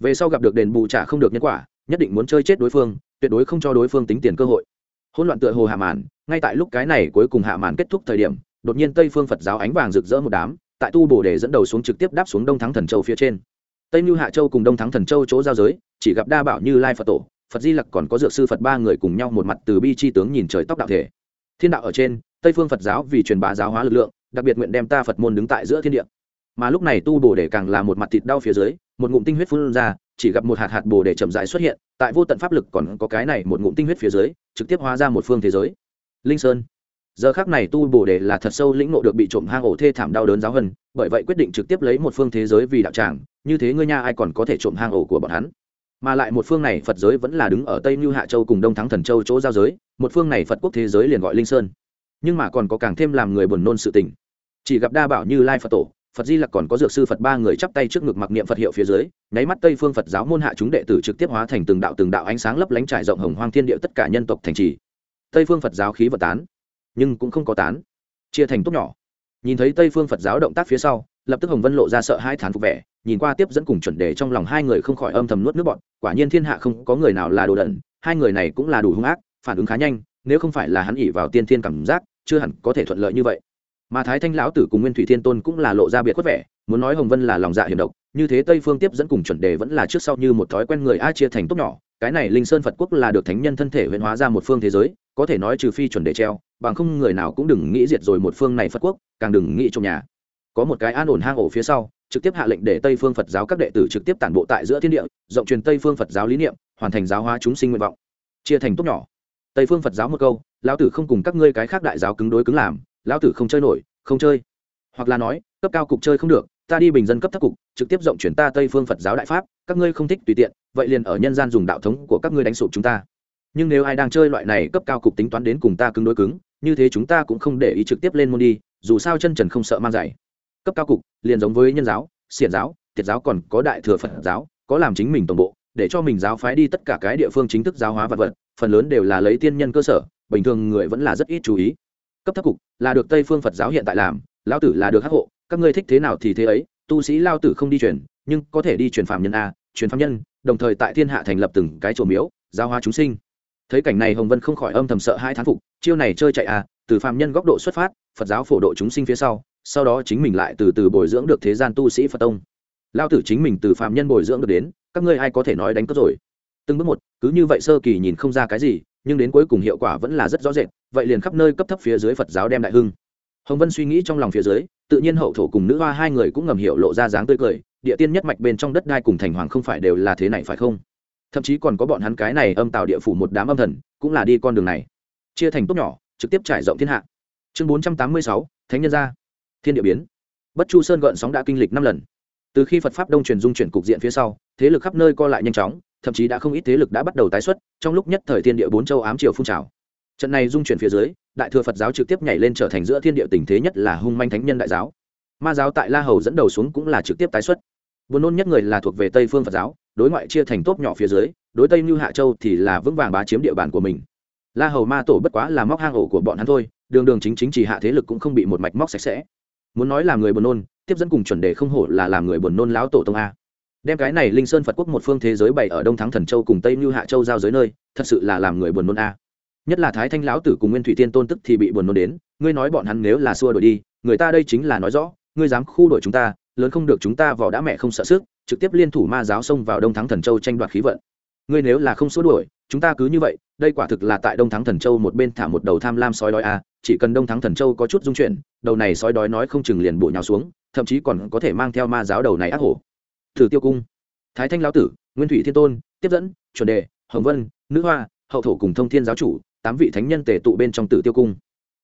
Về sau gặp được đền bù trả không được nhân quả, nhất định muốn chơi chết đối phương, tuyệt đối không cho đối phương tính tiền cơ hội. Hỗn loạn tựa hồ hạ màn, ngay tại lúc cái này cuối cùng hạ màn kết thúc thời điểm, đột nhiên tây phương phật giáo ánh vàng rực rỡ một đám, tại tu bồ đề dẫn đầu xuống trực tiếp đáp xuống đông thắng thần châu phía trên. Tây mưu hạ châu cùng đông thắng thần châu chỗ giao giới, chỉ gặp đa bảo như lai phật tổ phật di lặc còn có dược sư phật ba người cùng nhau một mặt từ bi chi tướng nhìn trời tóc đạo thể. Thiên đạo ở trên, tây phương phật giáo vì truyền bá giáo hóa lực lượng, đặc biệt nguyện đem ta phật môn đứng tại giữa thiên địa. Mà lúc này tu bồ đề càng là một mặt thịt đau phía dưới, một ngụm tinh huyết phun ra, chỉ gặp một hạt hạt bồ đề chậm rãi xuất hiện, tại vô tận pháp lực còn có cái này một ngụm tinh huyết phía dưới, trực tiếp hóa ra một phương thế giới. Linh sơn. Giờ khác này tu bồ đề là thật sâu lĩnh ngộ được bị trộm hang ổ thê thảm đau đớn giáo hân bởi vậy quyết định trực tiếp lấy một phương thế giới vì đạo tràng, như thế ngươi nha ai còn có thể trộm hang ổ của bọn hắn? Mà lại một phương này phật giới vẫn là đứng ở tây mưu hạ châu cùng đông thắng thần châu chỗ giao giới, một phương này phật quốc thế giới liền gọi linh sơn. Nhưng mà còn có càng thêm làm người buồn nôn sự tình. Chỉ gặp đa bảo như lai phật tổ, phật di lặc còn có dược sư phật ba người chắp tay trước ngực mặc niệm phật hiệu phía dưới, nháy mắt tây phương phật giáo môn hạ chúng đệ tử trực tiếp hóa thành từng đạo từng đạo ánh sáng lấp lánh trải rộng hồng hoang thiên địa tất cả nhân tộc thành trì. Tây phương phật giáo khí vật tán, nhưng cũng không có tán. Chia thành tốt nhỏ. Nhìn thấy tây phương phật giáo động tác phía sau, lập tức hồng vân lộ ra sợ hai thán phục vẻ nhìn qua tiếp dẫn cùng chuẩn đề trong lòng hai người không khỏi âm thầm nuốt nước bọn quả nhiên thiên hạ không có người nào là đồ đẩn hai người này cũng là đủ hung ác, phản ứng khá nhanh, nếu không phải là hắn ỉ vào tiên thiên cảm giác, chưa hẳn có thể thuận lợi như vậy. Mà thái thanh lão tử cùng nguyên thủy thiên tôn cũng là lộ ra biệt khuất vẻ, muốn nói hồng vân là lòng dạ hiểm độc, như thế tây phương tiếp dẫn cùng chuẩn đề vẫn là trước sau như một thói quen người a chia thành tốt nhỏ, cái này linh sơn phật quốc là được thánh nhân thân thể huyễn hóa ra một phương thế giới, có thể nói trừ phi chuẩn đề treo, bằng không người nào cũng đừng nghĩ diệt rồi một phương này phật quốc, càng đừng nghĩ trong nhà. Có một cái an ổn hang ổ phía sau trực tiếp hạ lệnh để tây phương phật giáo các đệ tử trực tiếp tản bộ tại giữa thiên địa, rộng truyền tây phương phật giáo lý niệm, hoàn thành giáo hóa chúng sinh nguyện vọng. Chia thành tốt nhỏ. Tây phương phật giáo một câu, lão tử không cùng các ngươi cái khác đại giáo cứng đối cứng làm, lão tử không chơi nổi, không chơi. Hoặc là nói, cấp cao cục chơi không được, ta đi bình dân cấp thấp cục, trực tiếp rộng chuyển ta tây phương phật giáo đại pháp, các ngươi không thích tùy tiện, vậy liền ở nhân gian dùng đạo thống của các ngươi đánh sụp chúng ta. Nhưng nếu ai đang chơi loại này cấp cao cục tính toán đến cùng ta cứng đối cứng, như thế chúng ta cũng không để ý trực tiếp lên môn đi, dù sao chân trần không sợ mang giày cấp cao cục, liền giống với nhân giáo, xiển giáo, tiệt giáo còn có đại thừa phật giáo, có làm chính mình tổng bộ, để cho mình giáo phái đi tất cả cái địa phương chính thức giáo hóa vật vật, phần lớn đều là lấy tiên nhân cơ sở, bình thường người vẫn là rất ít chú ý. Cấp thấp cục là được tây phương phật giáo hiện tại làm lao tử là được hắc hộ, các ngươi thích thế nào thì thế ấy, tu sĩ lao tử không đi truyền, nhưng có thể đi truyền phạm nhân a, truyền phạm nhân, đồng thời tại thiên hạ thành lập từng cái chùa miếu, giáo hóa chúng sinh. Thấy cảnh này hồng vân không khỏi âm thầm sợ hai thán phục, chiêu này chơi chạy a, từ phạm nhân góc độ xuất phát, phật giáo phổ độ chúng sinh phía sau sau đó chính mình lại từ từ bồi dưỡng được thế gian tu sĩ phật tông. Lao tử chính mình từ phạm nhân bồi dưỡng được đến, các ngươi ai có thể nói đánh cất rồi? Từng bước một, cứ như vậy sơ kỳ nhìn không ra cái gì, nhưng đến cuối cùng hiệu quả vẫn là rất rõ rệt, vậy liền khắp nơi cấp thấp phía dưới phật giáo đem đại hưng. Hồng vân suy nghĩ trong lòng phía dưới, tự nhiên hậu thổ cùng nữ hoa hai người cũng ngầm hiểu lộ ra dáng tươi cười, địa tiên nhất mạch bên trong đất đai cùng thành hoàng không phải đều là thế này phải không? Thậm chí còn có bọn hắn cái này âm tạo địa phủ một đám âm thần, cũng là đi con đường này. Chia thành tốt nhỏ, trực tiếp trải rộng thiên hạ. Chương bốn trăm tám mươi sáu, thánh nhân gia thiên địa biến. Bất chu sơn gợn sóng đã kinh lịch năm lần. Từ khi phật pháp đông truyền dung chuyển cục diện phía sau, thế lực khắp nơi co lại nhanh chóng, thậm chí đã không ít thế lực đã bắt đầu tái xuất, trong lúc nhất thời thiên địa bốn châu ám triều phun trào. Trận này dung chuyển phía dưới, đại thừa phật giáo trực tiếp nhảy lên trở thành giữa thiên địa tình thế nhất là hung manh thánh nhân đại giáo. Ma giáo tại la hầu dẫn đầu xuống cũng là trực tiếp tái xuất. Buồn nôn nhất người là thuộc về tây phương phật giáo, đối ngoại chia thành tốp nhỏ phía dưới, đối tây như hạ châu thì là vững vàng bá chiếm địa bàn của mình. La hầu ma tổ bất quá là móc hang ổ của bọn hắn thôi, đường đường chính chính chỉ hạ thế lực cũng không bị một mạch móc sạch sẽ muốn nói là người buồn nôn, tiếp dẫn cùng chuẩn đề không hổ là làm người buồn nôn lão tổ tông a. Đem cái này linh sơn phật quốc một phương thế giới bày ở đông thắng thần châu cùng tây mưu hạ châu giao giới nơi, thật sự là làm người buồn nôn a. Nhất là thái thanh lão tử cùng nguyên thủy tiên tôn tức thì bị buồn nôn đến, ngươi nói bọn hắn nếu là xua đổi đi, người ta đây chính là nói rõ, ngươi dám khu đổi chúng ta, lớn không được chúng ta vỏ đã mẹ không sợ sức, trực tiếp liên thủ ma giáo xông vào đông thắng thần châu tranh đoạt khí vận ngươi nếu là không xua đuổi chúng ta cứ như vậy đây quả thực là tại đông thắng thần châu một bên thả một đầu tham lam sói đói à, chỉ cần đông thắng thần châu có chút dung chuyển đầu này sói đói nói không chừng liền bộ nhào xuống thậm chí còn có thể mang theo ma giáo đầu này ác hổ. Thử tiêu cung thái thanh lão tử nguyên thủy thiên tôn tiếp dẫn chuẩn đề hồng vân nữ hoa hậu thổ cùng thông thiên giáo chủ tám vị thánh nhân tề tụ bên trong tử tiêu cung.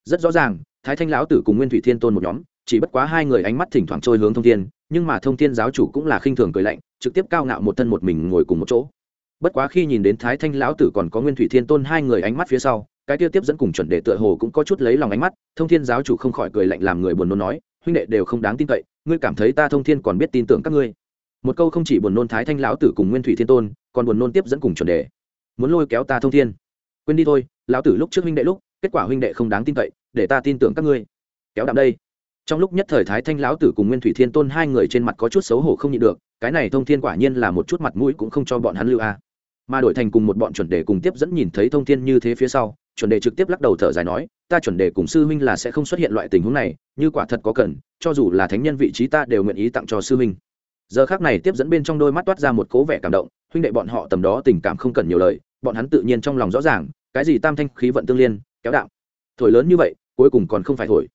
Rất rõ ràng thái thanh lão tử cùng nguyên thủy thiên tôn một nhóm chỉ bất quá hai người ánh mắt thỉnh thoảng trôi hướng thông thiên nhưng mà thông thiên giáo chủ cũng là khinh thường cười lạnh trực tiếp cao ngạo một thân một mình ngồi cùng một chỗ bất quá khi nhìn đến thái thanh lão tử còn có nguyên thủy thiên tôn hai người ánh mắt phía sau, cái tiêu tiếp dẫn cùng chuẩn đề tựa hồ cũng có chút lấy lòng ánh mắt, thông thiên giáo chủ không khỏi cười lạnh làm người buồn nôn nói, huynh đệ đều không đáng tin cậy, ngươi cảm thấy ta thông thiên còn biết tin tưởng các ngươi. Một câu không chỉ buồn nôn thái thanh lão tử cùng nguyên thủy thiên tôn, còn buồn nôn tiếp dẫn cùng chuẩn đề muốn lôi kéo ta thông thiên? Quên đi thôi, lão tử lúc trước huynh đệ lúc, kết quả huynh đệ không đáng tin cậy, để ta tin tưởng các ngươi. Kéo đạm đây. Trong lúc nhất thời thái thanh lão tử cùng nguyên thủy thiên tôn hai người trên mặt có chút xấu hổ không nhịn được, cái này thông thiên quả nhiên là một chút mặt mũi cũng không cho bọn hắn lưu a mà đổi thành cùng một bọn chuẩn đề cùng tiếp dẫn nhìn thấy thông thiên như thế phía sau, chuẩn đề trực tiếp lắc đầu thở dài nói, ta chuẩn đề cùng sư huynh là sẽ không xuất hiện loại tình huống này, như quả thật có cần, cho dù là thánh nhân vị trí ta đều nguyện ý tặng cho sư huynh. Giờ khác này tiếp dẫn bên trong đôi mắt toát ra một cố vẻ cảm động, huynh đệ bọn họ tầm đó tình cảm không cần nhiều lời, bọn hắn tự nhiên trong lòng rõ ràng, cái gì tam thanh khí vận tương liên, kéo đạo thổi lớn như vậy, cuối cùng còn không phải thổi.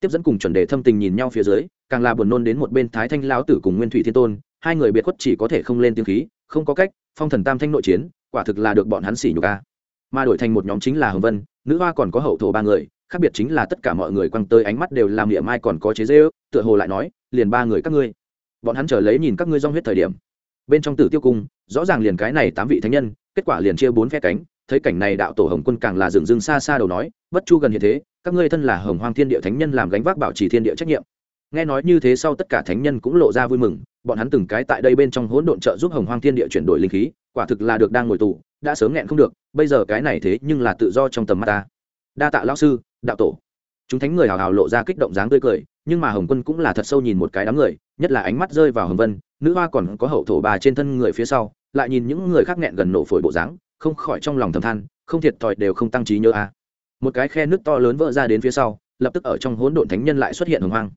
Tiếp dẫn cùng chuẩn đề thâm tình nhìn nhau phía dưới, càng là buồn nôn đến một bên thái thanh lão tử cùng nguyên thủy thiên tôn, hai người biệt khuất chỉ có thể không lên tiếng khí, không có cách phong thần tam thanh nội chiến, quả thực là được bọn hắn xỉ nhục ca mà đổi thành một nhóm chính là hồng vân, nữ hoa còn có hậu thổ ba người, khác biệt chính là tất cả mọi người quăng tới ánh mắt đều làm niệm mai còn có chế dễ ước tựa hồ lại nói, liền ba người các ngươi. Bọn hắn chờ lấy nhìn các ngươi rong huyết thời điểm. Bên trong tử tiêu cung, rõ ràng liền cái này tám vị thánh nhân, kết quả liền chia bốn phe cánh, thấy cảnh này đạo tổ hồng quân càng là dừng dưng xa xa đầu nói, bất chu gần như thế, các ngươi thân là hồng hoang thiên địa thánh nhân làm gánh vác bảo trì thiên địa trách nhiệm. Nghe nói như thế sau tất cả thánh nhân cũng lộ ra vui mừng bọn hắn từng cái tại đây bên trong hỗn độn trợ giúp hồng hoang thiên địa chuyển đổi linh khí, quả thực là được đang ngồi tù, đã sớm nghẹn không được, bây giờ cái này thế nhưng là tự do trong tầm mắt ta. Đa tạ lão sư, đạo tổ. Chúng thánh người hào hào lộ ra kích động dáng tươi cười, nhưng mà hồng quân cũng là thật sâu nhìn một cái đám người, nhất là ánh mắt rơi vào hồng vân, nữ hoa còn có hậu thổ bà trên thân người phía sau, lại nhìn những người khác nghẹn gần nổ phổi bộ dáng, không khỏi trong lòng thầm than, không thiệt thòi đều không tăng trí nhớ a. Một cái khe nước to lớn vỡ ra đến phía sau, lập tức ở trong hỗn độn thánh nhân lại xuất hiện hồng hoang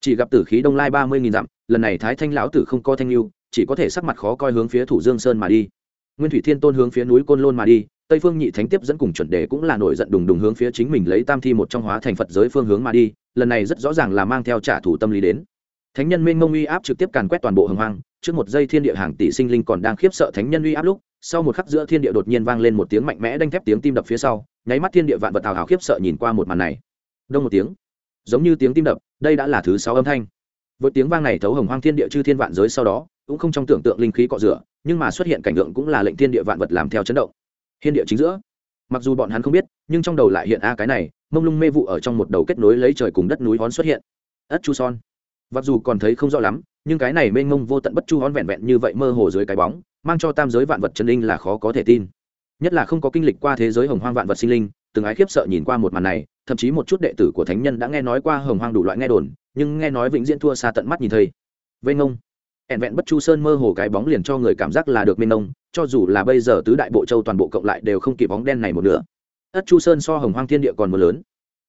chỉ gặp tử khí đông lai ba mươi nghìn dặm, lần này thái thanh lão tử không có thanh lưu, chỉ có thể sắc mặt khó coi hướng phía thủ dương sơn mà đi. Nguyên thủy thiên tôn hướng phía núi côn lôn mà đi, tây phương nhị thánh tiếp dẫn cùng chuẩn đề cũng là nổi giận đùng đùng hướng phía chính mình lấy tam thi một trong hóa thành phật giới phương hướng mà đi, lần này rất rõ ràng là mang theo trả thù tâm lý đến. Thánh nhân minh mông uy áp trực tiếp càn quét toàn bộ hồng hoang, trước một giây thiên địa hàng tỷ sinh linh còn đang khiếp sợ thánh nhân uy áp lúc, sau một khắc giữa thiên địa đột nhiên vang lên một tiếng mạnh mẽ đanh thép tiếng tim đập phía sau, nháy mắt thiên địa vạn vật hào hào khiếp sợ nhìn qua một màn này. Đông một tiếng giống như tiếng tim đập, đây đã là thứ sáu âm thanh. Với tiếng vang này thấu hồng hoang thiên địa chư thiên vạn giới sau đó, cũng không trong tưởng tượng linh khí cọ rửa, nhưng mà xuất hiện cảnh tượng cũng là lệnh thiên địa vạn vật làm theo chấn động. Thiên địa chính giữa. Mặc dù bọn hắn không biết, nhưng trong đầu lại hiện a cái này, mông lung mê vụ ở trong một đầu kết nối lấy trời cùng đất núi hón xuất hiện. Ất chu son. Mặc dù còn thấy không rõ lắm, nhưng cái này mênh mông vô tận bất chu hón vẹn vẹn như vậy mơ hồ dưới cái bóng, mang cho tam giới vạn vật chân linh là khó có thể tin. Nhất là không có kinh lịch qua thế giới hồng hoang vạn vật sinh linh từng ái khiếp sợ nhìn qua một màn này, thậm chí một chút đệ tử của thánh nhân đã nghe nói qua hồng hoang đủ loại nghe đồn, nhưng nghe nói vĩnh diễn thua xa tận mắt nhìn thấy. Vây ngông. Ẹn vẹn bất chu sơn mơ hồ cái bóng liền cho người cảm giác là được mênh ngông, cho dù là bây giờ tứ đại bộ châu toàn bộ cộng lại đều không kịp bóng đen này một nữa ất chu sơn so hồng hoang thiên địa còn mưa lớn.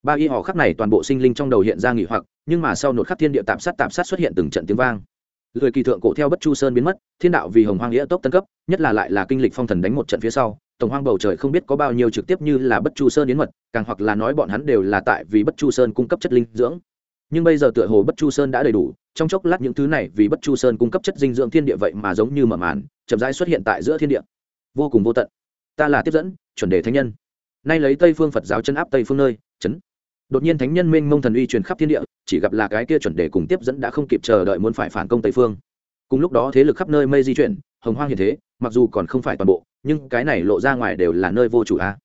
Ba y họ khắc này toàn bộ sinh linh trong đầu hiện ra nghỉ hoặc, nhưng mà sau nột khắc thiên địa tạm sát tạm sát xuất hiện từng trận tiếng vang. Người kỳ thượng cổ theo bất chu sơn biến mất, thiên đạo vì hồng hoang nghĩa tốc tân cấp, nhất là lại là kinh lịch phong thần đánh một trận phía sau tổng hoang bầu trời không biết có bao nhiêu trực tiếp như là bất chu sơn yến mật, càng hoặc là nói bọn hắn đều là tại vì bất chu sơn cung cấp chất linh dưỡng. Nhưng bây giờ tựa hồ bất chu sơn đã đầy đủ, trong chốc lát những thứ này vì bất chu sơn cung cấp chất dinh dưỡng thiên địa vậy mà giống như mở màn, chậm rãi xuất hiện tại giữa thiên địa. Vô cùng vô tận. Ta là tiếp dẫn, chuẩn đề thánh nhân. Nay lấy tây phương phật giáo chân áp tây phương nơi, chấn. Đột nhiên thánh nhân minh mông thần uy truyền khắp thiên địa, chỉ gặp là cái kia chuẩn đề cùng tiếp dẫn đã không kịp chờ đợi muốn phải phản công tây phương. Cùng lúc đó thế lực khắp nơi mây di chuyển, hồng hoang hiện thế, mặc dù còn không phải toàn bộ nhưng cái này lộ ra ngoài đều là nơi vô chủ a.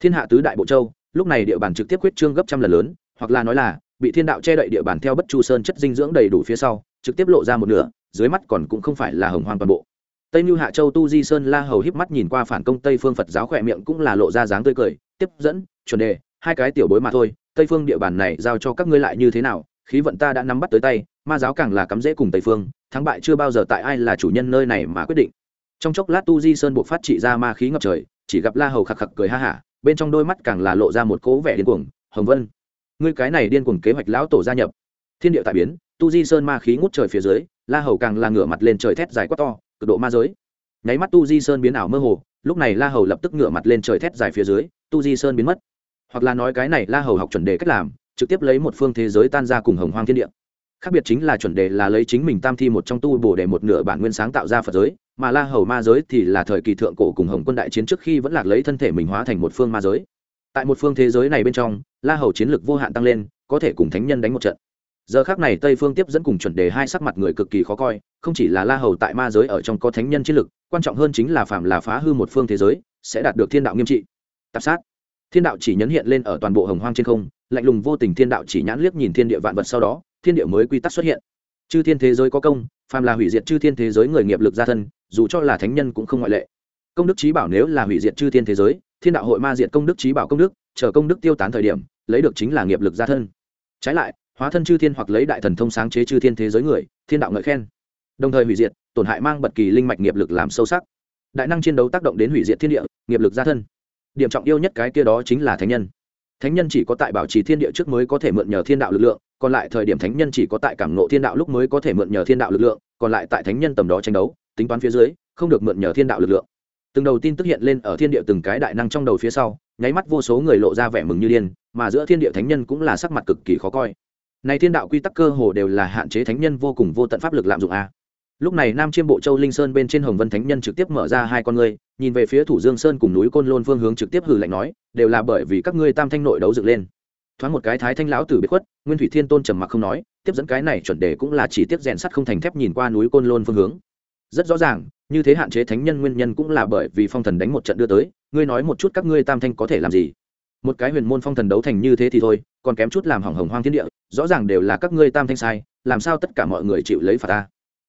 Thiên hạ tứ đại bộ châu, lúc này địa bàn trực tiếp quyết trương gấp trăm lần lớn, hoặc là nói là, bị thiên đạo che đậy địa bàn theo bất chu sơn chất dinh dưỡng đầy đủ phía sau, trực tiếp lộ ra một nửa, dưới mắt còn cũng không phải là hồng hoang toàn bộ. Tây mưu hạ châu tu di sơn la hầu híp mắt nhìn qua phản công tây phương phật giáo khỏe miệng cũng là lộ ra dáng tươi cười, tiếp dẫn, chuẩn đề, hai cái tiểu bối mà thôi, tây phương địa bàn này giao cho các ngươi lại như thế nào, khí vận ta đã nắm bắt tới tay, ma giáo càng là cắm rễ cùng tây phương, thắng bại chưa bao giờ tại ai là chủ nhân nơi này mà quyết định trong chốc lát tu di sơn buộc phát trị ra ma khí ngập trời, chỉ gặp la hầu khạc khạc cười ha hả, bên trong đôi mắt càng là lộ ra một cố vẻ điên cuồng, hồng vân, ngươi cái này điên cuồng kế hoạch lão tổ gia nhập. Thiên địa tại biến, tu di sơn ma khí ngút trời phía dưới, la hầu càng là ngửa mặt lên trời thét dài quá to, cực độ ma giới. Nháy mắt tu di sơn biến ảo mơ hồ, lúc này la hầu lập tức ngửa mặt lên trời thét dài phía dưới, tu di sơn biến mất. Hoặc là nói cái này la hầu học chuẩn đề cách làm, trực tiếp lấy một phương thế giới tan ra cùng hồng hoang thiên địa khác biệt chính là chuẩn đề là lấy chính mình tam thi một trong tu bổ để một nửa bản nguyên sáng tạo ra phật giới, mà la hầu ma giới thì là thời kỳ thượng cổ cùng hồng quân đại chiến trước khi vẫn lạc lấy thân thể mình hóa thành một phương ma giới. Tại một phương thế giới này bên trong, la hầu chiến lực vô hạn tăng lên, có thể cùng thánh nhân đánh một trận. Giờ khác này tây phương tiếp dẫn cùng chuẩn đề hai sắc mặt người cực kỳ khó coi, không chỉ là la hầu tại ma giới ở trong có thánh nhân chiến lực, quan trọng hơn chính là phạm là phá hư một phương thế giới, sẽ đạt được thiên đạo nghiêm trị. Tạp sát. Thiên đạo chỉ nhấn hiện lên ở toàn bộ hồng hoang trên không lạnh lùng vô tình thiên đạo chỉ nhãn liếc nhìn thiên địa vạn vật sau đó, thiên địa mới quy tắc xuất hiện. Chư thiên thế giới có công, phàm là hủy diệt chư thiên thế giới người nghiệp lực gia thân, dù cho là thánh nhân cũng không ngoại lệ. Công đức trí bảo nếu là hủy diệt chư thiên thế giới, thiên đạo hội ma diệt công đức trí bảo công đức, chờ công đức tiêu tán thời điểm, lấy được chính là nghiệp lực gia thân. Trái lại, hóa thân chư thiên hoặc lấy đại thần thông sáng chế chư thiên thế giới người, thiên đạo ngợi khen. Đồng thời hủy diệt, tổn hại mang bật kỳ linh mạch nghiệp lực làm sâu sắc. Đại năng chiến đấu tác động đến hủy diệt thiên địa, nghiệp lực gia thân. Điểm trọng yêu nhất cái kia đó chính là thánh nhân thánh nhân chỉ có tại bảo trì thiên địa trước mới có thể mượn nhờ thiên đạo lực lượng, còn lại thời điểm thánh nhân chỉ có tại cảm nộ thiên đạo lúc mới có thể mượn nhờ thiên đạo lực lượng, còn lại tại thánh nhân tầm đó tranh đấu, tính toán phía dưới, không được mượn nhờ thiên đạo lực lượng. Từng đầu tin tức hiện lên ở thiên địa từng cái đại năng trong đầu phía sau, nháy mắt vô số người lộ ra vẻ mừng như điên, mà giữa thiên địa thánh nhân cũng là sắc mặt cực kỳ khó coi. Này thiên đạo quy tắc cơ hồ đều là hạn chế thánh nhân vô cùng vô tận pháp lực lạm dụng a. Lúc này nam chiêm bộ châu linh sơn bên trên hồng vân thánh nhân trực tiếp mở ra hai con ngươi nhìn về phía thủ dương sơn cùng núi côn lôn phương hướng trực tiếp hừ lạnh nói, đều là bởi vì các ngươi tam thanh nội đấu dựng lên. Thoáng một cái thái thanh lão tử biệt khuất, nguyên thủy thiên tôn trầm mặc không nói, tiếp dẫn cái này chuẩn đề cũng là chỉ tiếp rèn sắt không thành thép nhìn qua núi côn lôn phương hướng. Rất rõ ràng, như thế hạn chế thánh nhân nguyên nhân cũng là bởi vì phong thần đánh một trận đưa tới, ngươi nói một chút các ngươi tam thanh có thể làm gì? Một cái huyền môn phong thần đấu thành như thế thì thôi, còn kém chút làm hỏng hồng hoang thiên địa, rõ ràng đều là các ngươi tam thanh sai, làm sao tất cả mọi người chịu lấy phạt ta?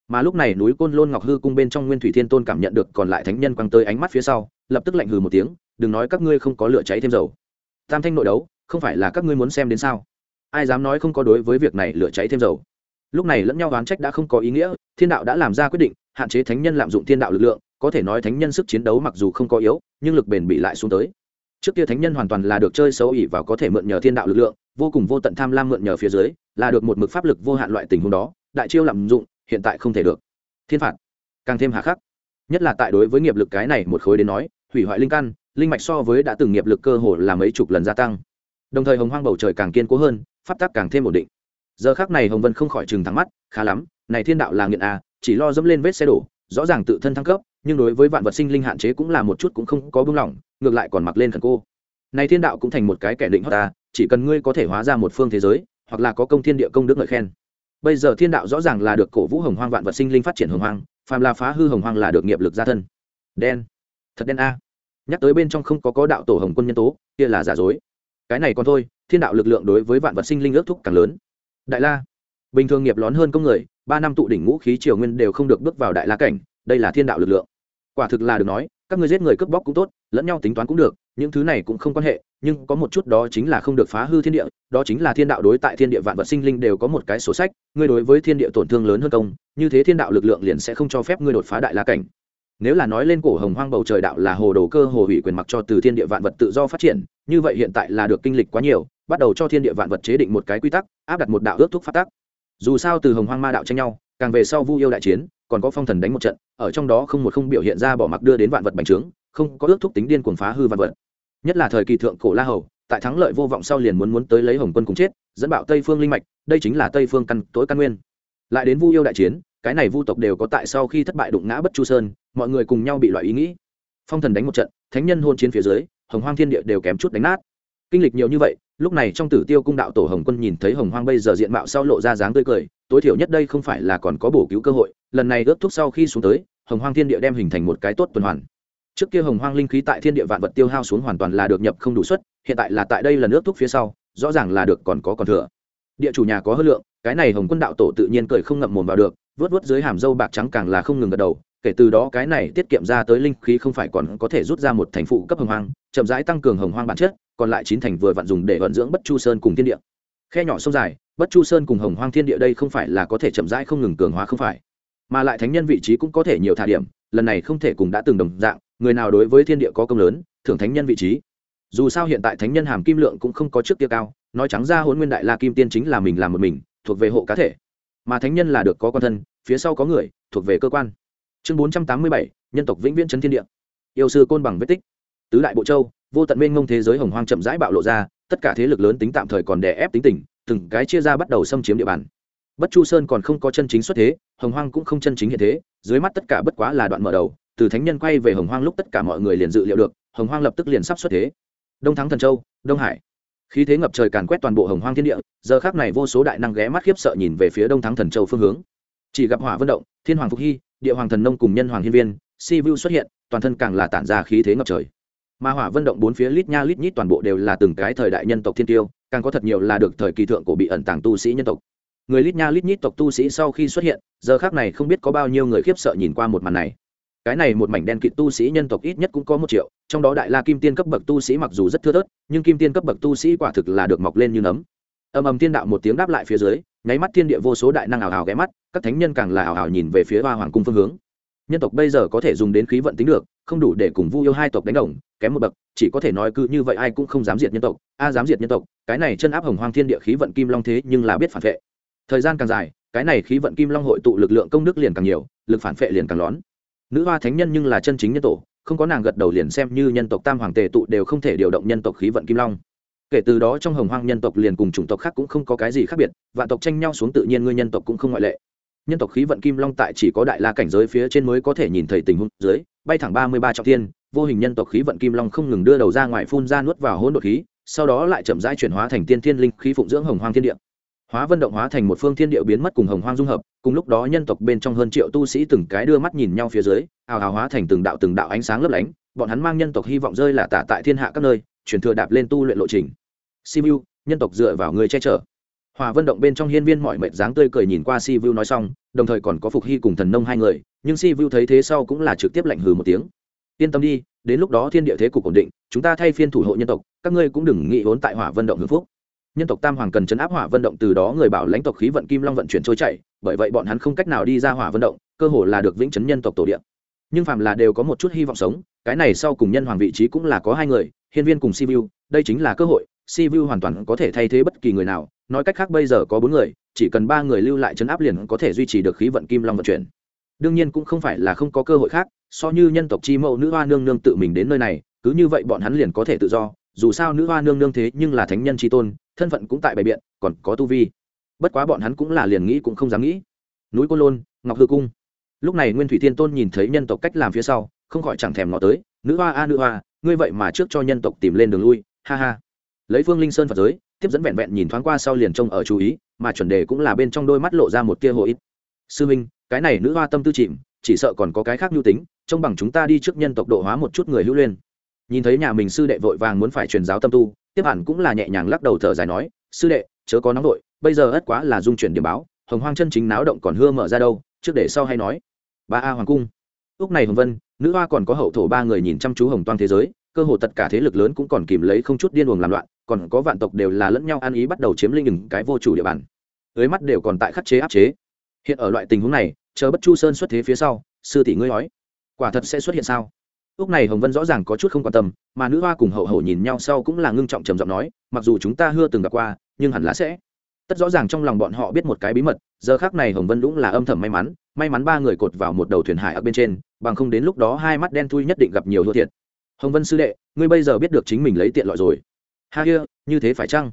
Mà lúc này núi côn lôn ngọc hư cung bên trong nguyên thủy thiên tôn cảm nhận được còn lại thánh nhân quăng tới ánh mắt phía sau, lập tức lạnh hừ một tiếng, đừng nói các ngươi không có lửa cháy thêm dầu. Tam thanh nội đấu, không phải là các ngươi muốn xem đến sao? Ai dám nói không có đối với việc này lửa cháy thêm dầu? Lúc này lẫn nhau oán trách đã không có ý nghĩa, thiên đạo đã làm ra quyết định, hạn chế thánh nhân lạm dụng thiên đạo lực lượng, có thể nói thánh nhân sức chiến đấu mặc dù không có yếu, nhưng lực bền bị lại xuống tới. Trước kia thánh nhân hoàn toàn là được chơi xấu ỉ và có thể mượn nhờ thiên đạo lực lượng, vô cùng vô tận tham lam mượn nhờ phía dưới, là được một mực pháp lực vô hạn loại tình huống đó, đại chiêu lạm dụng hiện tại không thể được. Thiên phạt. Càng thêm hà khắc. Nhất là tại đối với nghiệp lực cái này một khối đến nói, hủy hoại linh căn, linh mạch so với đã từng nghiệp lực cơ hồ là mấy chục lần gia tăng. Đồng thời hồng hoang bầu trời càng kiên cố hơn, pháp tắc càng thêm ổn định. Giờ khác này hồng vân không khỏi chừng thắng mắt, khá lắm, này thiên đạo là nghiện à chỉ lo dẫm lên vết xe đổ, rõ ràng tự thân thăng cấp, nhưng đối với vạn vật sinh linh hạn chế cũng là một chút cũng không có buông lỏng, ngược lại còn mặc lên thần cô. Này thiên đạo cũng thành một cái kẻ định hót ta, chỉ cần ngươi có thể hóa ra một phương thế giới, hoặc là có công thiên địa công đức ngợi khen bây giờ thiên đạo rõ ràng là được cổ vũ hồng hoang vạn vật sinh linh phát triển hồng hoang, phàm là phá hư hồng hoang là được nghiệp lực gia thân. Đen. Thật đen a. Nhắc tới bên trong không có có đạo tổ hồng quân nhân tố, kia là giả dối. Cái này còn thôi, thiên đạo lực lượng đối với vạn vật sinh linh ước thúc càng lớn. Đại la. Bình thường nghiệp lón hơn công người, ba năm tụ đỉnh ngũ khí triều nguyên đều không được bước vào đại la cảnh, đây là thiên đạo lực lượng. Quả thực là được nói, các người giết người cướp bóc cũng tốt, lẫn nhau tính toán cũng được, những thứ này cũng không quan hệ nhưng có một chút đó chính là không được phá hư thiên địa, đó chính là thiên đạo đối tại thiên địa vạn vật sinh linh đều có một cái sổ sách, ngươi đối với thiên địa tổn thương lớn hơn công, như thế thiên đạo lực lượng liền sẽ không cho phép ngươi đột phá đại la cảnh. Nếu là nói lên cổ hồng hoang bầu trời đạo là hồ đồ cơ hồ hủy quyền mặc cho từ thiên địa vạn vật tự do phát triển, như vậy hiện tại là được kinh lịch quá nhiều, bắt đầu cho thiên địa vạn vật chế định một cái quy tắc, áp đặt một đạo ước thúc phát tác dù sao từ hồng hoang ma đạo tranh nhau, càng về sau vu yêu đại chiến, còn có phong thần đánh một trận, ở trong đó không một không biểu hiện ra bỏ mặc đưa đến vạn vật bành trướng, không có ước thúc tính điên cuồng phá hư vạn vật nhất là thời kỳ thượng cổ la hầu, tại thắng lợi vô vọng sau liền muốn muốn tới lấy hồng quân cùng chết, dẫn bạo tây phương linh mạch, đây chính là tây phương căn, tối căn nguyên. Lại đến vu yêu đại chiến, cái này vu tộc đều có tại sau khi thất bại đụng ngã bất chu sơn, mọi người cùng nhau bị loại ý nghĩ. Phong thần đánh một trận, thánh nhân hôn chiến phía dưới, hồng hoang thiên địa đều kém chút đánh nát. Kinh lịch nhiều như vậy, lúc này trong tử tiêu cung đạo tổ hồng quân nhìn thấy hồng hoang bây giờ diện mạo sau lộ ra dáng tươi cười, tối thiểu nhất đây không phải là còn có bổ cứu cơ hội, lần này ướp thuốc sau khi xuống tới, hồng hoang thiên địa đem hình thành một cái tốt tuần hoàn trước kia hồng hoang linh khí tại thiên địa vạn vật tiêu hao xuống hoàn toàn là được nhập không đủ suất, hiện tại là tại đây là nước thuốc phía sau, rõ ràng là được còn có còn thừa. Địa chủ nhà có hơn lượng, cái này hồng quân đạo tổ tự nhiên cười không ngậm mồm vào được, vớt vớt dưới hàm dâu bạc trắng càng là không ngừng gật đầu, kể từ đó cái này tiết kiệm ra tới linh khí không phải còn có thể rút ra một thành phụ cấp hồng hoang, chậm rãi tăng cường hồng hoang bản chất, còn lại chín thành vừa vặn dùng để vận dưỡng bất chu sơn cùng thiên địa. Khe nhỏ sông dài, bất chu sơn cùng hồng hoang thiên địa đây không phải là có thể chậm rãi không ngừng cường hóa không phải, mà lại thánh nhân vị trí cũng có thể nhiều thả điểm, lần này không thể cùng đã từng đồng dạng người nào đối với thiên địa có công lớn, thưởng thánh nhân vị trí. Dù sao hiện tại thánh nhân hàm kim lượng cũng không có trước kia cao, nói trắng ra hôn nguyên đại la kim tiên chính là mình làm một mình, thuộc về hộ cá thể. Mà thánh nhân là được có con thân, phía sau có người, thuộc về cơ quan. Chương bốn trăm tám mươi bảy, nhân tộc vĩnh viễn trấn thiên địa. Yêu sư côn bằng vết tích. Tứ đại bộ châu, vô tận mênh ngông thế giới hồng hoang chậm rãi bạo lộ ra, tất cả thế lực lớn tính tạm thời còn đè ép tính tình, từng cái chia ra bắt đầu xâm chiếm địa bàn. Bất chu sơn còn không có chân chính xuất thế, hồng hoang cũng không chân chính hiện thế, dưới mắt tất cả bất quá là đoạn mở đầu từ thánh nhân quay về hồng hoang lúc tất cả mọi người liền dự liệu được, hồng hoang lập tức liền sắp xuất thế. Đông thắng thần châu, đông hải. Khí thế ngập trời càn quét toàn bộ hồng hoang thiên địa, giờ khác này vô số đại năng ghé mắt khiếp sợ nhìn về phía đông thắng thần châu phương hướng. Chỉ gặp hỏa vận động, thiên hoàng phục hy, địa hoàng thần nông cùng nhân hoàng hiên viên, si vu xuất hiện, toàn thân càng là tản ra khí thế ngập trời. Mà hỏa vận động bốn phía lít nha lít nhít toàn bộ đều là từng cái thời đại nhân tộc thiên tiêu, càng có thật nhiều là được thời kỳ thượng cổ bị ẩn tàng tu sĩ nhân tộc. Người lít nha lít nhít tộc tu sĩ sau khi xuất hiện, giờ khác này không biết có bao nhiêu người khiếp sợ nhìn qua một màn này cái này một mảnh đen kịt tu sĩ nhân tộc ít nhất cũng có một triệu, trong đó đại la kim tiên cấp bậc tu sĩ mặc dù rất thưa thớt, nhưng kim tiên cấp bậc tu sĩ quả thực là được mọc lên như nấm. Ầm ầm tiên đạo một tiếng đáp lại phía dưới, nháy mắt thiên địa vô số đại năng ảo ảo ghé mắt, các thánh nhân càng là ảo ảo nhìn về phía hoa hoàng cung phương hướng. Nhân tộc bây giờ có thể dùng đến khí vận tính được, không đủ để cùng vu yêu hai tộc đánh đồng, kém một bậc, chỉ có thể nói cứ như vậy ai cũng không dám diệt nhân tộc, a dám diệt nhân tộc, cái này chân áp hồng hoang thiên địa khí vận kim long thế nhưng là biết phản vệ. Thời gian càng dài, cái này khí vận kim long hội tụ lực lượng công đức liền càng nhiều, lực phản vệ liền càng lón nữ hoa thánh nhân nhưng là chân chính nhân tổ, không có nàng gật đầu liền xem như nhân tộc tam hoàng tề tụ đều không thể điều động nhân tộc khí vận kim long. Kể từ đó trong hồng hoang nhân tộc liền cùng chủng tộc khác cũng không có cái gì khác biệt, vạn tộc tranh nhau xuống tự nhiên ngươi nhân tộc cũng không ngoại lệ. Nhân tộc khí vận kim long tại chỉ có đại la cảnh giới phía trên mới có thể nhìn thấy tình huống dưới, bay thẳng ba mươi ba trọng thiên, vô hình nhân tộc khí vận kim long không ngừng đưa đầu ra ngoài phun ra nuốt vào hỗn độn khí, sau đó lại chậm rãi chuyển hóa thành tiên thiên linh khí phụng dưỡng hồng hoang thiên địa. Hóa vân động hóa thành một phương thiên địa biến mất cùng hồng hoang dung hợp cùng lúc đó nhân tộc bên trong hơn triệu tu sĩ từng cái đưa mắt nhìn nhau phía dưới, ào ào hóa thành từng đạo từng đạo ánh sáng lấp lánh, bọn hắn mang nhân tộc hy vọng rơi là tả tại thiên hạ các nơi chuyển thừa đạp lên tu luyện lộ trình. Simu nhân tộc dựa vào người che chở. Hòa vân động bên trong hiên viên mọi mệt dáng tươi cười nhìn qua si vu nói xong, đồng thời còn có phục hy cùng thần nông hai người, nhưng si vu thấy thế sau cũng là trực tiếp lạnh hừ một tiếng. Yên tâm đi, đến lúc đó thiên địa thế cục ổn định, chúng ta thay phiên thủ hộ nhân tộc, các ngươi cũng đừng nghĩ vốn tại hỏa vân động hưng phúc nhân tộc tam hoàng cần chấn áp hỏa vận động từ đó người bảo lãnh tộc khí vận kim long vận chuyển trôi chảy, bởi vậy bọn hắn không cách nào đi ra hỏa vận động, cơ hồ là được vĩnh chấn nhân tộc tổ địa. Nhưng phàm là đều có một chút hy vọng sống, cái này sau cùng nhân hoàng vị trí cũng là có hai người, hiên viên cùng sivu đây chính là cơ hội sivu hoàn toàn có thể thay thế bất kỳ người nào, nói cách khác bây giờ có bốn người, chỉ cần ba người lưu lại chấn áp liền có thể duy trì được khí vận kim long vận chuyển. Đương nhiên cũng không phải là không có cơ hội khác, so như nhân tộc chi mẫu nữ hoa nương nương tự mình đến nơi này, cứ như vậy bọn hắn liền có thể tự do dù sao nữ hoa nương nương thế nhưng là thánh nhân tri tôn, thân phận cũng tại bày biện, còn có tu vi. Bất quá bọn hắn cũng là liền nghĩ cũng không dám nghĩ. Núi côn lôn, ngọc hư cung. Lúc này nguyên thủy thiên tôn nhìn thấy nhân tộc cách làm phía sau, không khỏi chẳng thèm ngó tới, nữ hoa a, nữ hoa, ngươi vậy mà trước cho nhân tộc tìm lên đường lui, ha ha. Lấy phương linh sơn phật giới, tiếp dẫn vẹn vẹn nhìn thoáng qua sau liền trông ở chú ý, mà chuẩn đề cũng là bên trong đôi mắt lộ ra một tia hồ ít. Sư minh, cái này nữ hoa tâm tư chìm, chỉ sợ còn có cái khác nhu tính, trông bằng chúng ta đi trước nhân tộc độ hóa một chút người hữu liên nhìn thấy nhà mình sư đệ vội vàng muốn phải truyền giáo tâm tu, tiếp hẳn cũng là nhẹ nhàng lắc đầu thở dài nói, sư đệ, chớ có nóng vội, bây giờ ất quá là dung chuyển điểm báo, hồng hoang chân chính náo động còn hưa mở ra đâu, trước để sau hay nói. Ba a hoàng cung. Lúc này hồng vân, nữ hoa còn có hậu thổ ba người nhìn chăm chú hồng toang thế giới, cơ hồ tất cả thế lực lớn cũng còn kìm lấy không chút điên cuồng làm loạn, còn có vạn tộc đều là lẫn nhau ăn ý bắt đầu chiếm linh những cái vô chủ địa bàn. Dưới mắt đều còn tại khắc chế áp chế. Hiện ở loại tình huống này, chờ bất chu sơn xuất thế phía sau, sư tỷ ngươi nói, quả thật sẽ xuất hiện sao? Lúc này hồng vân rõ ràng có chút không quan tâm mà nữ hoa cùng hậu hậu nhìn nhau sau cũng là ngưng trọng trầm giọng nói mặc dù chúng ta hưa từng gặp qua nhưng hẳn là sẽ. Tất rõ ràng trong lòng bọn họ biết một cái bí mật giờ khác này hồng vân cũng là âm thầm may mắn may mắn ba người cột vào một đầu thuyền hải ở bên trên bằng không đến lúc đó hai mắt đen thui nhất định gặp nhiều thua thiệt. Hồng vân sư đệ ngươi bây giờ biết được chính mình lấy tiện loại rồi. Ha kia như thế phải chăng?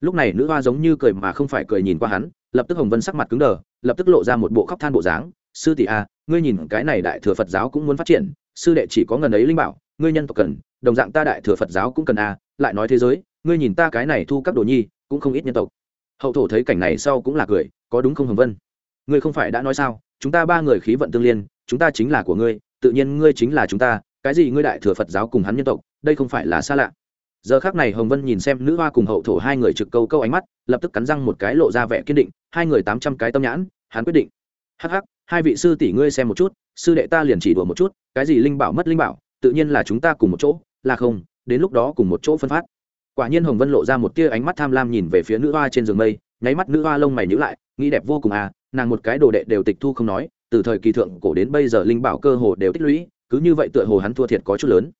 Lúc này nữ hoa giống như cười mà không phải cười nhìn qua hắn lập tức hồng vân sắc mặt cứng đờ lập tức lộ ra một bộ khóc than bộ dáng. Sư tỷ a à, ngươi nhìn cái này đại thừa phật giáo cũng muốn phát triển sư đệ chỉ có ngần ấy linh bảo, ngươi nhân tộc cần, đồng dạng ta đại thừa phật giáo cũng cần a lại nói thế giới, ngươi nhìn ta cái này thu các đồ nhi, cũng không ít nhân tộc. Hậu thổ thấy cảnh này sau cũng là cười, có đúng không hồng vân? Ngươi không phải đã nói sao, chúng ta ba người khí vận tương liên, chúng ta chính là của ngươi, tự nhiên ngươi chính là chúng ta, cái gì ngươi đại thừa phật giáo cùng hắn nhân tộc, đây không phải là xa lạ. Giờ khác này hồng vân nhìn xem nữ hoa cùng hậu thổ hai người trực câu câu ánh mắt, lập tức cắn răng một cái lộ ra vẻ kiên định, hai người tám trăm cái tâm nhãn, hắn quyết định. Hh hai vị sư tỷ ngươi xem một chút, sư đệ ta liền chỉ đùa một chút, cái gì linh bảo mất linh bảo, tự nhiên là chúng ta cùng một chỗ, là không, đến lúc đó cùng một chỗ phân phát. Quả nhiên hồng vân lộ ra một tia ánh mắt tham lam nhìn về phía nữ hoa trên giường mây, nháy mắt nữ hoa lông mày nhữ lại, nghĩ đẹp vô cùng à nàng một cái đồ đệ đều tịch thu không nói, từ thời kỳ thượng cổ đến bây giờ linh bảo cơ hồ đều tích lũy, cứ như vậy tựa hồ hắn thua thiệt có chút lớn.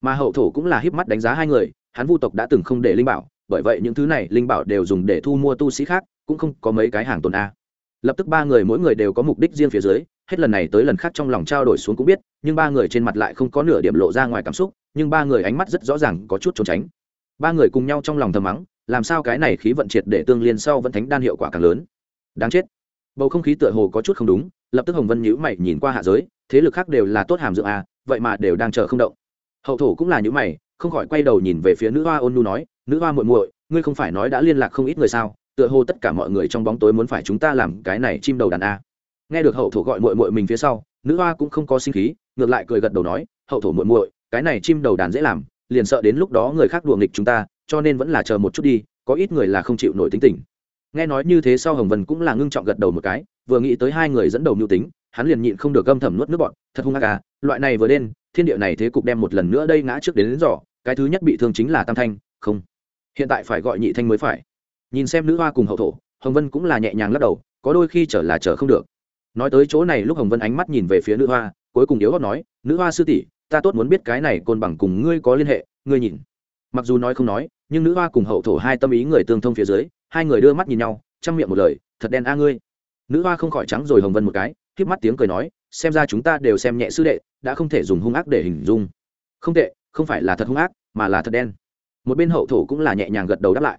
Mà hậu thổ cũng là híp mắt đánh giá hai người, hắn vu tộc đã từng không để linh bảo, bởi vậy những thứ này linh bảo đều dùng để thu mua tu sĩ khác, cũng không có mấy cái hàng tồn a lập tức ba người mỗi người đều có mục đích riêng phía dưới, hết lần này tới lần khác trong lòng trao đổi xuống cũng biết, nhưng ba người trên mặt lại không có nửa điểm lộ ra ngoài cảm xúc, nhưng ba người ánh mắt rất rõ ràng có chút trốn tránh. Ba người cùng nhau trong lòng thầm mắng, làm sao cái này khí vận triệt để tương liên sau vẫn thánh đan hiệu quả càng lớn. Đáng chết. Bầu không khí tựa hồ có chút không đúng, lập tức hồng vân nhữ mày nhìn qua hạ giới, thế lực khác đều là tốt hàm dưỡng à vậy mà đều đang chờ không động. Hậu thổ cũng là nhữ mày, không khỏi quay đầu nhìn về phía nữ hoa ôn nu nói, nữ hoa muội muội, ngươi không phải nói đã liên lạc không ít người sao? Tựa hồ tất cả mọi người trong bóng tối muốn phải chúng ta làm cái này chim đầu đàn a. Nghe được hậu thổ gọi muội muội mình phía sau nữ hoa cũng không có sinh khí ngược lại cười gật đầu nói hậu thổ muội muội cái này chim đầu đàn dễ làm liền sợ đến lúc đó người khác đùa nghịch chúng ta cho nên vẫn là chờ một chút đi có ít người là không chịu nổi tính tình. Nghe nói như thế sau hồng vân cũng là ngưng trọng gật đầu một cái vừa nghĩ tới hai người dẫn đầu mưu tính hắn liền nhịn không được gâm thầm nuốt nước bọn thật hung ác à loại này vừa lên thiên địa này thế cục đem một lần nữa đây ngã trước đến, đến giỏ cái thứ nhất bị thương chính là tam thanh không hiện tại phải gọi nhị thanh mới phải nhìn xem nữ hoa cùng hậu thổ, hồng vân cũng là nhẹ nhàng lắc đầu, có đôi khi trở là chở không được. Nói tới chỗ này lúc hồng vân ánh mắt nhìn về phía nữ hoa, cuối cùng yếu gót nói, nữ hoa sư tỷ, ta tốt muốn biết cái này côn bằng cùng ngươi có liên hệ, ngươi nhìn. Mặc dù nói không nói, nhưng nữ hoa cùng hậu thổ hai tâm ý người tương thông phía dưới, hai người đưa mắt nhìn nhau, chăm miệng một lời, thật đen a ngươi. Nữ hoa không khỏi trắng rồi hồng vân một cái k mắt tiếng cười nói, xem ra chúng ta đều xem nhẹ sư đệ, đã không thể dùng hung ác để hình dung. Không tệ, không phải là thật hung ác, mà là thật đen. Một bên hậu thổ cũng là nhẹ nhàng gật đầu đáp lại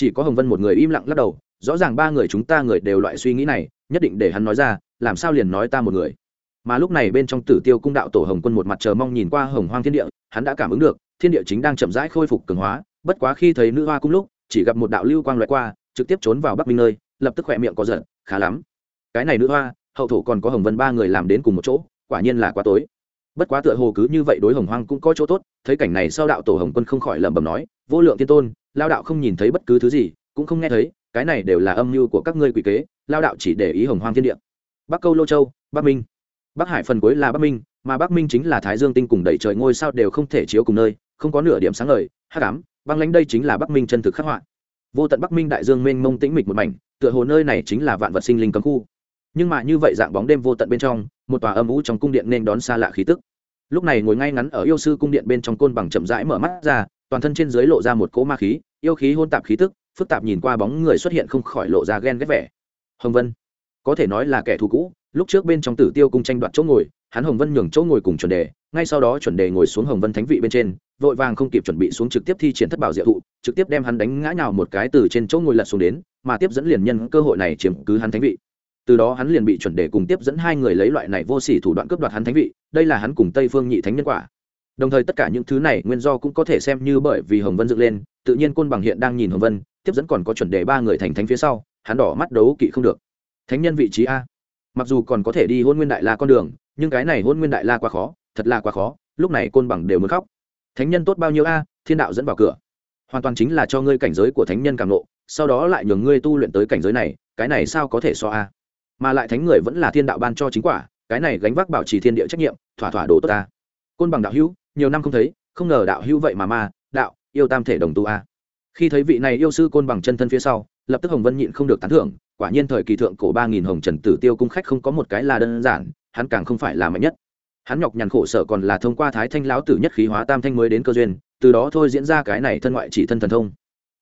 chỉ có hồng vân một người im lặng lắc đầu, rõ ràng ba người chúng ta người đều loại suy nghĩ này, nhất định để hắn nói ra, làm sao liền nói ta một người. Mà lúc này bên trong tử tiêu cung đạo tổ hồng quân một mặt chờ mong nhìn qua hồng hoang thiên địa, hắn đã cảm ứng được, thiên địa chính đang chậm rãi khôi phục cường hóa, bất quá khi thấy nữ hoa cung lúc, chỉ gặp một đạo lưu quang loại qua, trực tiếp trốn vào bắc minh nơi, lập tức khỏe miệng có giận khá lắm. Cái này nữ hoa, hậu thổ còn có hồng vân ba người làm đến cùng một chỗ, quả nhiên là quá tối. Bất quá tựa hồ cứ như vậy đối hồng hoang cũng có chỗ tốt, thấy cảnh này sau đạo tổ hồng quân không khỏi lẩm bẩm nói, vô lượng tiên tôn lao đạo không nhìn thấy bất cứ thứ gì, cũng không nghe thấy, cái này đều là âm mưu của các ngươi quỷ kế, lao đạo chỉ để ý hồng hoang thiên địa. Bắc câu, lô châu, bắc minh. Bắc hải phần cuối là bắc minh, mà bắc minh chính là thái dương tinh cùng đẩy trời ngôi sao đều không thể chiếu cùng nơi, không có nửa điểm sáng ngời, hắc ám, băng lãnh đây chính là bắc minh chân thực khắc họa. Vô tận bắc minh đại dương mênh mông tĩnh mịch một mảnh, tựa hồ nơi này chính là vạn vật sinh linh cấm khu. Nhưng mà như vậy dạng bóng đêm vô tận bên trong, một tòa âm ú trong cung điện nên đón xa lạ khí tức. Lúc này ngồi ngay ngắn ở yêu sư cung điện bên trong côn bằng chậm rãi mở mắt ra toàn thân trên dưới lộ ra một cỗ ma khí, yêu khí hôn tạp khí tức, phức tạp nhìn qua bóng người xuất hiện không khỏi lộ ra ghen ghét vẻ. Hồng vân, có thể nói là kẻ thù cũ, lúc trước bên trong tử tiêu cung tranh đoạt chỗ ngồi, hắn hồng vân nhường chỗ ngồi cùng chuẩn đề, ngay sau đó chuẩn đề ngồi xuống hồng vân thánh vị bên trên, vội vàng không kịp chuẩn bị xuống trực tiếp thi triển thất bảo diệu thụ, trực tiếp đem hắn đánh ngã nhào một cái từ trên chỗ ngồi lật xuống đến, mà tiếp dẫn liền nhân cơ hội này chiếm cứ hắn thánh vị. Từ đó hắn liền bị chuẩn đề cùng tiếp dẫn hai người lấy loại này vô sỉ thủ đoạn cướp đoạt hắn thánh vị, đây là hắn cùng tây phương nhị thánh nhân quả đồng thời tất cả những thứ này nguyên do cũng có thể xem như bởi vì hồng vân dựng lên, tự nhiên côn bằng hiện đang nhìn hồng vân, tiếp dẫn còn có chuẩn đề ba người thành thánh phía sau, hắn đỏ mắt đấu kỵ không được. Thánh nhân vị trí a. Mặc dù còn có thể đi hôn nguyên đại la con đường, nhưng cái này hôn nguyên đại la quá khó, thật là quá khó, lúc này côn bằng đều muốn khóc. Thánh nhân tốt bao nhiêu a, thiên đạo dẫn vào cửa. Hoàn toàn chính là cho ngươi cảnh giới của thánh nhân càng nộ, sau đó lại nhường ngươi tu luyện tới cảnh giới này, cái này sao có thể so a? Mà lại thánh người vẫn là thiên đạo ban cho chính quả, cái này gánh vác bảo trì thiên địa trách nhiệm, thỏa thỏa đồ tốt ta côn bằng đạo hữu nhiều năm không thấy, không ngờ đạo hữu vậy mà ma, đạo, yêu tam thể đồng tu a. Khi thấy vị này yêu sư côn bằng chân thân phía sau, lập tức hồng vân nhịn không được tán thưởng, quả nhiên thời kỳ thượng cổ ba nghìn hồng trần tử tiêu cung khách không có một cái là đơn giản, hắn càng không phải là mạnh nhất. Hắn nhọc nhằn khổ sở còn là thông qua thái thanh lão tử nhất khí hóa tam thanh mới đến cơ duyên, từ đó thôi diễn ra cái này thân ngoại chỉ thân thần thông.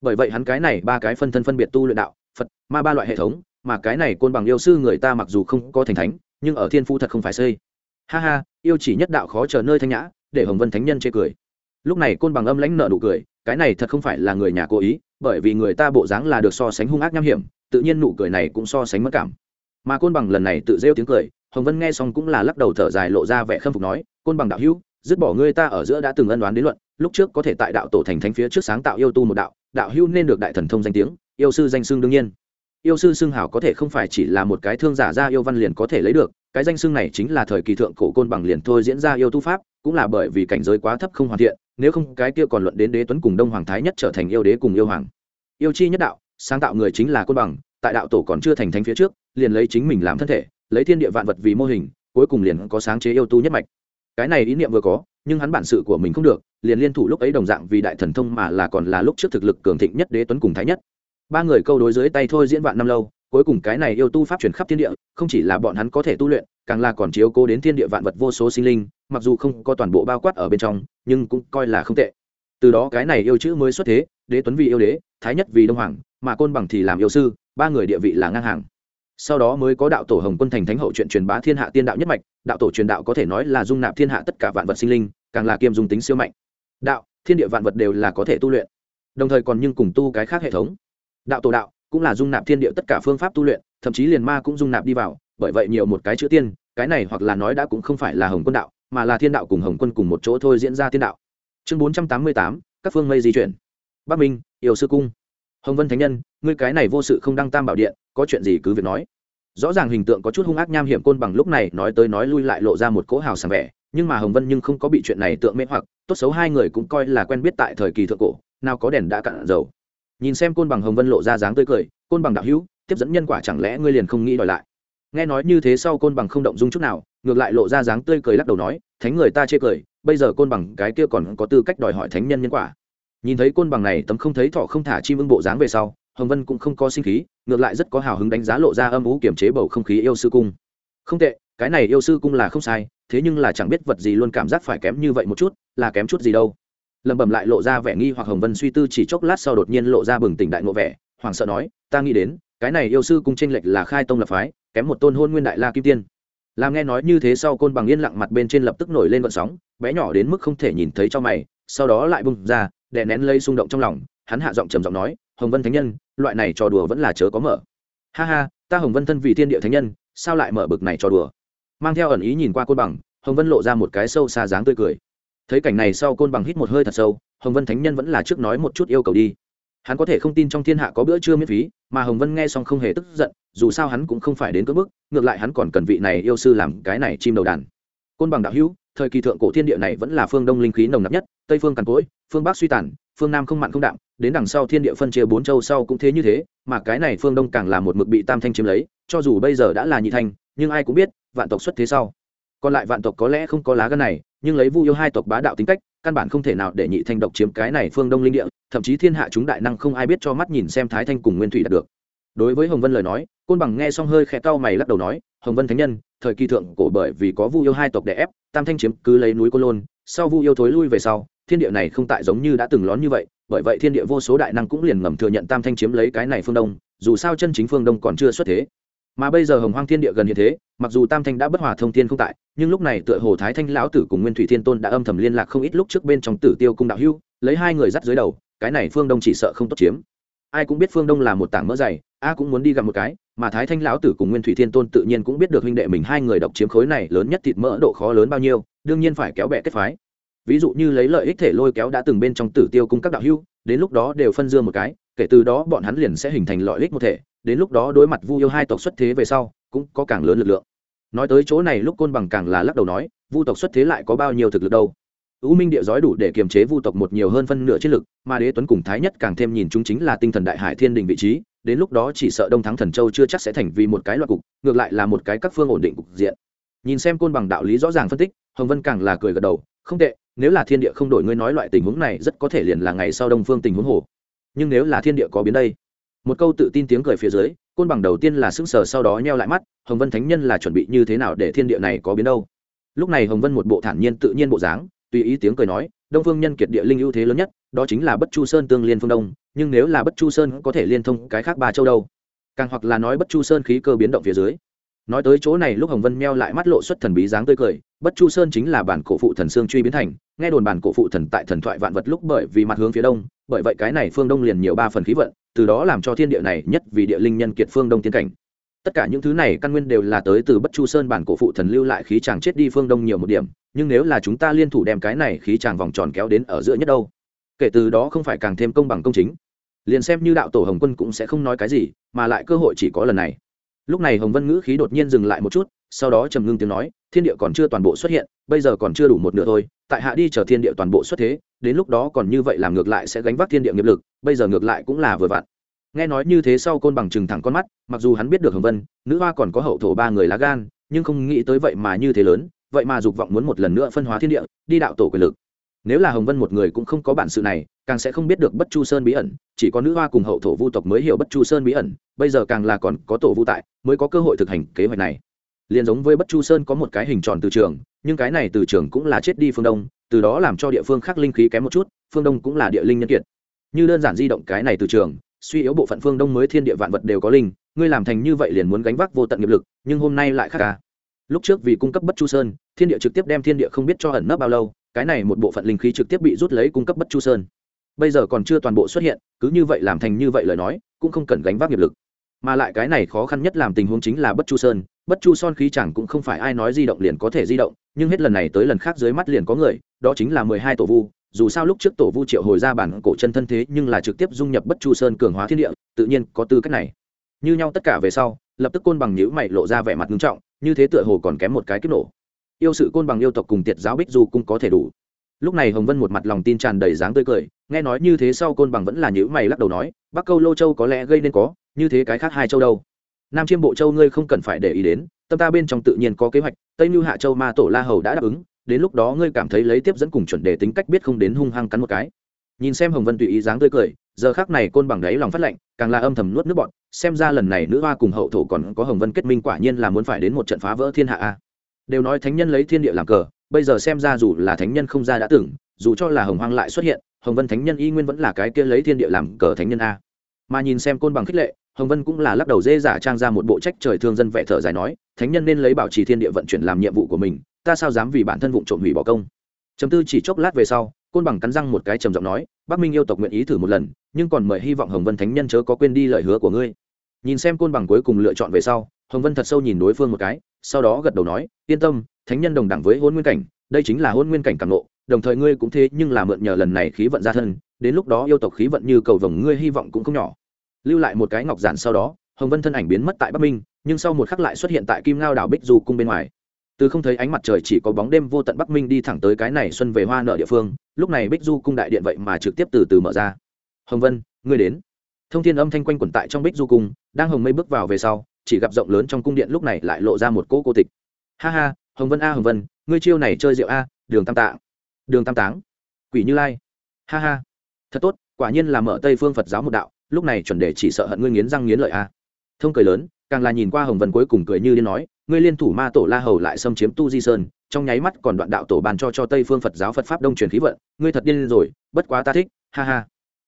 Bởi vậy hắn cái này ba cái phân thân phân biệt tu luyện đạo, phật, ma ba loại hệ thống, mà cái này côn bằng yêu sư người ta mặc dù không có thành thánh, nhưng ở thiên phu thật không phải xây. Ha ha, yêu chỉ nhất đạo khó chờ nơi thanh nhã để hồng vân thánh nhân chê cười. Lúc này côn bằng âm lãnh nợ nụ cười, cái này thật không phải là người nhà cố ý, bởi vì người ta bộ dáng là được so sánh hung ác nham hiểm, tự nhiên nụ cười này cũng so sánh mất cảm. Mà côn bằng lần này tự rêu tiếng cười, hồng vân nghe xong cũng là lắc đầu thở dài lộ ra vẻ khâm phục nói, côn bằng đạo hữu, dứt bỏ ngươi ta ở giữa đã từng ân đoán đến luận, lúc trước có thể tại đạo tổ thành thánh phía trước sáng tạo yêu tu một đạo đạo hữu nên được đại thần thông danh tiếng, yêu sư danh xưng đương nhiên. Yêu sư xưng hảo có thể không phải chỉ là một cái thương giả ra yêu văn liền có thể lấy được, cái danh xưng này chính là thời kỳ thượng cổ côn bằng liền thôi diễn ra yêu tu pháp cũng là bởi vì cảnh giới quá thấp không hoàn thiện, nếu không cái kia còn luận đến đế tuấn cùng đông hoàng thái nhất trở thành yêu đế cùng yêu hoàng. Yêu chi nhất đạo, sáng tạo người chính là côn bằng, tại đạo tổ còn chưa thành thánh phía trước, liền lấy chính mình làm thân thể, lấy thiên địa vạn vật vì mô hình, cuối cùng liền có sáng chế yêu tu nhất mạch. Cái này ý niệm vừa có, nhưng hắn bản sự của mình không được, liền liên thủ lúc ấy đồng dạng vì đại thần thông mà là còn là lúc trước thực lực cường thịnh nhất đế tuấn cùng thái nhất. Ba người câu đối dưới tay thôi diễn vạn năm lâu cuối cùng cái này yêu tu pháp truyền khắp thiên địa, không chỉ là bọn hắn có thể tu luyện, càng là còn chiếu cố đến thiên địa vạn vật vô số sinh linh, mặc dù không có toàn bộ bao quát ở bên trong, nhưng cũng coi là không tệ. Từ đó cái này yêu chữ mới xuất thế, đế tuấn vì yêu đế, thái nhất vì đông hoàng, mà côn bằng thì làm yêu sư, ba người địa vị là ngang hàng. Sau đó mới có đạo tổ hồng quân thành thánh hậu chuyện truyền bá thiên hạ tiên đạo nhất mạch, đạo tổ truyền đạo có thể nói là dung nạp thiên hạ tất cả vạn vật sinh linh, càng là kiêm dung tính siêu mạnh. Đạo, thiên địa vạn vật đều là có thể tu luyện. Đồng thời còn nhưng cùng tu cái khác hệ thống. Đạo tổ đạo cũng là dung nạp thiên địa tất cả phương pháp tu luyện, thậm chí liền ma cũng dung nạp đi vào, bởi vậy nhiều một cái chữ tiên, cái này hoặc là nói đã cũng không phải là hồng quân đạo, mà là thiên đạo cùng hồng quân cùng một chỗ thôi diễn ra thiên đạo. Chương bốn trăm tám mươi tám, các phương mây di chuyển. Bắc minh, yêu sư cung. Hồng vân thánh nhân, ngươi cái này vô sự không đăng tam bảo điện, có chuyện gì cứ việc nói. Rõ ràng hình tượng có chút hung ác nham hiểm côn bằng lúc này nói tới nói lui lại lộ ra một cỗ hào sảng vẻ, nhưng mà hồng vân nhưng không có bị chuyện này tượng mê hoặc, tốt xấu hai người cũng coi là quen biết tại thời kỳ thượng cổ, nào có đèn đã cạn dầu nhìn xem côn bằng hồng vân lộ ra dáng tươi cười, côn bằng đạo hữu, tiếp dẫn nhân quả chẳng lẽ ngươi liền không nghĩ đòi lại? Nghe nói như thế sau côn bằng không động dung chút nào, ngược lại lộ ra dáng tươi cười lắc đầu nói, thánh người ta chê cười, bây giờ côn bằng cái kia còn có tư cách đòi hỏi thánh nhân nhân quả. Nhìn thấy côn bằng này, tấm không thấy thọ không thả chim ưng bộ dáng về sau, hồng vân cũng không có sinh khí, ngược lại rất có hào hứng đánh giá lộ ra âm ú kiểm chế bầu không khí yêu sư cung. Không tệ, cái này yêu sư cung là không sai, thế nhưng là chẳng biết vật gì luôn cảm giác phải kém như vậy một chút, là kém chút gì đâu lẩm bẩm lại lộ ra vẻ nghi hoặc hồng vân suy tư chỉ chốc lát sau đột nhiên lộ ra bừng tỉnh đại ngộ vẻ hoàng sợ nói, ta nghĩ đến, cái này yêu sư cung tranh lệch là khai tông lập phái, kém một tôn hôn nguyên đại la kim tiên. Làm nghe nói như thế sau côn bằng yên lặng mặt bên trên lập tức nổi lên vận sóng, bé nhỏ đến mức không thể nhìn thấy cho mày, sau đó lại bung ra, đè nén lây xung động trong lòng, hắn hạ giọng trầm giọng nói, hồng vân thánh nhân, loại này trò đùa vẫn là chớ có mở. Ha ha, ta hồng vân thân vì thiên địa thánh nhân, sao lại mở bực này trò đùa? Mang theo ẩn ý nhìn qua côn bằng, hồng vân lộ ra một cái sâu xa dáng tươi cười thấy cảnh này sau côn bằng hít một hơi thật sâu, hồng vân thánh nhân vẫn là trước nói một chút yêu cầu đi. Hắn có thể không tin trong thiên hạ có bữa trưa miễn phí, mà hồng vân nghe xong không hề tức giận, dù sao hắn cũng không phải đến cỡ bức, ngược lại hắn còn cần vị này yêu sư làm cái này chim đầu đàn. Côn bằng đạo hữu, thời kỳ thượng cổ thiên địa này vẫn là phương đông linh khí nồng nặc nhất, tây phương càn cỗi, phương bắc suy tàn, phương nam không mặn không đạm, đến đằng sau thiên địa phân chia bốn châu sau cũng thế như thế, mà cái này phương đông càng là một mực bị tam thanh chiếm lấy, cho dù bây giờ đã là nhị thanh, nhưng ai cũng biết, vạn tộc xuất thế sau. Còn lại vạn tộc có lẽ không có lá gân này nhưng lấy vu yêu hai tộc bá đạo tính cách, căn bản không thể nào để nhị thanh độc chiếm cái này phương đông linh địa, thậm chí thiên hạ chúng đại năng không ai biết cho mắt nhìn xem thái thanh cùng nguyên thủy đạt được. Đối với hồng vân lời nói, côn bằng nghe xong hơi khẽ cau mày lắc đầu nói, hồng vân thánh nhân, thời kỳ thượng cổ bởi vì có vu yêu hai tộc đè ép, tam thanh chiếm cứ lấy núi côn lôn, sau vu yêu thối lui về sau, thiên địa này không tại giống như đã từng lón như vậy, bởi vậy thiên địa vô số đại năng cũng liền ngầm thừa nhận tam thanh chiếm lấy cái này phương đông, dù sao chân chính phương đông còn chưa xuất thế mà bây giờ hồng hoang thiên địa gần như thế, mặc dù tam thanh đã bất hòa thông thiên không tại, nhưng lúc này tựa hồ thái thanh lão tử cùng nguyên thủy thiên tôn đã âm thầm liên lạc không ít lúc trước bên trong tử tiêu cung đạo hưu lấy hai người dắt dưới đầu, cái này phương đông chỉ sợ không tốt chiếm. Ai cũng biết phương đông là một tảng mỡ dày, a cũng muốn đi gặp một cái, mà thái thanh lão tử cùng nguyên thủy thiên tôn tự nhiên cũng biết được huynh đệ mình hai người độc chiếm khối này lớn nhất thịt mỡ độ khó lớn bao nhiêu, đương nhiên phải kéo bẹ kết phái. Ví dụ như lấy lợi ích thể lôi kéo đã từng bên trong tử tiêu cung các đạo hưu đến lúc đó đều phân dương một cái, kể từ đó bọn hắn liền sẽ hình thành lợi ích một thể đến lúc đó đối mặt vu yêu hai tộc xuất thế về sau cũng có càng lớn lực lượng nói tới chỗ này lúc côn bằng càng là lắc đầu nói vu tộc xuất thế lại có bao nhiêu thực lực đâu U Minh địa giói đủ để kiềm chế vu tộc một nhiều hơn phân nửa chiến lực, mà Đế Tuấn cùng Thái Nhất càng thêm nhìn chúng chính là tinh thần đại hải thiên đình vị trí, đến lúc đó chỉ sợ Đông Thắng Thần Châu chưa chắc sẽ thành vì một cái loạt cục, ngược lại là một cái các phương ổn định cục diện. Nhìn xem côn bằng đạo lý rõ ràng phân tích, Hồng Vân càng là cười gật đầu, không tệ, nếu là thiên địa không đổi ngươi nói loại tình huống này rất có thể liền là ngày sau Đông Phương tình huống hồ. Nhưng nếu là thiên địa có biến đây, một câu tự tin tiếng cười phía dưới, côn bằng đầu tiên là sững sờ sau đó nheo lại mắt, Hồng Vân thánh nhân là chuẩn bị như thế nào để thiên địa này có biến đâu? Lúc này Hồng Vân một bộ thản nhiên tự nhiên bộ dáng, tùy ý tiếng cười nói đông phương nhân kiệt địa linh ưu thế lớn nhất đó chính là bất chu sơn tương liên phương đông nhưng nếu là bất chu sơn có thể liên thông cái khác ba châu đâu càng hoặc là nói bất chu sơn khí cơ biến động phía dưới nói tới chỗ này lúc hồng vân meo lại mắt lộ xuất thần bí dáng tươi cười bất chu sơn chính là bản cổ phụ thần sương truy biến thành nghe đồn bản cổ phụ thần tại thần thoại vạn vật lúc bởi vì mặt hướng phía đông bởi vậy cái này phương đông liền nhiều ba phần khí vận từ đó làm cho thiên địa này nhất vì địa linh nhân kiệt phương đông tiên cảnh. Tất cả những thứ này căn nguyên đều là tới từ bất chu sơn bản cổ phụ thần lưu lại khí chàng chết đi phương đông nhiều một điểm, nhưng nếu là chúng ta liên thủ đem cái này khí chàng vòng tròn kéo đến ở giữa nhất đâu, kể từ đó không phải càng thêm công bằng công chính. Liền xem như đạo tổ hồng quân cũng sẽ không nói cái gì, mà lại cơ hội chỉ có lần này. Lúc này hồng vân ngữ khí đột nhiên dừng lại một chút, sau đó trầm ngưng tiếng nói thiên địa còn chưa toàn bộ xuất hiện, bây giờ còn chưa đủ một nửa thôi, tại hạ đi chờ thiên địa toàn bộ xuất thế, đến lúc đó còn như vậy làm ngược lại sẽ gánh vác thiên địa nghiệp lực, bây giờ ngược lại cũng là vừa vặn. Nghe nói như thế sau côn bằng chừng thẳng con mắt, mặc dù hắn biết được hồng vân, nữ hoa còn có hậu thổ ba người lá gan, nhưng không nghĩ tới vậy mà như thế lớn, vậy mà dục vọng muốn một lần nữa phân hóa thiên địa, đi đạo tổ quyền lực. Nếu là hồng vân một người cũng không có bản sự này, càng sẽ không biết được bất chu sơn bí ẩn, chỉ có nữ hoa cùng hậu thổ vu tộc mới hiểu bất chu sơn bí ẩn, bây giờ càng là còn có tổ vu tại, mới có cơ hội thực hành kế hoạch này liền giống với bất chu sơn có một cái hình tròn từ trường, nhưng cái này từ trường cũng là chết đi phương đông, từ đó làm cho địa phương khác linh khí kém một chút, phương đông cũng là địa linh nhân kiệt. Như đơn giản di động cái này từ trường, suy yếu bộ phận phương đông mới thiên địa vạn vật đều có linh, ngươi làm thành như vậy liền muốn gánh vác vô tận nghiệp lực, nhưng hôm nay lại khác ca lúc trước vì cung cấp bất chu sơn, thiên địa trực tiếp đem thiên địa không biết cho ẩn nấp bao lâu, cái này một bộ phận linh khí trực tiếp bị rút lấy cung cấp bất chu sơn. Bây giờ còn chưa toàn bộ xuất hiện, cứ như vậy làm thành như vậy lời nói, cũng không cần gánh vác nghiệp lực. Mà lại cái này khó khăn nhất làm tình huống chính là bất chu sơn bất chu son khí chẳng cũng không phải ai nói di động liền có thể di động, nhưng hết lần này tới lần khác dưới mắt liền có người, đó chính là mười hai tổ vu, dù sao lúc trước tổ vu triệu hồi ra bản cổ chân thân thế nhưng là trực tiếp dung nhập bất chu sơn cường hóa thiên địa, tự nhiên có tư cách này. Như nhau tất cả về sau, lập tức côn bằng nhữ mày lộ ra vẻ mặt nghiêm trọng, như thế tựa hồ còn kém một cái kích nổ. Yêu sự côn bằng yêu tộc cùng tiệt giáo bích du cũng có thể đủ. Lúc này hồng vân một mặt lòng tin tràn đầy dáng tươi cười, nghe nói như thế sau côn bằng vẫn là nhữ mày lắc đầu nói, bắc câu lô châu có lẽ gây nên có, như thế cái khác hai châu đâu? Nam chiêm bộ châu ngươi không cần phải để ý đến tâm ta bên trong tự nhiên có kế hoạch tây mưu hạ châu ma tổ la hầu đã đáp ứng đến lúc đó ngươi cảm thấy lấy tiếp dẫn cùng chuẩn đề tính cách biết không đến hung hăng cắn một cái. Nhìn xem hồng vân tùy ý dáng tươi cười giờ khác này côn bằng đáy lòng phát lạnh càng là âm thầm nuốt nước bọn xem ra lần này nữ hoa cùng hậu thổ còn có hồng vân kết minh quả nhiên là muốn phải đến một trận phá vỡ thiên hạ a. Đều nói thánh nhân lấy thiên địa làm cờ bây giờ xem ra dù là thánh nhân không ra đã tưởng, dù cho là hồng hoang lại xuất hiện hồng vân thánh nhân y nguyên vẫn là cái kia lấy thiên địa làm cờ thánh nhân a. Mà nhìn xem côn bằng khích lệ hồng vân cũng là lắc đầu dê giả trang ra một bộ trách trời thương dân vẻ thở dài nói, thánh nhân nên lấy bảo trì thiên địa vận chuyển làm nhiệm vụ của mình, ta sao dám vì bản thân vụ trộm hủy bỏ công? Chấm tư chỉ chốc lát về sau, côn bằng cắn răng một cái trầm giọng nói, bắc minh yêu tộc nguyện ý thử một lần, nhưng còn mời hy vọng hồng vân thánh nhân chớ có quên đi lời hứa của ngươi. Nhìn xem côn bằng cuối cùng lựa chọn về sau, hồng vân thật sâu nhìn đối phương một cái, sau đó gật đầu nói, yên tâm, thánh nhân đồng đẳng với hôn nguyên cảnh, đây chính là hôn nguyên cảnh càng lộ đồng thời ngươi cũng thế nhưng là mượn nhờ lần này khí vận ra thân, đến lúc đó yêu tộc khí vận như cầu vồng ngươi hy vọng cũng không nhỏ lưu lại một cái ngọc giản sau đó, hồng vân thân ảnh biến mất tại bắc minh, nhưng sau một khắc lại xuất hiện tại kim ngao đảo bích du cung bên ngoài. Từ không thấy ánh mặt trời chỉ có bóng đêm vô tận bắc minh đi thẳng tới cái này xuân về hoa nợ địa phương, lúc này bích du cung đại điện vậy mà trực tiếp từ từ mở ra. Hồng vân, ngươi đến. Thông thiên âm thanh quanh quẩn tại trong bích du cung, đang hồng mây bước vào về sau, chỉ gặp rộng lớn trong cung điện lúc này lại lộ ra một cỗ cô tịch. Ha ha, hồng vân a, hồng vân, ngươi chiêu này chơi rượu a, đường tam tạ đường tam táng, quỷ như lai. Ha ha, thật tốt, quả nhiên là mở tây phương phật giáo một đạo lúc này chuẩn đề chỉ sợ hận ngươi nghiến răng nghiến lợi a thông cười lớn, càng là nhìn qua hồng vân cuối cùng cười như liên nói, ngươi liên thủ ma tổ la hầu lại xâm chiếm tu di sơn, trong nháy mắt còn đoạn đạo tổ bàn cho cho tây phương phật giáo phật pháp đông truyền khí vận, ngươi thật điên rồi, bất quá ta thích, ha ha.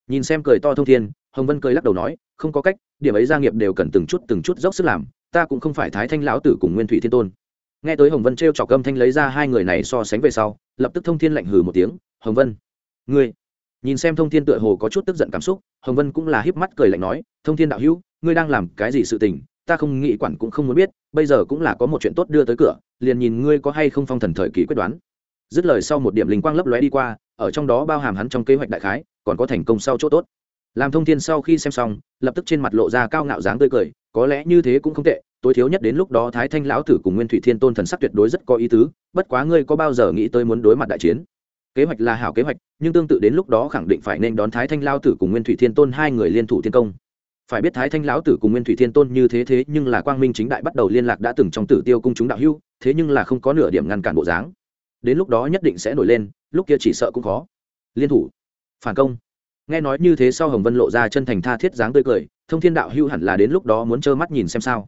Nhìn xem cười to thông thiên, hồng vân cười lắc đầu nói, không có cách, điểm ấy gia nghiệp đều cần từng chút từng chút dốc sức làm, ta cũng không phải thái thanh lão tử cùng nguyên thủy thiên tôn. Nghe tới hồng vân t r e o trọc âm thanh lấy ra hai người này so sánh về sau, lập tức thông thiên lạnh hừ một tiếng, hồng vân, ngươi nhìn xem thông thiên tựa hồ có chút tức giận cảm xúc, hồng vân cũng là híp mắt cười lạnh nói, thông thiên đạo hữu, ngươi đang làm cái gì sự tình? Ta không nghĩ quản cũng không muốn biết, bây giờ cũng là có một chuyện tốt đưa tới cửa, liền nhìn ngươi có hay không phong thần thời kỳ quyết đoán. Dứt lời sau một điểm linh quang lấp lóe đi qua, ở trong đó bao hàm hắn trong kế hoạch đại khái, còn có thành công sau chỗ tốt. Làm thông thiên sau khi xem xong, lập tức trên mặt lộ ra cao ngạo dáng tươi cười, có lẽ như thế cũng không tệ, tối thiếu nhất đến lúc đó thái thanh lão tử cùng nguyên thủy thiên tôn thần sắc tuyệt đối rất có ý tứ, bất quá ngươi có bao giờ nghĩ tới muốn đối mặt đại chiến? Kế hoạch là hảo kế hoạch, nhưng tương tự đến lúc đó khẳng định phải nên đón thái thanh lao tử cùng nguyên thủy thiên tôn hai người liên thủ thiên công. Phải biết thái thanh lão tử cùng nguyên thủy thiên tôn như thế thế, nhưng là quang minh chính đại bắt đầu liên lạc đã từng trong tử tiêu cung chúng đạo hưu thế nhưng là không có nửa điểm ngăn cản bộ dáng. Đến lúc đó nhất định sẽ nổi lên, lúc kia chỉ sợ cũng khó. Liên thủ. Phản công. Nghe nói như thế sau hồng vân lộ ra chân thành tha thiết dáng tươi cười, thông thiên đạo hưu hẳn là đến lúc đó muốn trơ mắt nhìn xem sao.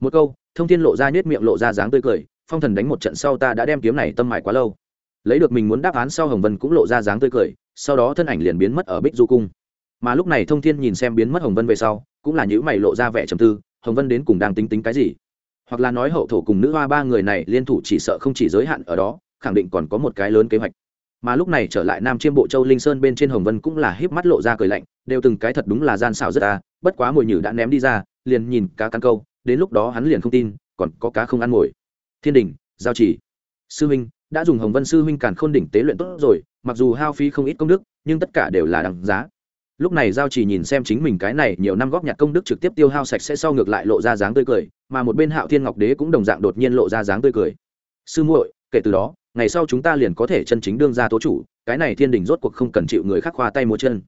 Một câu, thông thiên lộ ra nhét miệng lộ ra dáng tươi cười, phong thần đánh một trận sau ta đã đem kiếm này tâm mại quá lâu lấy được mình muốn đáp án sau hồng vân cũng lộ ra dáng tươi cười, sau đó thân ảnh liền biến mất ở bích du cung. Mà lúc này thông thiên nhìn xem biến mất hồng vân về sau, cũng là những mày lộ ra vẻ trầm tư, hồng vân đến cùng đang tính tính cái gì? Hoặc là nói hậu thổ cùng nữ hoa ba người này liên thủ chỉ sợ không chỉ giới hạn ở đó, khẳng định còn có một cái lớn kế hoạch. Mà lúc này trở lại nam chiêm bộ châu linh sơn bên trên hồng vân cũng là híp mắt lộ ra cười lạnh, đều từng cái thật đúng là gian xảo rất ta bất quá mồi nhử đã ném đi ra, liền nhìn cá căn câu, đến lúc đó hắn liền không tin, còn có cá không ăn mồi. Thiên đình, giao chỉ. Sư huynh đã dùng hồng vân sư huynh càn khôn đỉnh tế luyện tốt rồi, mặc dù hao phí không ít công đức, nhưng tất cả đều là đằng giá. Lúc này giao chỉ nhìn xem chính mình cái này nhiều năm góp nhặt công đức trực tiếp tiêu hao sạch sẽ sau ngược lại lộ ra dáng tươi cười, mà một bên hạo thiên ngọc đế cũng đồng dạng đột nhiên lộ ra dáng tươi cười. Sư muội, kể từ đó, ngày sau chúng ta liền có thể chân chính đương ra tố chủ, cái này thiên đình rốt cuộc không cần chịu người khác khoa tay múa chân.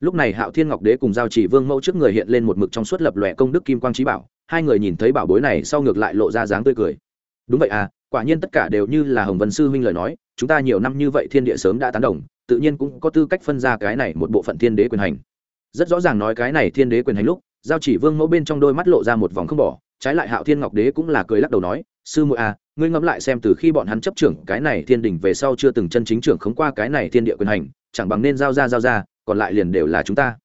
Lúc này hạo thiên ngọc đế cùng giao chỉ vương mẫu trước người hiện lên một mực trong suốt lập lòe công đức kim quang trí bảo, hai người nhìn thấy bảo bối này sau ngược lại lộ ra dáng tươi cười. Đúng vậy à quả nhiên tất cả đều như là hồng vân sư huynh lời nói, chúng ta nhiều năm như vậy thiên địa sớm đã tán đồng, tự nhiên cũng có tư cách phân ra cái này một bộ phận thiên đế quyền hành. Rất rõ ràng nói cái này thiên đế quyền hành lúc, giao chỉ vương mẫu bên trong đôi mắt lộ ra một vòng không bỏ, trái lại hạo thiên ngọc đế cũng là cười lắc đầu nói, sư muội à ngươi ngẫm lại xem từ khi bọn hắn chấp trưởng cái này thiên đình về sau chưa từng chân chính trưởng khống qua cái này thiên địa quyền hành, chẳng bằng nên giao ra giao ra, còn lại liền đều là chúng ta.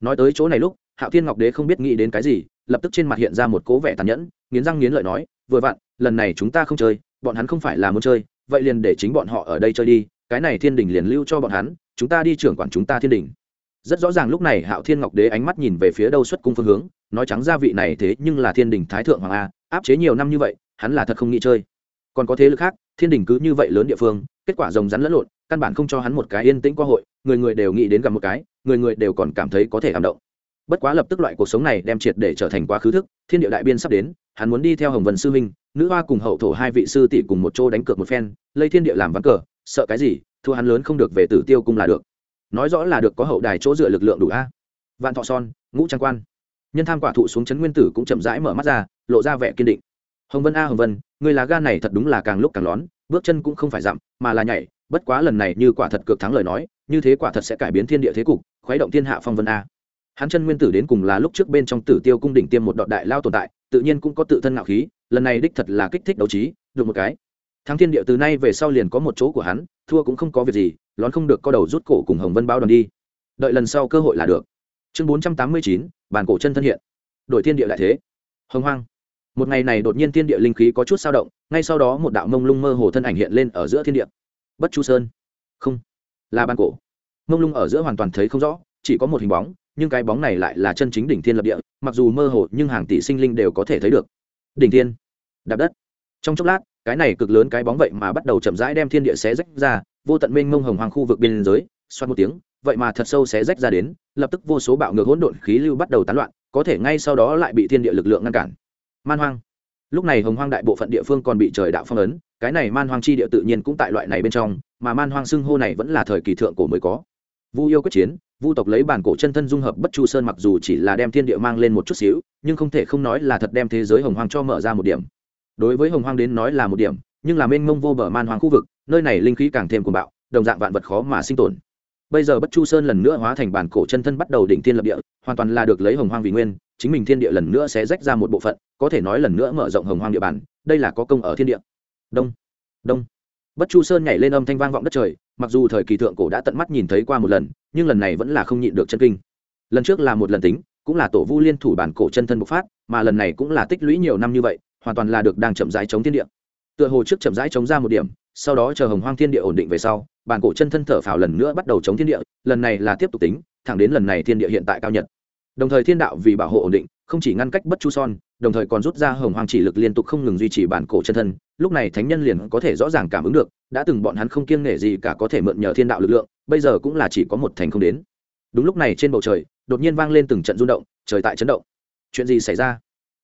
Nói tới chỗ này lúc, hạo thiên ngọc đế không biết nghĩ đến cái gì, lập tức trên mặt hiện ra một cố vẻ tàn nhẫn, nghiến răng nghiến lợi nói, vừa vặn, lần này chúng ta không chơi bọn hắn không phải là muốn chơi, vậy liền để chính bọn họ ở đây chơi đi, cái này thiên đình liền lưu cho bọn hắn, chúng ta đi trưởng quản chúng ta thiên đình. Rất rõ ràng lúc này hạo thiên ngọc đế ánh mắt nhìn về phía đâu xuất cung phương hướng, nói trắng gia vị này thế nhưng là thiên đình thái thượng hoàng a, áp chế nhiều năm như vậy, hắn là thật không nghĩ chơi. Còn có thế lực khác, thiên đình cứ như vậy lớn địa phương, kết quả rồng rắn lẫn lộn, căn bản không cho hắn một cái yên tĩnh qua hội, người người đều nghĩ đến gặp một cái, người người đều còn cảm thấy có thể cảm động. Bất quá lập tức loại cuộc sống này đem triệt để trở thành quá khứ thức, thiên địa đại biên sắp đến, hắn muốn đi theo hồng vân sư minh nữ hoa cùng hậu thổ hai vị sư tỷ cùng một chỗ đánh cược một phen lây thiên địa làm ván cờ, sợ cái gì, thua hắn lớn không được về tử tiêu cung là được. Nói rõ là được có hậu đài chỗ dựa lực lượng đủ a. Vạn thọ son, ngũ trang quan. Nhân tham quả thụ xuống chấn nguyên tử cũng chậm rãi mở mắt ra, lộ ra vẻ kiên định. Hồng vân a, hồng vân, người lá gan này thật đúng là càng lúc càng lón, bước chân cũng không phải dặm, mà là nhảy, bất quá lần này như quả thật cược thắng lời nói, như thế quả thật sẽ cải biến thiên địa thế cục, khuấy động thiên hạ phong vân a. Hắn chân nguyên tử đến cùng là lúc trước bên trong tử tiêu cung đỉnh tiêm một đoạn đại lao tồn tại tự nhiên cũng có tự thân ngạo khí, lần này đích thật là kích thích đấu trí, được một cái. Thắng thiên địa từ nay về sau liền có một chỗ của hắn, thua cũng không có việc gì, lón không được co đầu rút cổ cùng hồng vân bao đoàn đi. Đợi lần sau cơ hội là được. Chương bốn trăm tám mươi chín, bản cổ chân thân hiện. Đội thiên địa lại thế. Hồng hoang. Một ngày này đột nhiên thiên địa linh khí có chút sao động, ngay sau đó một đạo mông lung mơ hồ thân ảnh hiện lên ở giữa thiên địa bất chu sơn. Không. Là ban cổ. Mông lung ở giữa hoàn toàn thấy không rõ, chỉ có một hình bóng nhưng cái bóng này lại là chân chính đỉnh thiên lập địa, mặc dù mơ hồ, nhưng hàng tỷ sinh linh đều có thể thấy được. Đỉnh thiên, đạp đất. Trong chốc lát, cái này cực lớn cái bóng vậy mà bắt đầu chậm rãi đem thiên địa xé rách ra, vô tận mênh mông hồng hoàng khu vực biên giới xoát một tiếng, vậy mà thật sâu xé rách ra đến, lập tức vô số bạo ngược hỗn độn khí lưu bắt đầu tán loạn, có thể ngay sau đó lại bị thiên địa lực lượng ngăn cản. Man hoang. Lúc này hồng hoang đại bộ phận địa phương còn bị trời đạo phong ấn, cái này man hoang chi địa tự nhiên cũng tại loại này bên trong, mà man hoang xưng hô này vẫn là thời kỳ thượng cổ mới có vu yêu quyết chiến, vu tộc lấy bản cổ chân thân dung hợp bất chu sơn mặc dù chỉ là đem thiên địa mang lên một chút xíu, nhưng không thể không nói là thật đem thế giới hồng hoang cho mở ra một điểm. Đối với hồng hoang đến nói là một điểm, nhưng là mênh mông vô bờ man hoang khu vực, nơi này linh khí càng thêm cuồng bạo, đồng dạng vạn vật khó mà sinh tồn. Bây giờ bất chu sơn lần nữa hóa thành bản cổ chân thân bắt đầu đỉnh thiên lập địa, hoàn toàn là được lấy hồng hoang vì nguyên, chính mình thiên địa lần nữa sẽ rách ra một bộ phận, có thể nói lần nữa mở rộng hồng hoang địa bàn, đây là có công ở thiên địa. Đông đông. Bất chu sơn nhảy lên âm thanh vang vọng đất trời mặc dù thời kỳ thượng cổ đã tận mắt nhìn thấy qua một lần, nhưng lần này vẫn là không nhịn được chân kinh. Lần trước là một lần tính, cũng là tổ vu liên thủ bản cổ chân thân bộc phát, mà lần này cũng là tích lũy nhiều năm như vậy, hoàn toàn là được đang chậm rãi chống thiên địa. Tựa hồ trước chậm rãi chống ra một điểm, sau đó chờ hồng hoang thiên địa ổn định về sau, bản cổ chân thân thở phào lần nữa bắt đầu chống thiên địa, lần này là tiếp tục tính, thẳng đến lần này thiên địa hiện tại cao nhật đồng thời thiên đạo vì bảo hộ ổn định, không chỉ ngăn cách bất chu son, đồng thời còn rút ra hồng hoàng chỉ lực liên tục không ngừng duy trì bản cổ chân thân. Lúc này thánh nhân liền có thể rõ ràng cảm ứng được, đã từng bọn hắn không kiêng nể gì cả có thể mượn nhờ thiên đạo lực lượng, bây giờ cũng là chỉ có một thành không đến. Đúng lúc này trên bầu trời, đột nhiên vang lên từng trận rung động, trời tại chấn động. Chuyện gì xảy ra?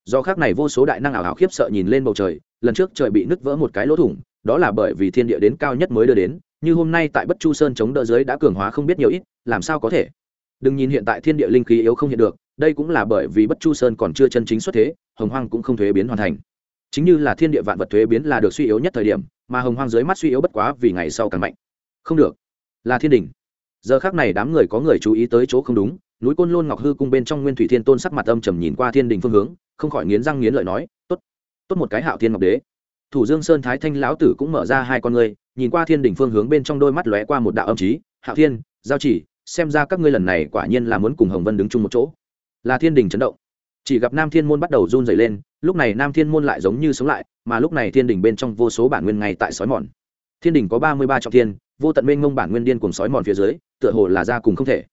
Do khác này vô số đại năng ảo hảo khiếp sợ nhìn lên bầu trời, lần trước trời bị nứt vỡ một cái lỗ thủng, đó là bởi vì thiên địa đến cao nhất mới đưa đến, như hôm nay tại bất chu sơn chống đỡ dưới đã cường hóa không biết nhiều ít, làm sao có thể? Đừng nhìn hiện tại thiên địa linh khí yếu không hiện được, đây cũng là bởi vì bất chu sơn còn chưa chân chính xuất thế, hồng hoang cũng không thuế biến hoàn thành. Chính như là thiên địa vạn vật thuế biến là được suy yếu nhất thời điểm, mà hồng hoang dưới mắt suy yếu bất quá vì ngày sau càng mạnh. Không được. Là thiên đình. Giờ khác này đám người có người chú ý tới chỗ không đúng, núi côn lôn ngọc hư cung bên trong nguyên thủy thiên tôn sắc mặt âm trầm nhìn qua thiên đình phương hướng, không khỏi nghiến răng nghiến lợi nói, tốt tốt một cái hạo thiên ngọc đế. Thủ dương sơn thái thanh lão tử cũng mở ra hai con ngươi, nhìn qua thiên đình phương hướng bên trong đôi mắt lóe qua một đạo âm trí hạo thiên, giao chỉ xem ra các ngươi lần này quả nhiên là muốn cùng hồng vân đứng chung một chỗ. Là thiên đình chấn động. Chỉ gặp nam thiên môn bắt đầu run dày lên, lúc này nam thiên môn lại giống như sống lại, mà lúc này thiên đình bên trong vô số bản nguyên ngay tại sói mòn. Thiên đình có ba mươi ba trọng thiên, vô tận mênh ngông bản nguyên điên cùng sói mòn phía dưới, tựa hồ là ra cùng không thể.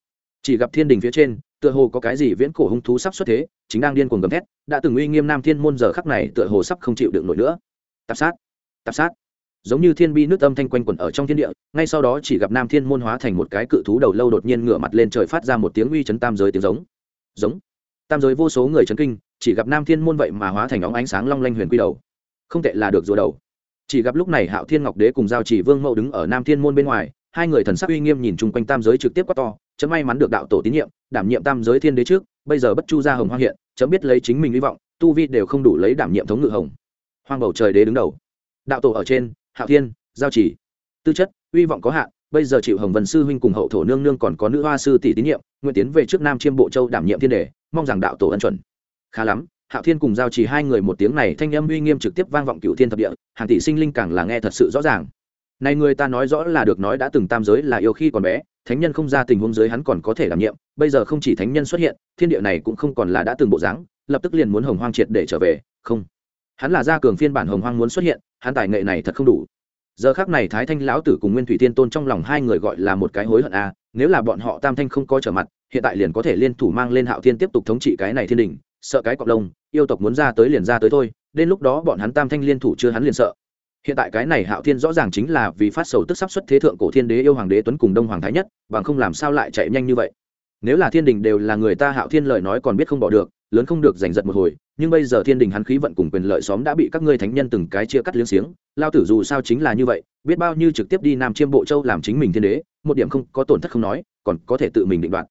Chỉ gặp thiên đình phía trên, tựa hồ có cái gì viễn cổ hung thú sắp xuất thế, chính đang điên cuồng gầm thét, đã từng uy nghiêm nam thiên môn giờ khắc này tựa hồ sắp không chịu được nổi nữa. Tạp sát tạp sát giống như thiên bi nước âm thanh quanh quẩn ở trong thiên địa, ngay sau đó chỉ gặp nam thiên môn hóa thành một cái cự thú đầu lâu đột nhiên ngửa mặt lên trời phát ra một tiếng uy chấn tam giới tiếng giống. Giống. Tam giới vô số người chấn kinh, chỉ gặp nam thiên môn vậy mà hóa thành óng ánh sáng long lanh huyền quy đầu. Không tệ là được rùa đầu. Chỉ gặp lúc này hạo thiên ngọc đế cùng giao chỉ vương mậu đứng ở nam thiên môn bên ngoài, hai người thần sắc uy nghiêm nhìn chung quanh tam giới trực tiếp quá to, chấm may mắn được đạo tổ tín nhiệm, đảm nhiệm tam giới thiên đế trước, bây giờ bất chu ra hồng hoang hiện, chấm biết lấy chính mình hy vọng, tu vi đều không đủ lấy đảm nhiệm thống ngự hồng. Hoang bầu trời đế đứng đầu. Đạo tổ ở trên hạo thiên, giao chỉ. Tư chất hy vọng có hạn, bây giờ chịu hồng vân sư huynh cùng hậu thổ nương nương còn có nữ hoa sư tỷ tín nhiệm, nguyện tiến về trước nam chiêm bộ châu đảm nhiệm thiên đề, mong rằng đạo tổ ân chuẩn. Khá lắm, hạo thiên cùng giao chỉ hai người một tiếng này thanh âm uy nghiêm trực tiếp vang vọng cựu thiên thập địa, hàng tỷ sinh linh càng là nghe thật sự rõ ràng. Này người ta nói rõ là được nói đã từng tam giới là yêu khi còn bé, thánh nhân không ra tình huống giới hắn còn có thể đảm nhiệm, bây giờ không chỉ thánh nhân xuất hiện, thiên địa này cũng không còn là đã từng bộ dáng, lập tức liền muốn hồng hoang triệt để trở về, không. Hắn là gia cường phiên bản hồng hoang muốn xuất hiện hắn tài nghệ này thật không đủ. Giờ khác này thái thanh lão tử cùng nguyên thủy tiên tôn trong lòng hai người gọi là một cái hối hận a nếu là bọn họ tam thanh không có trở mặt, hiện tại liền có thể liên thủ mang lên hạo thiên tiếp tục thống trị cái này thiên đình, sợ cái cọp lông, yêu tộc muốn ra tới liền ra tới thôi, đến lúc đó bọn hắn tam thanh liên thủ chưa hắn liền sợ. Hiện tại cái này hạo thiên rõ ràng chính là vì phát sầu tức sắp xuất thế thượng cổ thiên đế yêu hoàng đế tuấn cùng đông hoàng thái nhất, bằng không làm sao lại chạy nhanh như vậy. Nếu là thiên đình đều là người ta hạo thiên lời nói còn biết không bỏ được lớn không được giành giật một hồi, nhưng bây giờ thiên đình hắn khí vận cùng quyền lợi xóm đã bị các ngươi thánh nhân từng cái chia cắt liếng xiếng, lao tử dù sao chính là như vậy, biết bao nhiêu trực tiếp đi nam chiêm bộ châu làm chính mình thiên đế, một điểm không có tổn thất không nói, còn có thể tự mình định đoạt.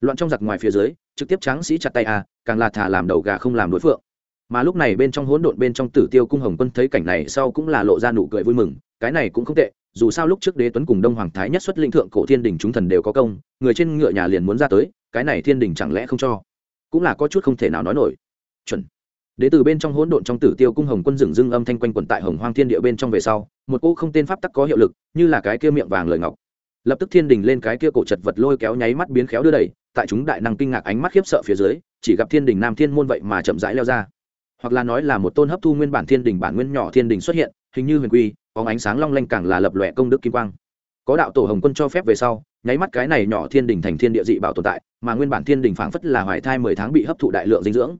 Loạn trong giặc ngoài phía dưới, trực tiếp tráng sĩ chặt tay a càng là thả làm đầu gà không làm đối phượng. Mà lúc này bên trong hỗn độn bên trong tử tiêu cung hồng quân thấy cảnh này sau cũng là lộ ra nụ cười vui mừng, cái này cũng không tệ, dù sao lúc trước đế tuấn cùng đông hoàng thái nhất xuất linh thượng cổ thiên đình chúng thần đều có công, người trên ngựa nhà liền muốn ra tới, cái này thiên đình chẳng lẽ không cho? Cũng là có chút không thể nào nói nổi. Chuẩn. Đế từ bên trong hỗn độn trong tử tiêu cung hồng quân dừng dưng âm thanh quanh quẩn tại hồng hoang thiên địa bên trong về sau, một cô không tên pháp tắc có hiệu lực, như là cái kia miệng vàng lời ngọc. Lập tức thiên đình lên cái kia cổ chật vật lôi kéo nháy mắt biến khéo đưa đẩy, tại chúng đại năng kinh ngạc ánh mắt khiếp sợ phía dưới, chỉ gặp thiên đình nam thiên môn vậy mà chậm rãi leo ra. Hoặc là nói là một tôn hấp thu nguyên bản thiên đình bản nguyên nhỏ thiên đình xuất hiện, hình như huyền quy có ánh sáng long lanh càng là lập lòe công đức kim quang. Có đạo tổ hồng quân cho phép về sau nháy mắt cái này nhỏ thiên đình thành thiên địa dị bảo tồn tại, mà nguyên bản thiên đình phảng phất là hoài thai mười tháng bị hấp thụ đại lượng dinh dưỡng.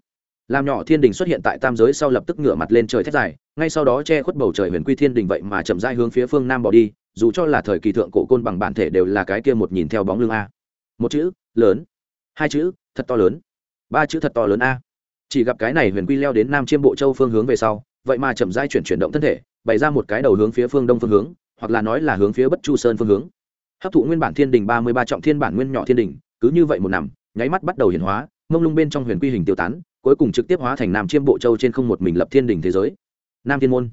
Làm nhỏ thiên đình xuất hiện tại tam giới sau lập tức ngửa mặt lên trời thét dài, ngay sau đó che khuất bầu trời huyền quy thiên đình vậy mà chậm dai hướng phía phương nam bỏ đi, dù cho là thời kỳ thượng cổ côn bằng bản thể đều là cái kia một nhìn theo bóng lưng a. Một chữ, lớn. Hai chữ, thật to lớn. Ba chữ thật to lớn a. Chỉ gặp cái này huyền quy leo đến nam chiêm bộ châu phương hướng về sau, vậy mà chậm dai chuyển chuyển động thân thể, bày ra một cái đầu hướng phía phương đông phương hướng, hoặc là nói là hướng phía bất chu sơn phương hướng hấp thụ nguyên bản thiên đình ba mươi ba trọng thiên bản nguyên nhỏ thiên đình, cứ như vậy một nằm nháy mắt bắt đầu hiển hóa, mông lung bên trong huyền quy hình tiêu tán, cuối cùng trực tiếp hóa thành nam chiêm bộ châu trên không một mình lập thiên đình thế giới. Nam thiên môn.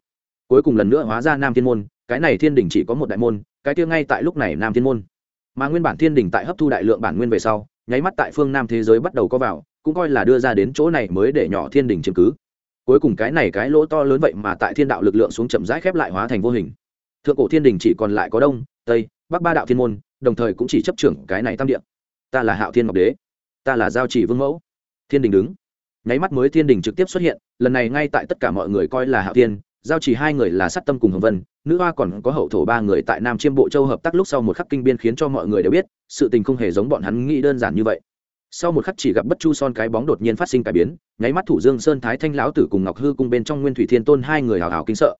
Cuối cùng lần nữa hóa ra nam thiên môn, cái này thiên đình chỉ có một đại môn, cái kia ngay tại lúc này nam thiên môn. Mà nguyên bản thiên đình tại hấp thu đại lượng bản nguyên về sau, nháy mắt tại phương nam thế giới bắt đầu có vào, cũng coi là đưa ra đến chỗ này mới để nhỏ thiên đình chiếm cứ. Cuối cùng cái này cái lỗ to lớn vậy mà tại thiên đạo lực lượng xuống chậm rãi khép lại hóa thành vô hình. Thượng cổ thiên đình chỉ còn lại có đông, tây bắc ba đạo thiên môn, đồng thời cũng chỉ chấp trưởng cái này tam địa. Ta là hạo thiên ngọc đế, ta là giao chỉ vương mẫu. Thiên đình đứng. Nháy mắt mới thiên đình trực tiếp xuất hiện, lần này ngay tại tất cả mọi người coi là hạo thiên, giao chỉ hai người là sát tâm cùng hồng vân, nữ hoa còn có hậu thổ ba người tại nam chiêm bộ châu hợp tác lúc sau một khắc kinh biên khiến cho mọi người đều biết, sự tình không hề giống bọn hắn nghĩ đơn giản như vậy. Sau một khắc chỉ gặp bất chu son cái bóng đột nhiên phát sinh cải biến, nháy mắt thủ dương sơn, thái thanh lão tử cùng ngọc hư cung bên trong nguyên thủy thiên tôn hai người hào hào kinh sợ.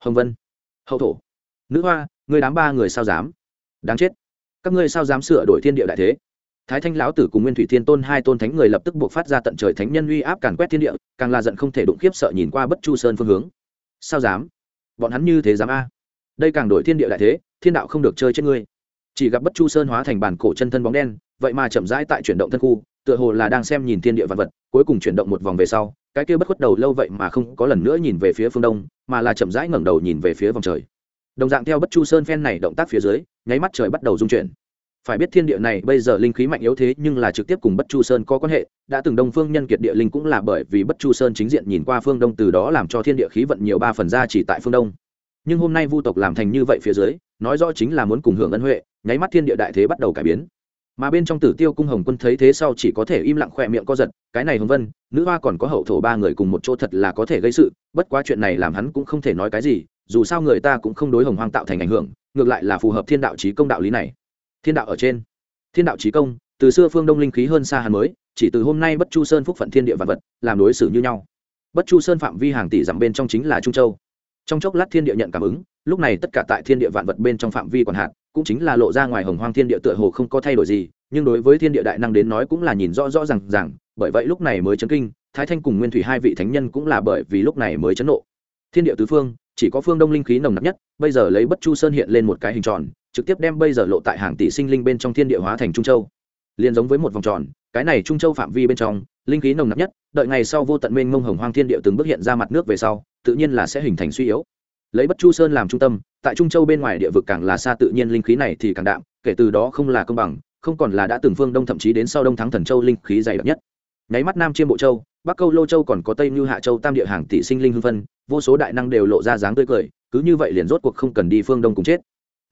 Hồng vân, hậu thổ, nữ hoa, người đám ba người sao dám? Đáng chết. Các ngươi sao dám sửa đổi thiên địa đại thế? Thái thanh lão tử cùng nguyên thủy thiên tôn hai tôn thánh người lập tức buộc phát ra tận trời thánh nhân uy áp càn quét thiên địa, càng là giận không thể đụng khiếp sợ nhìn qua bất chu sơn phương hướng. Sao dám? Bọn hắn như thế dám a? Đây càng đổi thiên địa đại thế, thiên đạo không được chơi chết ngươi. Chỉ gặp bất chu sơn hóa thành bản cổ chân thân bóng đen, vậy mà chậm rãi tại chuyển động thân khu, tựa hồ là đang xem nhìn thiên địa vật vật, cuối cùng chuyển động một vòng về sau, cái kia bất khuất đầu lâu vậy mà không có lần nữa nhìn về phía phương đông, mà là chậm rãi ngẩng đầu nhìn về phía vòng trời đồng dạng theo bất chu sơn phen này động tác phía dưới, nháy mắt trời bắt đầu rung chuyển. Phải biết thiên địa này bây giờ linh khí mạnh yếu thế nhưng là trực tiếp cùng bất chu sơn có quan hệ, đã từng đông phương nhân kiệt địa linh cũng là bởi vì bất chu sơn chính diện nhìn qua phương đông từ đó làm cho thiên địa khí vận nhiều ba phần ra chỉ tại phương đông. Nhưng hôm nay vu tộc làm thành như vậy phía dưới, nói rõ chính là muốn cùng hưởng ân huệ, nháy mắt thiên địa đại thế bắt đầu cải biến. Mà bên trong tử tiêu cung hồng quân thấy thế sau chỉ có thể im lặng khỏe miệng co giật, cái này hồng vân, nữ hoa còn có hậu thổ ba người cùng một chỗ thật là có thể gây sự, bất quá chuyện này làm hắn cũng không thể nói cái gì dù sao người ta cũng không đối hồng hoang tạo thành ảnh hưởng, ngược lại là phù hợp thiên đạo trí công đạo lý này. Thiên đạo ở trên. Thiên đạo trí công, từ xưa phương đông linh khí hơn xa hàn mới, chỉ từ hôm nay bất chu sơn phúc phận thiên địa vạn vật, làm đối xử như nhau. Bất chu sơn phạm vi hàng tỷ dặm bên trong chính là trung châu. Trong chốc lát thiên địa nhận cảm ứng, lúc này tất cả tại thiên địa vạn vật bên trong phạm vi còn hạn, cũng chính là lộ ra ngoài hồng hoang thiên địa tựa hồ không có thay đổi gì, nhưng đối với thiên địa đại năng đến nói cũng là nhìn rõ rõ rằng rằng bởi vậy lúc này mới chấn kinh, thái thanh cùng nguyên thủy hai vị thánh nhân cũng là bởi vì lúc này mới chấn nộ. Thiên địa tứ phương chỉ có phương đông linh khí nồng nặc nhất, bây giờ lấy bất chu sơn hiện lên một cái hình tròn, trực tiếp đem bây giờ lộ tại hàng tỷ sinh linh bên trong thiên địa hóa thành trung châu. Liền giống với một vòng tròn, cái này trung châu phạm vi bên trong, linh khí nồng nặc nhất, đợi ngày sau vô tận mênh mông hồng hoang thiên địa từng bước hiện ra mặt nước về sau, tự nhiên là sẽ hình thành suy yếu. Lấy bất chu sơn làm trung tâm, tại trung châu bên ngoài địa vực càng là xa tự nhiên linh khí này thì càng đạm, kể từ đó không là công bằng, không còn là đã từng phương đông thậm chí đến sau đông thắng thần châu linh khí dày đặc nhất. Nháy mắt nam chiêm bộ châu, bắc câu lô châu còn có tây như hạ châu tam địa hàng tỷ sinh linh hưng phân vô số đại năng đều lộ ra dáng tươi cười, cứ như vậy liền rốt cuộc không cần đi phương đông cùng chết.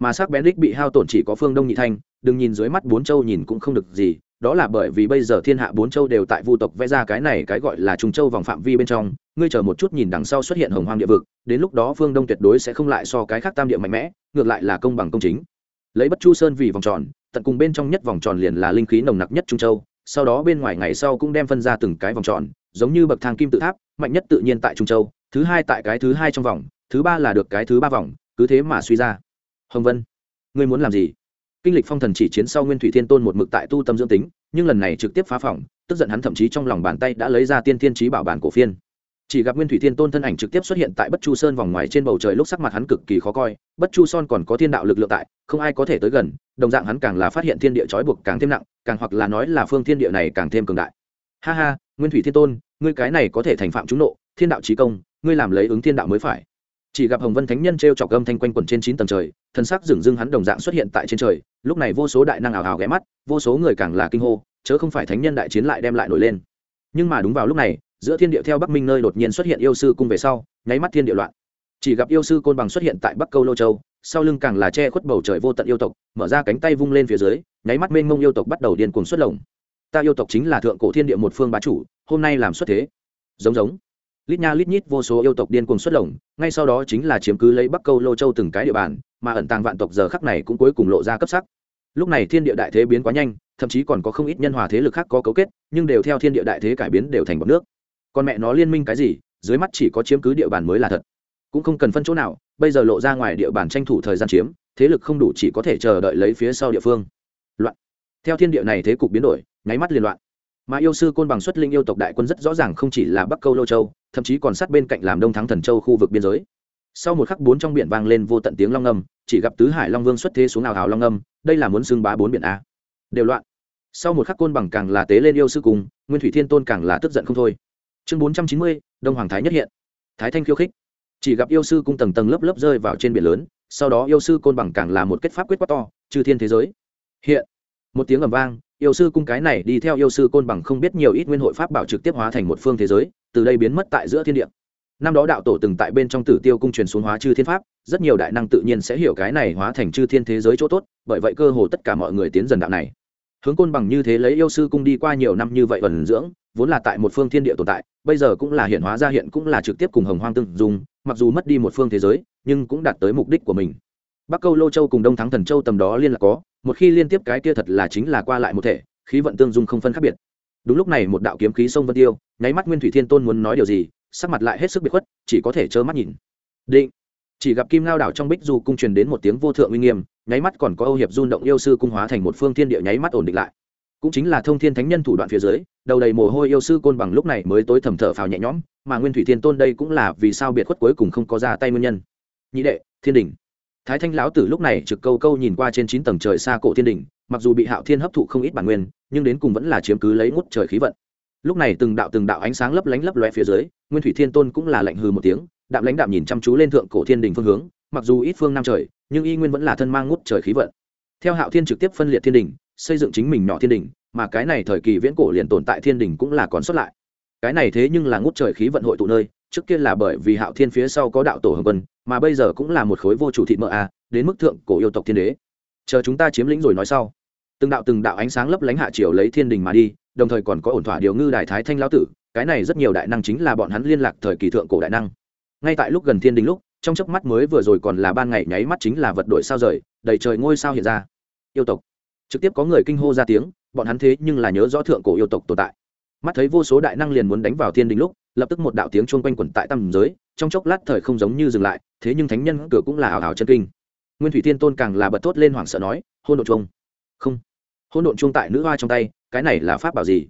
Mà sắc bén đích bị hao tổn chỉ có phương đông nhị thanh, đừng nhìn dưới mắt bốn châu nhìn cũng không được gì, đó là bởi vì bây giờ thiên hạ bốn châu đều tại vu tộc vẽ ra cái này cái gọi là trung châu vòng phạm vi bên trong, ngươi chờ một chút nhìn đằng sau xuất hiện hồng hoang địa vực, đến lúc đó phương đông tuyệt đối sẽ không lại so cái khác tam địa mạnh mẽ, ngược lại là công bằng công chính. Lấy bất chu sơn vì vòng tròn, tận cùng bên trong nhất vòng tròn liền là linh khí nồng nặc nhất trung châu, sau đó bên ngoài ngày sau cũng đem phân ra từng cái vòng tròn, giống như bậc thang kim tự tháp, mạnh nhất tự nhiên tại trung châu thứ hai tại cái thứ hai trong vòng, thứ ba là được cái thứ ba vòng, cứ thế mà suy ra. Hồng vân, ngươi muốn làm gì? Kinh lịch phong thần chỉ chiến sau nguyên thủy thiên tôn một mực tại tu tâm dưỡng tính, nhưng lần này trực tiếp phá phỏng tức giận hắn thậm chí trong lòng bàn tay đã lấy ra tiên thiên trí bảo bản cổ phiên. Chỉ gặp nguyên thủy thiên tôn thân ảnh trực tiếp xuất hiện tại bất chu sơn vòng ngoài trên bầu trời lúc sắc mặt hắn cực kỳ khó coi, bất chu son còn có thiên đạo lực lượng tại, không ai có thể tới gần, đồng dạng hắn càng là phát hiện thiên địa trói buộc càng thêm nặng, càng hoặc là nói là phương thiên địa này càng thêm cường đại. Ha ha, nguyên thủy thiên tôn, ngươi cái này có thể thành phạm chúng nộ, thiên đạo trí công ngươi làm lấy ứng thiên đạo mới phải. Chỉ gặp hồng vân thánh nhân t r e o chọc âm thanh quanh quẩn trên chín tầng trời, thân sắc dừng dưng hắn đồng dạng xuất hiện tại trên trời, lúc này vô số đại năng ảo hào ghé mắt, vô số người càng là kinh hô, chớ không phải thánh nhân đại chiến lại đem lại nổi lên. Nhưng mà đúng vào lúc này, giữa thiên địa theo bắc minh nơi đột nhiên xuất hiện yêu sư cung về sau, nháy mắt thiên địa loạn. Chỉ gặp yêu sư côn bằng xuất hiện tại bắc câu lô châu, sau lưng càng là che khuất bầu trời vô tận yêu tộc, mở ra cánh tay vung lên phía dưới, nháy mắt mênh mông yêu tộc bắt đầu điên cuồng xuất lồng. Ta yêu tộc chính là thượng cổ thiên địa một phương bá chủ, hôm nay làm xuất thế. Giống giống lít nha lít nhít vô số yêu tộc điên cuồng xuất lồng, ngay sau đó chính là chiếm cứ lấy bắc câu lô châu từng cái địa bàn, mà ẩn tàng vạn tộc giờ khắc này cũng cuối cùng lộ ra cấp sắc. Lúc này thiên địa đại thế biến quá nhanh, thậm chí còn có không ít nhân hòa thế lực khác có cấu kết, nhưng đều theo thiên địa đại thế cải biến đều thành bọc nước. Còn mẹ nó liên minh cái gì, dưới mắt chỉ có chiếm cứ địa bàn mới là thật. Cũng không cần phân chỗ nào, bây giờ lộ ra ngoài địa bàn tranh thủ thời gian chiếm, thế lực không đủ chỉ có thể chờ đợi lấy phía sau địa phương. Loạn. Theo thiên địa này thế cục biến đổi, nháy mắt liên loạn mà yêu sư côn bằng xuất linh yêu tộc đại quân rất rõ ràng không chỉ là bắc câu lô châu, thậm chí còn sát bên cạnh làm đông thắng thần châu khu vực biên giới. Sau một khắc bốn trong biển vang lên vô tận tiếng long âm, chỉ gặp tứ hải long vương xuất thế xuống ảo hào long âm, đây là muốn xưng bá bốn biển a. Đều loạn. Sau một khắc côn bằng càng là tế lên yêu sư cùng, nguyên thủy thiên tôn càng là tức giận không thôi. Chương bốn trăm chín mươi, đông hoàng thái nhất hiện. Thái thanh khiêu khích. Chỉ gặp yêu sư cung tầng tầng lớp lớp rơi vào trên biển lớn, sau đó yêu sư côn bằng càng là một kết pháp quyết quá to trừ thiên thế giới. Hiện. Một tiếng ầm vang yêu sư cung cái này đi theo yêu sư côn bằng không biết nhiều ít nguyên hội pháp bảo trực tiếp hóa thành một phương thế giới, từ đây biến mất tại giữa thiên địa. Năm đó đạo tổ từng tại bên trong tử tiêu cung truyền xuống hóa chư thiên pháp, rất nhiều đại năng tự nhiên sẽ hiểu cái này hóa thành chư thiên thế giới chỗ tốt, bởi vậy cơ hồ tất cả mọi người tiến dần đạo này. Hướng côn bằng như thế lấy yêu sư cung đi qua nhiều năm như vậy vần dưỡng, vốn là tại một phương thiên địa tồn tại, bây giờ cũng là hiện hóa ra hiện cũng là trực tiếp cùng hồng hoang tương dùng mặc dù mất đi một phương thế giới, nhưng cũng đạt tới mục đích của mình. Bắc câu lô châu cùng đông thắng thần châu tầm đó liên lạc có một khi liên tiếp cái kia thật là chính là qua lại một thể, khí vận tương dung không phân khác biệt. Đúng lúc này một đạo kiếm khí sông vân tiêu, nháy mắt nguyên thủy thiên tôn muốn nói điều gì, sắc mặt lại hết sức biệt khuất, chỉ có thể trơ mắt nhìn. Định. Chỉ gặp kim lao đảo trong bích du cung truyền đến một tiếng vô thượng uy nghiêm, nháy mắt còn có âu hiệp run động yêu sư cung hóa thành một phương thiên địa nháy mắt ổn định lại. Cũng chính là thông thiên thánh nhân thủ đoạn phía dưới, đầu đầy mồ hôi yêu sư côn bằng lúc này mới tối thầm thở phào nhẹ nhõm, mà nguyên thủy thiên tôn đây cũng là vì sao biệt khuất cuối cùng không có ra tay nguyên nhân. Nhị đệ, thiên đình thái thanh lão tử lúc này trực câu câu nhìn qua trên chín tầng trời xa cổ thiên đình, mặc dù bị hạo thiên hấp thụ không ít bản nguyên, nhưng đến cùng vẫn là chiếm cứ lấy ngút trời khí vận. Lúc này từng đạo từng đạo ánh sáng lấp lánh lấp loe phía dưới, nguyên thủy thiên tôn cũng là lạnh hư một tiếng, đạm lãnh đạm nhìn chăm chú lên thượng cổ thiên đình phương hướng, mặc dù ít phương nam trời, nhưng y nguyên vẫn là thân mang ngút trời khí vận. Theo hạo thiên trực tiếp phân liệt thiên đình, xây dựng chính mình nhỏ thiên đình, mà cái này thời kỳ viễn cổ liền tồn tại thiên đình cũng là còn xuất lại. Cái này thế nhưng là ngút trời khí vận hội tụ nơi trước kia là bởi vì hạo thiên phía sau có đạo tổ hồng quân, mà bây giờ cũng là một khối vô chủ thị mỡ a, đến mức thượng cổ yêu tộc thiên đế. Chờ chúng ta chiếm lĩnh rồi nói sau. Từng đạo từng đạo ánh sáng lấp lánh hạ triều lấy thiên đình mà đi, đồng thời còn có ổn thỏa điều ngư đại thái thanh lão tử, cái này rất nhiều đại năng chính là bọn hắn liên lạc thời kỳ thượng cổ đại năng. Ngay tại lúc gần thiên đình lúc, trong chớp mắt mới vừa rồi còn là ban ngày nháy mắt chính là vật đổi sao rời, đầy trời ngôi sao hiện ra. Yêu tộc. Trực tiếp có người kinh hô ra tiếng, bọn hắn thế nhưng là nhớ rõ thượng cổ yêu tộc tồn tại. Mắt thấy vô số đại năng liền muốn đánh vào thiên đình lúc lập tức một đạo tiếng chuông quanh quẩn tại tầm giới, trong chốc lát thời không giống như dừng lại, thế nhưng thánh nhân cửa cũng là ảo ảo chân kinh. Nguyên thủy thiên tôn càng là bật thốt lên hoảng sợ nói, hôn độn chuông. Không. Hôn độn chuông tại nữ hoa trong tay, cái này là pháp bảo gì?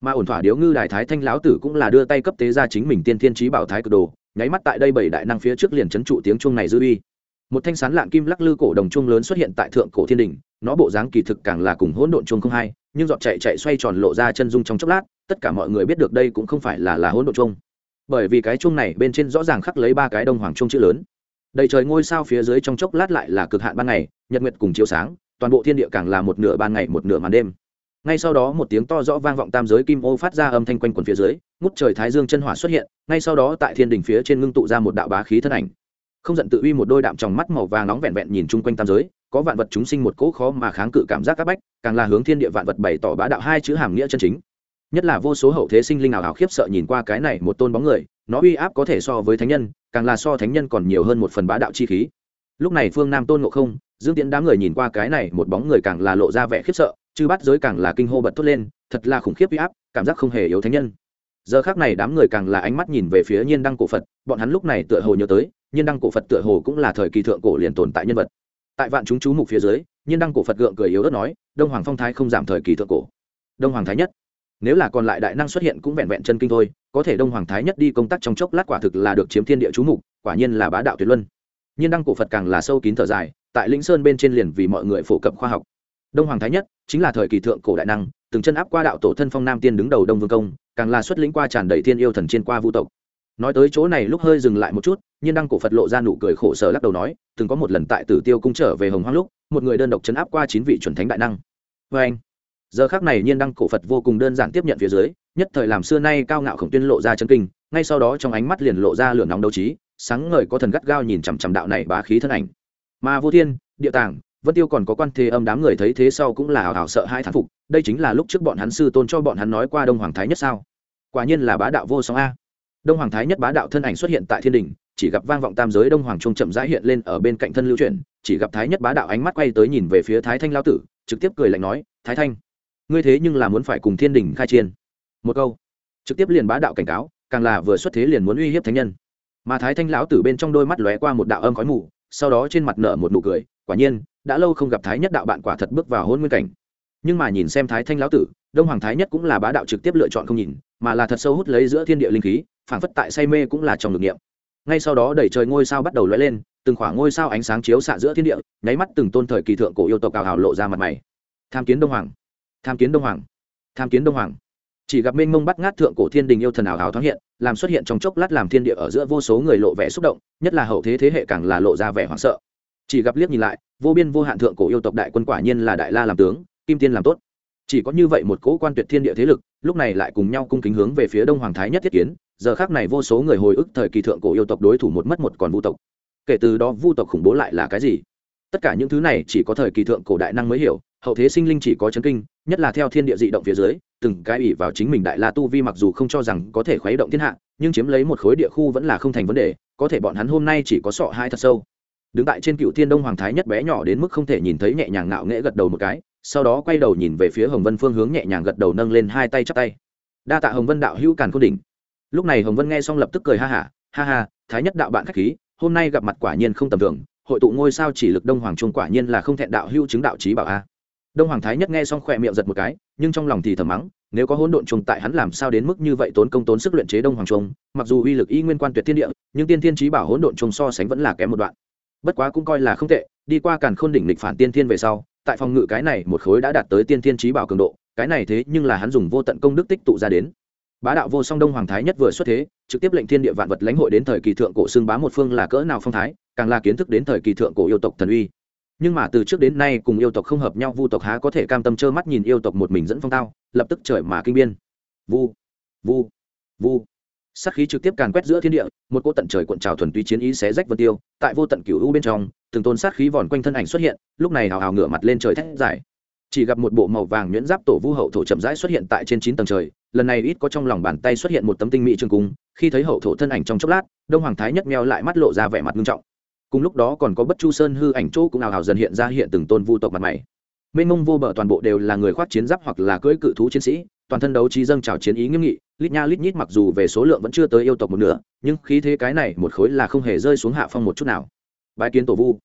Mà ổn thỏa điếu ngư đài thái thanh lão tử cũng là đưa tay cấp tế ra chính mình tiên thiên trí bảo thái cực đồ, nháy mắt tại đây bảy đại năng phía trước liền chấn trụ tiếng chuông này dư uy một thanh sán lạng kim lắc lư cổ đồng chuông lớn xuất hiện tại thượng cổ thiên đình nó bộ dáng kỳ thực càng là cùng hỗn độn chuông không hai, nhưng dọn chạy chạy xoay tròn lộ ra chân dung trong chốc lát, tất cả mọi người biết được đây cũng không phải là là hỗn độn chuông. Bởi vì cái chuông này bên trên rõ ràng khắc lấy ba cái đông hoàng chuông chữ lớn. Đầy trời ngôi sao phía dưới trong chốc lát lại là cực hạn ban ngày, nhật nguyệt cùng chiếu sáng, toàn bộ thiên địa càng là một nửa ban ngày một nửa màn đêm. Ngay sau đó một tiếng to rõ vang vọng tam giới kim ô phát ra âm thanh quanh quần phía dưới, ngút trời thái dương chân hỏa xuất hiện, ngay sau đó tại thiên đình phía trên ngưng tụ ra một đạo bá khí thân ảnh không giận tự uy một đôi đạm trong mắt màu vàng nóng vẹn vẹn nhìn chung quanh tam giới, có vạn vật chúng sinh một cỗ khó mà kháng cự cảm giác áp bách, càng là hướng thiên địa vạn vật bày tỏ bá đạo hai chữ hàm nghĩa chân chính. Nhất là vô số hậu thế sinh linh ảo ảo khiếp sợ nhìn qua cái này một tôn bóng người, nó uy áp có thể so với thánh nhân, càng là so thánh nhân còn nhiều hơn một phần bá đạo chi khí. Lúc này phương nam tôn ngộ không, dương tiễn đám người nhìn qua cái này một bóng người càng là lộ ra vẻ khiếp sợ, chư bắt giới càng là kinh hô bật thốt lên, thật là khủng khiếp uy áp, cảm giác không hề yếu thánh nhân giờ khác này đám người càng là ánh mắt nhìn về phía nhiên đăng cổ phật, bọn hắn lúc này tựa hồ nhớ tới, nhiên đăng cổ phật tựa hồ cũng là thời kỳ thượng cổ liền tồn tại nhân vật. Tại vạn chúng chú mục phía dưới, nhiên đăng cổ phật gượng cười yếu ớt nói, đông hoàng phong thái không giảm thời kỳ thượng cổ. Đông hoàng thái nhất. Nếu là còn lại đại năng xuất hiện cũng vẹn vẹn chân kinh thôi, có thể đông hoàng thái nhất đi công tác trong chốc lát quả thực là được chiếm thiên địa chú mục, quả nhiên là bá đạo tuyệt luân. Nhiên đăng cổ phật càng là sâu kín thở dài, tại lĩnh sơn bên trên liền vì mọi người phổ cập khoa học. Đông hoàng thái nhất chính là thời kỳ thượng cổ đại năng từng chân áp qua đạo tổ thân phong nam tiên đứng đầu đông vương công, càng là xuất lĩnh qua tràn đầy thiên yêu thần trên qua vũ tộc. Nói tới chỗ này lúc hơi dừng lại một chút, nhiên đăng cổ phật lộ ra nụ cười khổ sở lắc đầu nói, từng có một lần tại tử tiêu cung trở về hồng hoang lúc, một người đơn độc chấn áp qua chín vị chuẩn thánh đại năng. Vê anh, giờ khác này nhiên đăng cổ phật vô cùng đơn giản tiếp nhận phía dưới, nhất thời làm xưa nay cao ngạo khổng tuyên lộ ra chân kinh, ngay sau đó trong ánh mắt liền lộ ra lửa nóng đấu trí, sáng ngời có thần gắt gao nhìn chằm chằm đạo này bá khí thân ảnh. Mà vô thiên, địa tàng vân tiêu còn có quan thế âm đám người thấy thế sau cũng là hào hào sợ hai thán phục, đây chính là lúc trước bọn hắn sư tôn cho bọn hắn nói qua đông hoàng thái nhất sao? Quả nhiên là bá đạo vô song a. Đông hoàng thái nhất bá đạo thân ảnh xuất hiện tại thiên đình, chỉ gặp vang vọng tam giới đông hoàng trung chậm rãi hiện lên ở bên cạnh thân lưu chuyển, chỉ gặp thái nhất bá đạo ánh mắt quay tới nhìn về phía thái thanh lao tử, trực tiếp cười lạnh nói, thái thanh, ngươi thế nhưng là muốn phải cùng thiên đình khai chiên một câu, trực tiếp liền bá đạo cảnh cáo, càng là vừa xuất thế liền muốn uy hiếp thánh nhân. Mà thái thanh lão tử bên trong đôi mắt lóe qua một đạo âm khói mù, sau đó trên mặt nở một nụ cười, quả nhiên đã lâu không gặp thái nhất đạo bạn quả thật bước vào hôn nguyên cảnh. Nhưng mà nhìn xem thái thanh lão tử, đông hoàng thái nhất cũng là bá đạo trực tiếp lựa chọn không nhìn, mà là thật sâu hút lấy giữa thiên địa linh khí, phảng phất tại say mê cũng là trong lực nghiệm ngay sau đó đẩy trời ngôi sao bắt đầu lóe lên, từng khoảng ngôi sao ánh sáng chiếu xạ giữa thiên địa, nháy mắt từng tôn thời kỳ thượng cổ yêu tộc cào hào lộ ra mặt mày. Tham kiến đông hoàng! Tham kiến đông hoàng! Tham kiến đông hoàng! Chỉ gặp mênh mông bắt ngát thượng cổ thiên đình yêu thần ảo hào thoáng hiện, làm xuất hiện trong chốc lát làm thiên địa ở giữa vô số người lộ vẻ xúc động, nhất là hậu thế thế hệ càng là lộ ra vẻ hoảng sợ. Chỉ gặp liếc nhìn lại vô biên vô hạn thượng cổ yêu tộc đại quân quả nhiên là đại la làm tướng, kim tiên làm tốt. Chỉ có như vậy một cỗ quan tuyệt thiên địa thế lực, lúc này lại cùng nhau cung kính hướng về phía đông hoàng thái nhất thiết kiến, giờ khác này vô số người hồi ức thời kỳ thượng cổ yêu tộc đối thủ một mất một còn vu tộc. Kể từ đó vu tộc khủng bố lại là cái gì? Tất cả những thứ này chỉ có thời kỳ thượng cổ đại năng mới hiểu, hậu thế sinh linh chỉ có chấn kinh, nhất là theo thiên địa dị động phía dưới, từng cái ủy vào chính mình đại la tu vi mặc dù không cho rằng có thể khuấy động thiên hạ, nhưng chiếm lấy một khối địa khu vẫn là không thành vấn đề, có thể bọn hắn hôm nay chỉ có sọ hai thật sâu đứng tại trên cựu thiên đông hoàng thái nhất bé nhỏ đến mức không thể nhìn thấy nhẹ nhàng ngạo nghễ gật đầu một cái, sau đó quay đầu nhìn về phía hồng vân phương hướng nhẹ nhàng gật đầu nâng lên hai tay chắp tay. Đa tạ hồng vân đạo hữu càn cô đỉnh. Lúc này hồng vân nghe xong lập tức cười ha hả, ha ha, thái nhất đạo bạn khách khí, hôm nay gặp mặt quả nhiên không tầm thường, hội tụ ngôi sao chỉ lực đông hoàng trung quả nhiên là không thẹn đạo hữu chứng đạo trí bảo a. Đông hoàng thái nhất nghe xong khỏe miệng giật một cái, nhưng trong lòng thì thầm mắng, nếu có hỗn độn trùng tại hắn làm sao đến mức như vậy tốn công tốn sức luyện chế đông hoàng trung, mặc dù uy lực y nguyên quan tuyệt thiên địa, nhưng tiên thiên trí bảo hỗn độn trùng so sánh vẫn là kém một đoạn bất quá cũng coi là không tệ, đi qua càn khôn đỉnh lịch phản tiên thiên về sau, tại phòng ngự cái này một khối đã đạt tới tiên thiên trí bảo cường độ, cái này thế nhưng là hắn dùng vô tận công đức tích tụ ra đến. Bá đạo vô song đông hoàng thái nhất vừa xuất thế, trực tiếp lệnh thiên địa vạn vật lãnh hội đến thời kỳ thượng cổ xương bá một phương là cỡ nào phong thái, càng là kiến thức đến thời kỳ thượng cổ yêu tộc thần uy. Nhưng mà từ trước đến nay cùng yêu tộc không hợp nhau, vu tộc há có thể cam tâm trơ mắt nhìn yêu tộc một mình dẫn phong tao, lập tức trời mà kinh biên. Vu vu vu sát khí trực tiếp càn quét giữa thiên địa, một cỗ tận trời cuộn trào thuần túy chiến ý xé rách vân tiêu, tại vô tận cửu u bên trong, từng tôn sát khí vòn quanh thân ảnh xuất hiện, lúc này hào hào ngửa mặt lên trời thét dài. Chỉ gặp một bộ màu vàng nhuyễn giáp tổ vu hậu thổ chậm rãi xuất hiện tại trên chín tầng trời, lần này ít có trong lòng bàn tay xuất hiện một tấm tinh mỹ trường cung, khi thấy hậu thổ thân ảnh trong chốc lát, đông hoàng thái nhất meo lại mắt lộ ra vẻ mặt nghiêm trọng. Cùng lúc đó còn có bất chu sơn hư ảnh chỗ cũng ào ào dần hiện ra hiện từng tôn vu tộc mặt mày. Mênh mông vô bờ toàn bộ đều là người khoác chiến giáp hoặc là cưỡi cự thú chiến sĩ toàn thân đấu trí dâng trào chiến ý nghiêm nghị, lít nha lít nhít mặc dù về số lượng vẫn chưa tới yêu tộc một nửa, nhưng khí thế cái này một khối là không hề rơi xuống hạ phong một chút nào. Bái kiến tổ vu.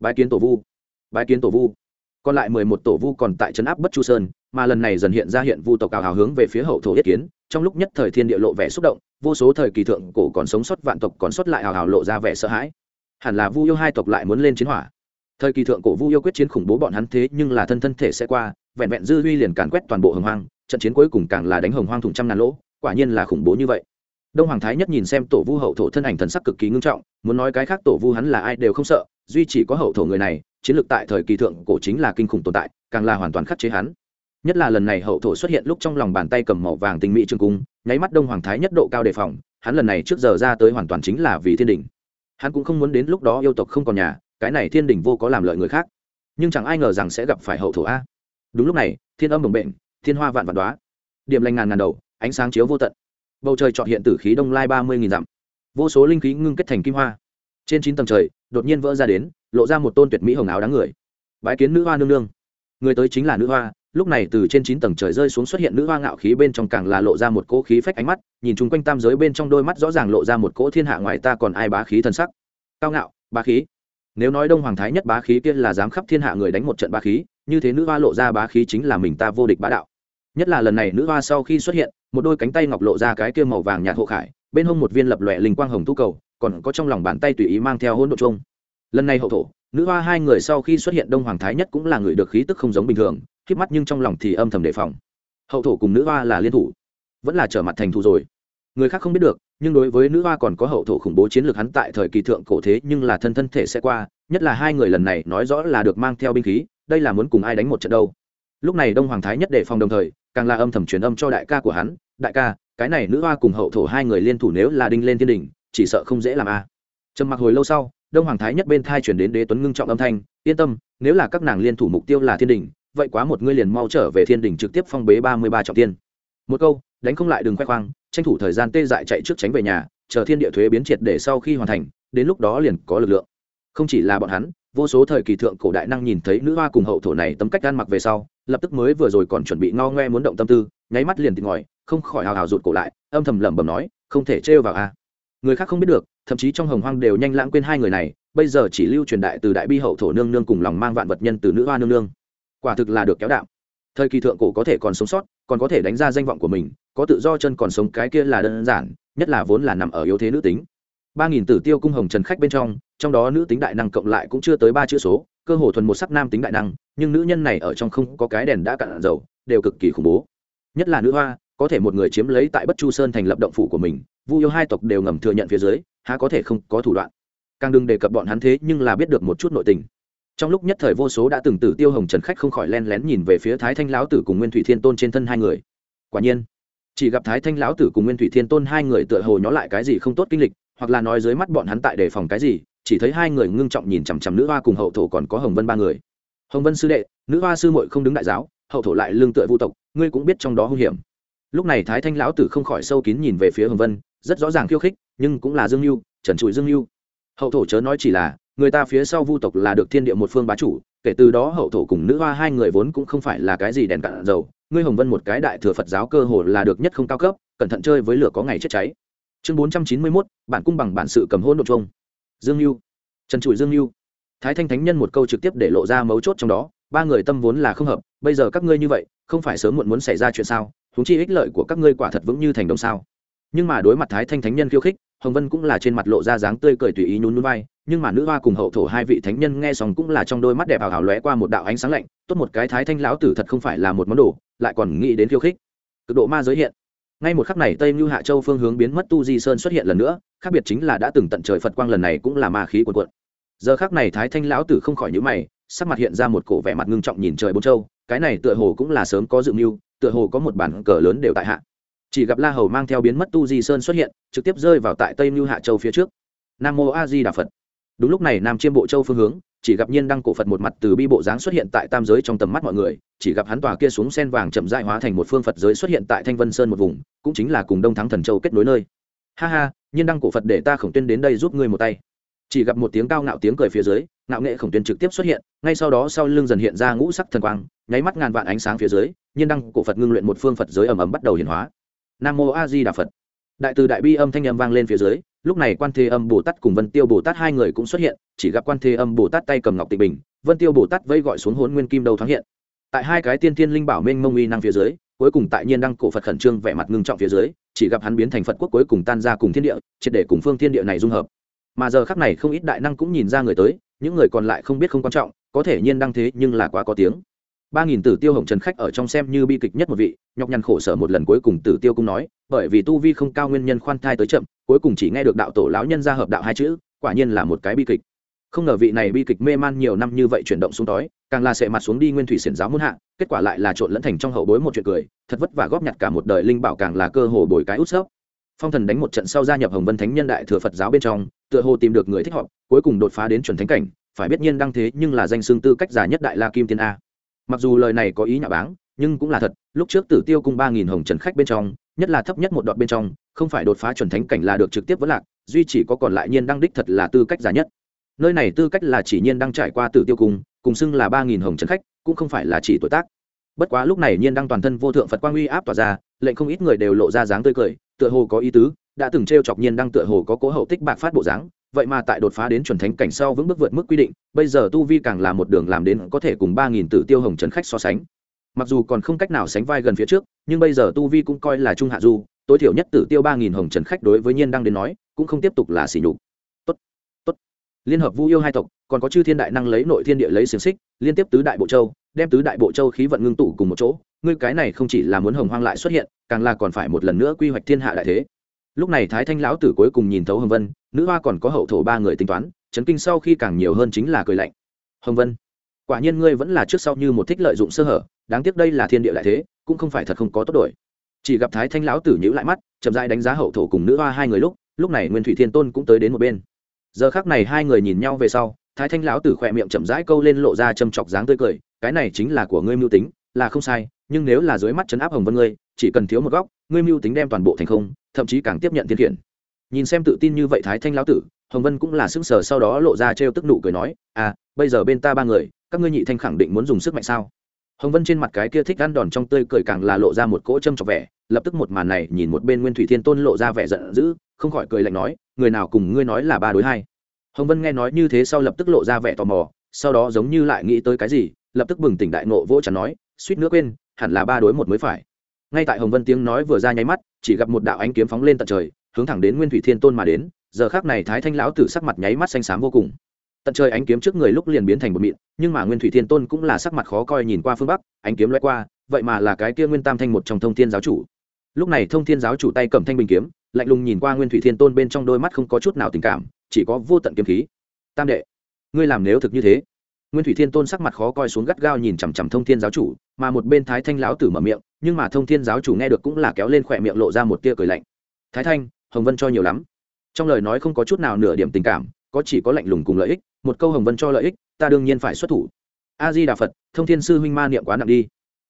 Bái kiến tổ vu. Bái kiến tổ vu. Còn lại mười một tổ vu còn tại trấn áp bất chu sơn, mà lần này dần hiện ra hiện vu tộc cào hào hướng về phía hậu thổ yết kiến, trong lúc nhất thời thiên địa lộ vẻ xúc động, vô số thời kỳ thượng cổ còn sống sót vạn tộc còn sót lại hào hào lộ ra vẻ sợ hãi. Hẳn là vu yêu hai tộc lại muốn lên chiến hỏa. Thời kỳ thượng cổ vu yêu quyết chiến khủng bố bọn hắn thế nhưng là thân thân thể sẽ qua, vẹn vẹn dư huy liền càn quét toàn bộ hồng hoang trận chiến cuối cùng càng là đánh hồng hoang thủng trăm ngàn lỗ, quả nhiên là khủng bố như vậy. Đông hoàng thái nhất nhìn xem tổ vu hậu thổ thân ảnh thần sắc cực kỳ ngưng trọng, muốn nói cái khác tổ vu hắn là ai đều không sợ, duy chỉ có hậu thổ người này, chiến lược tại thời kỳ thượng cổ chính là kinh khủng tồn tại, càng là hoàn toàn khắc chế hắn. Nhất là lần này hậu thổ xuất hiện lúc trong lòng bàn tay cầm màu vàng tinh mỹ trường cung, nháy mắt đông hoàng thái nhất độ cao đề phòng, hắn lần này trước giờ ra tới hoàn toàn chính là vì thiên đình hắn cũng không muốn đến lúc đó yêu tộc không còn nhà, cái này thiên đình vô có làm lợi người khác. Nhưng chẳng ai ngờ rằng sẽ gặp phải hậu thổ a. Đúng lúc này, thiên âm bồng bệnh thiên hoa vạn vạn đoá. Điểm lành ngàn ngàn đầu, ánh sáng chiếu vô tận. Bầu trời trọn hiện tử khí đông lai ba mươi nghìn dặm. Vô số linh khí ngưng kết thành kim hoa. Trên chín tầng trời, đột nhiên vỡ ra đến, lộ ra một tôn tuyệt mỹ hồng áo đáng người. Bái kiến nữ hoa nương nương. Người tới chính là nữ hoa, lúc này từ trên chín tầng trời rơi xuống xuất hiện nữ hoa ngạo khí bên trong càng là lộ ra một cỗ khí phách ánh mắt, nhìn chung quanh tam giới bên trong đôi mắt rõ ràng lộ ra một cỗ thiên hạ ngoài ta còn ai bá khí thân sắc. Cao ngạo, bá khí. Nếu nói đông hoàng thái nhất bá khí kia là dám khắp thiên hạ người đánh một trận bá khí như thế nữ hoa lộ ra bá khí chính là mình ta vô địch bá đạo. Nhất là lần này nữ hoa sau khi xuất hiện, một đôi cánh tay ngọc lộ ra cái kia màu vàng nhạt hộ khải, bên hông một viên lập lòe linh quang hồng thu cầu, còn có trong lòng bàn tay tùy ý mang theo hôn độ chung lần này hậu thổ, nữ hoa hai người sau khi xuất hiện đông hoàng thái nhất cũng là người được khí tức không giống bình thường k mắt nhưng trong lòng thì âm thầm đề phòng. Hậu thổ cùng nữ hoa là liên thủ, vẫn là trở mặt thành thù rồi. Người khác không biết được, nhưng đối với nữ hoa còn có hậu thổ khủng bố chiến lược hắn tại thời kỳ thượng cổ thế nhưng là thân thân thể sẽ qua, nhất là hai người lần này nói rõ là được mang theo binh khí đây là muốn cùng ai đánh một trận đâu. Lúc này đông hoàng thái nhất đề phòng đồng thời, càng là âm thầm truyền âm cho đại ca của hắn, đại ca, cái này nữ hoa cùng hậu thổ hai người liên thủ nếu là đinh lên thiên đình chỉ sợ không dễ làm a. Trầm mặc hồi lâu sau, đông hoàng thái nhất bên thai chuyển đến đế tuấn ngưng trọng âm thanh, yên tâm, nếu là các nàng liên thủ mục tiêu là thiên đình vậy quá một ngươi liền mau trở về thiên đình trực tiếp phong bế ba mươi ba trọng tiên một câu, đánh không lại đừng khoe khoang, tranh thủ thời gian tê dại chạy trước tránh về nhà, chờ thiên địa thuế biến triệt để sau khi hoàn thành, đến lúc đó liền có lực lượng. Không chỉ là bọn hắn vô số thời kỳ thượng cổ đại năng nhìn thấy nữ hoa cùng hậu thổ này tấm cách ăn mặc về sau, lập tức mới vừa rồi còn chuẩn bị ngao ngoe muốn động tâm tư, nháy mắt liền tìm ngòi không khỏi hào hào rụt cổ lại, âm thầm lẩm bẩm nói, không thể trêu vào a. Người khác không biết được, thậm chí trong hồng hoang đều nhanh lãng quên hai người này, bây giờ chỉ lưu truyền đại từ đại bi hậu thổ nương nương cùng lòng mang vạn vật nhân từ nữ hoa nương nương. Quả thực là được kéo đạo thời kỳ thượng cổ có thể còn sống sót, còn có thể đánh ra danh vọng của mình, có tự do chân còn sống cái kia là đơn giản, nhất là vốn là nằm ở yếu thế nữ tính. Ba nghìn tử tiêu cung hồng trần khách bên trong trong đó nữ tính đại năng cộng lại cũng chưa tới ba chữ số, cơ hồ thuần một sắc nam tính đại năng, nhưng nữ nhân này ở trong không có cái đèn đã cạn dầu, đều cực kỳ khủng bố. Nhất là nữ hoa, có thể một người chiếm lấy tại bất chu sơn thành lập động phủ của mình, vu yêu hai tộc đều ngầm thừa nhận phía dưới, há có thể không có thủ đoạn. Càng đừng đề cập bọn hắn thế nhưng là biết được một chút nội tình. Trong lúc nhất thời vô số đã từng tử tiêu hồng trần khách không khỏi len lén nhìn về phía thái thanh lão tử cùng nguyên thủy thiên tôn trên thân hai người. Quả nhiên, chỉ gặp thái thanh lão tử cùng nguyên thủy thiên tôn hai người tựa hồ nhó lại cái gì không tốt kinh lịch, hoặc là nói dưới mắt bọn hắn tại đề phòng cái gì chỉ thấy hai người ngưng trọng nhìn chằm chằm nữ hoa cùng hậu thổ còn có hồng vân ba người. Hồng vân sư đệ, nữ hoa sư muội không đứng đại giáo, hậu thổ lại lương tựa vu tộc, ngươi cũng biết trong đó hung hiểm. Lúc này thái thanh lão tử không khỏi sâu kín nhìn về phía hồng vân, rất rõ ràng khiêu khích, nhưng cũng là dương mưu trần trụi dương mưu hậu thổ chớ nói chỉ là, người ta phía sau vu tộc là được thiên địa một phương bá chủ, kể từ đó hậu thổ cùng nữ hoa hai người vốn cũng không phải là cái gì đèn cạn dầu, ngươi hồng vân một cái đại thừa phật giáo cơ hồ là được nhất không cao cấp, cẩn thận chơi với lửa có ngày chết cháy. Chương bốn trăm chín mươi mốt, bản cung bằng bản sự cầm hôn đ ộ chung dương mưu trần trụi dương mưu thái thanh thánh nhân một câu trực tiếp để lộ ra mấu chốt trong đó, ba người tâm vốn là không hợp, bây giờ các ngươi như vậy, không phải sớm muộn muốn xảy ra chuyện sao? Thúng chi ích lợi của các ngươi quả thật vững như thành đồng sao? Nhưng mà đối mặt thái thanh thánh nhân khiêu khích, hồng vân cũng là trên mặt lộ ra dáng tươi cười tùy ý nhún núi vai, nhưng mà nữ hoa cùng hậu thổ hai vị thánh nhân nghe xong cũng là trong đôi mắt đẹp hào hào lóe qua một đạo ánh sáng lạnh, tốt một cái thái thanh lão tử thật không phải là một món đồ, lại còn nghĩ đến khiêu khích. Cực độ ma giới hiện. Ngay một khắc này tây mưu hạ châu phương hướng biến mất tu di sơn xuất hiện lần nữa khác biệt chính là đã từng tận trời phật quang lần này cũng là ma khí cuồn cuộn. Giờ khác này thái thanh lão tử không khỏi nhữ mày, sắc mặt hiện ra một cổ vẻ mặt ngưng trọng nhìn trời bốn châu, cái này tựa hồ cũng là sớm có dự mưu, tựa hồ có một bản cờ lớn đều tại hạ. Chỉ gặp la hầu mang theo biến mất tu di sơn xuất hiện, trực tiếp rơi vào tại tây mưu hạ châu phía trước. Nam mô a di đà phật. Đúng lúc này nam chiêm bộ châu phương hướng, chỉ gặp nhiên đăng cổ phật một mặt từ bi bộ dáng xuất hiện tại tam giới trong tầm mắt mọi người, chỉ gặp hắn tòa kia xuống sen vàng chậm dại hóa thành một phương phật giới xuất hiện tại thanh vân sơn một vùng, cũng chính là cùng đông thắng thần châu kết nối nơi. Ha ha nhiên đăng cổ phật để ta khổng tuyên đến đây giúp ngươi một tay. Chỉ gặp một tiếng cao ngạo tiếng cười phía dưới, ngạo nghệ khổng tuyên trực tiếp xuất hiện, ngay sau đó sau lưng dần hiện ra ngũ sắc thần quang, nháy mắt ngàn vạn ánh sáng phía dưới, nhiên đăng cổ phật ngưng luyện một phương phật giới ầm ầm bắt đầu hiển hóa. Nam mô a di đà phật. Đại từ đại bi âm thanh âm vang lên phía dưới, lúc này quan thế âm bồ tát cùng vân tiêu bồ tát hai người cũng xuất hiện, chỉ gặp quan thế âm bồ tát tay cầm ngọc tịnh bình, vân tiêu bồ tát vây gọi xuống hôn nguyên kim đầu thoáng hiện. Tại hai cái tiên thiên linh bảo minh mông uy năng phía dưới, cuối cùng tại nhiên đăng cổ phật khẩn trương vẻ mặt ngưng trọng phía dưới chỉ gặp hắn biến thành phật quốc cuối cùng tan ra cùng thiên địa, triệt để cùng phương thiên địa này dung hợp. Mà giờ khắc này không ít đại năng cũng nhìn ra người tới, những người còn lại không biết không quan trọng, có thể nhiên đăng thế nhưng là quá có tiếng. Ba nghìn tử tiêu hồng trần khách ở trong xem như bi kịch nhất một vị, nhọc nhằn khổ sở một lần cuối cùng tử tiêu cũng nói, bởi vì tu vi không cao nguyên nhân khoan thai tới chậm, cuối cùng chỉ nghe được đạo tổ lão nhân ra hợp đạo hai chữ, quả nhiên là một cái bi kịch không ngờ vị này bi kịch mê man nhiều năm như vậy chuyển động xuống tối, càng là sệ mặt xuống đi nguyên thủy xiển giáo muôn hạ kết quả lại là trộn lẫn thành trong hậu bối một chuyện cười thật vất vả góp nhặt cả một đời linh bảo càng là cơ hồ bồi cái út sốc. Phong thần đánh một trận sau gia nhập hồng vân thánh nhân đại thừa phật giáo bên trong tựa hồ tìm được người thích họ cuối cùng đột phá đến chuẩn thánh cảnh phải biết nhiên đăng thế nhưng là danh xương tư cách giả nhất đại la kim tiên a. Mặc dù lời này có ý nhạo báng nhưng cũng là thật lúc trước tử tiêu cung ba nghìn hồng trần khách bên trong nhất là thấp nhất một đoạn bên trong không phải đột phá chuẩn thánh cảnh là được trực tiếp vẫn lạc duy chỉ có còn lại nhiên đăng đích thật là tư cách giả nhất nơi này tư cách là chỉ nhiên đang trải qua tử tiêu cung cùng xưng là ba nghìn hồng trần khách, cũng không phải là chỉ tuổi tác. Bất quá lúc này nhiên đang toàn thân vô thượng phật quang uy áp tỏa ra, lệnh không ít người đều lộ ra dáng tươi cười, tựa hồ có ý tứ, đã từng t r e o chọc nhiên đang tựa hồ có cố hậu tích bạc phát bộ dáng, vậy mà tại đột phá đến chuẩn thánh cảnh sau vững bước vượt mức quy định, bây giờ tu vi càng là một đường làm đến có thể cùng ba nghìn tử tiêu hồng trần khách so sánh. Mặc dù còn không cách nào sánh vai gần phía trước, nhưng bây giờ tu vi cũng coi là trung hạ du, tối thiểu nhất tử tiêu ba nghìn hồng trần khách đối với nhiên đang đến nói, cũng không tiếp tục là sỉ nhục liên hợp vu yêu hai tộc, còn có chư thiên đại năng lấy nội thiên địa lấy xiềng xích, liên tiếp tứ đại bộ châu, đem tứ đại bộ châu khí vận ngưng tụ cùng một chỗ. Ngươi cái này không chỉ là muốn hồng hoang lại xuất hiện, càng là còn phải một lần nữa quy hoạch thiên hạ đại thế. Lúc này thái thanh lão tử cuối cùng nhìn thấu hồng vân, nữ hoa còn có hậu thổ ba người tính toán, chấn kinh sau khi càng nhiều hơn chính là cười lạnh. Hồng vân, quả nhiên ngươi vẫn là trước sau như một thích lợi dụng sơ hở, đáng tiếc đây là thiên địa đại thế, cũng không phải thật không có tốt đổi. Chỉ gặp thái thanh lão tử nhữ lại mắt, chậm dai đánh giá hậu thổ cùng nữ hoa hai người lúc lúc này nguyên thủy thiên tôn cũng tới đến một bên giờ khác này hai người nhìn nhau về sau, thái thanh lão tử khỏe miệng chậm rãi câu lên lộ ra châm chọc dáng tươi cười, cái này chính là của ngươi mưu tính, là không sai, nhưng nếu là dưới mắt chấn áp hồng vân ngươi, chỉ cần thiếu một góc, ngươi mưu tính đem toàn bộ thành không, thậm chí càng tiếp nhận thiên khiển. Nhìn xem tự tin như vậy thái thanh lão tử, hồng vân cũng là sững sờ sau đó lộ ra trêu tức nụ cười nói à bây giờ bên ta ba người, các ngươi nhị thanh khẳng định muốn dùng sức mạnh sao? Hồng vân trên mặt cái kia thích ăn đòn trong tươi cười càng là lộ ra một cỗ châm chọc vẻ lập tức một màn này nhìn một bên nguyên thủy thiên tôn lộ ra vẻ giận dữ, không khỏi cười lạnh nói, người nào cùng ngươi nói là ba đối hai. Hồng vân nghe nói như thế sau lập tức lộ ra vẻ tò mò, sau đó giống như lại nghĩ tới cái gì, lập tức bừng tỉnh đại nộ vỗ chắn nói, suýt nữa quên, hẳn là ba đối một mới phải. Ngay tại hồng vân tiếng nói vừa ra nháy mắt, chỉ gặp một đạo ánh kiếm phóng lên tận trời, hướng thẳng đến nguyên thủy thiên tôn mà đến, giờ khác này thái thanh lão tử sắc mặt nháy mắt xanh xám vô cùng. Tận trời ánh kiếm trước người lúc liền biến thành một mịn, nhưng mà nguyên thủy thiên tôn cũng là sắc mặt khó coi nhìn qua phương bắc, ánh kiếm loay qua, vậy mà là cái kia nguyên tam thanh một trong thông thiên giáo chủ lúc này thông thiên giáo chủ tay cầm thanh bình kiếm, lạnh lùng nhìn qua nguyên thủy thiên tôn bên trong đôi mắt không có chút nào tình cảm, chỉ có vô tận kiếm khí. Tam đệ, ngươi làm nếu thực như thế. Nguyên thủy thiên tôn sắc mặt khó coi xuống gắt gao nhìn chằm chằm thông thiên giáo chủ, mà một bên thái thanh lão tử mở miệng, nhưng mà thông thiên giáo chủ nghe được cũng là kéo lên khỏe miệng lộ ra một tia cười lạnh. Thái thanh, hồng vân cho nhiều lắm. Trong lời nói không có chút nào nửa điểm tình cảm, có chỉ có lạnh lùng cùng lợi ích, một câu hồng vân cho lợi ích, ta đương nhiên phải xuất thủ. A di đà phật, thông thiên sư huynh ma niệm quá nặng đi.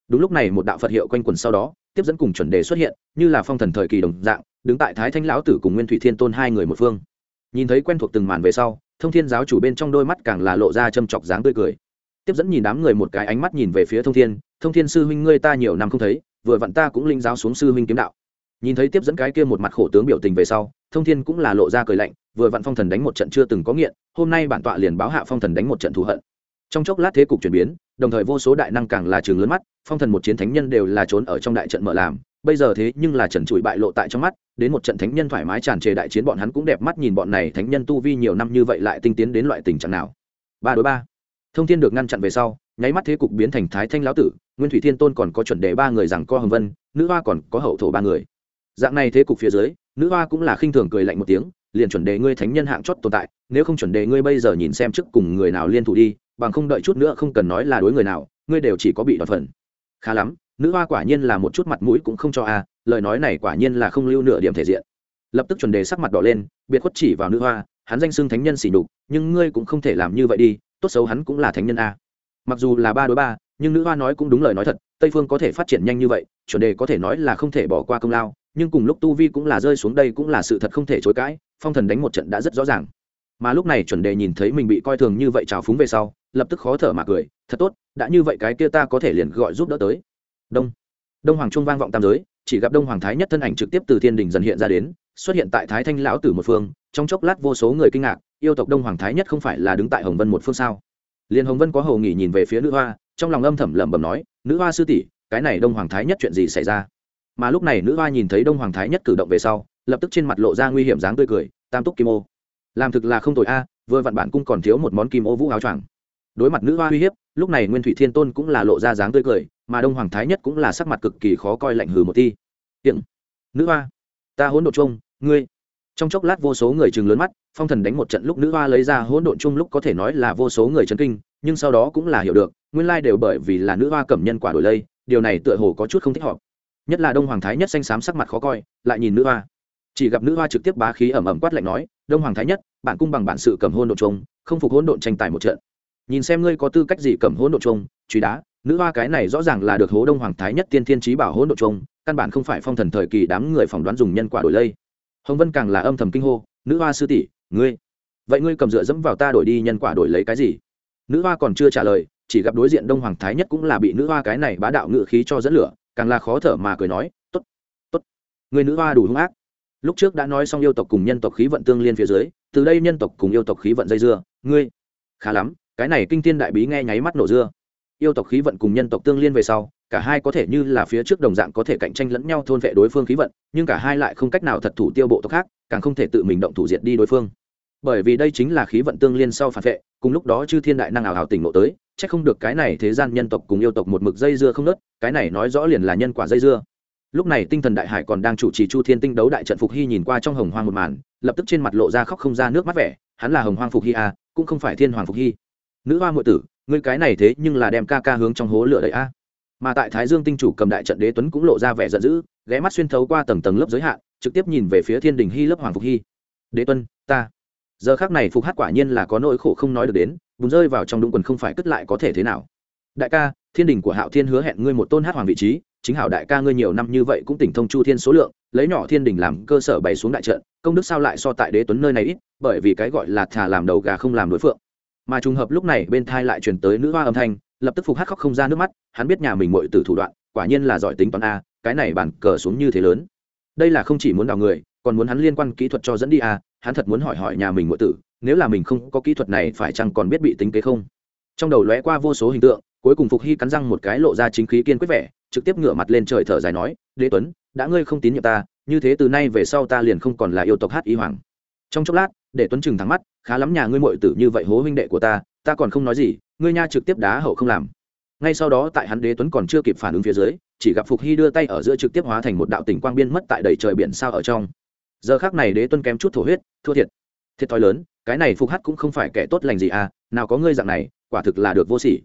Đúng lúc này một đạo phật hiệu quanh quần sau đó tiếp dẫn cùng chuẩn đề xuất hiện, như là phong thần thời kỳ đồng dạng, đứng tại thái thanh lão tử cùng nguyên thủy thiên tôn hai người một phương. Nhìn thấy quen thuộc từng màn về sau, thông thiên giáo chủ bên trong đôi mắt càng là lộ ra châm chọc dáng tươi cười. Tiếp dẫn nhìn đám người một cái ánh mắt nhìn về phía thông thiên thông thiên sư huynh ngươi ta nhiều năm không thấy, vừa vặn ta cũng linh giáo xuống sư huynh kiếm đạo. Nhìn thấy tiếp dẫn cái kia một mặt khổ tướng biểu tình về sau, thông thiên cũng là lộ ra cười lạnh, vừa vặn phong thần đánh một trận chưa từng có nghiện, hôm nay bản tọa liền báo hạ phong thần đánh một trận thù hận trong chốc lát thế cục chuyển biến, đồng thời vô số đại năng càng là trường lớn mắt, phong thần một chiến thánh nhân đều là trốn ở trong đại trận mở làm. Bây giờ thế nhưng là trần trụi bại lộ tại trong mắt, đến một trận thánh nhân thoải mái tràn trề đại chiến bọn hắn cũng đẹp mắt nhìn bọn này thánh nhân tu vi nhiều năm như vậy lại tinh tiến đến loại tình trạng nào. Ba đối ba. Thông thiên được ngăn chặn về sau, nháy mắt thế cục biến thành thái thanh lão tử, nguyên thủy thiên tôn còn có chuẩn đề ba người rằng co hồng vân, nữ hoa còn có hậu thổ ba người. Dạng này thế cục phía dưới, nữ hoa cũng là khinh thường cười lạnh một tiếng, liền chuẩn đề ngươi thánh nhân hạng chót tồn tại, nếu không chuẩn đề ngươi bây giờ nhìn xem trước cùng người nào liên thủ đi bằng không đợi chút nữa không cần nói là đối người nào, ngươi đều chỉ có bị đoạt phần. Khá lắm, nữ hoa quả nhiên là một chút mặt mũi cũng không cho a, lời nói này quả nhiên là không lưu nửa điểm thể diện. Lập tức chuẩn đề sắc mặt đỏ lên, biệt khuất chỉ vào nữ hoa, hắn danh xưng thánh nhân xỉ nhục, nhưng ngươi cũng không thể làm như vậy đi, tốt xấu hắn cũng là thánh nhân a. Mặc dù là ba đối ba, nhưng nữ hoa nói cũng đúng lời nói thật, tây phương có thể phát triển nhanh như vậy, chuẩn đề có thể nói là không thể bỏ qua công lao, nhưng cùng lúc tu vi cũng là rơi xuống đây cũng là sự thật không thể chối cãi, phong thần đánh một trận đã rất rõ ràng. Mà lúc này chuẩn đề nhìn thấy mình bị coi thường như vậy trào phúng về sau lập tức khó thở mà cười, thật tốt, đã như vậy cái kia ta có thể liền gọi giúp đỡ tới. Đông đông hoàng trung vang vọng tam giới, chỉ gặp đông hoàng thái nhất thân ảnh trực tiếp từ thiên đình dần hiện ra đến, xuất hiện tại thái thanh lão tử một phương, trong chốc lát vô số người kinh ngạc, yêu tộc đông hoàng thái nhất không phải là đứng tại hồng vân một phương sao? Liền hồng vân có hầu nghỉ nhìn về phía nữ hoa, trong lòng âm thầm lẩm bẩm nói, nữ hoa sư tỷ, cái này đông hoàng thái nhất chuyện gì xảy ra? Mà lúc này nữ hoa nhìn thấy đông hoàng thái nhất cử động về sau, lập tức trên mặt lộ ra nguy hiểm dáng tươi cười, tam túc kim ô, làm thực là không tội a, vừa vặn bản cung còn thiếu một món kim ô vũ áo choàng đối mặt nữ hoa uy hiếp, lúc này nguyên thủy thiên tôn cũng là lộ ra dáng tươi cười, mà đông hoàng thái nhất cũng là sắc mặt cực kỳ khó coi lạnh hừ một thi tiện, nữ hoa, ta hỗn độn chung, ngươi. Trong chốc lát vô số người chừng lớn mắt, phong thần đánh một trận lúc nữ hoa lấy ra hỗn độn chung lúc có thể nói là vô số người chấn kinh, nhưng sau đó cũng là hiểu được, nguyên lai đều bởi vì là nữ hoa cẩm nhân quả đổi lây, điều này tựa hồ có chút không thích hợp. Nhất là đông hoàng thái nhất xanh xám sắc mặt khó coi, lại nhìn nữ hoa. Chỉ gặp nữ hoa trực tiếp bá khí ẩm ẩm quát lạnh nói, đông hoàng thái nhất bạn cung bằng bản sự cầm hôn độn chung, không phục hôn độn tranh tài một trận nhìn xem ngươi có tư cách gì cầm hỗn độn trông truy đá, nữ hoa cái này rõ ràng là được hố đông hoàng thái nhất tiên thiên trí bảo hỗn độn trông căn bản không phải phong thần thời kỳ đám người phỏng đoán dùng nhân quả đổi lây. Hồng vân càng là âm thầm kinh hô, nữ hoa sư tỷ, ngươi, vậy ngươi cầm dựa dẫm vào ta đổi đi nhân quả đổi lấy cái gì? Nữ hoa còn chưa trả lời, chỉ gặp đối diện đông hoàng thái nhất cũng là bị nữ hoa cái này bá đạo ngự khí cho dẫn lửa, càng là khó thở mà cười nói t ố t t ố t người nữ hoa đủ hung ác. Lúc trước đã nói xong yêu tộc cùng nhân tộc khí vận tương liên phía dưới, từ đây nhân tộc cùng yêu tộc khí vận dây dưa, ngươi, khá lắm cái này kinh tiên đại bí nghe nháy mắt nổ dưa. Yêu tộc khí vận cùng nhân tộc tương liên về sau, cả hai có thể như là phía trước đồng dạng có thể cạnh tranh lẫn nhau thôn vệ đối phương khí vận, nhưng cả hai lại không cách nào thật thủ tiêu bộ tộc khác, càng không thể tự mình động thủ diệt đi đối phương. Bởi vì đây chính là khí vận tương liên sau phản vệ, cùng lúc đó chư thiên đại năng ảo hào tỉnh ngộ tới c h ắ c không được cái này thế gian nhân tộc cùng yêu tộc một mực dây dưa không nớt, cái này nói rõ liền là nhân quả dây dưa. Lúc này tinh thần đại hải còn đang chủ trì chu thiên tinh đấu đại trận phục hy nhìn qua trong hồng hoang một màn, lập tức trên mặt lộ ra khóc không ra nước mắt vẻ, hắn là hồng hoang phục hy a cũng không phải thiên hoàng phục hy nữ hoa ngụy tử, ngươi cái này thế nhưng là đem ca ca hướng trong hố lửa đầy a. Mà tại thái dương tinh chủ cầm đại trận đế tuấn cũng lộ ra vẻ giận dữ, ghé mắt xuyên thấu qua tầng tầng lớp giới hạn, trực tiếp nhìn về phía thiên đình hy lớp hoàng phục hy. Đế tuân ta. Giờ khác này phục hát quả nhiên là có nỗi khổ không nói được đến, bùn rơi vào trong đúng quần không phải cất lại có thể thế nào. Đại ca, thiên đình của hạo thiên hứa hẹn ngươi một tôn hát hoàng vị trí, chính hảo đại ca ngươi nhiều năm như vậy cũng tỉnh thông chu thiên số lượng, lấy nhỏ thiên đình làm cơ sở bày xuống đại trận, công đức sao lại so tại đế tuấn nơi này ít, bởi vì cái gọi là thà làm đầu gà không làm đối phượng mà trùng hợp lúc này bên thai lại truyền tới nữ hoa âm thanh, lập tức phục hát khóc không ra nước mắt, hắn biết nhà mình mội từ thủ đoạn, quả nhiên là giỏi tính toán a, cái này bàn cờ xuống như thế lớn. Đây là không chỉ muốn đào người, còn muốn hắn liên quan kỹ thuật cho dẫn đi a, hắn thật muốn hỏi hỏi nhà mình mội tử, nếu là mình không có kỹ thuật này phải chăng còn biết bị tính kế không? Trong đầu lóe qua vô số hình tượng, cuối cùng phục hy cắn răng một cái lộ ra chính khí kiên quyết vẻ, trực tiếp ngửa mặt lên trời thở dài nói, đế tuấn, đã ngươi không tín nhiệm ta, như thế từ nay về sau ta liền không còn là yêu tộc hát y hoàng. Trong chốc lát để tuấn chừng thắng mắt, khá lắm nhà ngươi mội tử như vậy hố huynh đệ của ta ta còn không nói gì, ngươi nha trực tiếp đá hậu không làm. Ngay sau đó tại hắn đế tuấn còn chưa kịp phản ứng phía dưới, chỉ gặp phục hy đưa tay ở giữa trực tiếp hóa thành một đạo tỉnh quang biên mất tại đầy trời biển sao ở trong. Giờ khác này đế tuấn kém chút thổ huyết, thua thiệt. Thiệt thòi lớn, cái này phục hát cũng không phải kẻ tốt lành gì à nào có ngươi dạng này, quả thực là được vô sỉ.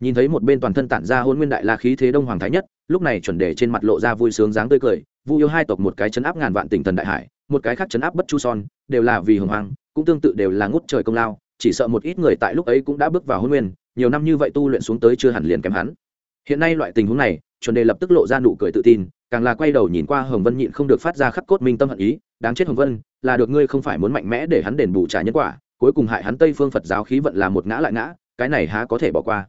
Nhìn thấy một bên toàn thân tản ra hôn nguyên đại la khí thế đông hoàng thái nhất, lúc này chuẩn đề trên mặt lộ ra vui sướng dáng tươi cười, vu yêu hai tộc một cái chấn áp ngàn vạn tỉnh thần đại hải một cái khác chấn áp bất chu son, đều là vì hồng hoàng cũng tương tự đều là ngút trời công lao, chỉ sợ một ít người tại lúc ấy cũng đã bước vào hôn nguyên, nhiều năm như vậy tu luyện xuống tới chưa hẳn liền kém hắn. Hiện nay loại tình huống này, chuẩn đề lập tức lộ ra nụ cười tự tin, càng là quay đầu nhìn qua hồng vân nhịn không được phát ra khắc cốt minh tâm hận ý, đáng chết hồng vân, là được ngươi không phải muốn mạnh mẽ để hắn đền bù trả nhân quả, cuối cùng hại hắn tây phương phật giáo khí vận là một ngã lại ngã, cái này há có thể bỏ qua.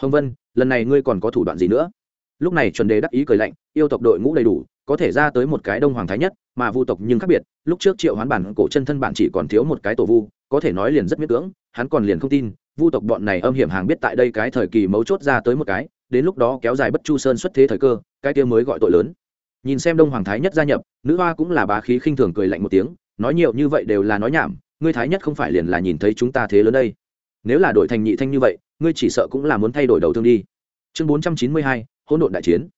Hồng vân, lần này ngươi còn có thủ đoạn gì nữa? Lúc này chuẩn đề đắc ý cười lạnh, yêu tộc đội ngũ đầy đủ có thể ra tới một cái đông hoàng thái nhất, mà vu tộc nhưng khác biệt, lúc trước triệu hoán bản cổ chân thân bản chỉ còn thiếu một cái tổ vu, có thể nói liền rất miết cưỡng, hắn còn liền không tin, vu tộc bọn này âm hiểm hàng biết tại đây cái thời kỳ mấu chốt ra tới một cái, đến lúc đó kéo dài bất chu sơn xuất thế thời cơ, cái kia mới gọi tội lớn. Nhìn xem đông hoàng thái nhất gia nhập, nữ hoa cũng là bá khí khinh thường cười lạnh một tiếng, nói nhiều như vậy đều là nói nhảm, ngươi thái nhất không phải liền là nhìn thấy chúng ta thế lớn đây. Nếu là đổi thành nhị thanh như vậy, ngươi chỉ sợ cũng là muốn thay đổi đầu thương đi. Chương bốn trăm chín mươi hai, hỗn độn đại chiến.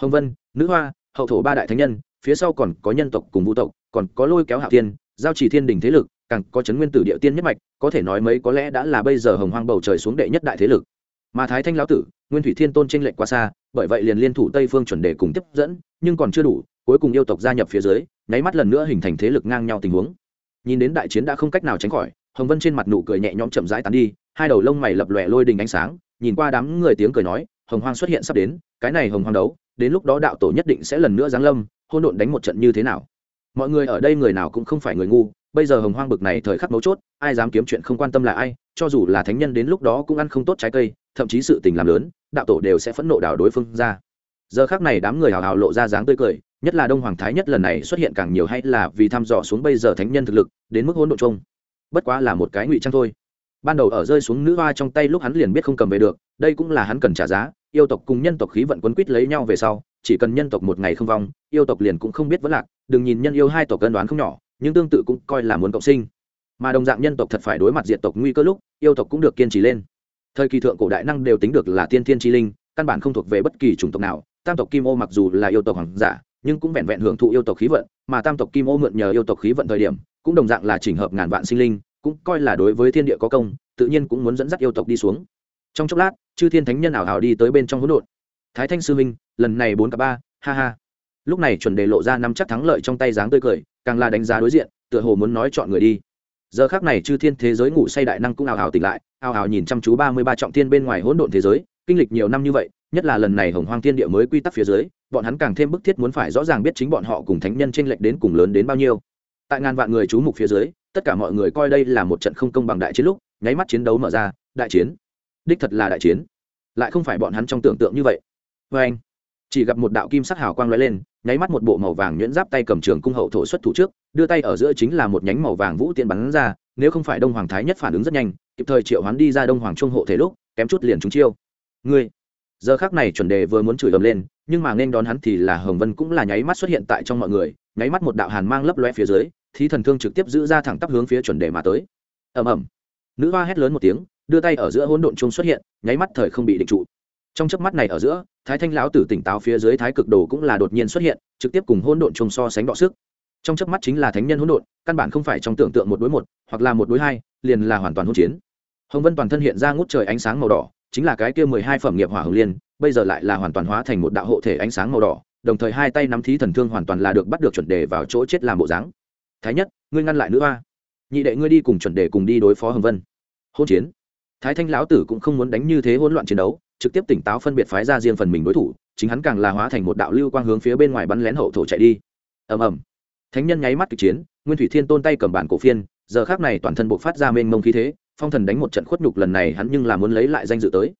Hồng vân, nữ hoa hậu thổ ba đại thánh nhân, phía sau còn có nhân tộc cùng vũ tộc, còn có lôi kéo hạ tiên giao chỉ thiên đình thế lực, càng có chấn nguyên tử địa tiên nhất mạch, có thể nói mấy có lẽ đã là bây giờ hồng hoang bầu trời xuống đệ nhất đại thế lực. Mà thái thanh lão tử, nguyên thủy thiên tôn tranh lệch quá xa, bởi vậy liền liên thủ tây phương chuẩn đề cùng tiếp dẫn, nhưng còn chưa đủ, cuối cùng yêu tộc gia nhập phía dưới, nháy mắt lần nữa hình thành thế lực ngang nhau tình huống. Nhìn đến đại chiến đã không cách nào tránh khỏi, hồng vân trên mặt nụ cười nhẹ nhõm chậm rãi tán đi, hai đầu lông mày lập lòe lôi đình ánh sáng, nhìn qua đám người tiếng cười nói, hồng hoang xuất hiện sắp đến, cái này hồng hoang đấu đến lúc đó đạo tổ nhất định sẽ lần nữa giáng lâm hôn độn đánh một trận như thế nào? Mọi người ở đây người nào cũng không phải người ngu, bây giờ hồng hoang bực này thời khắc mấu chốt, ai dám kiếm chuyện không quan tâm là ai, cho dù là thánh nhân đến lúc đó cũng ăn không tốt trái cây, thậm chí sự tình làm lớn, đạo tổ đều sẽ phẫn nộ đảo đối phương ra. Giờ khác này đám người hào hào lộ ra dáng tươi cười, nhất là đông hoàng thái nhất lần này xuất hiện càng nhiều hay là vì thăm dò xuống bây giờ thánh nhân thực lực, đến mức hỗn độ chung bất quá là một cái ngụy trang thôi. Ban đầu ở rơi xuống nữ hoa trong tay lúc hắn liền biết không cầm về được, đây cũng là hắn cần trả giá yêu tộc cùng nhân tộc khí vận quấn quýt lấy nhau về sau, chỉ cần nhân tộc một ngày không vong, yêu tộc liền cũng không biết vẫn lạc, đừng nhìn nhân yêu hai tộc cân đoán không nhỏ, nhưng tương tự cũng coi là muốn cộng sinh. Mà đồng dạng nhân tộc thật phải đối mặt diện tộc nguy cơ lúc, yêu tộc cũng được kiên trì lên. Thời kỳ thượng cổ đại năng đều tính được là tiên thiên tri linh, căn bản không thuộc về bất kỳ chủng tộc nào, tam tộc kim ô mặc dù là yêu tộc hoàng giả, nhưng cũng vẹn vẹn hưởng thụ yêu tộc khí vận, mà tam tộc kim ô mượn nhờ yêu tộc khí vận thời điểm, cũng đồng dạng là chỉnh hợp ngàn vạn sinh linh, cũng coi là đối với thiên địa có công, tự nhiên cũng muốn dẫn dắt yêu tộc đi xuống. Trong chốc lát chư thiên thánh nhân ảo hảo đi tới bên trong hỗn độn. Thái thanh sư minh, lần này bốn cả ba, ha ha. Lúc này chuẩn đề lộ ra năm chắc thắng lợi trong tay dáng tươi cười, càng là đánh giá đối diện, tựa hồ muốn nói chọn người đi. Giờ khác này chư thiên thế giới ngủ say đại năng cũng ảo hảo tỉnh lại, ảo hảo nhìn chăm chú ba mươi ba trọng thiên bên ngoài hỗn độn thế giới, kinh lịch nhiều năm như vậy, nhất là lần này hồng hoang thiên địa mới quy tắc phía dưới, bọn hắn càng thêm bức thiết muốn phải rõ ràng biết chính bọn họ cùng thánh nhân tranh lệch đến cùng lớn đến bao nhiêu. Tại ngàn vạn người chú mục phía dưới, tất cả mọi người coi đây là một trận không công bằng đại chiến lúc, nháy mắt chiến đấu mở ra, đại chiến đích thật là đại chiến. Lại không phải bọn hắn trong tưởng tượng như vậy. Vê anh, chỉ gặp một đạo kim sắc hào quang lóe lên, nháy mắt một bộ màu vàng nhuyễn giáp tay cầm trường cung hậu thổ xuất thủ trước, đưa tay ở giữa chính là một nhánh màu vàng vũ tiện bắn ra, nếu không phải đông hoàng thái nhất phản ứng rất nhanh, kịp thời triệu hoán đi ra đông hoàng trung hộ thể lúc, kém chút liền trúng chiêu. Ngươi, giờ khác này chuẩn đề vừa muốn chửi ầm lên, nhưng mà nên đón hắn thì là hồng vân cũng là nháy mắt xuất hiện tại trong mọi người, nháy mắt một đạo hàn mang lấp loe phía dưới, thí thần thương trực tiếp giữ ra thẳng tắp hướng phía chuẩn đề mà tới. Ầm ầm. Nữ hoa hét lớn một tiếng đưa tay ở giữa hỗn độn chung xuất hiện, nháy mắt thời không bị định trụ. Trong chớp mắt này ở giữa, thái thanh lão tử tỉnh táo phía dưới thái cực đồ cũng là đột nhiên xuất hiện, trực tiếp cùng hỗn độn chung so sánh đọ sức. Trong chớp mắt chính là thánh nhân hỗn độn, căn bản không phải trong tưởng tượng một đối một, hoặc là một đối hai, liền là hoàn toàn hỗn chiến. Hồng vân toàn thân hiện ra ngút trời ánh sáng màu đỏ, chính là cái kia mười hai phẩm nghiệp hỏa hồng liên, bây giờ lại là hoàn toàn hóa thành một đạo hộ thể ánh sáng màu đỏ, đồng thời hai tay nắm thí thần thương hoàn toàn là được bắt được chuẩn đề vào chỗ chết làm bộ dáng. Thái nhất, ngươi ngăn lại nữ hoa. Nhị đệ ngươi đi cùng chuẩn đề cùng đi đối phó hồng vân. Hôn chiến thái thanh lão tử cũng không muốn đánh như thế hỗn loạn chiến đấu, trực tiếp tỉnh táo phân biệt phái ra riêng phần mình đối thủ, chính hắn càng là hóa thành một đạo lưu quang hướng phía bên ngoài bắn lén hậu thổ chạy đi. Ầm ầm. Thánh nhân nháy mắt kịch chiến, nguyên thủy thiên tôn tay cầm bản cổ phiên, giờ khác này toàn thân buộc phát ra mênh mông khí thế, phong thần đánh một trận khuất nhục lần này hắn nhưng là muốn lấy lại danh dự tới.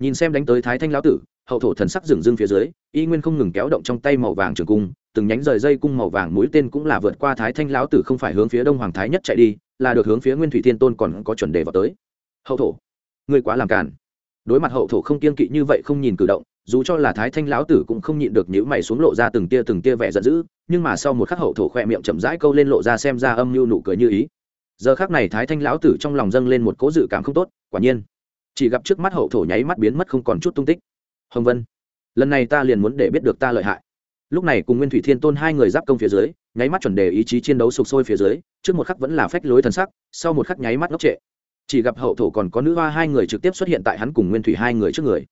Nhìn xem đánh tới thái thanh lão tử, hậu thổ thần sắc rừng rưng phía dưới, y nguyên không ngừng kéo động trong tay màu vàng trường cung, từng nhánh rời dây cung màu vàng mũi tên cũng là vượt qua thái thanh lão tử không phải hướng phía đông hoàng thái nhất chạy đi, là được hướng phía nguyên thủy thiên tôn còn có chuẩn đề vào tới. Hậu thổ ngươi quá làm càn. Đối mặt hậu thổ không kiên kỵ như vậy không nhìn cử động, dù cho là thái thanh lão tử cũng không nhịn được nhữ mày xuống lộ ra từng tia từng tia vẻ giận dữ, nhưng mà sau một khắc hậu thổ khỏe miệng chậm rãi câu lên lộ ra xem ra âm mưu nụ cười như ý. Giờ khác này thái thanh lão tử trong lòng dâng lên một cố dự cảm không tốt, quả nhiên, chỉ gặp trước mắt hậu thổ nháy mắt biến mất không còn chút tung tích. Hồng vân, lần này ta liền muốn để biết được ta lợi hại. Lúc này cùng nguyên thủy thiên tôn hai người giáp công phía dưới, nháy mắt chuẩn đề ý chí chiến đấu sục sôi phía dưới, trước một khắc vẫn là phách lối thần sắc, sau một khắc nháy mắt ngốc trệ chỉ gặp hậu thổ còn có nữ hoa hai người trực tiếp xuất hiện tại hắn cùng nguyên thủy hai người trước người.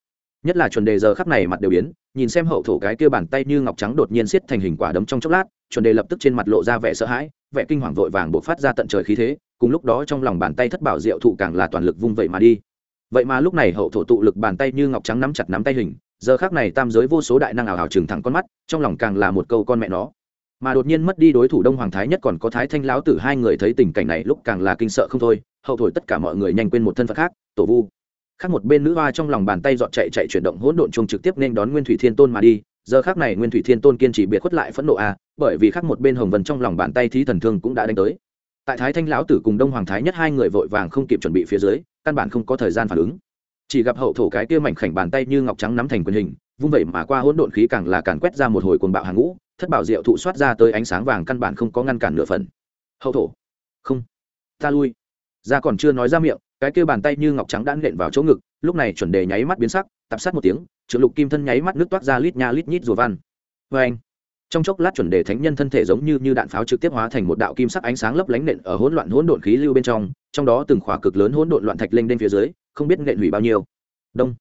Nhất là chuẩn đề giờ khắc này mặt đều biến, nhìn xem hậu thổ cái kia bàn tay như ngọc trắng đột nhiên xiết thành hình quả đấm trong chốc lát, chuẩn đề lập tức trên mặt lộ ra vẻ sợ hãi, vẻ kinh hoàng vội vàng buộc phát ra tận trời khí thế, cùng lúc đó trong lòng bàn tay thất bảo diệu thụ càng là toàn lực vung vậy mà đi. Vậy mà lúc này hậu thổ tụ lực bàn tay như ngọc trắng nắm chặt nắm tay hình, giờ khác này tam giới vô số đại năng ảo hào trừng thẳng con mắt, trong lòng càng là một câu con mẹ nó. Mà đột nhiên mất đi đối thủ đông hoàng thái nhất còn có thái thanh lão tử hai người thấy tình cảnh này lúc càng là kinh sợ không thôi hậu thổi tất cả mọi người nhanh quên một thân phận khác, tổ vu. Khác một bên nữ hoa trong lòng bàn tay dọn chạy chạy chuyển động hỗn độn chung trực tiếp nên đón nguyên thủy thiên tôn mà đi. Giờ khác này nguyên thủy thiên tôn kiên trì biệt khuất lại phẫn nộ a bởi vì khác một bên hồng vân trong lòng bàn tay thí thần thương cũng đã đánh tới. Tại thái thanh lão tử cùng đông hoàng thái nhất hai người vội vàng không kịp chuẩn bị phía dưới, căn bản không có thời gian phản ứng. Chỉ gặp hậu thổ cái kia mảnh khảnh bàn tay như ngọc trắng nắm thành quyền hình, vung vẩy mà qua hỗn độn khí càng là càn quét ra một hồi cuồng bạo hàng ngũ, thất bảo diệu thụ soát ra tới ánh sáng vàng căn bản không có ngăn cản nửa phần. Hậu thổ. Không. Ta lui ra còn chưa nói ra miệng, cái kia bàn tay như ngọc trắng đã nện vào chỗ ngực, lúc này chuẩn đề nháy mắt biến sắc, tập sát một tiếng, trượng lục kim thân nháy mắt nước toát ra lít nha lít nhít rùa văn. Vê anh, trong chốc lát chuẩn đề thánh nhân thân thể giống như như đạn pháo trực tiếp hóa thành một đạo kim sắc ánh sáng lấp lánh nện ở hỗn loạn hỗn độn khí lưu bên trong trong đó từng khỏa cực lớn hỗn độn loạn thạch lên phía dưới, không biết nện hủy bao nhiêu. Đông.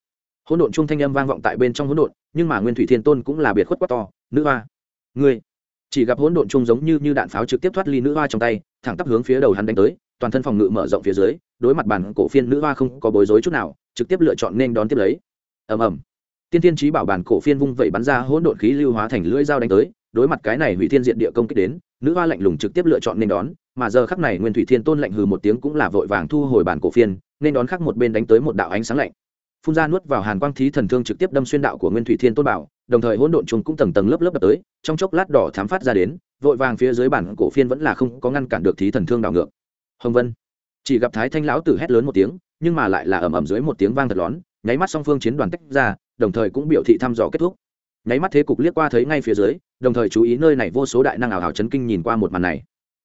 Hỗn độn trung thanh âm vang vọng tại bên trong hỗn độn, nhưng mà nguyên thủy thiên tôn cũng là biệt khuất quá to, nữ hoa, ngươi. Chỉ gặp hỗn độn trung giống như như đạn pháo trực tiếp thoát ly nữ hoa trong tay, thẳng tắp hướng phía đầu hắn đánh tới toàn thân phòng ngự mở rộng phía dưới, đối mặt bản cổ phiên nữ hoa không có bối rối chút nào, trực tiếp lựa chọn nên đón tiếp lấy. Ầm ầm. Tiên tiên trí bảo bản cổ phiên vung vẩy bắn ra hỗn độn khí lưu hóa thành lưỡi dao đánh tới, đối mặt cái này hủy thiên diện địa công kích đến, nữ hoa lạnh lùng trực tiếp lựa chọn nên đón, mà giờ khắc này nguyên thủy thiên tôn lạnh hừ một tiếng cũng là vội vàng thu hồi bản cổ phiên, nên đón khắc một bên đánh tới một đạo ánh sáng lạnh. Phun ra nuốt vào hàn quang thí thần thương trực tiếp đâm xuyên đạo của nguyên thủy thiên tôn bảo, đồng thời hỗn độn trùng cũng tầng tầng lớp lớp đập tới, trong chốc lát đỏ thám phát ra đến, vội vàng phía dưới bản cổ phiên vẫn là không có ngăn cản được thí thần thương đảo ngược hồng vân. Chỉ gặp thái thanh lão tử hét lớn một tiếng, nhưng mà lại là ầm ầm dưới một tiếng vang thật lón, nháy mắt song phương chiến đoàn tách ra, đồng thời cũng biểu thị thăm dò kết thúc. Nháy mắt thế cục liếc qua thấy ngay phía dưới, đồng thời chú ý nơi này vô số đại năng ảo hảo chấn kinh nhìn qua một màn này.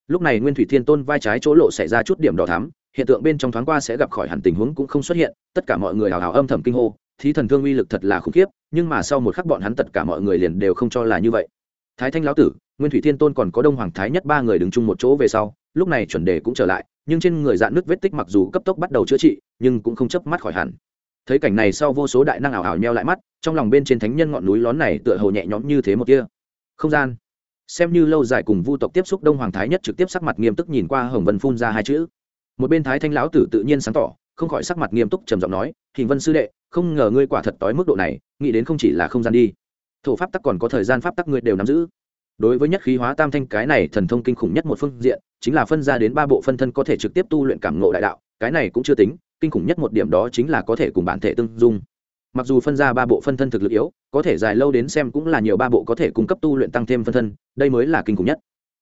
Lúc này nguyên thủy thiên tôn vai trái chỗ lộ xảy ra chút điểm đỏ thắm, hiện tượng bên trong thoáng qua sẽ gặp khỏi hẳn tình huống cũng không xuất hiện, tất cả mọi người hào hào âm thầm kinh hô, thí thần thương uy lực thật là khủng khiếp, nhưng mà sau một khắc bọn hắn tất cả mọi người liền đều không cho là như vậy. Thái thanh lão tử, nguyên thủy thiên tôn còn có đông hoàng thái nhất ba người đứng chung một chỗ về sau lúc này chuẩn đề cũng trở lại, nhưng trên người dạn nước vết tích mặc dù cấp tốc bắt đầu chữa trị, nhưng cũng không chấp mắt khỏi hẳn. Thấy cảnh này sau vô số đại năng ảo ảo nheo lại mắt, trong lòng bên trên thánh nhân ngọn núi lón này tựa hồ nhẹ nhõm như thế một kia. Không gian. Xem như lâu dài cùng vu tộc tiếp xúc đông hoàng thái nhất trực tiếp sắc mặt nghiêm túc nhìn qua hồng vân phun ra hai chữ. Một bên thái thanh lão tử tự nhiên sáng tỏ, không khỏi sắc mặt nghiêm túc trầm giọng nói hình vân sư đệ, không ngờ ngươi quả thật tối mức độ này, nghĩ đến không chỉ là không gian đi. Thổ pháp tắc còn có thời gian pháp tắc ngươi đều nắm giữ đối với nhất khí hóa tam thanh, cái này thần thông kinh khủng nhất một phương diện, chính là phân ra đến ba bộ phân thân có thể trực tiếp tu luyện cảm ngộ đại đạo, cái này cũng chưa tính, kinh khủng nhất một điểm đó chính là có thể cùng bản thể tương dung. Mặc dù phân ra ba bộ phân thân thực lực yếu, có thể dài lâu đến xem cũng là nhiều ba bộ có thể cung cấp tu luyện tăng thêm phân thân, đây mới là kinh khủng nhất.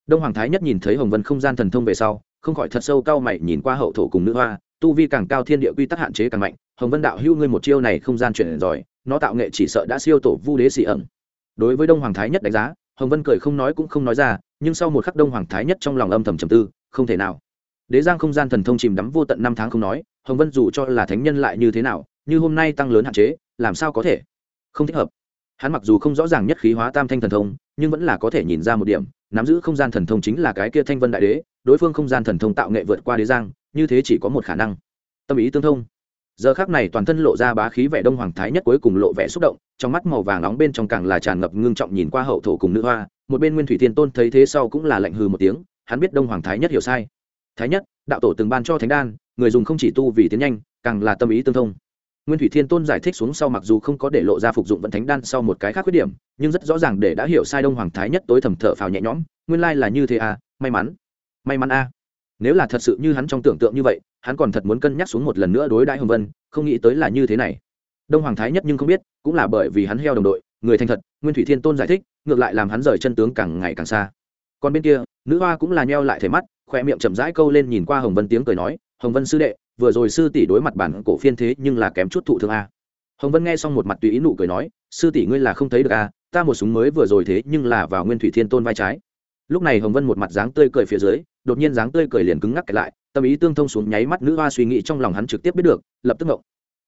Đông hoàng thái nhất nhìn thấy hồng vân không gian thần thông về sau, không khỏi thật sâu cao mày nhìn qua hậu thổ cùng nữ hoa, tu vi càng cao thiên địa quy tắc hạn chế càng mạnh, hồng vân đạo hưu ngươi một chiêu này không gian chuyển giỏi nó tạo nghệ chỉ sợ đã siêu tổ vu đế xị ẩn. Đối với đông hoàng thái nhất đánh giá hồng vân cười không nói cũng không nói ra, nhưng sau một khắc đông hoàng thái nhất trong lòng âm thầm trầm tư, không thể nào. Đế giang không gian thần thông chìm đắm vô tận năm tháng không nói, hồng vân dù cho là thánh nhân lại như thế nào, như hôm nay tăng lớn hạn chế, làm sao có thể? Không thích hợp. Hắn mặc dù không rõ ràng nhất khí hóa tam thanh thần thông, nhưng vẫn là có thể nhìn ra một điểm, nắm giữ không gian thần thông chính là cái kia thanh vân đại đế, đối phương không gian thần thông tạo nghệ vượt qua đế giang, như thế chỉ có một khả năng. Tâm ý tương thông. Giờ khác này toàn thân lộ ra bá khí vẻ đông hoàng thái nhất cuối cùng lộ vẻ xúc động trong mắt màu vàng nóng bên trong càng là tràn ngập ngưng trọng nhìn qua hậu thổ cùng nữ hoa, một bên nguyên thủy thiên tôn thấy thế sau cũng là lạnh hư một tiếng, hắn biết đông hoàng thái nhất hiểu sai. Thái nhất, đạo tổ từng ban cho thánh đan, người dùng không chỉ tu vì tiến nhanh, càng là tâm ý tương thông. Nguyên thủy thiên tôn giải thích xuống sau mặc dù không có để lộ ra phục dụng vận thánh đan sau một cái khác khuyết điểm, nhưng rất rõ ràng để đã hiểu sai đông hoàng thái nhất tối thầm thở phào nhẹ nhõm, nguyên lai là như thế à may mắn may mắn a. À. nếu là thật sự như hắn trong tưởng tượng như vậy, hắn còn thật muốn cân nhắc xuống một lần nữa đối đãi hồng vân, không nghĩ tới là như thế này đông hoàng thái nhất nhưng không biết, cũng là bởi vì hắn heo đồng đội, người thành thật, nguyên thủy thiên tôn giải thích, ngược lại làm hắn rời chân tướng càng ngày càng xa. Còn bên kia, nữ hoa cũng là nheo lại thể mắt khoe miệng chậm rãi câu lên nhìn qua hồng vân tiếng cười nói, hồng vân sư đệ, vừa rồi sư tỷ đối mặt bản cổ phiên thế nhưng là kém chút thụ thương a. Hồng vân nghe xong một mặt tùy ý nụ cười nói, sư tỷ ngươi là không thấy được a, ta một súng mới vừa rồi thế nhưng là vào nguyên thủy thiên tôn vai trái. Lúc này hồng vân một mặt dáng tươi cười phía dưới, đột nhiên dáng tươi cười liền cứng ngắc lại, tâm ý tương thông xuống nháy mắt nữ hoa suy nghĩ trong lòng hắn trực tiếp biết được, lập tức ngộng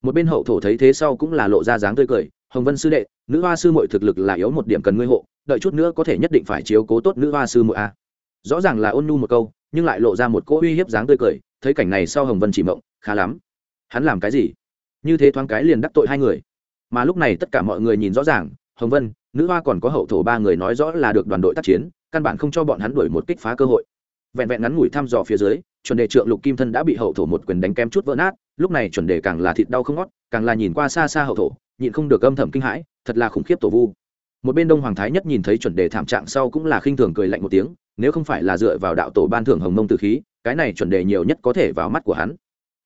một bên hậu thổ thấy thế sau cũng là lộ ra dáng tươi cười, hồng vân sư đệ, nữ hoa sư mội thực lực là yếu một điểm cần ngươi hộ, đợi chút nữa có thể nhất định phải chiếu cố tốt nữ hoa sư mội a. Rõ ràng là ôn nu một câu, nhưng lại lộ ra một cỗ uy hiếp dáng tươi cười, thấy cảnh này sau hồng vân chỉ mộng, khá lắm. Hắn làm cái gì? Như thế thoáng cái liền đắc tội hai người. Mà lúc này tất cả mọi người nhìn rõ ràng, hồng vân, nữ hoa còn có hậu thổ ba người nói rõ là được đoàn đội tác chiến, căn bản không cho bọn hắn đuổi một kích phá cơ hội. Vẹn vẹn ngắn ngủi thăm dò phía dưới, chuẩn đề trượng lục kim thân đã bị hậu thổ một quyền đánh kém chút vỡ nát lúc này chuẩn đề càng là thịt đau không ngót, càng là nhìn qua xa xa hậu thổ, nhịn không được âm thầm kinh hãi, thật là khủng khiếp tổ vu. Một bên đông hoàng thái nhất nhìn thấy chuẩn đề thảm trạng sau cũng là khinh thường cười lạnh một tiếng, nếu không phải là dựa vào đạo tổ ban thưởng hồng mông tử khí, cái này chuẩn đề nhiều nhất có thể vào mắt của hắn.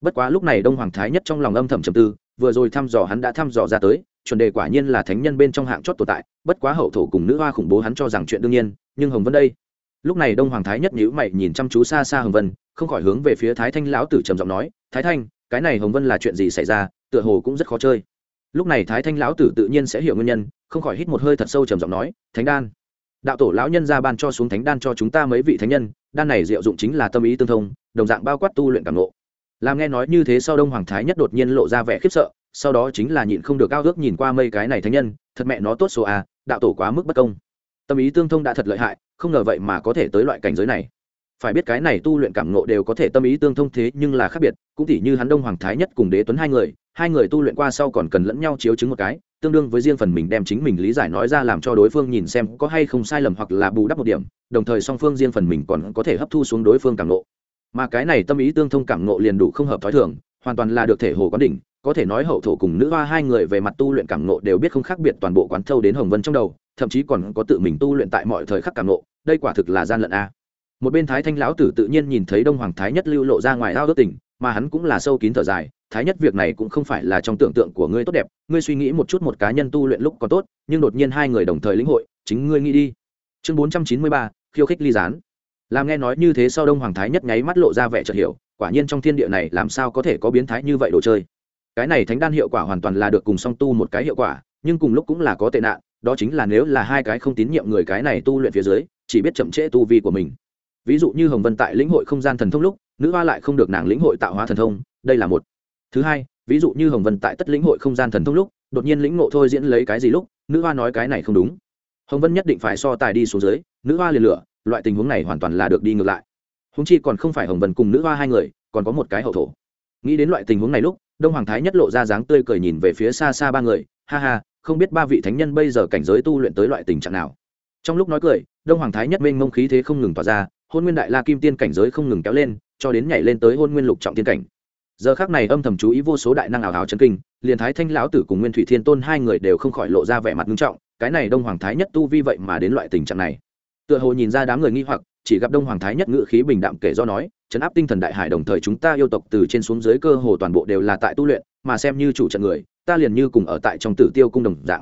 Bất quá lúc này đông hoàng thái nhất trong lòng âm thầm trầm tư, vừa rồi thăm dò hắn đã thăm dò ra tới, chuẩn đề quả nhiên là thánh nhân bên trong hạng chót tồn tại, bất quá hậu thổ cùng nữ hoa khủng bố hắn cho rằng chuyện đương nhiên, nhưng hồng vân đây. Lúc này đông hoàng thái nhất nhữ mày nhìn chăm chú xa xa hồng vân, không khỏi hướng về phía thái thanh lão tử trầm giọng nói, thái thanh cái này hồng vân là chuyện gì xảy ra tựa hồ cũng rất khó chơi. Lúc này thái thanh lão tử tự nhiên sẽ hiểu nguyên nhân không khỏi hít một hơi thật sâu trầm giọng nói thánh đan. Đạo tổ lão nhân ra ban cho xuống thánh đan cho chúng ta mấy vị thánh nhân đan này diệu dụng chính là tâm ý tương thông đồng dạng bao quát tu luyện cảm ngộ. Làm nghe nói như thế sau đông hoàng thái nhất đột nhiên lộ ra vẻ khiếp sợ sau đó chính là nhịn không được cao ước nhìn qua mây cái này thánh nhân thật mẹ nó tốt số à, đạo tổ quá mức bất công. Tâm ý tương thông đã thật lợi hại không ngờ vậy mà có thể tới loại cảnh giới này phải biết cái này tu luyện cảm ngộ đều có thể tâm ý tương thông thế nhưng là khác biệt, cũng tỉ như hắn đông hoàng thái nhất cùng đế tuấn hai người hai người tu luyện qua sau còn cần lẫn nhau chiếu chứng một cái, tương đương với riêng phần mình đem chính mình lý giải nói ra làm cho đối phương nhìn xem có hay không sai lầm hoặc là bù đắp một điểm, đồng thời song phương riêng phần mình còn có thể hấp thu xuống đối phương cảm ngộ. Mà cái này tâm ý tương thông cảm ngộ liền đủ không hợp thói thường, hoàn toàn là được thể hồ quán đỉnh, có thể nói hậu thổ cùng nữ hoa hai người về mặt tu luyện cảm ngộ đều biết không khác biệt toàn bộ quán thâu đến hồng vân trong đầu, thậm chí còn có tự mình tu luyện tại mọi thời khắc cảm ngộ, đây quả thực là gian lận a một bên thái thanh lão tử tự nhiên nhìn thấy đông hoàng thái nhất lưu lộ ra ngoài ao ước tình, mà hắn cũng là sâu kín thở dài, thái nhất việc này cũng không phải là trong tưởng tượng của ngươi tốt đẹp, ngươi suy nghĩ một chút một cá nhân tu luyện lúc có tốt, nhưng đột nhiên hai người đồng thời lĩnh hội, chính ngươi nghĩ đi. Chương bốn trăm chín mươi ba, khiêu khích ly gián. Làm nghe nói như thế sau đông hoàng thái nhất nháy mắt lộ ra vẻ chợt hiểu, quả nhiên trong thiên địa này làm sao có thể có biến thái như vậy đồ chơi. Cái này thánh đan hiệu quả hoàn toàn là được cùng song tu một cái hiệu quả, nhưng cùng lúc cũng là có tệ nạn, đó chính là nếu là hai cái không tín nhiệm người cái này tu luyện phía dưới, chỉ biết chậm trễ tu vi của mình ví dụ như hồng vân tại lĩnh hội không gian thần thông lúc, nữ hoa lại không được nàng lĩnh hội tạo hóa thần thông, đây là một. Thứ hai, ví dụ như hồng vân tại tất lĩnh hội không gian thần thông lúc, đột nhiên lĩnh ngộ thôi diễn lấy cái gì lúc, nữ hoa nói cái này không đúng. Hồng vân nhất định phải so tài đi xuống dưới, nữ hoa liền lửa loại tình huống này hoàn toàn là được đi ngược lại. Húng chi còn không phải hồng vân cùng nữ hoa hai người, còn có một cái hậu thổ. Nghĩ đến loại tình huống này lúc, đông hoàng thái nhất lộ ra dáng tươi cười nhìn về phía xa xa ba người, ha ha, không biết ba vị thánh nhân bây giờ cảnh giới tu luyện tới loại tình trạng nào. Trong lúc nói cười, đông hoàng thái nhất mênh mông khí thế không ngừng tỏa ra hôn nguyên đại la kim tiên cảnh giới không ngừng kéo lên, cho đến nhảy lên tới hôn nguyên lục trọng tiên cảnh. Giờ khác này âm thầm chú ý vô số đại năng ảo hào chân kinh, liền thái thanh lão tử cùng nguyên thủy thiên tôn hai người đều không khỏi lộ ra vẻ mặt nghiêm trọng, cái này đông hoàng thái nhất tu vi vậy mà đến loại tình trạng này. Tựa hồ nhìn ra đám người nghi hoặc, chỉ gặp đông hoàng thái nhất ngự khí bình đạm kể do nói, chấn áp tinh thần đại hải đồng thời chúng ta yêu tộc từ trên xuống dưới cơ hồ toàn bộ đều là tại tu luyện, mà xem như chủ trận người, ta liền như cùng ở tại trong tử tiêu cung đồng dạng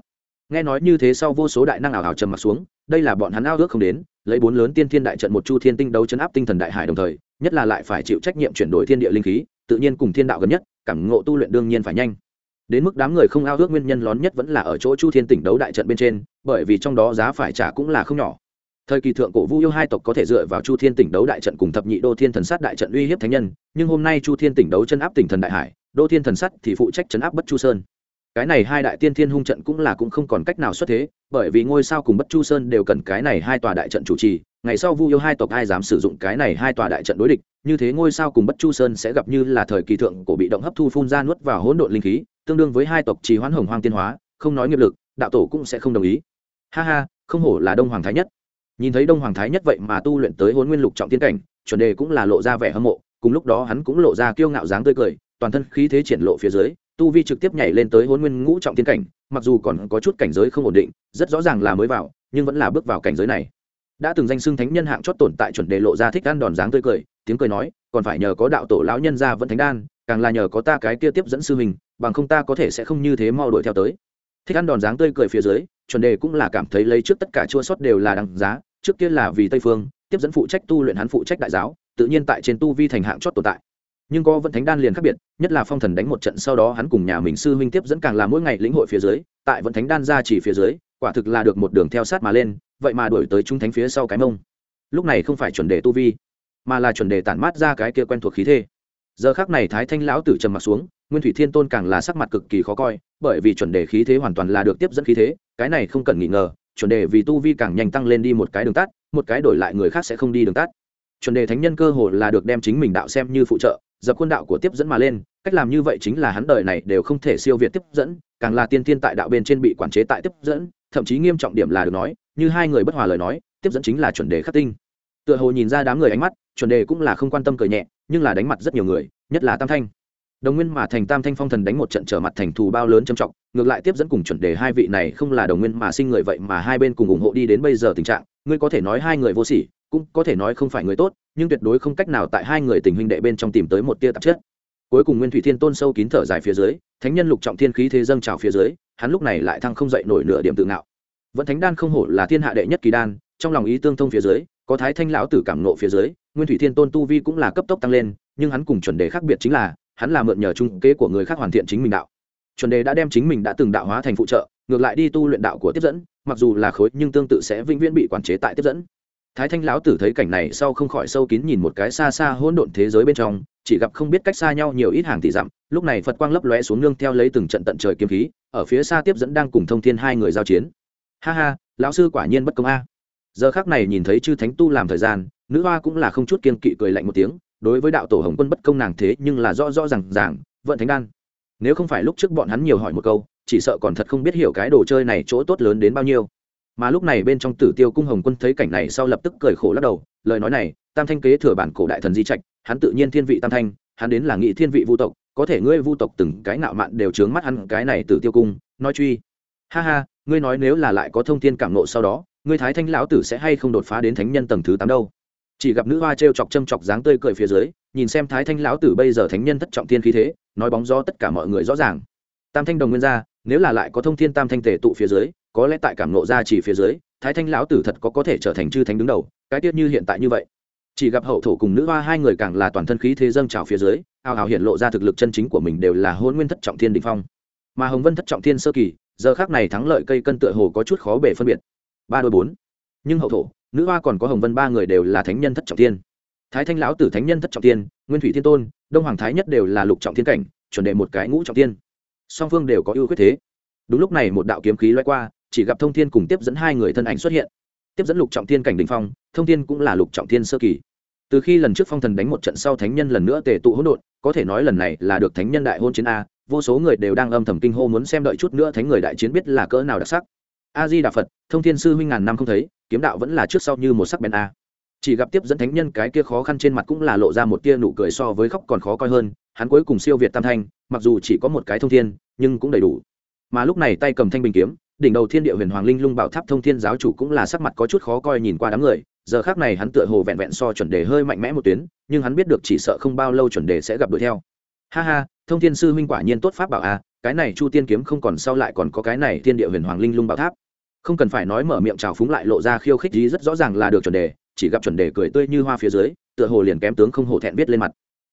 nghe nói như thế sau vô số đại năng ảo ảo trầm mặt xuống, đây là bọn hắn ao ước không đến, lấy bốn lớn tiên thiên đại trận một chu thiên tinh đấu chấn áp tinh thần đại hải đồng thời, nhất là lại phải chịu trách nhiệm chuyển đổi thiên địa linh khí, tự nhiên cùng thiên đạo gần nhất, cảm ngộ tu luyện đương nhiên phải nhanh. Đến mức đám người không ao ước nguyên nhân lớn nhất vẫn là ở chỗ chu thiên tỉnh đấu đại trận bên trên, bởi vì trong đó giá phải trả cũng là không nhỏ. Thời kỳ thượng cổ vu yêu hai tộc có thể dựa vào chu thiên tỉnh đấu đại trận cùng thập nhị đô thiên thần sát đại trận uy hiếp thánh nhân, nhưng hôm nay chu thiên tỉnh đấu chân áp tỉnh thần đại hải, đô thiên thần sắt thì phụ trách chấn áp bất chu sơn cái này hai đại tiên thiên hung trận cũng là cũng không còn cách nào xuất thế, bởi vì ngôi sao cùng bất chu sơn đều cần cái này hai tòa đại trận chủ trì, ngày sau vu yêu hai tộc ai dám sử dụng cái này hai tòa đại trận đối địch, như thế ngôi sao cùng bất chu sơn sẽ gặp như là thời kỳ thượng cổ bị động hấp thu phun ra nuốt vào hỗn độn linh khí, tương đương với hai tộc trì hoãn hồng hoang tiên hóa, không nói nghiệp lực, đạo tổ cũng sẽ không đồng ý. Ha ha, không hổ là đông hoàng thái nhất. Nhìn thấy đông hoàng thái nhất vậy mà tu luyện tới hôn nguyên lục trọng tiên cảnh, chuẩn đề cũng là lộ ra vẻ hâm mộ, cùng lúc đó hắn cũng lộ ra kiêu ngạo dáng tươi cười, toàn thân khí thế triển lộ phía dưới tu vi trực tiếp nhảy lên tới hôn nguyên ngũ trọng tiên cảnh, mặc dù còn có chút cảnh giới không ổn định, rất rõ ràng là mới vào, nhưng vẫn là bước vào cảnh giới này. Đã từng danh xưng thánh nhân hạng chót tồn tại chuẩn đề lộ ra thích ăn đòn dáng tươi cười, tiếng cười nói, còn phải nhờ có đạo tổ lão nhân ra vẫn thánh đan, càng là nhờ có ta cái kia tiếp dẫn sư mình bằng không ta có thể sẽ không như thế mau đuổi theo tới. Thích ăn đòn dáng tươi cười phía dưới, chuẩn đề cũng là cảm thấy lấy trước tất cả chua sót đều là đằng giá, trước kia là vì tây phương, tiếp dẫn phụ trách tu luyện hắn phụ trách đại giáo, tự nhiên tại trên tu vi thành hạng chót tồn tại nhưng có vẫn thánh đan liền khác biệt, nhất là phong thần đánh một trận sau đó hắn cùng nhà mình sư huynh tiếp dẫn càng là mỗi ngày lĩnh hội phía dưới, tại vẫn thánh đan ra chỉ phía dưới, quả thực là được một đường theo sát mà lên, vậy mà đuổi tới trung thánh phía sau cái mông. Lúc này không phải chuẩn đề tu vi, mà là chuẩn đề tản mát ra cái kia quen thuộc khí thế. Giờ khác này thái thanh lão tử trầm mặt xuống, nguyên thủy thiên tôn càng là sắc mặt cực kỳ khó coi, bởi vì chuẩn đề khí thế hoàn toàn là được tiếp dẫn khí thế, cái này không cần nghi ngờ, chuẩn đề vì tu vi càng nhanh tăng lên đi một cái đường tắt, một cái đổi lại người khác sẽ không đi đường tắt. Chuẩn đề thánh nhân cơ hồ là được đem chính mình đạo xem như phụ trợ dập khuôn đạo của tiếp dẫn mà lên, cách làm như vậy chính là hắn đời này đều không thể siêu việt tiếp dẫn, càng là tiên tiên tại đạo bên trên bị quản chế tại tiếp dẫn, thậm chí nghiêm trọng điểm là được nói, như hai người bất hòa lời nói, tiếp dẫn chính là chuẩn đề khắc tinh. Tựa hồ nhìn ra đám người ánh mắt, chuẩn đề cũng là không quan tâm cười nhẹ, nhưng là đánh mặt rất nhiều người, nhất là tam thanh. Đồng nguyên mà thành tam thanh phong thần đánh một trận trở mặt thành thù bao lớn trầm trọng, ngược lại tiếp dẫn cùng chuẩn đề hai vị này không là đồng nguyên mà sinh người vậy mà hai bên cùng ủng hộ đi đến bây giờ tình trạng, ngươi có thể nói hai người vô sỉ cũng có thể nói không phải người tốt, nhưng tuyệt đối không cách nào tại hai người tình huynh đệ bên trong tìm tới một tia tạp chất. Cuối cùng nguyên thủy thiên tôn sâu kín thở dài phía dưới, thánh nhân lục trọng thiên khí thế dâng trào phía dưới, hắn lúc này lại thăng không dậy nổi nửa điểm tự ngạo. Vẫn thánh đan không hổ là thiên hạ đệ nhất kỳ đan, trong lòng ý tương thông phía dưới, có thái thanh lão tử cảm nộ phía dưới, nguyên thủy thiên tôn tu vi cũng là cấp tốc tăng lên, nhưng hắn cùng chuẩn đề khác biệt chính là, hắn là mượn nhờ trung kế của người khác hoàn thiện chính mình đạo. Chuẩn đề đã đem chính mình đã từng đạo hóa thành phụ trợ, ngược lại đi tu luyện đạo của tiếp dẫn, mặc dù là khối nhưng tương tự sẽ vĩnh viễn bị quản chế tại tiếp dẫn thái thanh lão tử thấy cảnh này sau không khỏi sâu kín nhìn một cái xa xa hỗn độn thế giới bên trong, chỉ gặp không biết cách xa nhau nhiều ít hàng tỷ dặm, lúc này phật quang lấp lóe xuống nương theo lấy từng trận tận trời kiếm khí, ở phía xa tiếp dẫn đang cùng thông thiên hai người giao chiến. Ha ha, lão sư quả nhiên bất công a. Giờ khác này nhìn thấy chư thánh tu làm thời gian, nữ hoa cũng là không chút kiên kỵ cười lạnh một tiếng, đối với đạo tổ hồng quân bất công nàng thế nhưng là rõ rõ r à n g ràng, vận thánh đan. Nếu không phải lúc trước bọn hắn nhiều hỏi một câu, chỉ sợ còn thật không biết hiểu cái đồ chơi này chỗ tốt lớn đến bao nhiêu mà lúc này bên trong tử tiêu cung hồng quân thấy cảnh này sau lập tức cười khổ lắc đầu, lời nói này, tam thanh kế thừa bản cổ đại thần di trạch, hắn tự nhiên thiên vị tam thanh, hắn đến là nghị thiên vị vu tộc, có thể ngươi vu tộc từng cái nạo mạn đều trướng mắt hắn cái này tử tiêu cung, nói truy. Ha ha, ngươi nói nếu là lại có thông thiên cảm nộ sau đó, ngươi thái thanh lão tử sẽ hay không đột phá đến thánh nhân tầng thứ tám đâu? Chỉ gặp nữ hoa t r e o chọc châm chọc dáng tươi cười phía dưới, nhìn xem thái thanh lão tử bây giờ thánh nhân thất trọng thiên khí thế, nói bóng gió tất cả mọi người rõ ràng. Tam thanh đồng nguyên ra, nếu là lại có thông thiên tam thanh tể tụ phía dưới có lẽ tại cảm nộ ra chỉ phía dưới thái thanh lão tử thật có có thể trở thành chư thánh đứng đầu cái tiết như hiện tại như vậy. Chỉ gặp hậu thổ cùng nữ hoa hai người càng là toàn thân khí thế dâng trào phía dưới ao ào hiện lộ ra thực lực chân chính của mình đều là hôn nguyên thất trọng thiên đình phong. Mà hồng vân thất trọng thiên sơ kỳ giờ khác này thắng lợi cây cân tựa hồ có chút khó bể phân biệt. Ba đôi bốn. Nhưng hậu thổ nữ hoa còn có hồng vân ba người đều là thánh nhân thất trọng thiên, thái thanh lão tử thánh nhân thất trọng thiên, nguyên thủy thiên tôn đông hoàng thái nhất đều là lục trọng thiên cảnh chuẩn đệ một cái ngũ trọng thiên, song phương đều có ưu khuyết thế. Đúng lúc này một đạo kiếm khí loay qua chỉ gặp thông thiên cùng tiếp dẫn hai người thân ảnh xuất hiện. Tiếp dẫn lục trọng thiên cảnh đình phong, thông thiên cũng là lục trọng thiên sơ kỳ. Từ khi lần trước phong thần đánh một trận sau thánh nhân lần nữa tề tụ hỗn độn, có thể nói lần này là được thánh nhân đại hôn chiến a, vô số người đều đang âm thầm kinh hô muốn xem đợi chút nữa thánh người đại chiến biết là cỡ nào đặc sắc. A di đà phật, thông thiên sư huynh ngàn năm không thấy, kiếm đạo vẫn là trước sau như một sắc bén a. Chỉ gặp tiếp dẫn thánh nhân cái kia khó khăn trên mặt cũng là lộ ra một tia nụ cười so với khóc còn khó coi hơn, hắn cuối cùng siêu việt tam thanh, mặc dù chỉ có một cái thông thiên, nhưng cũng đầy đủ. Mà lúc này tay cầm thanh bình kiếm đỉnh đầu thiên địa huyền hoàng linh lung bảo tháp thông thiên giáo chủ cũng là sắc mặt có chút khó coi nhìn qua đám người, giờ khác này hắn tựa hồ vẹn vẹn so chuẩn đề hơi mạnh mẽ một tuyến, nhưng hắn biết được chỉ sợ không bao lâu chuẩn đề sẽ gặp đuổi theo. Ha ha, thông thiên sư huynh quả nhiên tốt pháp bảo a cái này chu tiên kiếm không còn sau lại còn có cái này thiên địa huyền hoàng linh lung bảo tháp. Không cần phải nói mở miệng trào phúng lại lộ ra khiêu khích gì, rất rõ ràng là được chuẩn đề, chỉ gặp chuẩn đề cười tươi như hoa phía dưới, tựa hồ liền kém tướng không hổ thẹn viết lên mặt.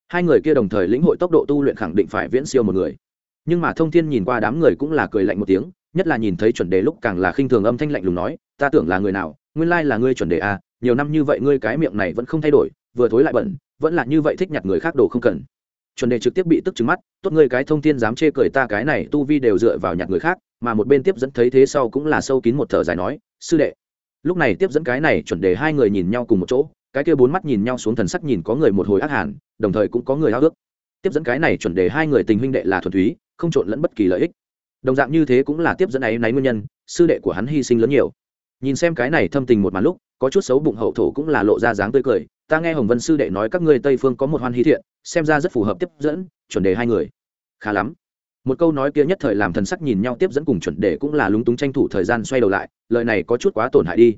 Hai người kia đồng thời lĩnh hội tốc độ tu luyện khẳng định phải viễn siêu một người. Nhưng mà thông thiên nhìn qua đám người cũng là cười lạnh một tiếng nhất là nhìn thấy chuẩn đề lúc càng là khinh thường âm thanh lạnh lùng nói, ta tưởng là người nào, nguyên lai là ngươi chuẩn đề à nhiều năm như vậy ngươi cái miệng này vẫn không thay đổi, vừa thối lại bẩn, vẫn là như vậy thích nhặt người khác đồ không cần. Chuẩn đề trực tiếp bị tức trứng mắt, tốt ngươi cái thông thiên dám chê cười ta cái này tu vi đều dựa vào nhặt người khác, mà một bên tiếp dẫn thấy thế sau cũng là sâu kín một thở dài nói, sư đệ. Lúc này tiếp dẫn cái này chuẩn đề hai người nhìn nhau cùng một chỗ, cái kia bốn mắt nhìn nhau xuống thần sắc nhìn có người một hồi ác hàn, đồng thời cũng có người háo ước. Tiếp dẫn cái này chuẩn đề hai người tình huynh đệ là thuần túy, không trộn lẫn bất kỳ lợi ích đồng dạng như thế cũng là tiếp dẫn ấy náy nguyên nhân, sư đệ của hắn hy sinh lớn nhiều. Nhìn xem cái này thâm tình một màn lúc, có chút xấu bụng hậu thổ cũng là lộ ra dáng tươi cười. Ta nghe hồng vân sư đệ nói các ngươi tây phương có một hoan hy thiện, xem ra rất phù hợp tiếp dẫn, chuẩn đề hai người. Khá lắm. Một câu nói kia nhất thời làm thần sắc nhìn nhau tiếp dẫn cùng chuẩn đề cũng là lúng túng tranh thủ thời gian xoay đầu lại, lời này có chút quá tổn hại đi.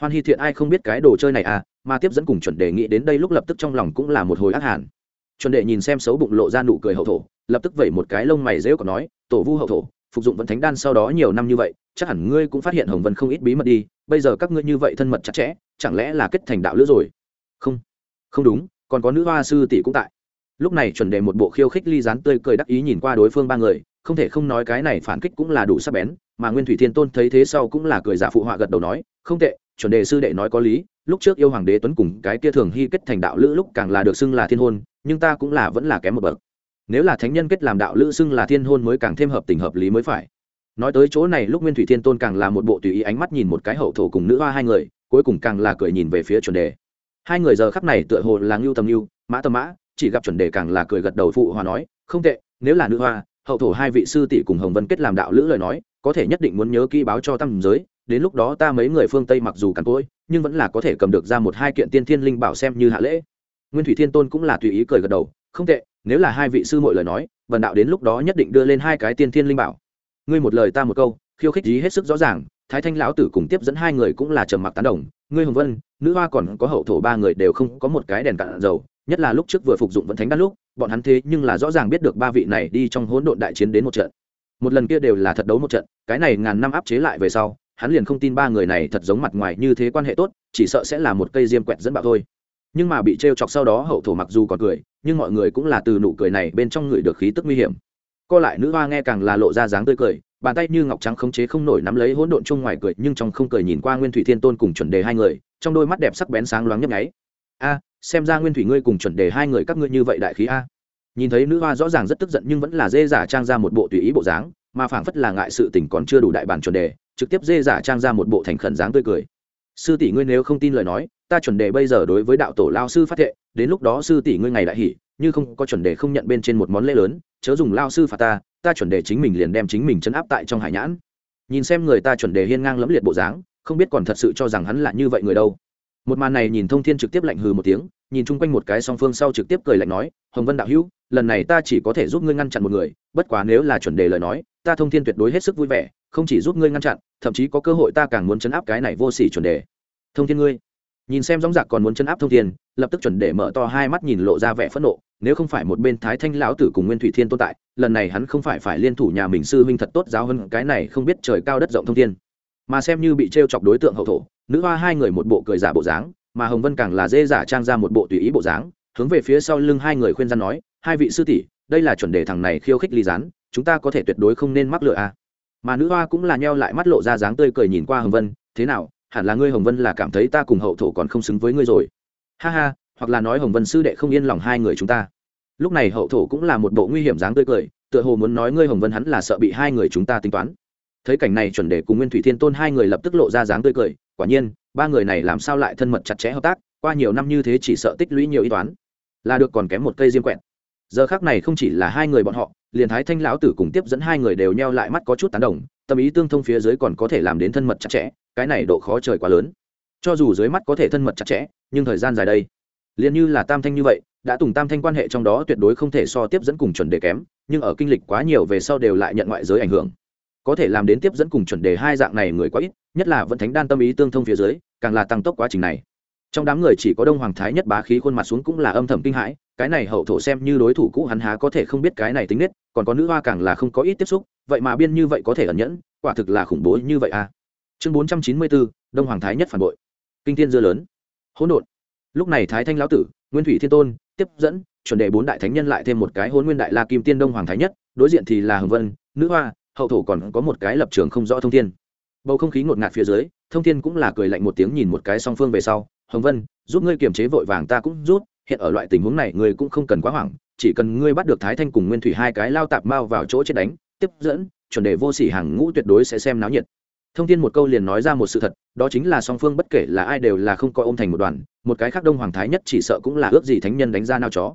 Hoan hy thiện ai không biết cái đồ chơi này à mà tiếp dẫn cùng chuẩn đề nghĩ đến đây lúc lập tức trong lòng cũng là một hồi ác hàn. Chuẩn đề nhìn xem xấu bụng lộ ra nụ cười hậu thổ, lập tức vẩy một cái lông mày rêu còn nói, tổ vu hậu thổ phục dụng vẫn thánh đan sau đó nhiều năm như vậy, chắc hẳn ngươi cũng phát hiện hồng vân không ít bí mật đi, bây giờ các ngươi như vậy thân mật chặt chẽ, chẳng lẽ là kết thành đạo lữ rồi? Không không đúng, còn có nữ hoa sư tỷ cũng tại. Lúc này chuẩn đề một bộ khiêu khích ly dán tươi cười đắc ý nhìn qua đối phương ba người, không thể không nói cái này phản kích cũng là đủ sắc bén, mà nguyên thủy thiên tôn thấy thế sau cũng là cười giả phụ họa gật đầu nói, không tệ, chuẩn đề sư đệ nói có lý, lúc trước yêu hoàng đế tuấn cùng cái kia thường hy kết thành đạo lữ lúc càng là được xưng là thiên hôn, nhưng ta cũng là vẫn là kém một bậc nếu là thánh nhân kết làm đạo lữ xưng là thiên hôn mới càng thêm hợp tình hợp lý mới phải. Nói tới chỗ này, lúc nguyên thủy thiên tôn càng là một bộ tùy ý ánh mắt nhìn một cái hậu thổ cùng nữ hoa hai người, cuối cùng càng là cười nhìn về phía chuẩn đề. Hai người giờ khắp này tựa hồ là ngưu tầm ngưu, mã tầm mã, chỉ gặp chuẩn đề càng là cười gật đầu phụ hòa nói, không tệ, nếu là nữ hoa, hậu thổ hai vị sư tỷ cùng hồng vân kết làm đạo lữ lời nói, có thể nhất định muốn nhớ kỹ báo cho tam giới, đến lúc đó ta mấy người phương tây mặc dù cằn cỗi, nhưng vẫn là có thể cầm được ra một hai kiện tiên thiên linh bảo xem như hạ lễ. Nguyên thủy thiên tôn cũng là tùy ý cười gật đầu, không tệ nếu là hai vị sư muội lời nói, vần đạo đến lúc đó nhất định đưa lên hai cái tiên thiên linh bảo. Ngươi một lời ta một câu, khiêu khích ý hết sức rõ ràng, thái thanh lão tử cùng tiếp dẫn hai người cũng là trầm mặc tán đồng. Ngươi hồng vân, nữ hoa còn có hậu thổ ba người đều không có một cái đèn cạn dầu, nhất là lúc trước vừa phục dụng vẫn thánh đan lúc, bọn hắn thế nhưng là rõ ràng biết được ba vị này đi trong hỗn độn đại chiến đến một trận. Một lần kia đều là thật đấu một trận, cái này ngàn năm áp chế lại về sau, hắn liền không tin ba người này thật giống mặt ngoài như thế quan hệ tốt, chỉ sợ sẽ là một cây diêm quẹt dẫn bạo thôi nhưng mà bị t chọc sau đó hậu thổ mặc dù còn cười, nhưng mọi người cũng là từ nụ cười này bên trong người được khí tức nguy hiểm. Co lại nữ hoa nghe càng là lộ ra dáng tươi cười, bàn tay như ngọc trắng khống chế không nổi nắm lấy hỗn độn chung ngoài cười, nhưng trong không cười nhìn qua nguyên thủy thiên tôn cùng chuẩn đề hai người, trong đôi mắt đẹp sắc bén sáng loáng nhấp nháy. A, xem ra nguyên thủy ngươi cùng chuẩn đề hai người các ngươi như vậy đại khí a. Nhìn thấy nữ hoa rõ ràng rất tức giận nhưng vẫn là dê giả trang ra một bộ tùy ý bộ dáng, mà phảng phất là ngại sự tình còn chưa đủ đại bản chuẩn đề, trực tiếp dê giả trang ra một bộ thành khẩn dáng tươi cười. Sư tỷ ngươi nếu không tin lời nói ta chuẩn đề bây giờ đối với đạo tổ lao sư phát thệ, đến lúc đó sư tỷ ngươi ngày đại hỉ như không có chuẩn đề không nhận bên trên một món lễ lớn, chớ dùng lao sư phạt ta ta chuẩn đề chính mình liền đem chính mình chấn áp tại trong hải nhãn. Nhìn xem người ta chuẩn đề hiên ngang lẫm liệt bộ dáng, không biết còn thật sự cho rằng hắn là như vậy người đâu. Một màn này nhìn thông thiên trực tiếp lạnh hừ một tiếng, nhìn chung quanh một cái song phương sau trực tiếp cười lạnh nói, hồng vân đạo hữu, lần này ta chỉ có thể giúp ngươi ngăn chặn một người, bất quá nếu là chuẩn đề lời nói, ta thông thiên tuyệt đối hết sức vui vẻ, không chỉ giúp ngươi ngăn chặn, thậm chí có cơ hội ta càng muốn chấn áp cái này vô sỉ chuẩn đề. Thông thiên ngươi nhìn xem dóng dạc còn muốn chân áp thông thiên, lập tức chuẩn để mở to hai mắt nhìn lộ ra vẻ phẫn nộ, nếu không phải một bên thái thanh lão tử cùng nguyên thủy thiên tồn tại, lần này hắn không phải phải liên thủ nhà mình sư huynh thật tốt giáo hơn cái này không biết trời cao đất rộng thông thiên mà xem như bị t chọc đối tượng hậu thổ, nữ hoa hai người một bộ cười giả bộ dáng, mà hồng vân càng là dê giả trang ra một bộ tùy ý bộ dáng, hướng về phía sau lưng hai người khuyên gian nói, hai vị sư tỷ, đây là chuẩn đề thằng này khiêu khích ly gián, chúng ta có thể tuyệt đối không nên mắc lựa à. mà nữ hoa cũng là nheo lại mắt lộ ra dáng tươi cười nhìn qua hồng vân, thế nào hẳn là ngươi hồng vân là cảm thấy ta cùng hậu thổ còn không xứng với ngươi rồi. Ha ha, hoặc là nói hồng vân sư đệ không yên lòng hai người chúng ta. Lúc này hậu thổ cũng là một bộ nguy hiểm dáng tươi cười, tựa hồ muốn nói ngươi hồng vân hắn là sợ bị hai người chúng ta tính toán. Thấy cảnh này chuẩn đề cùng nguyên thủy thiên tôn hai người lập tức lộ ra dáng tươi cười, quả nhiên, ba người này làm sao lại thân mật chặt chẽ hợp tác, qua nhiều năm như thế chỉ sợ tích lũy nhiều y toán là được còn kém một cây diêm quẹt. Giờ khác này không chỉ là hai người bọn họ, liền thái thanh lão tử cùng tiếp dẫn hai người đều nheo lại mắt có chút tán đồng, tâm ý tương thông phía dưới còn có thể làm đến thân mật chặt chẽ cái này độ khó trời quá lớn. Cho dù dưới mắt có thể thân mật chặt chẽ, nhưng thời gian dài đây, liền như là tam thanh như vậy, đã tùng tam thanh quan hệ trong đó tuyệt đối không thể so tiếp dẫn cùng chuẩn đề kém, nhưng ở kinh lịch quá nhiều về sau đều lại nhận ngoại giới ảnh hưởng. Có thể làm đến tiếp dẫn cùng chuẩn đề hai dạng này người quá ít, nhất là vẫn thánh đan tâm ý tương thông phía dưới, càng là tăng tốc quá trình này. Trong đám người chỉ có đông hoàng thái nhất bá khí khuôn mặt xuống cũng là âm thầm kinh hãi, cái này hậu thổ xem như đối thủ cũ hắn há có thể không biết cái này tính nết, còn có nữ hoa càng là không có ít tiếp xúc, vậy mà biên như vậy có thể ẩn nhẫn, quả thực là khủng bố như vậy à chương bốn trăm chín mươi bốn, đông hoàng thái nhất phản bội. Kinh thiên dưa lớn. Hỗn độn. Lúc này thái thanh lão tử, nguyên thủy thiên tôn, tiếp dẫn, chuẩn đề bốn đại thánh nhân lại thêm một cái hôn nguyên đại la kim tiên đông hoàng thái nhất, đối diện thì là hồng vân, nữ hoa, hậu thổ còn có một cái lập trường không rõ thông thiên. Bầu không khí ngột ngạt phía dưới, thông thiên cũng là cười lạnh một tiếng nhìn một cái song phương về sau, hồng vân, giúp ngươi kiềm chế vội vàng ta cũng rút, hiện ở loại tình huống này ngươi cũng không cần quá hoảng, chỉ cần ngươi bắt được thái thanh cùng nguyên thủy hai cái lao tạp mao vào chỗ chết đánh, tiếp dẫn, chuẩn đề vô sỉ hàng ngũ tuyệt đối sẽ xem náo nhiệt thông tin một câu liền nói ra một sự thật, đó chính là song phương bất kể là ai đều là không coi ôm thành một đoàn, một cái khác đông hoàng thái nhất chỉ sợ cũng là ước gì thánh nhân đánh ra nao chó.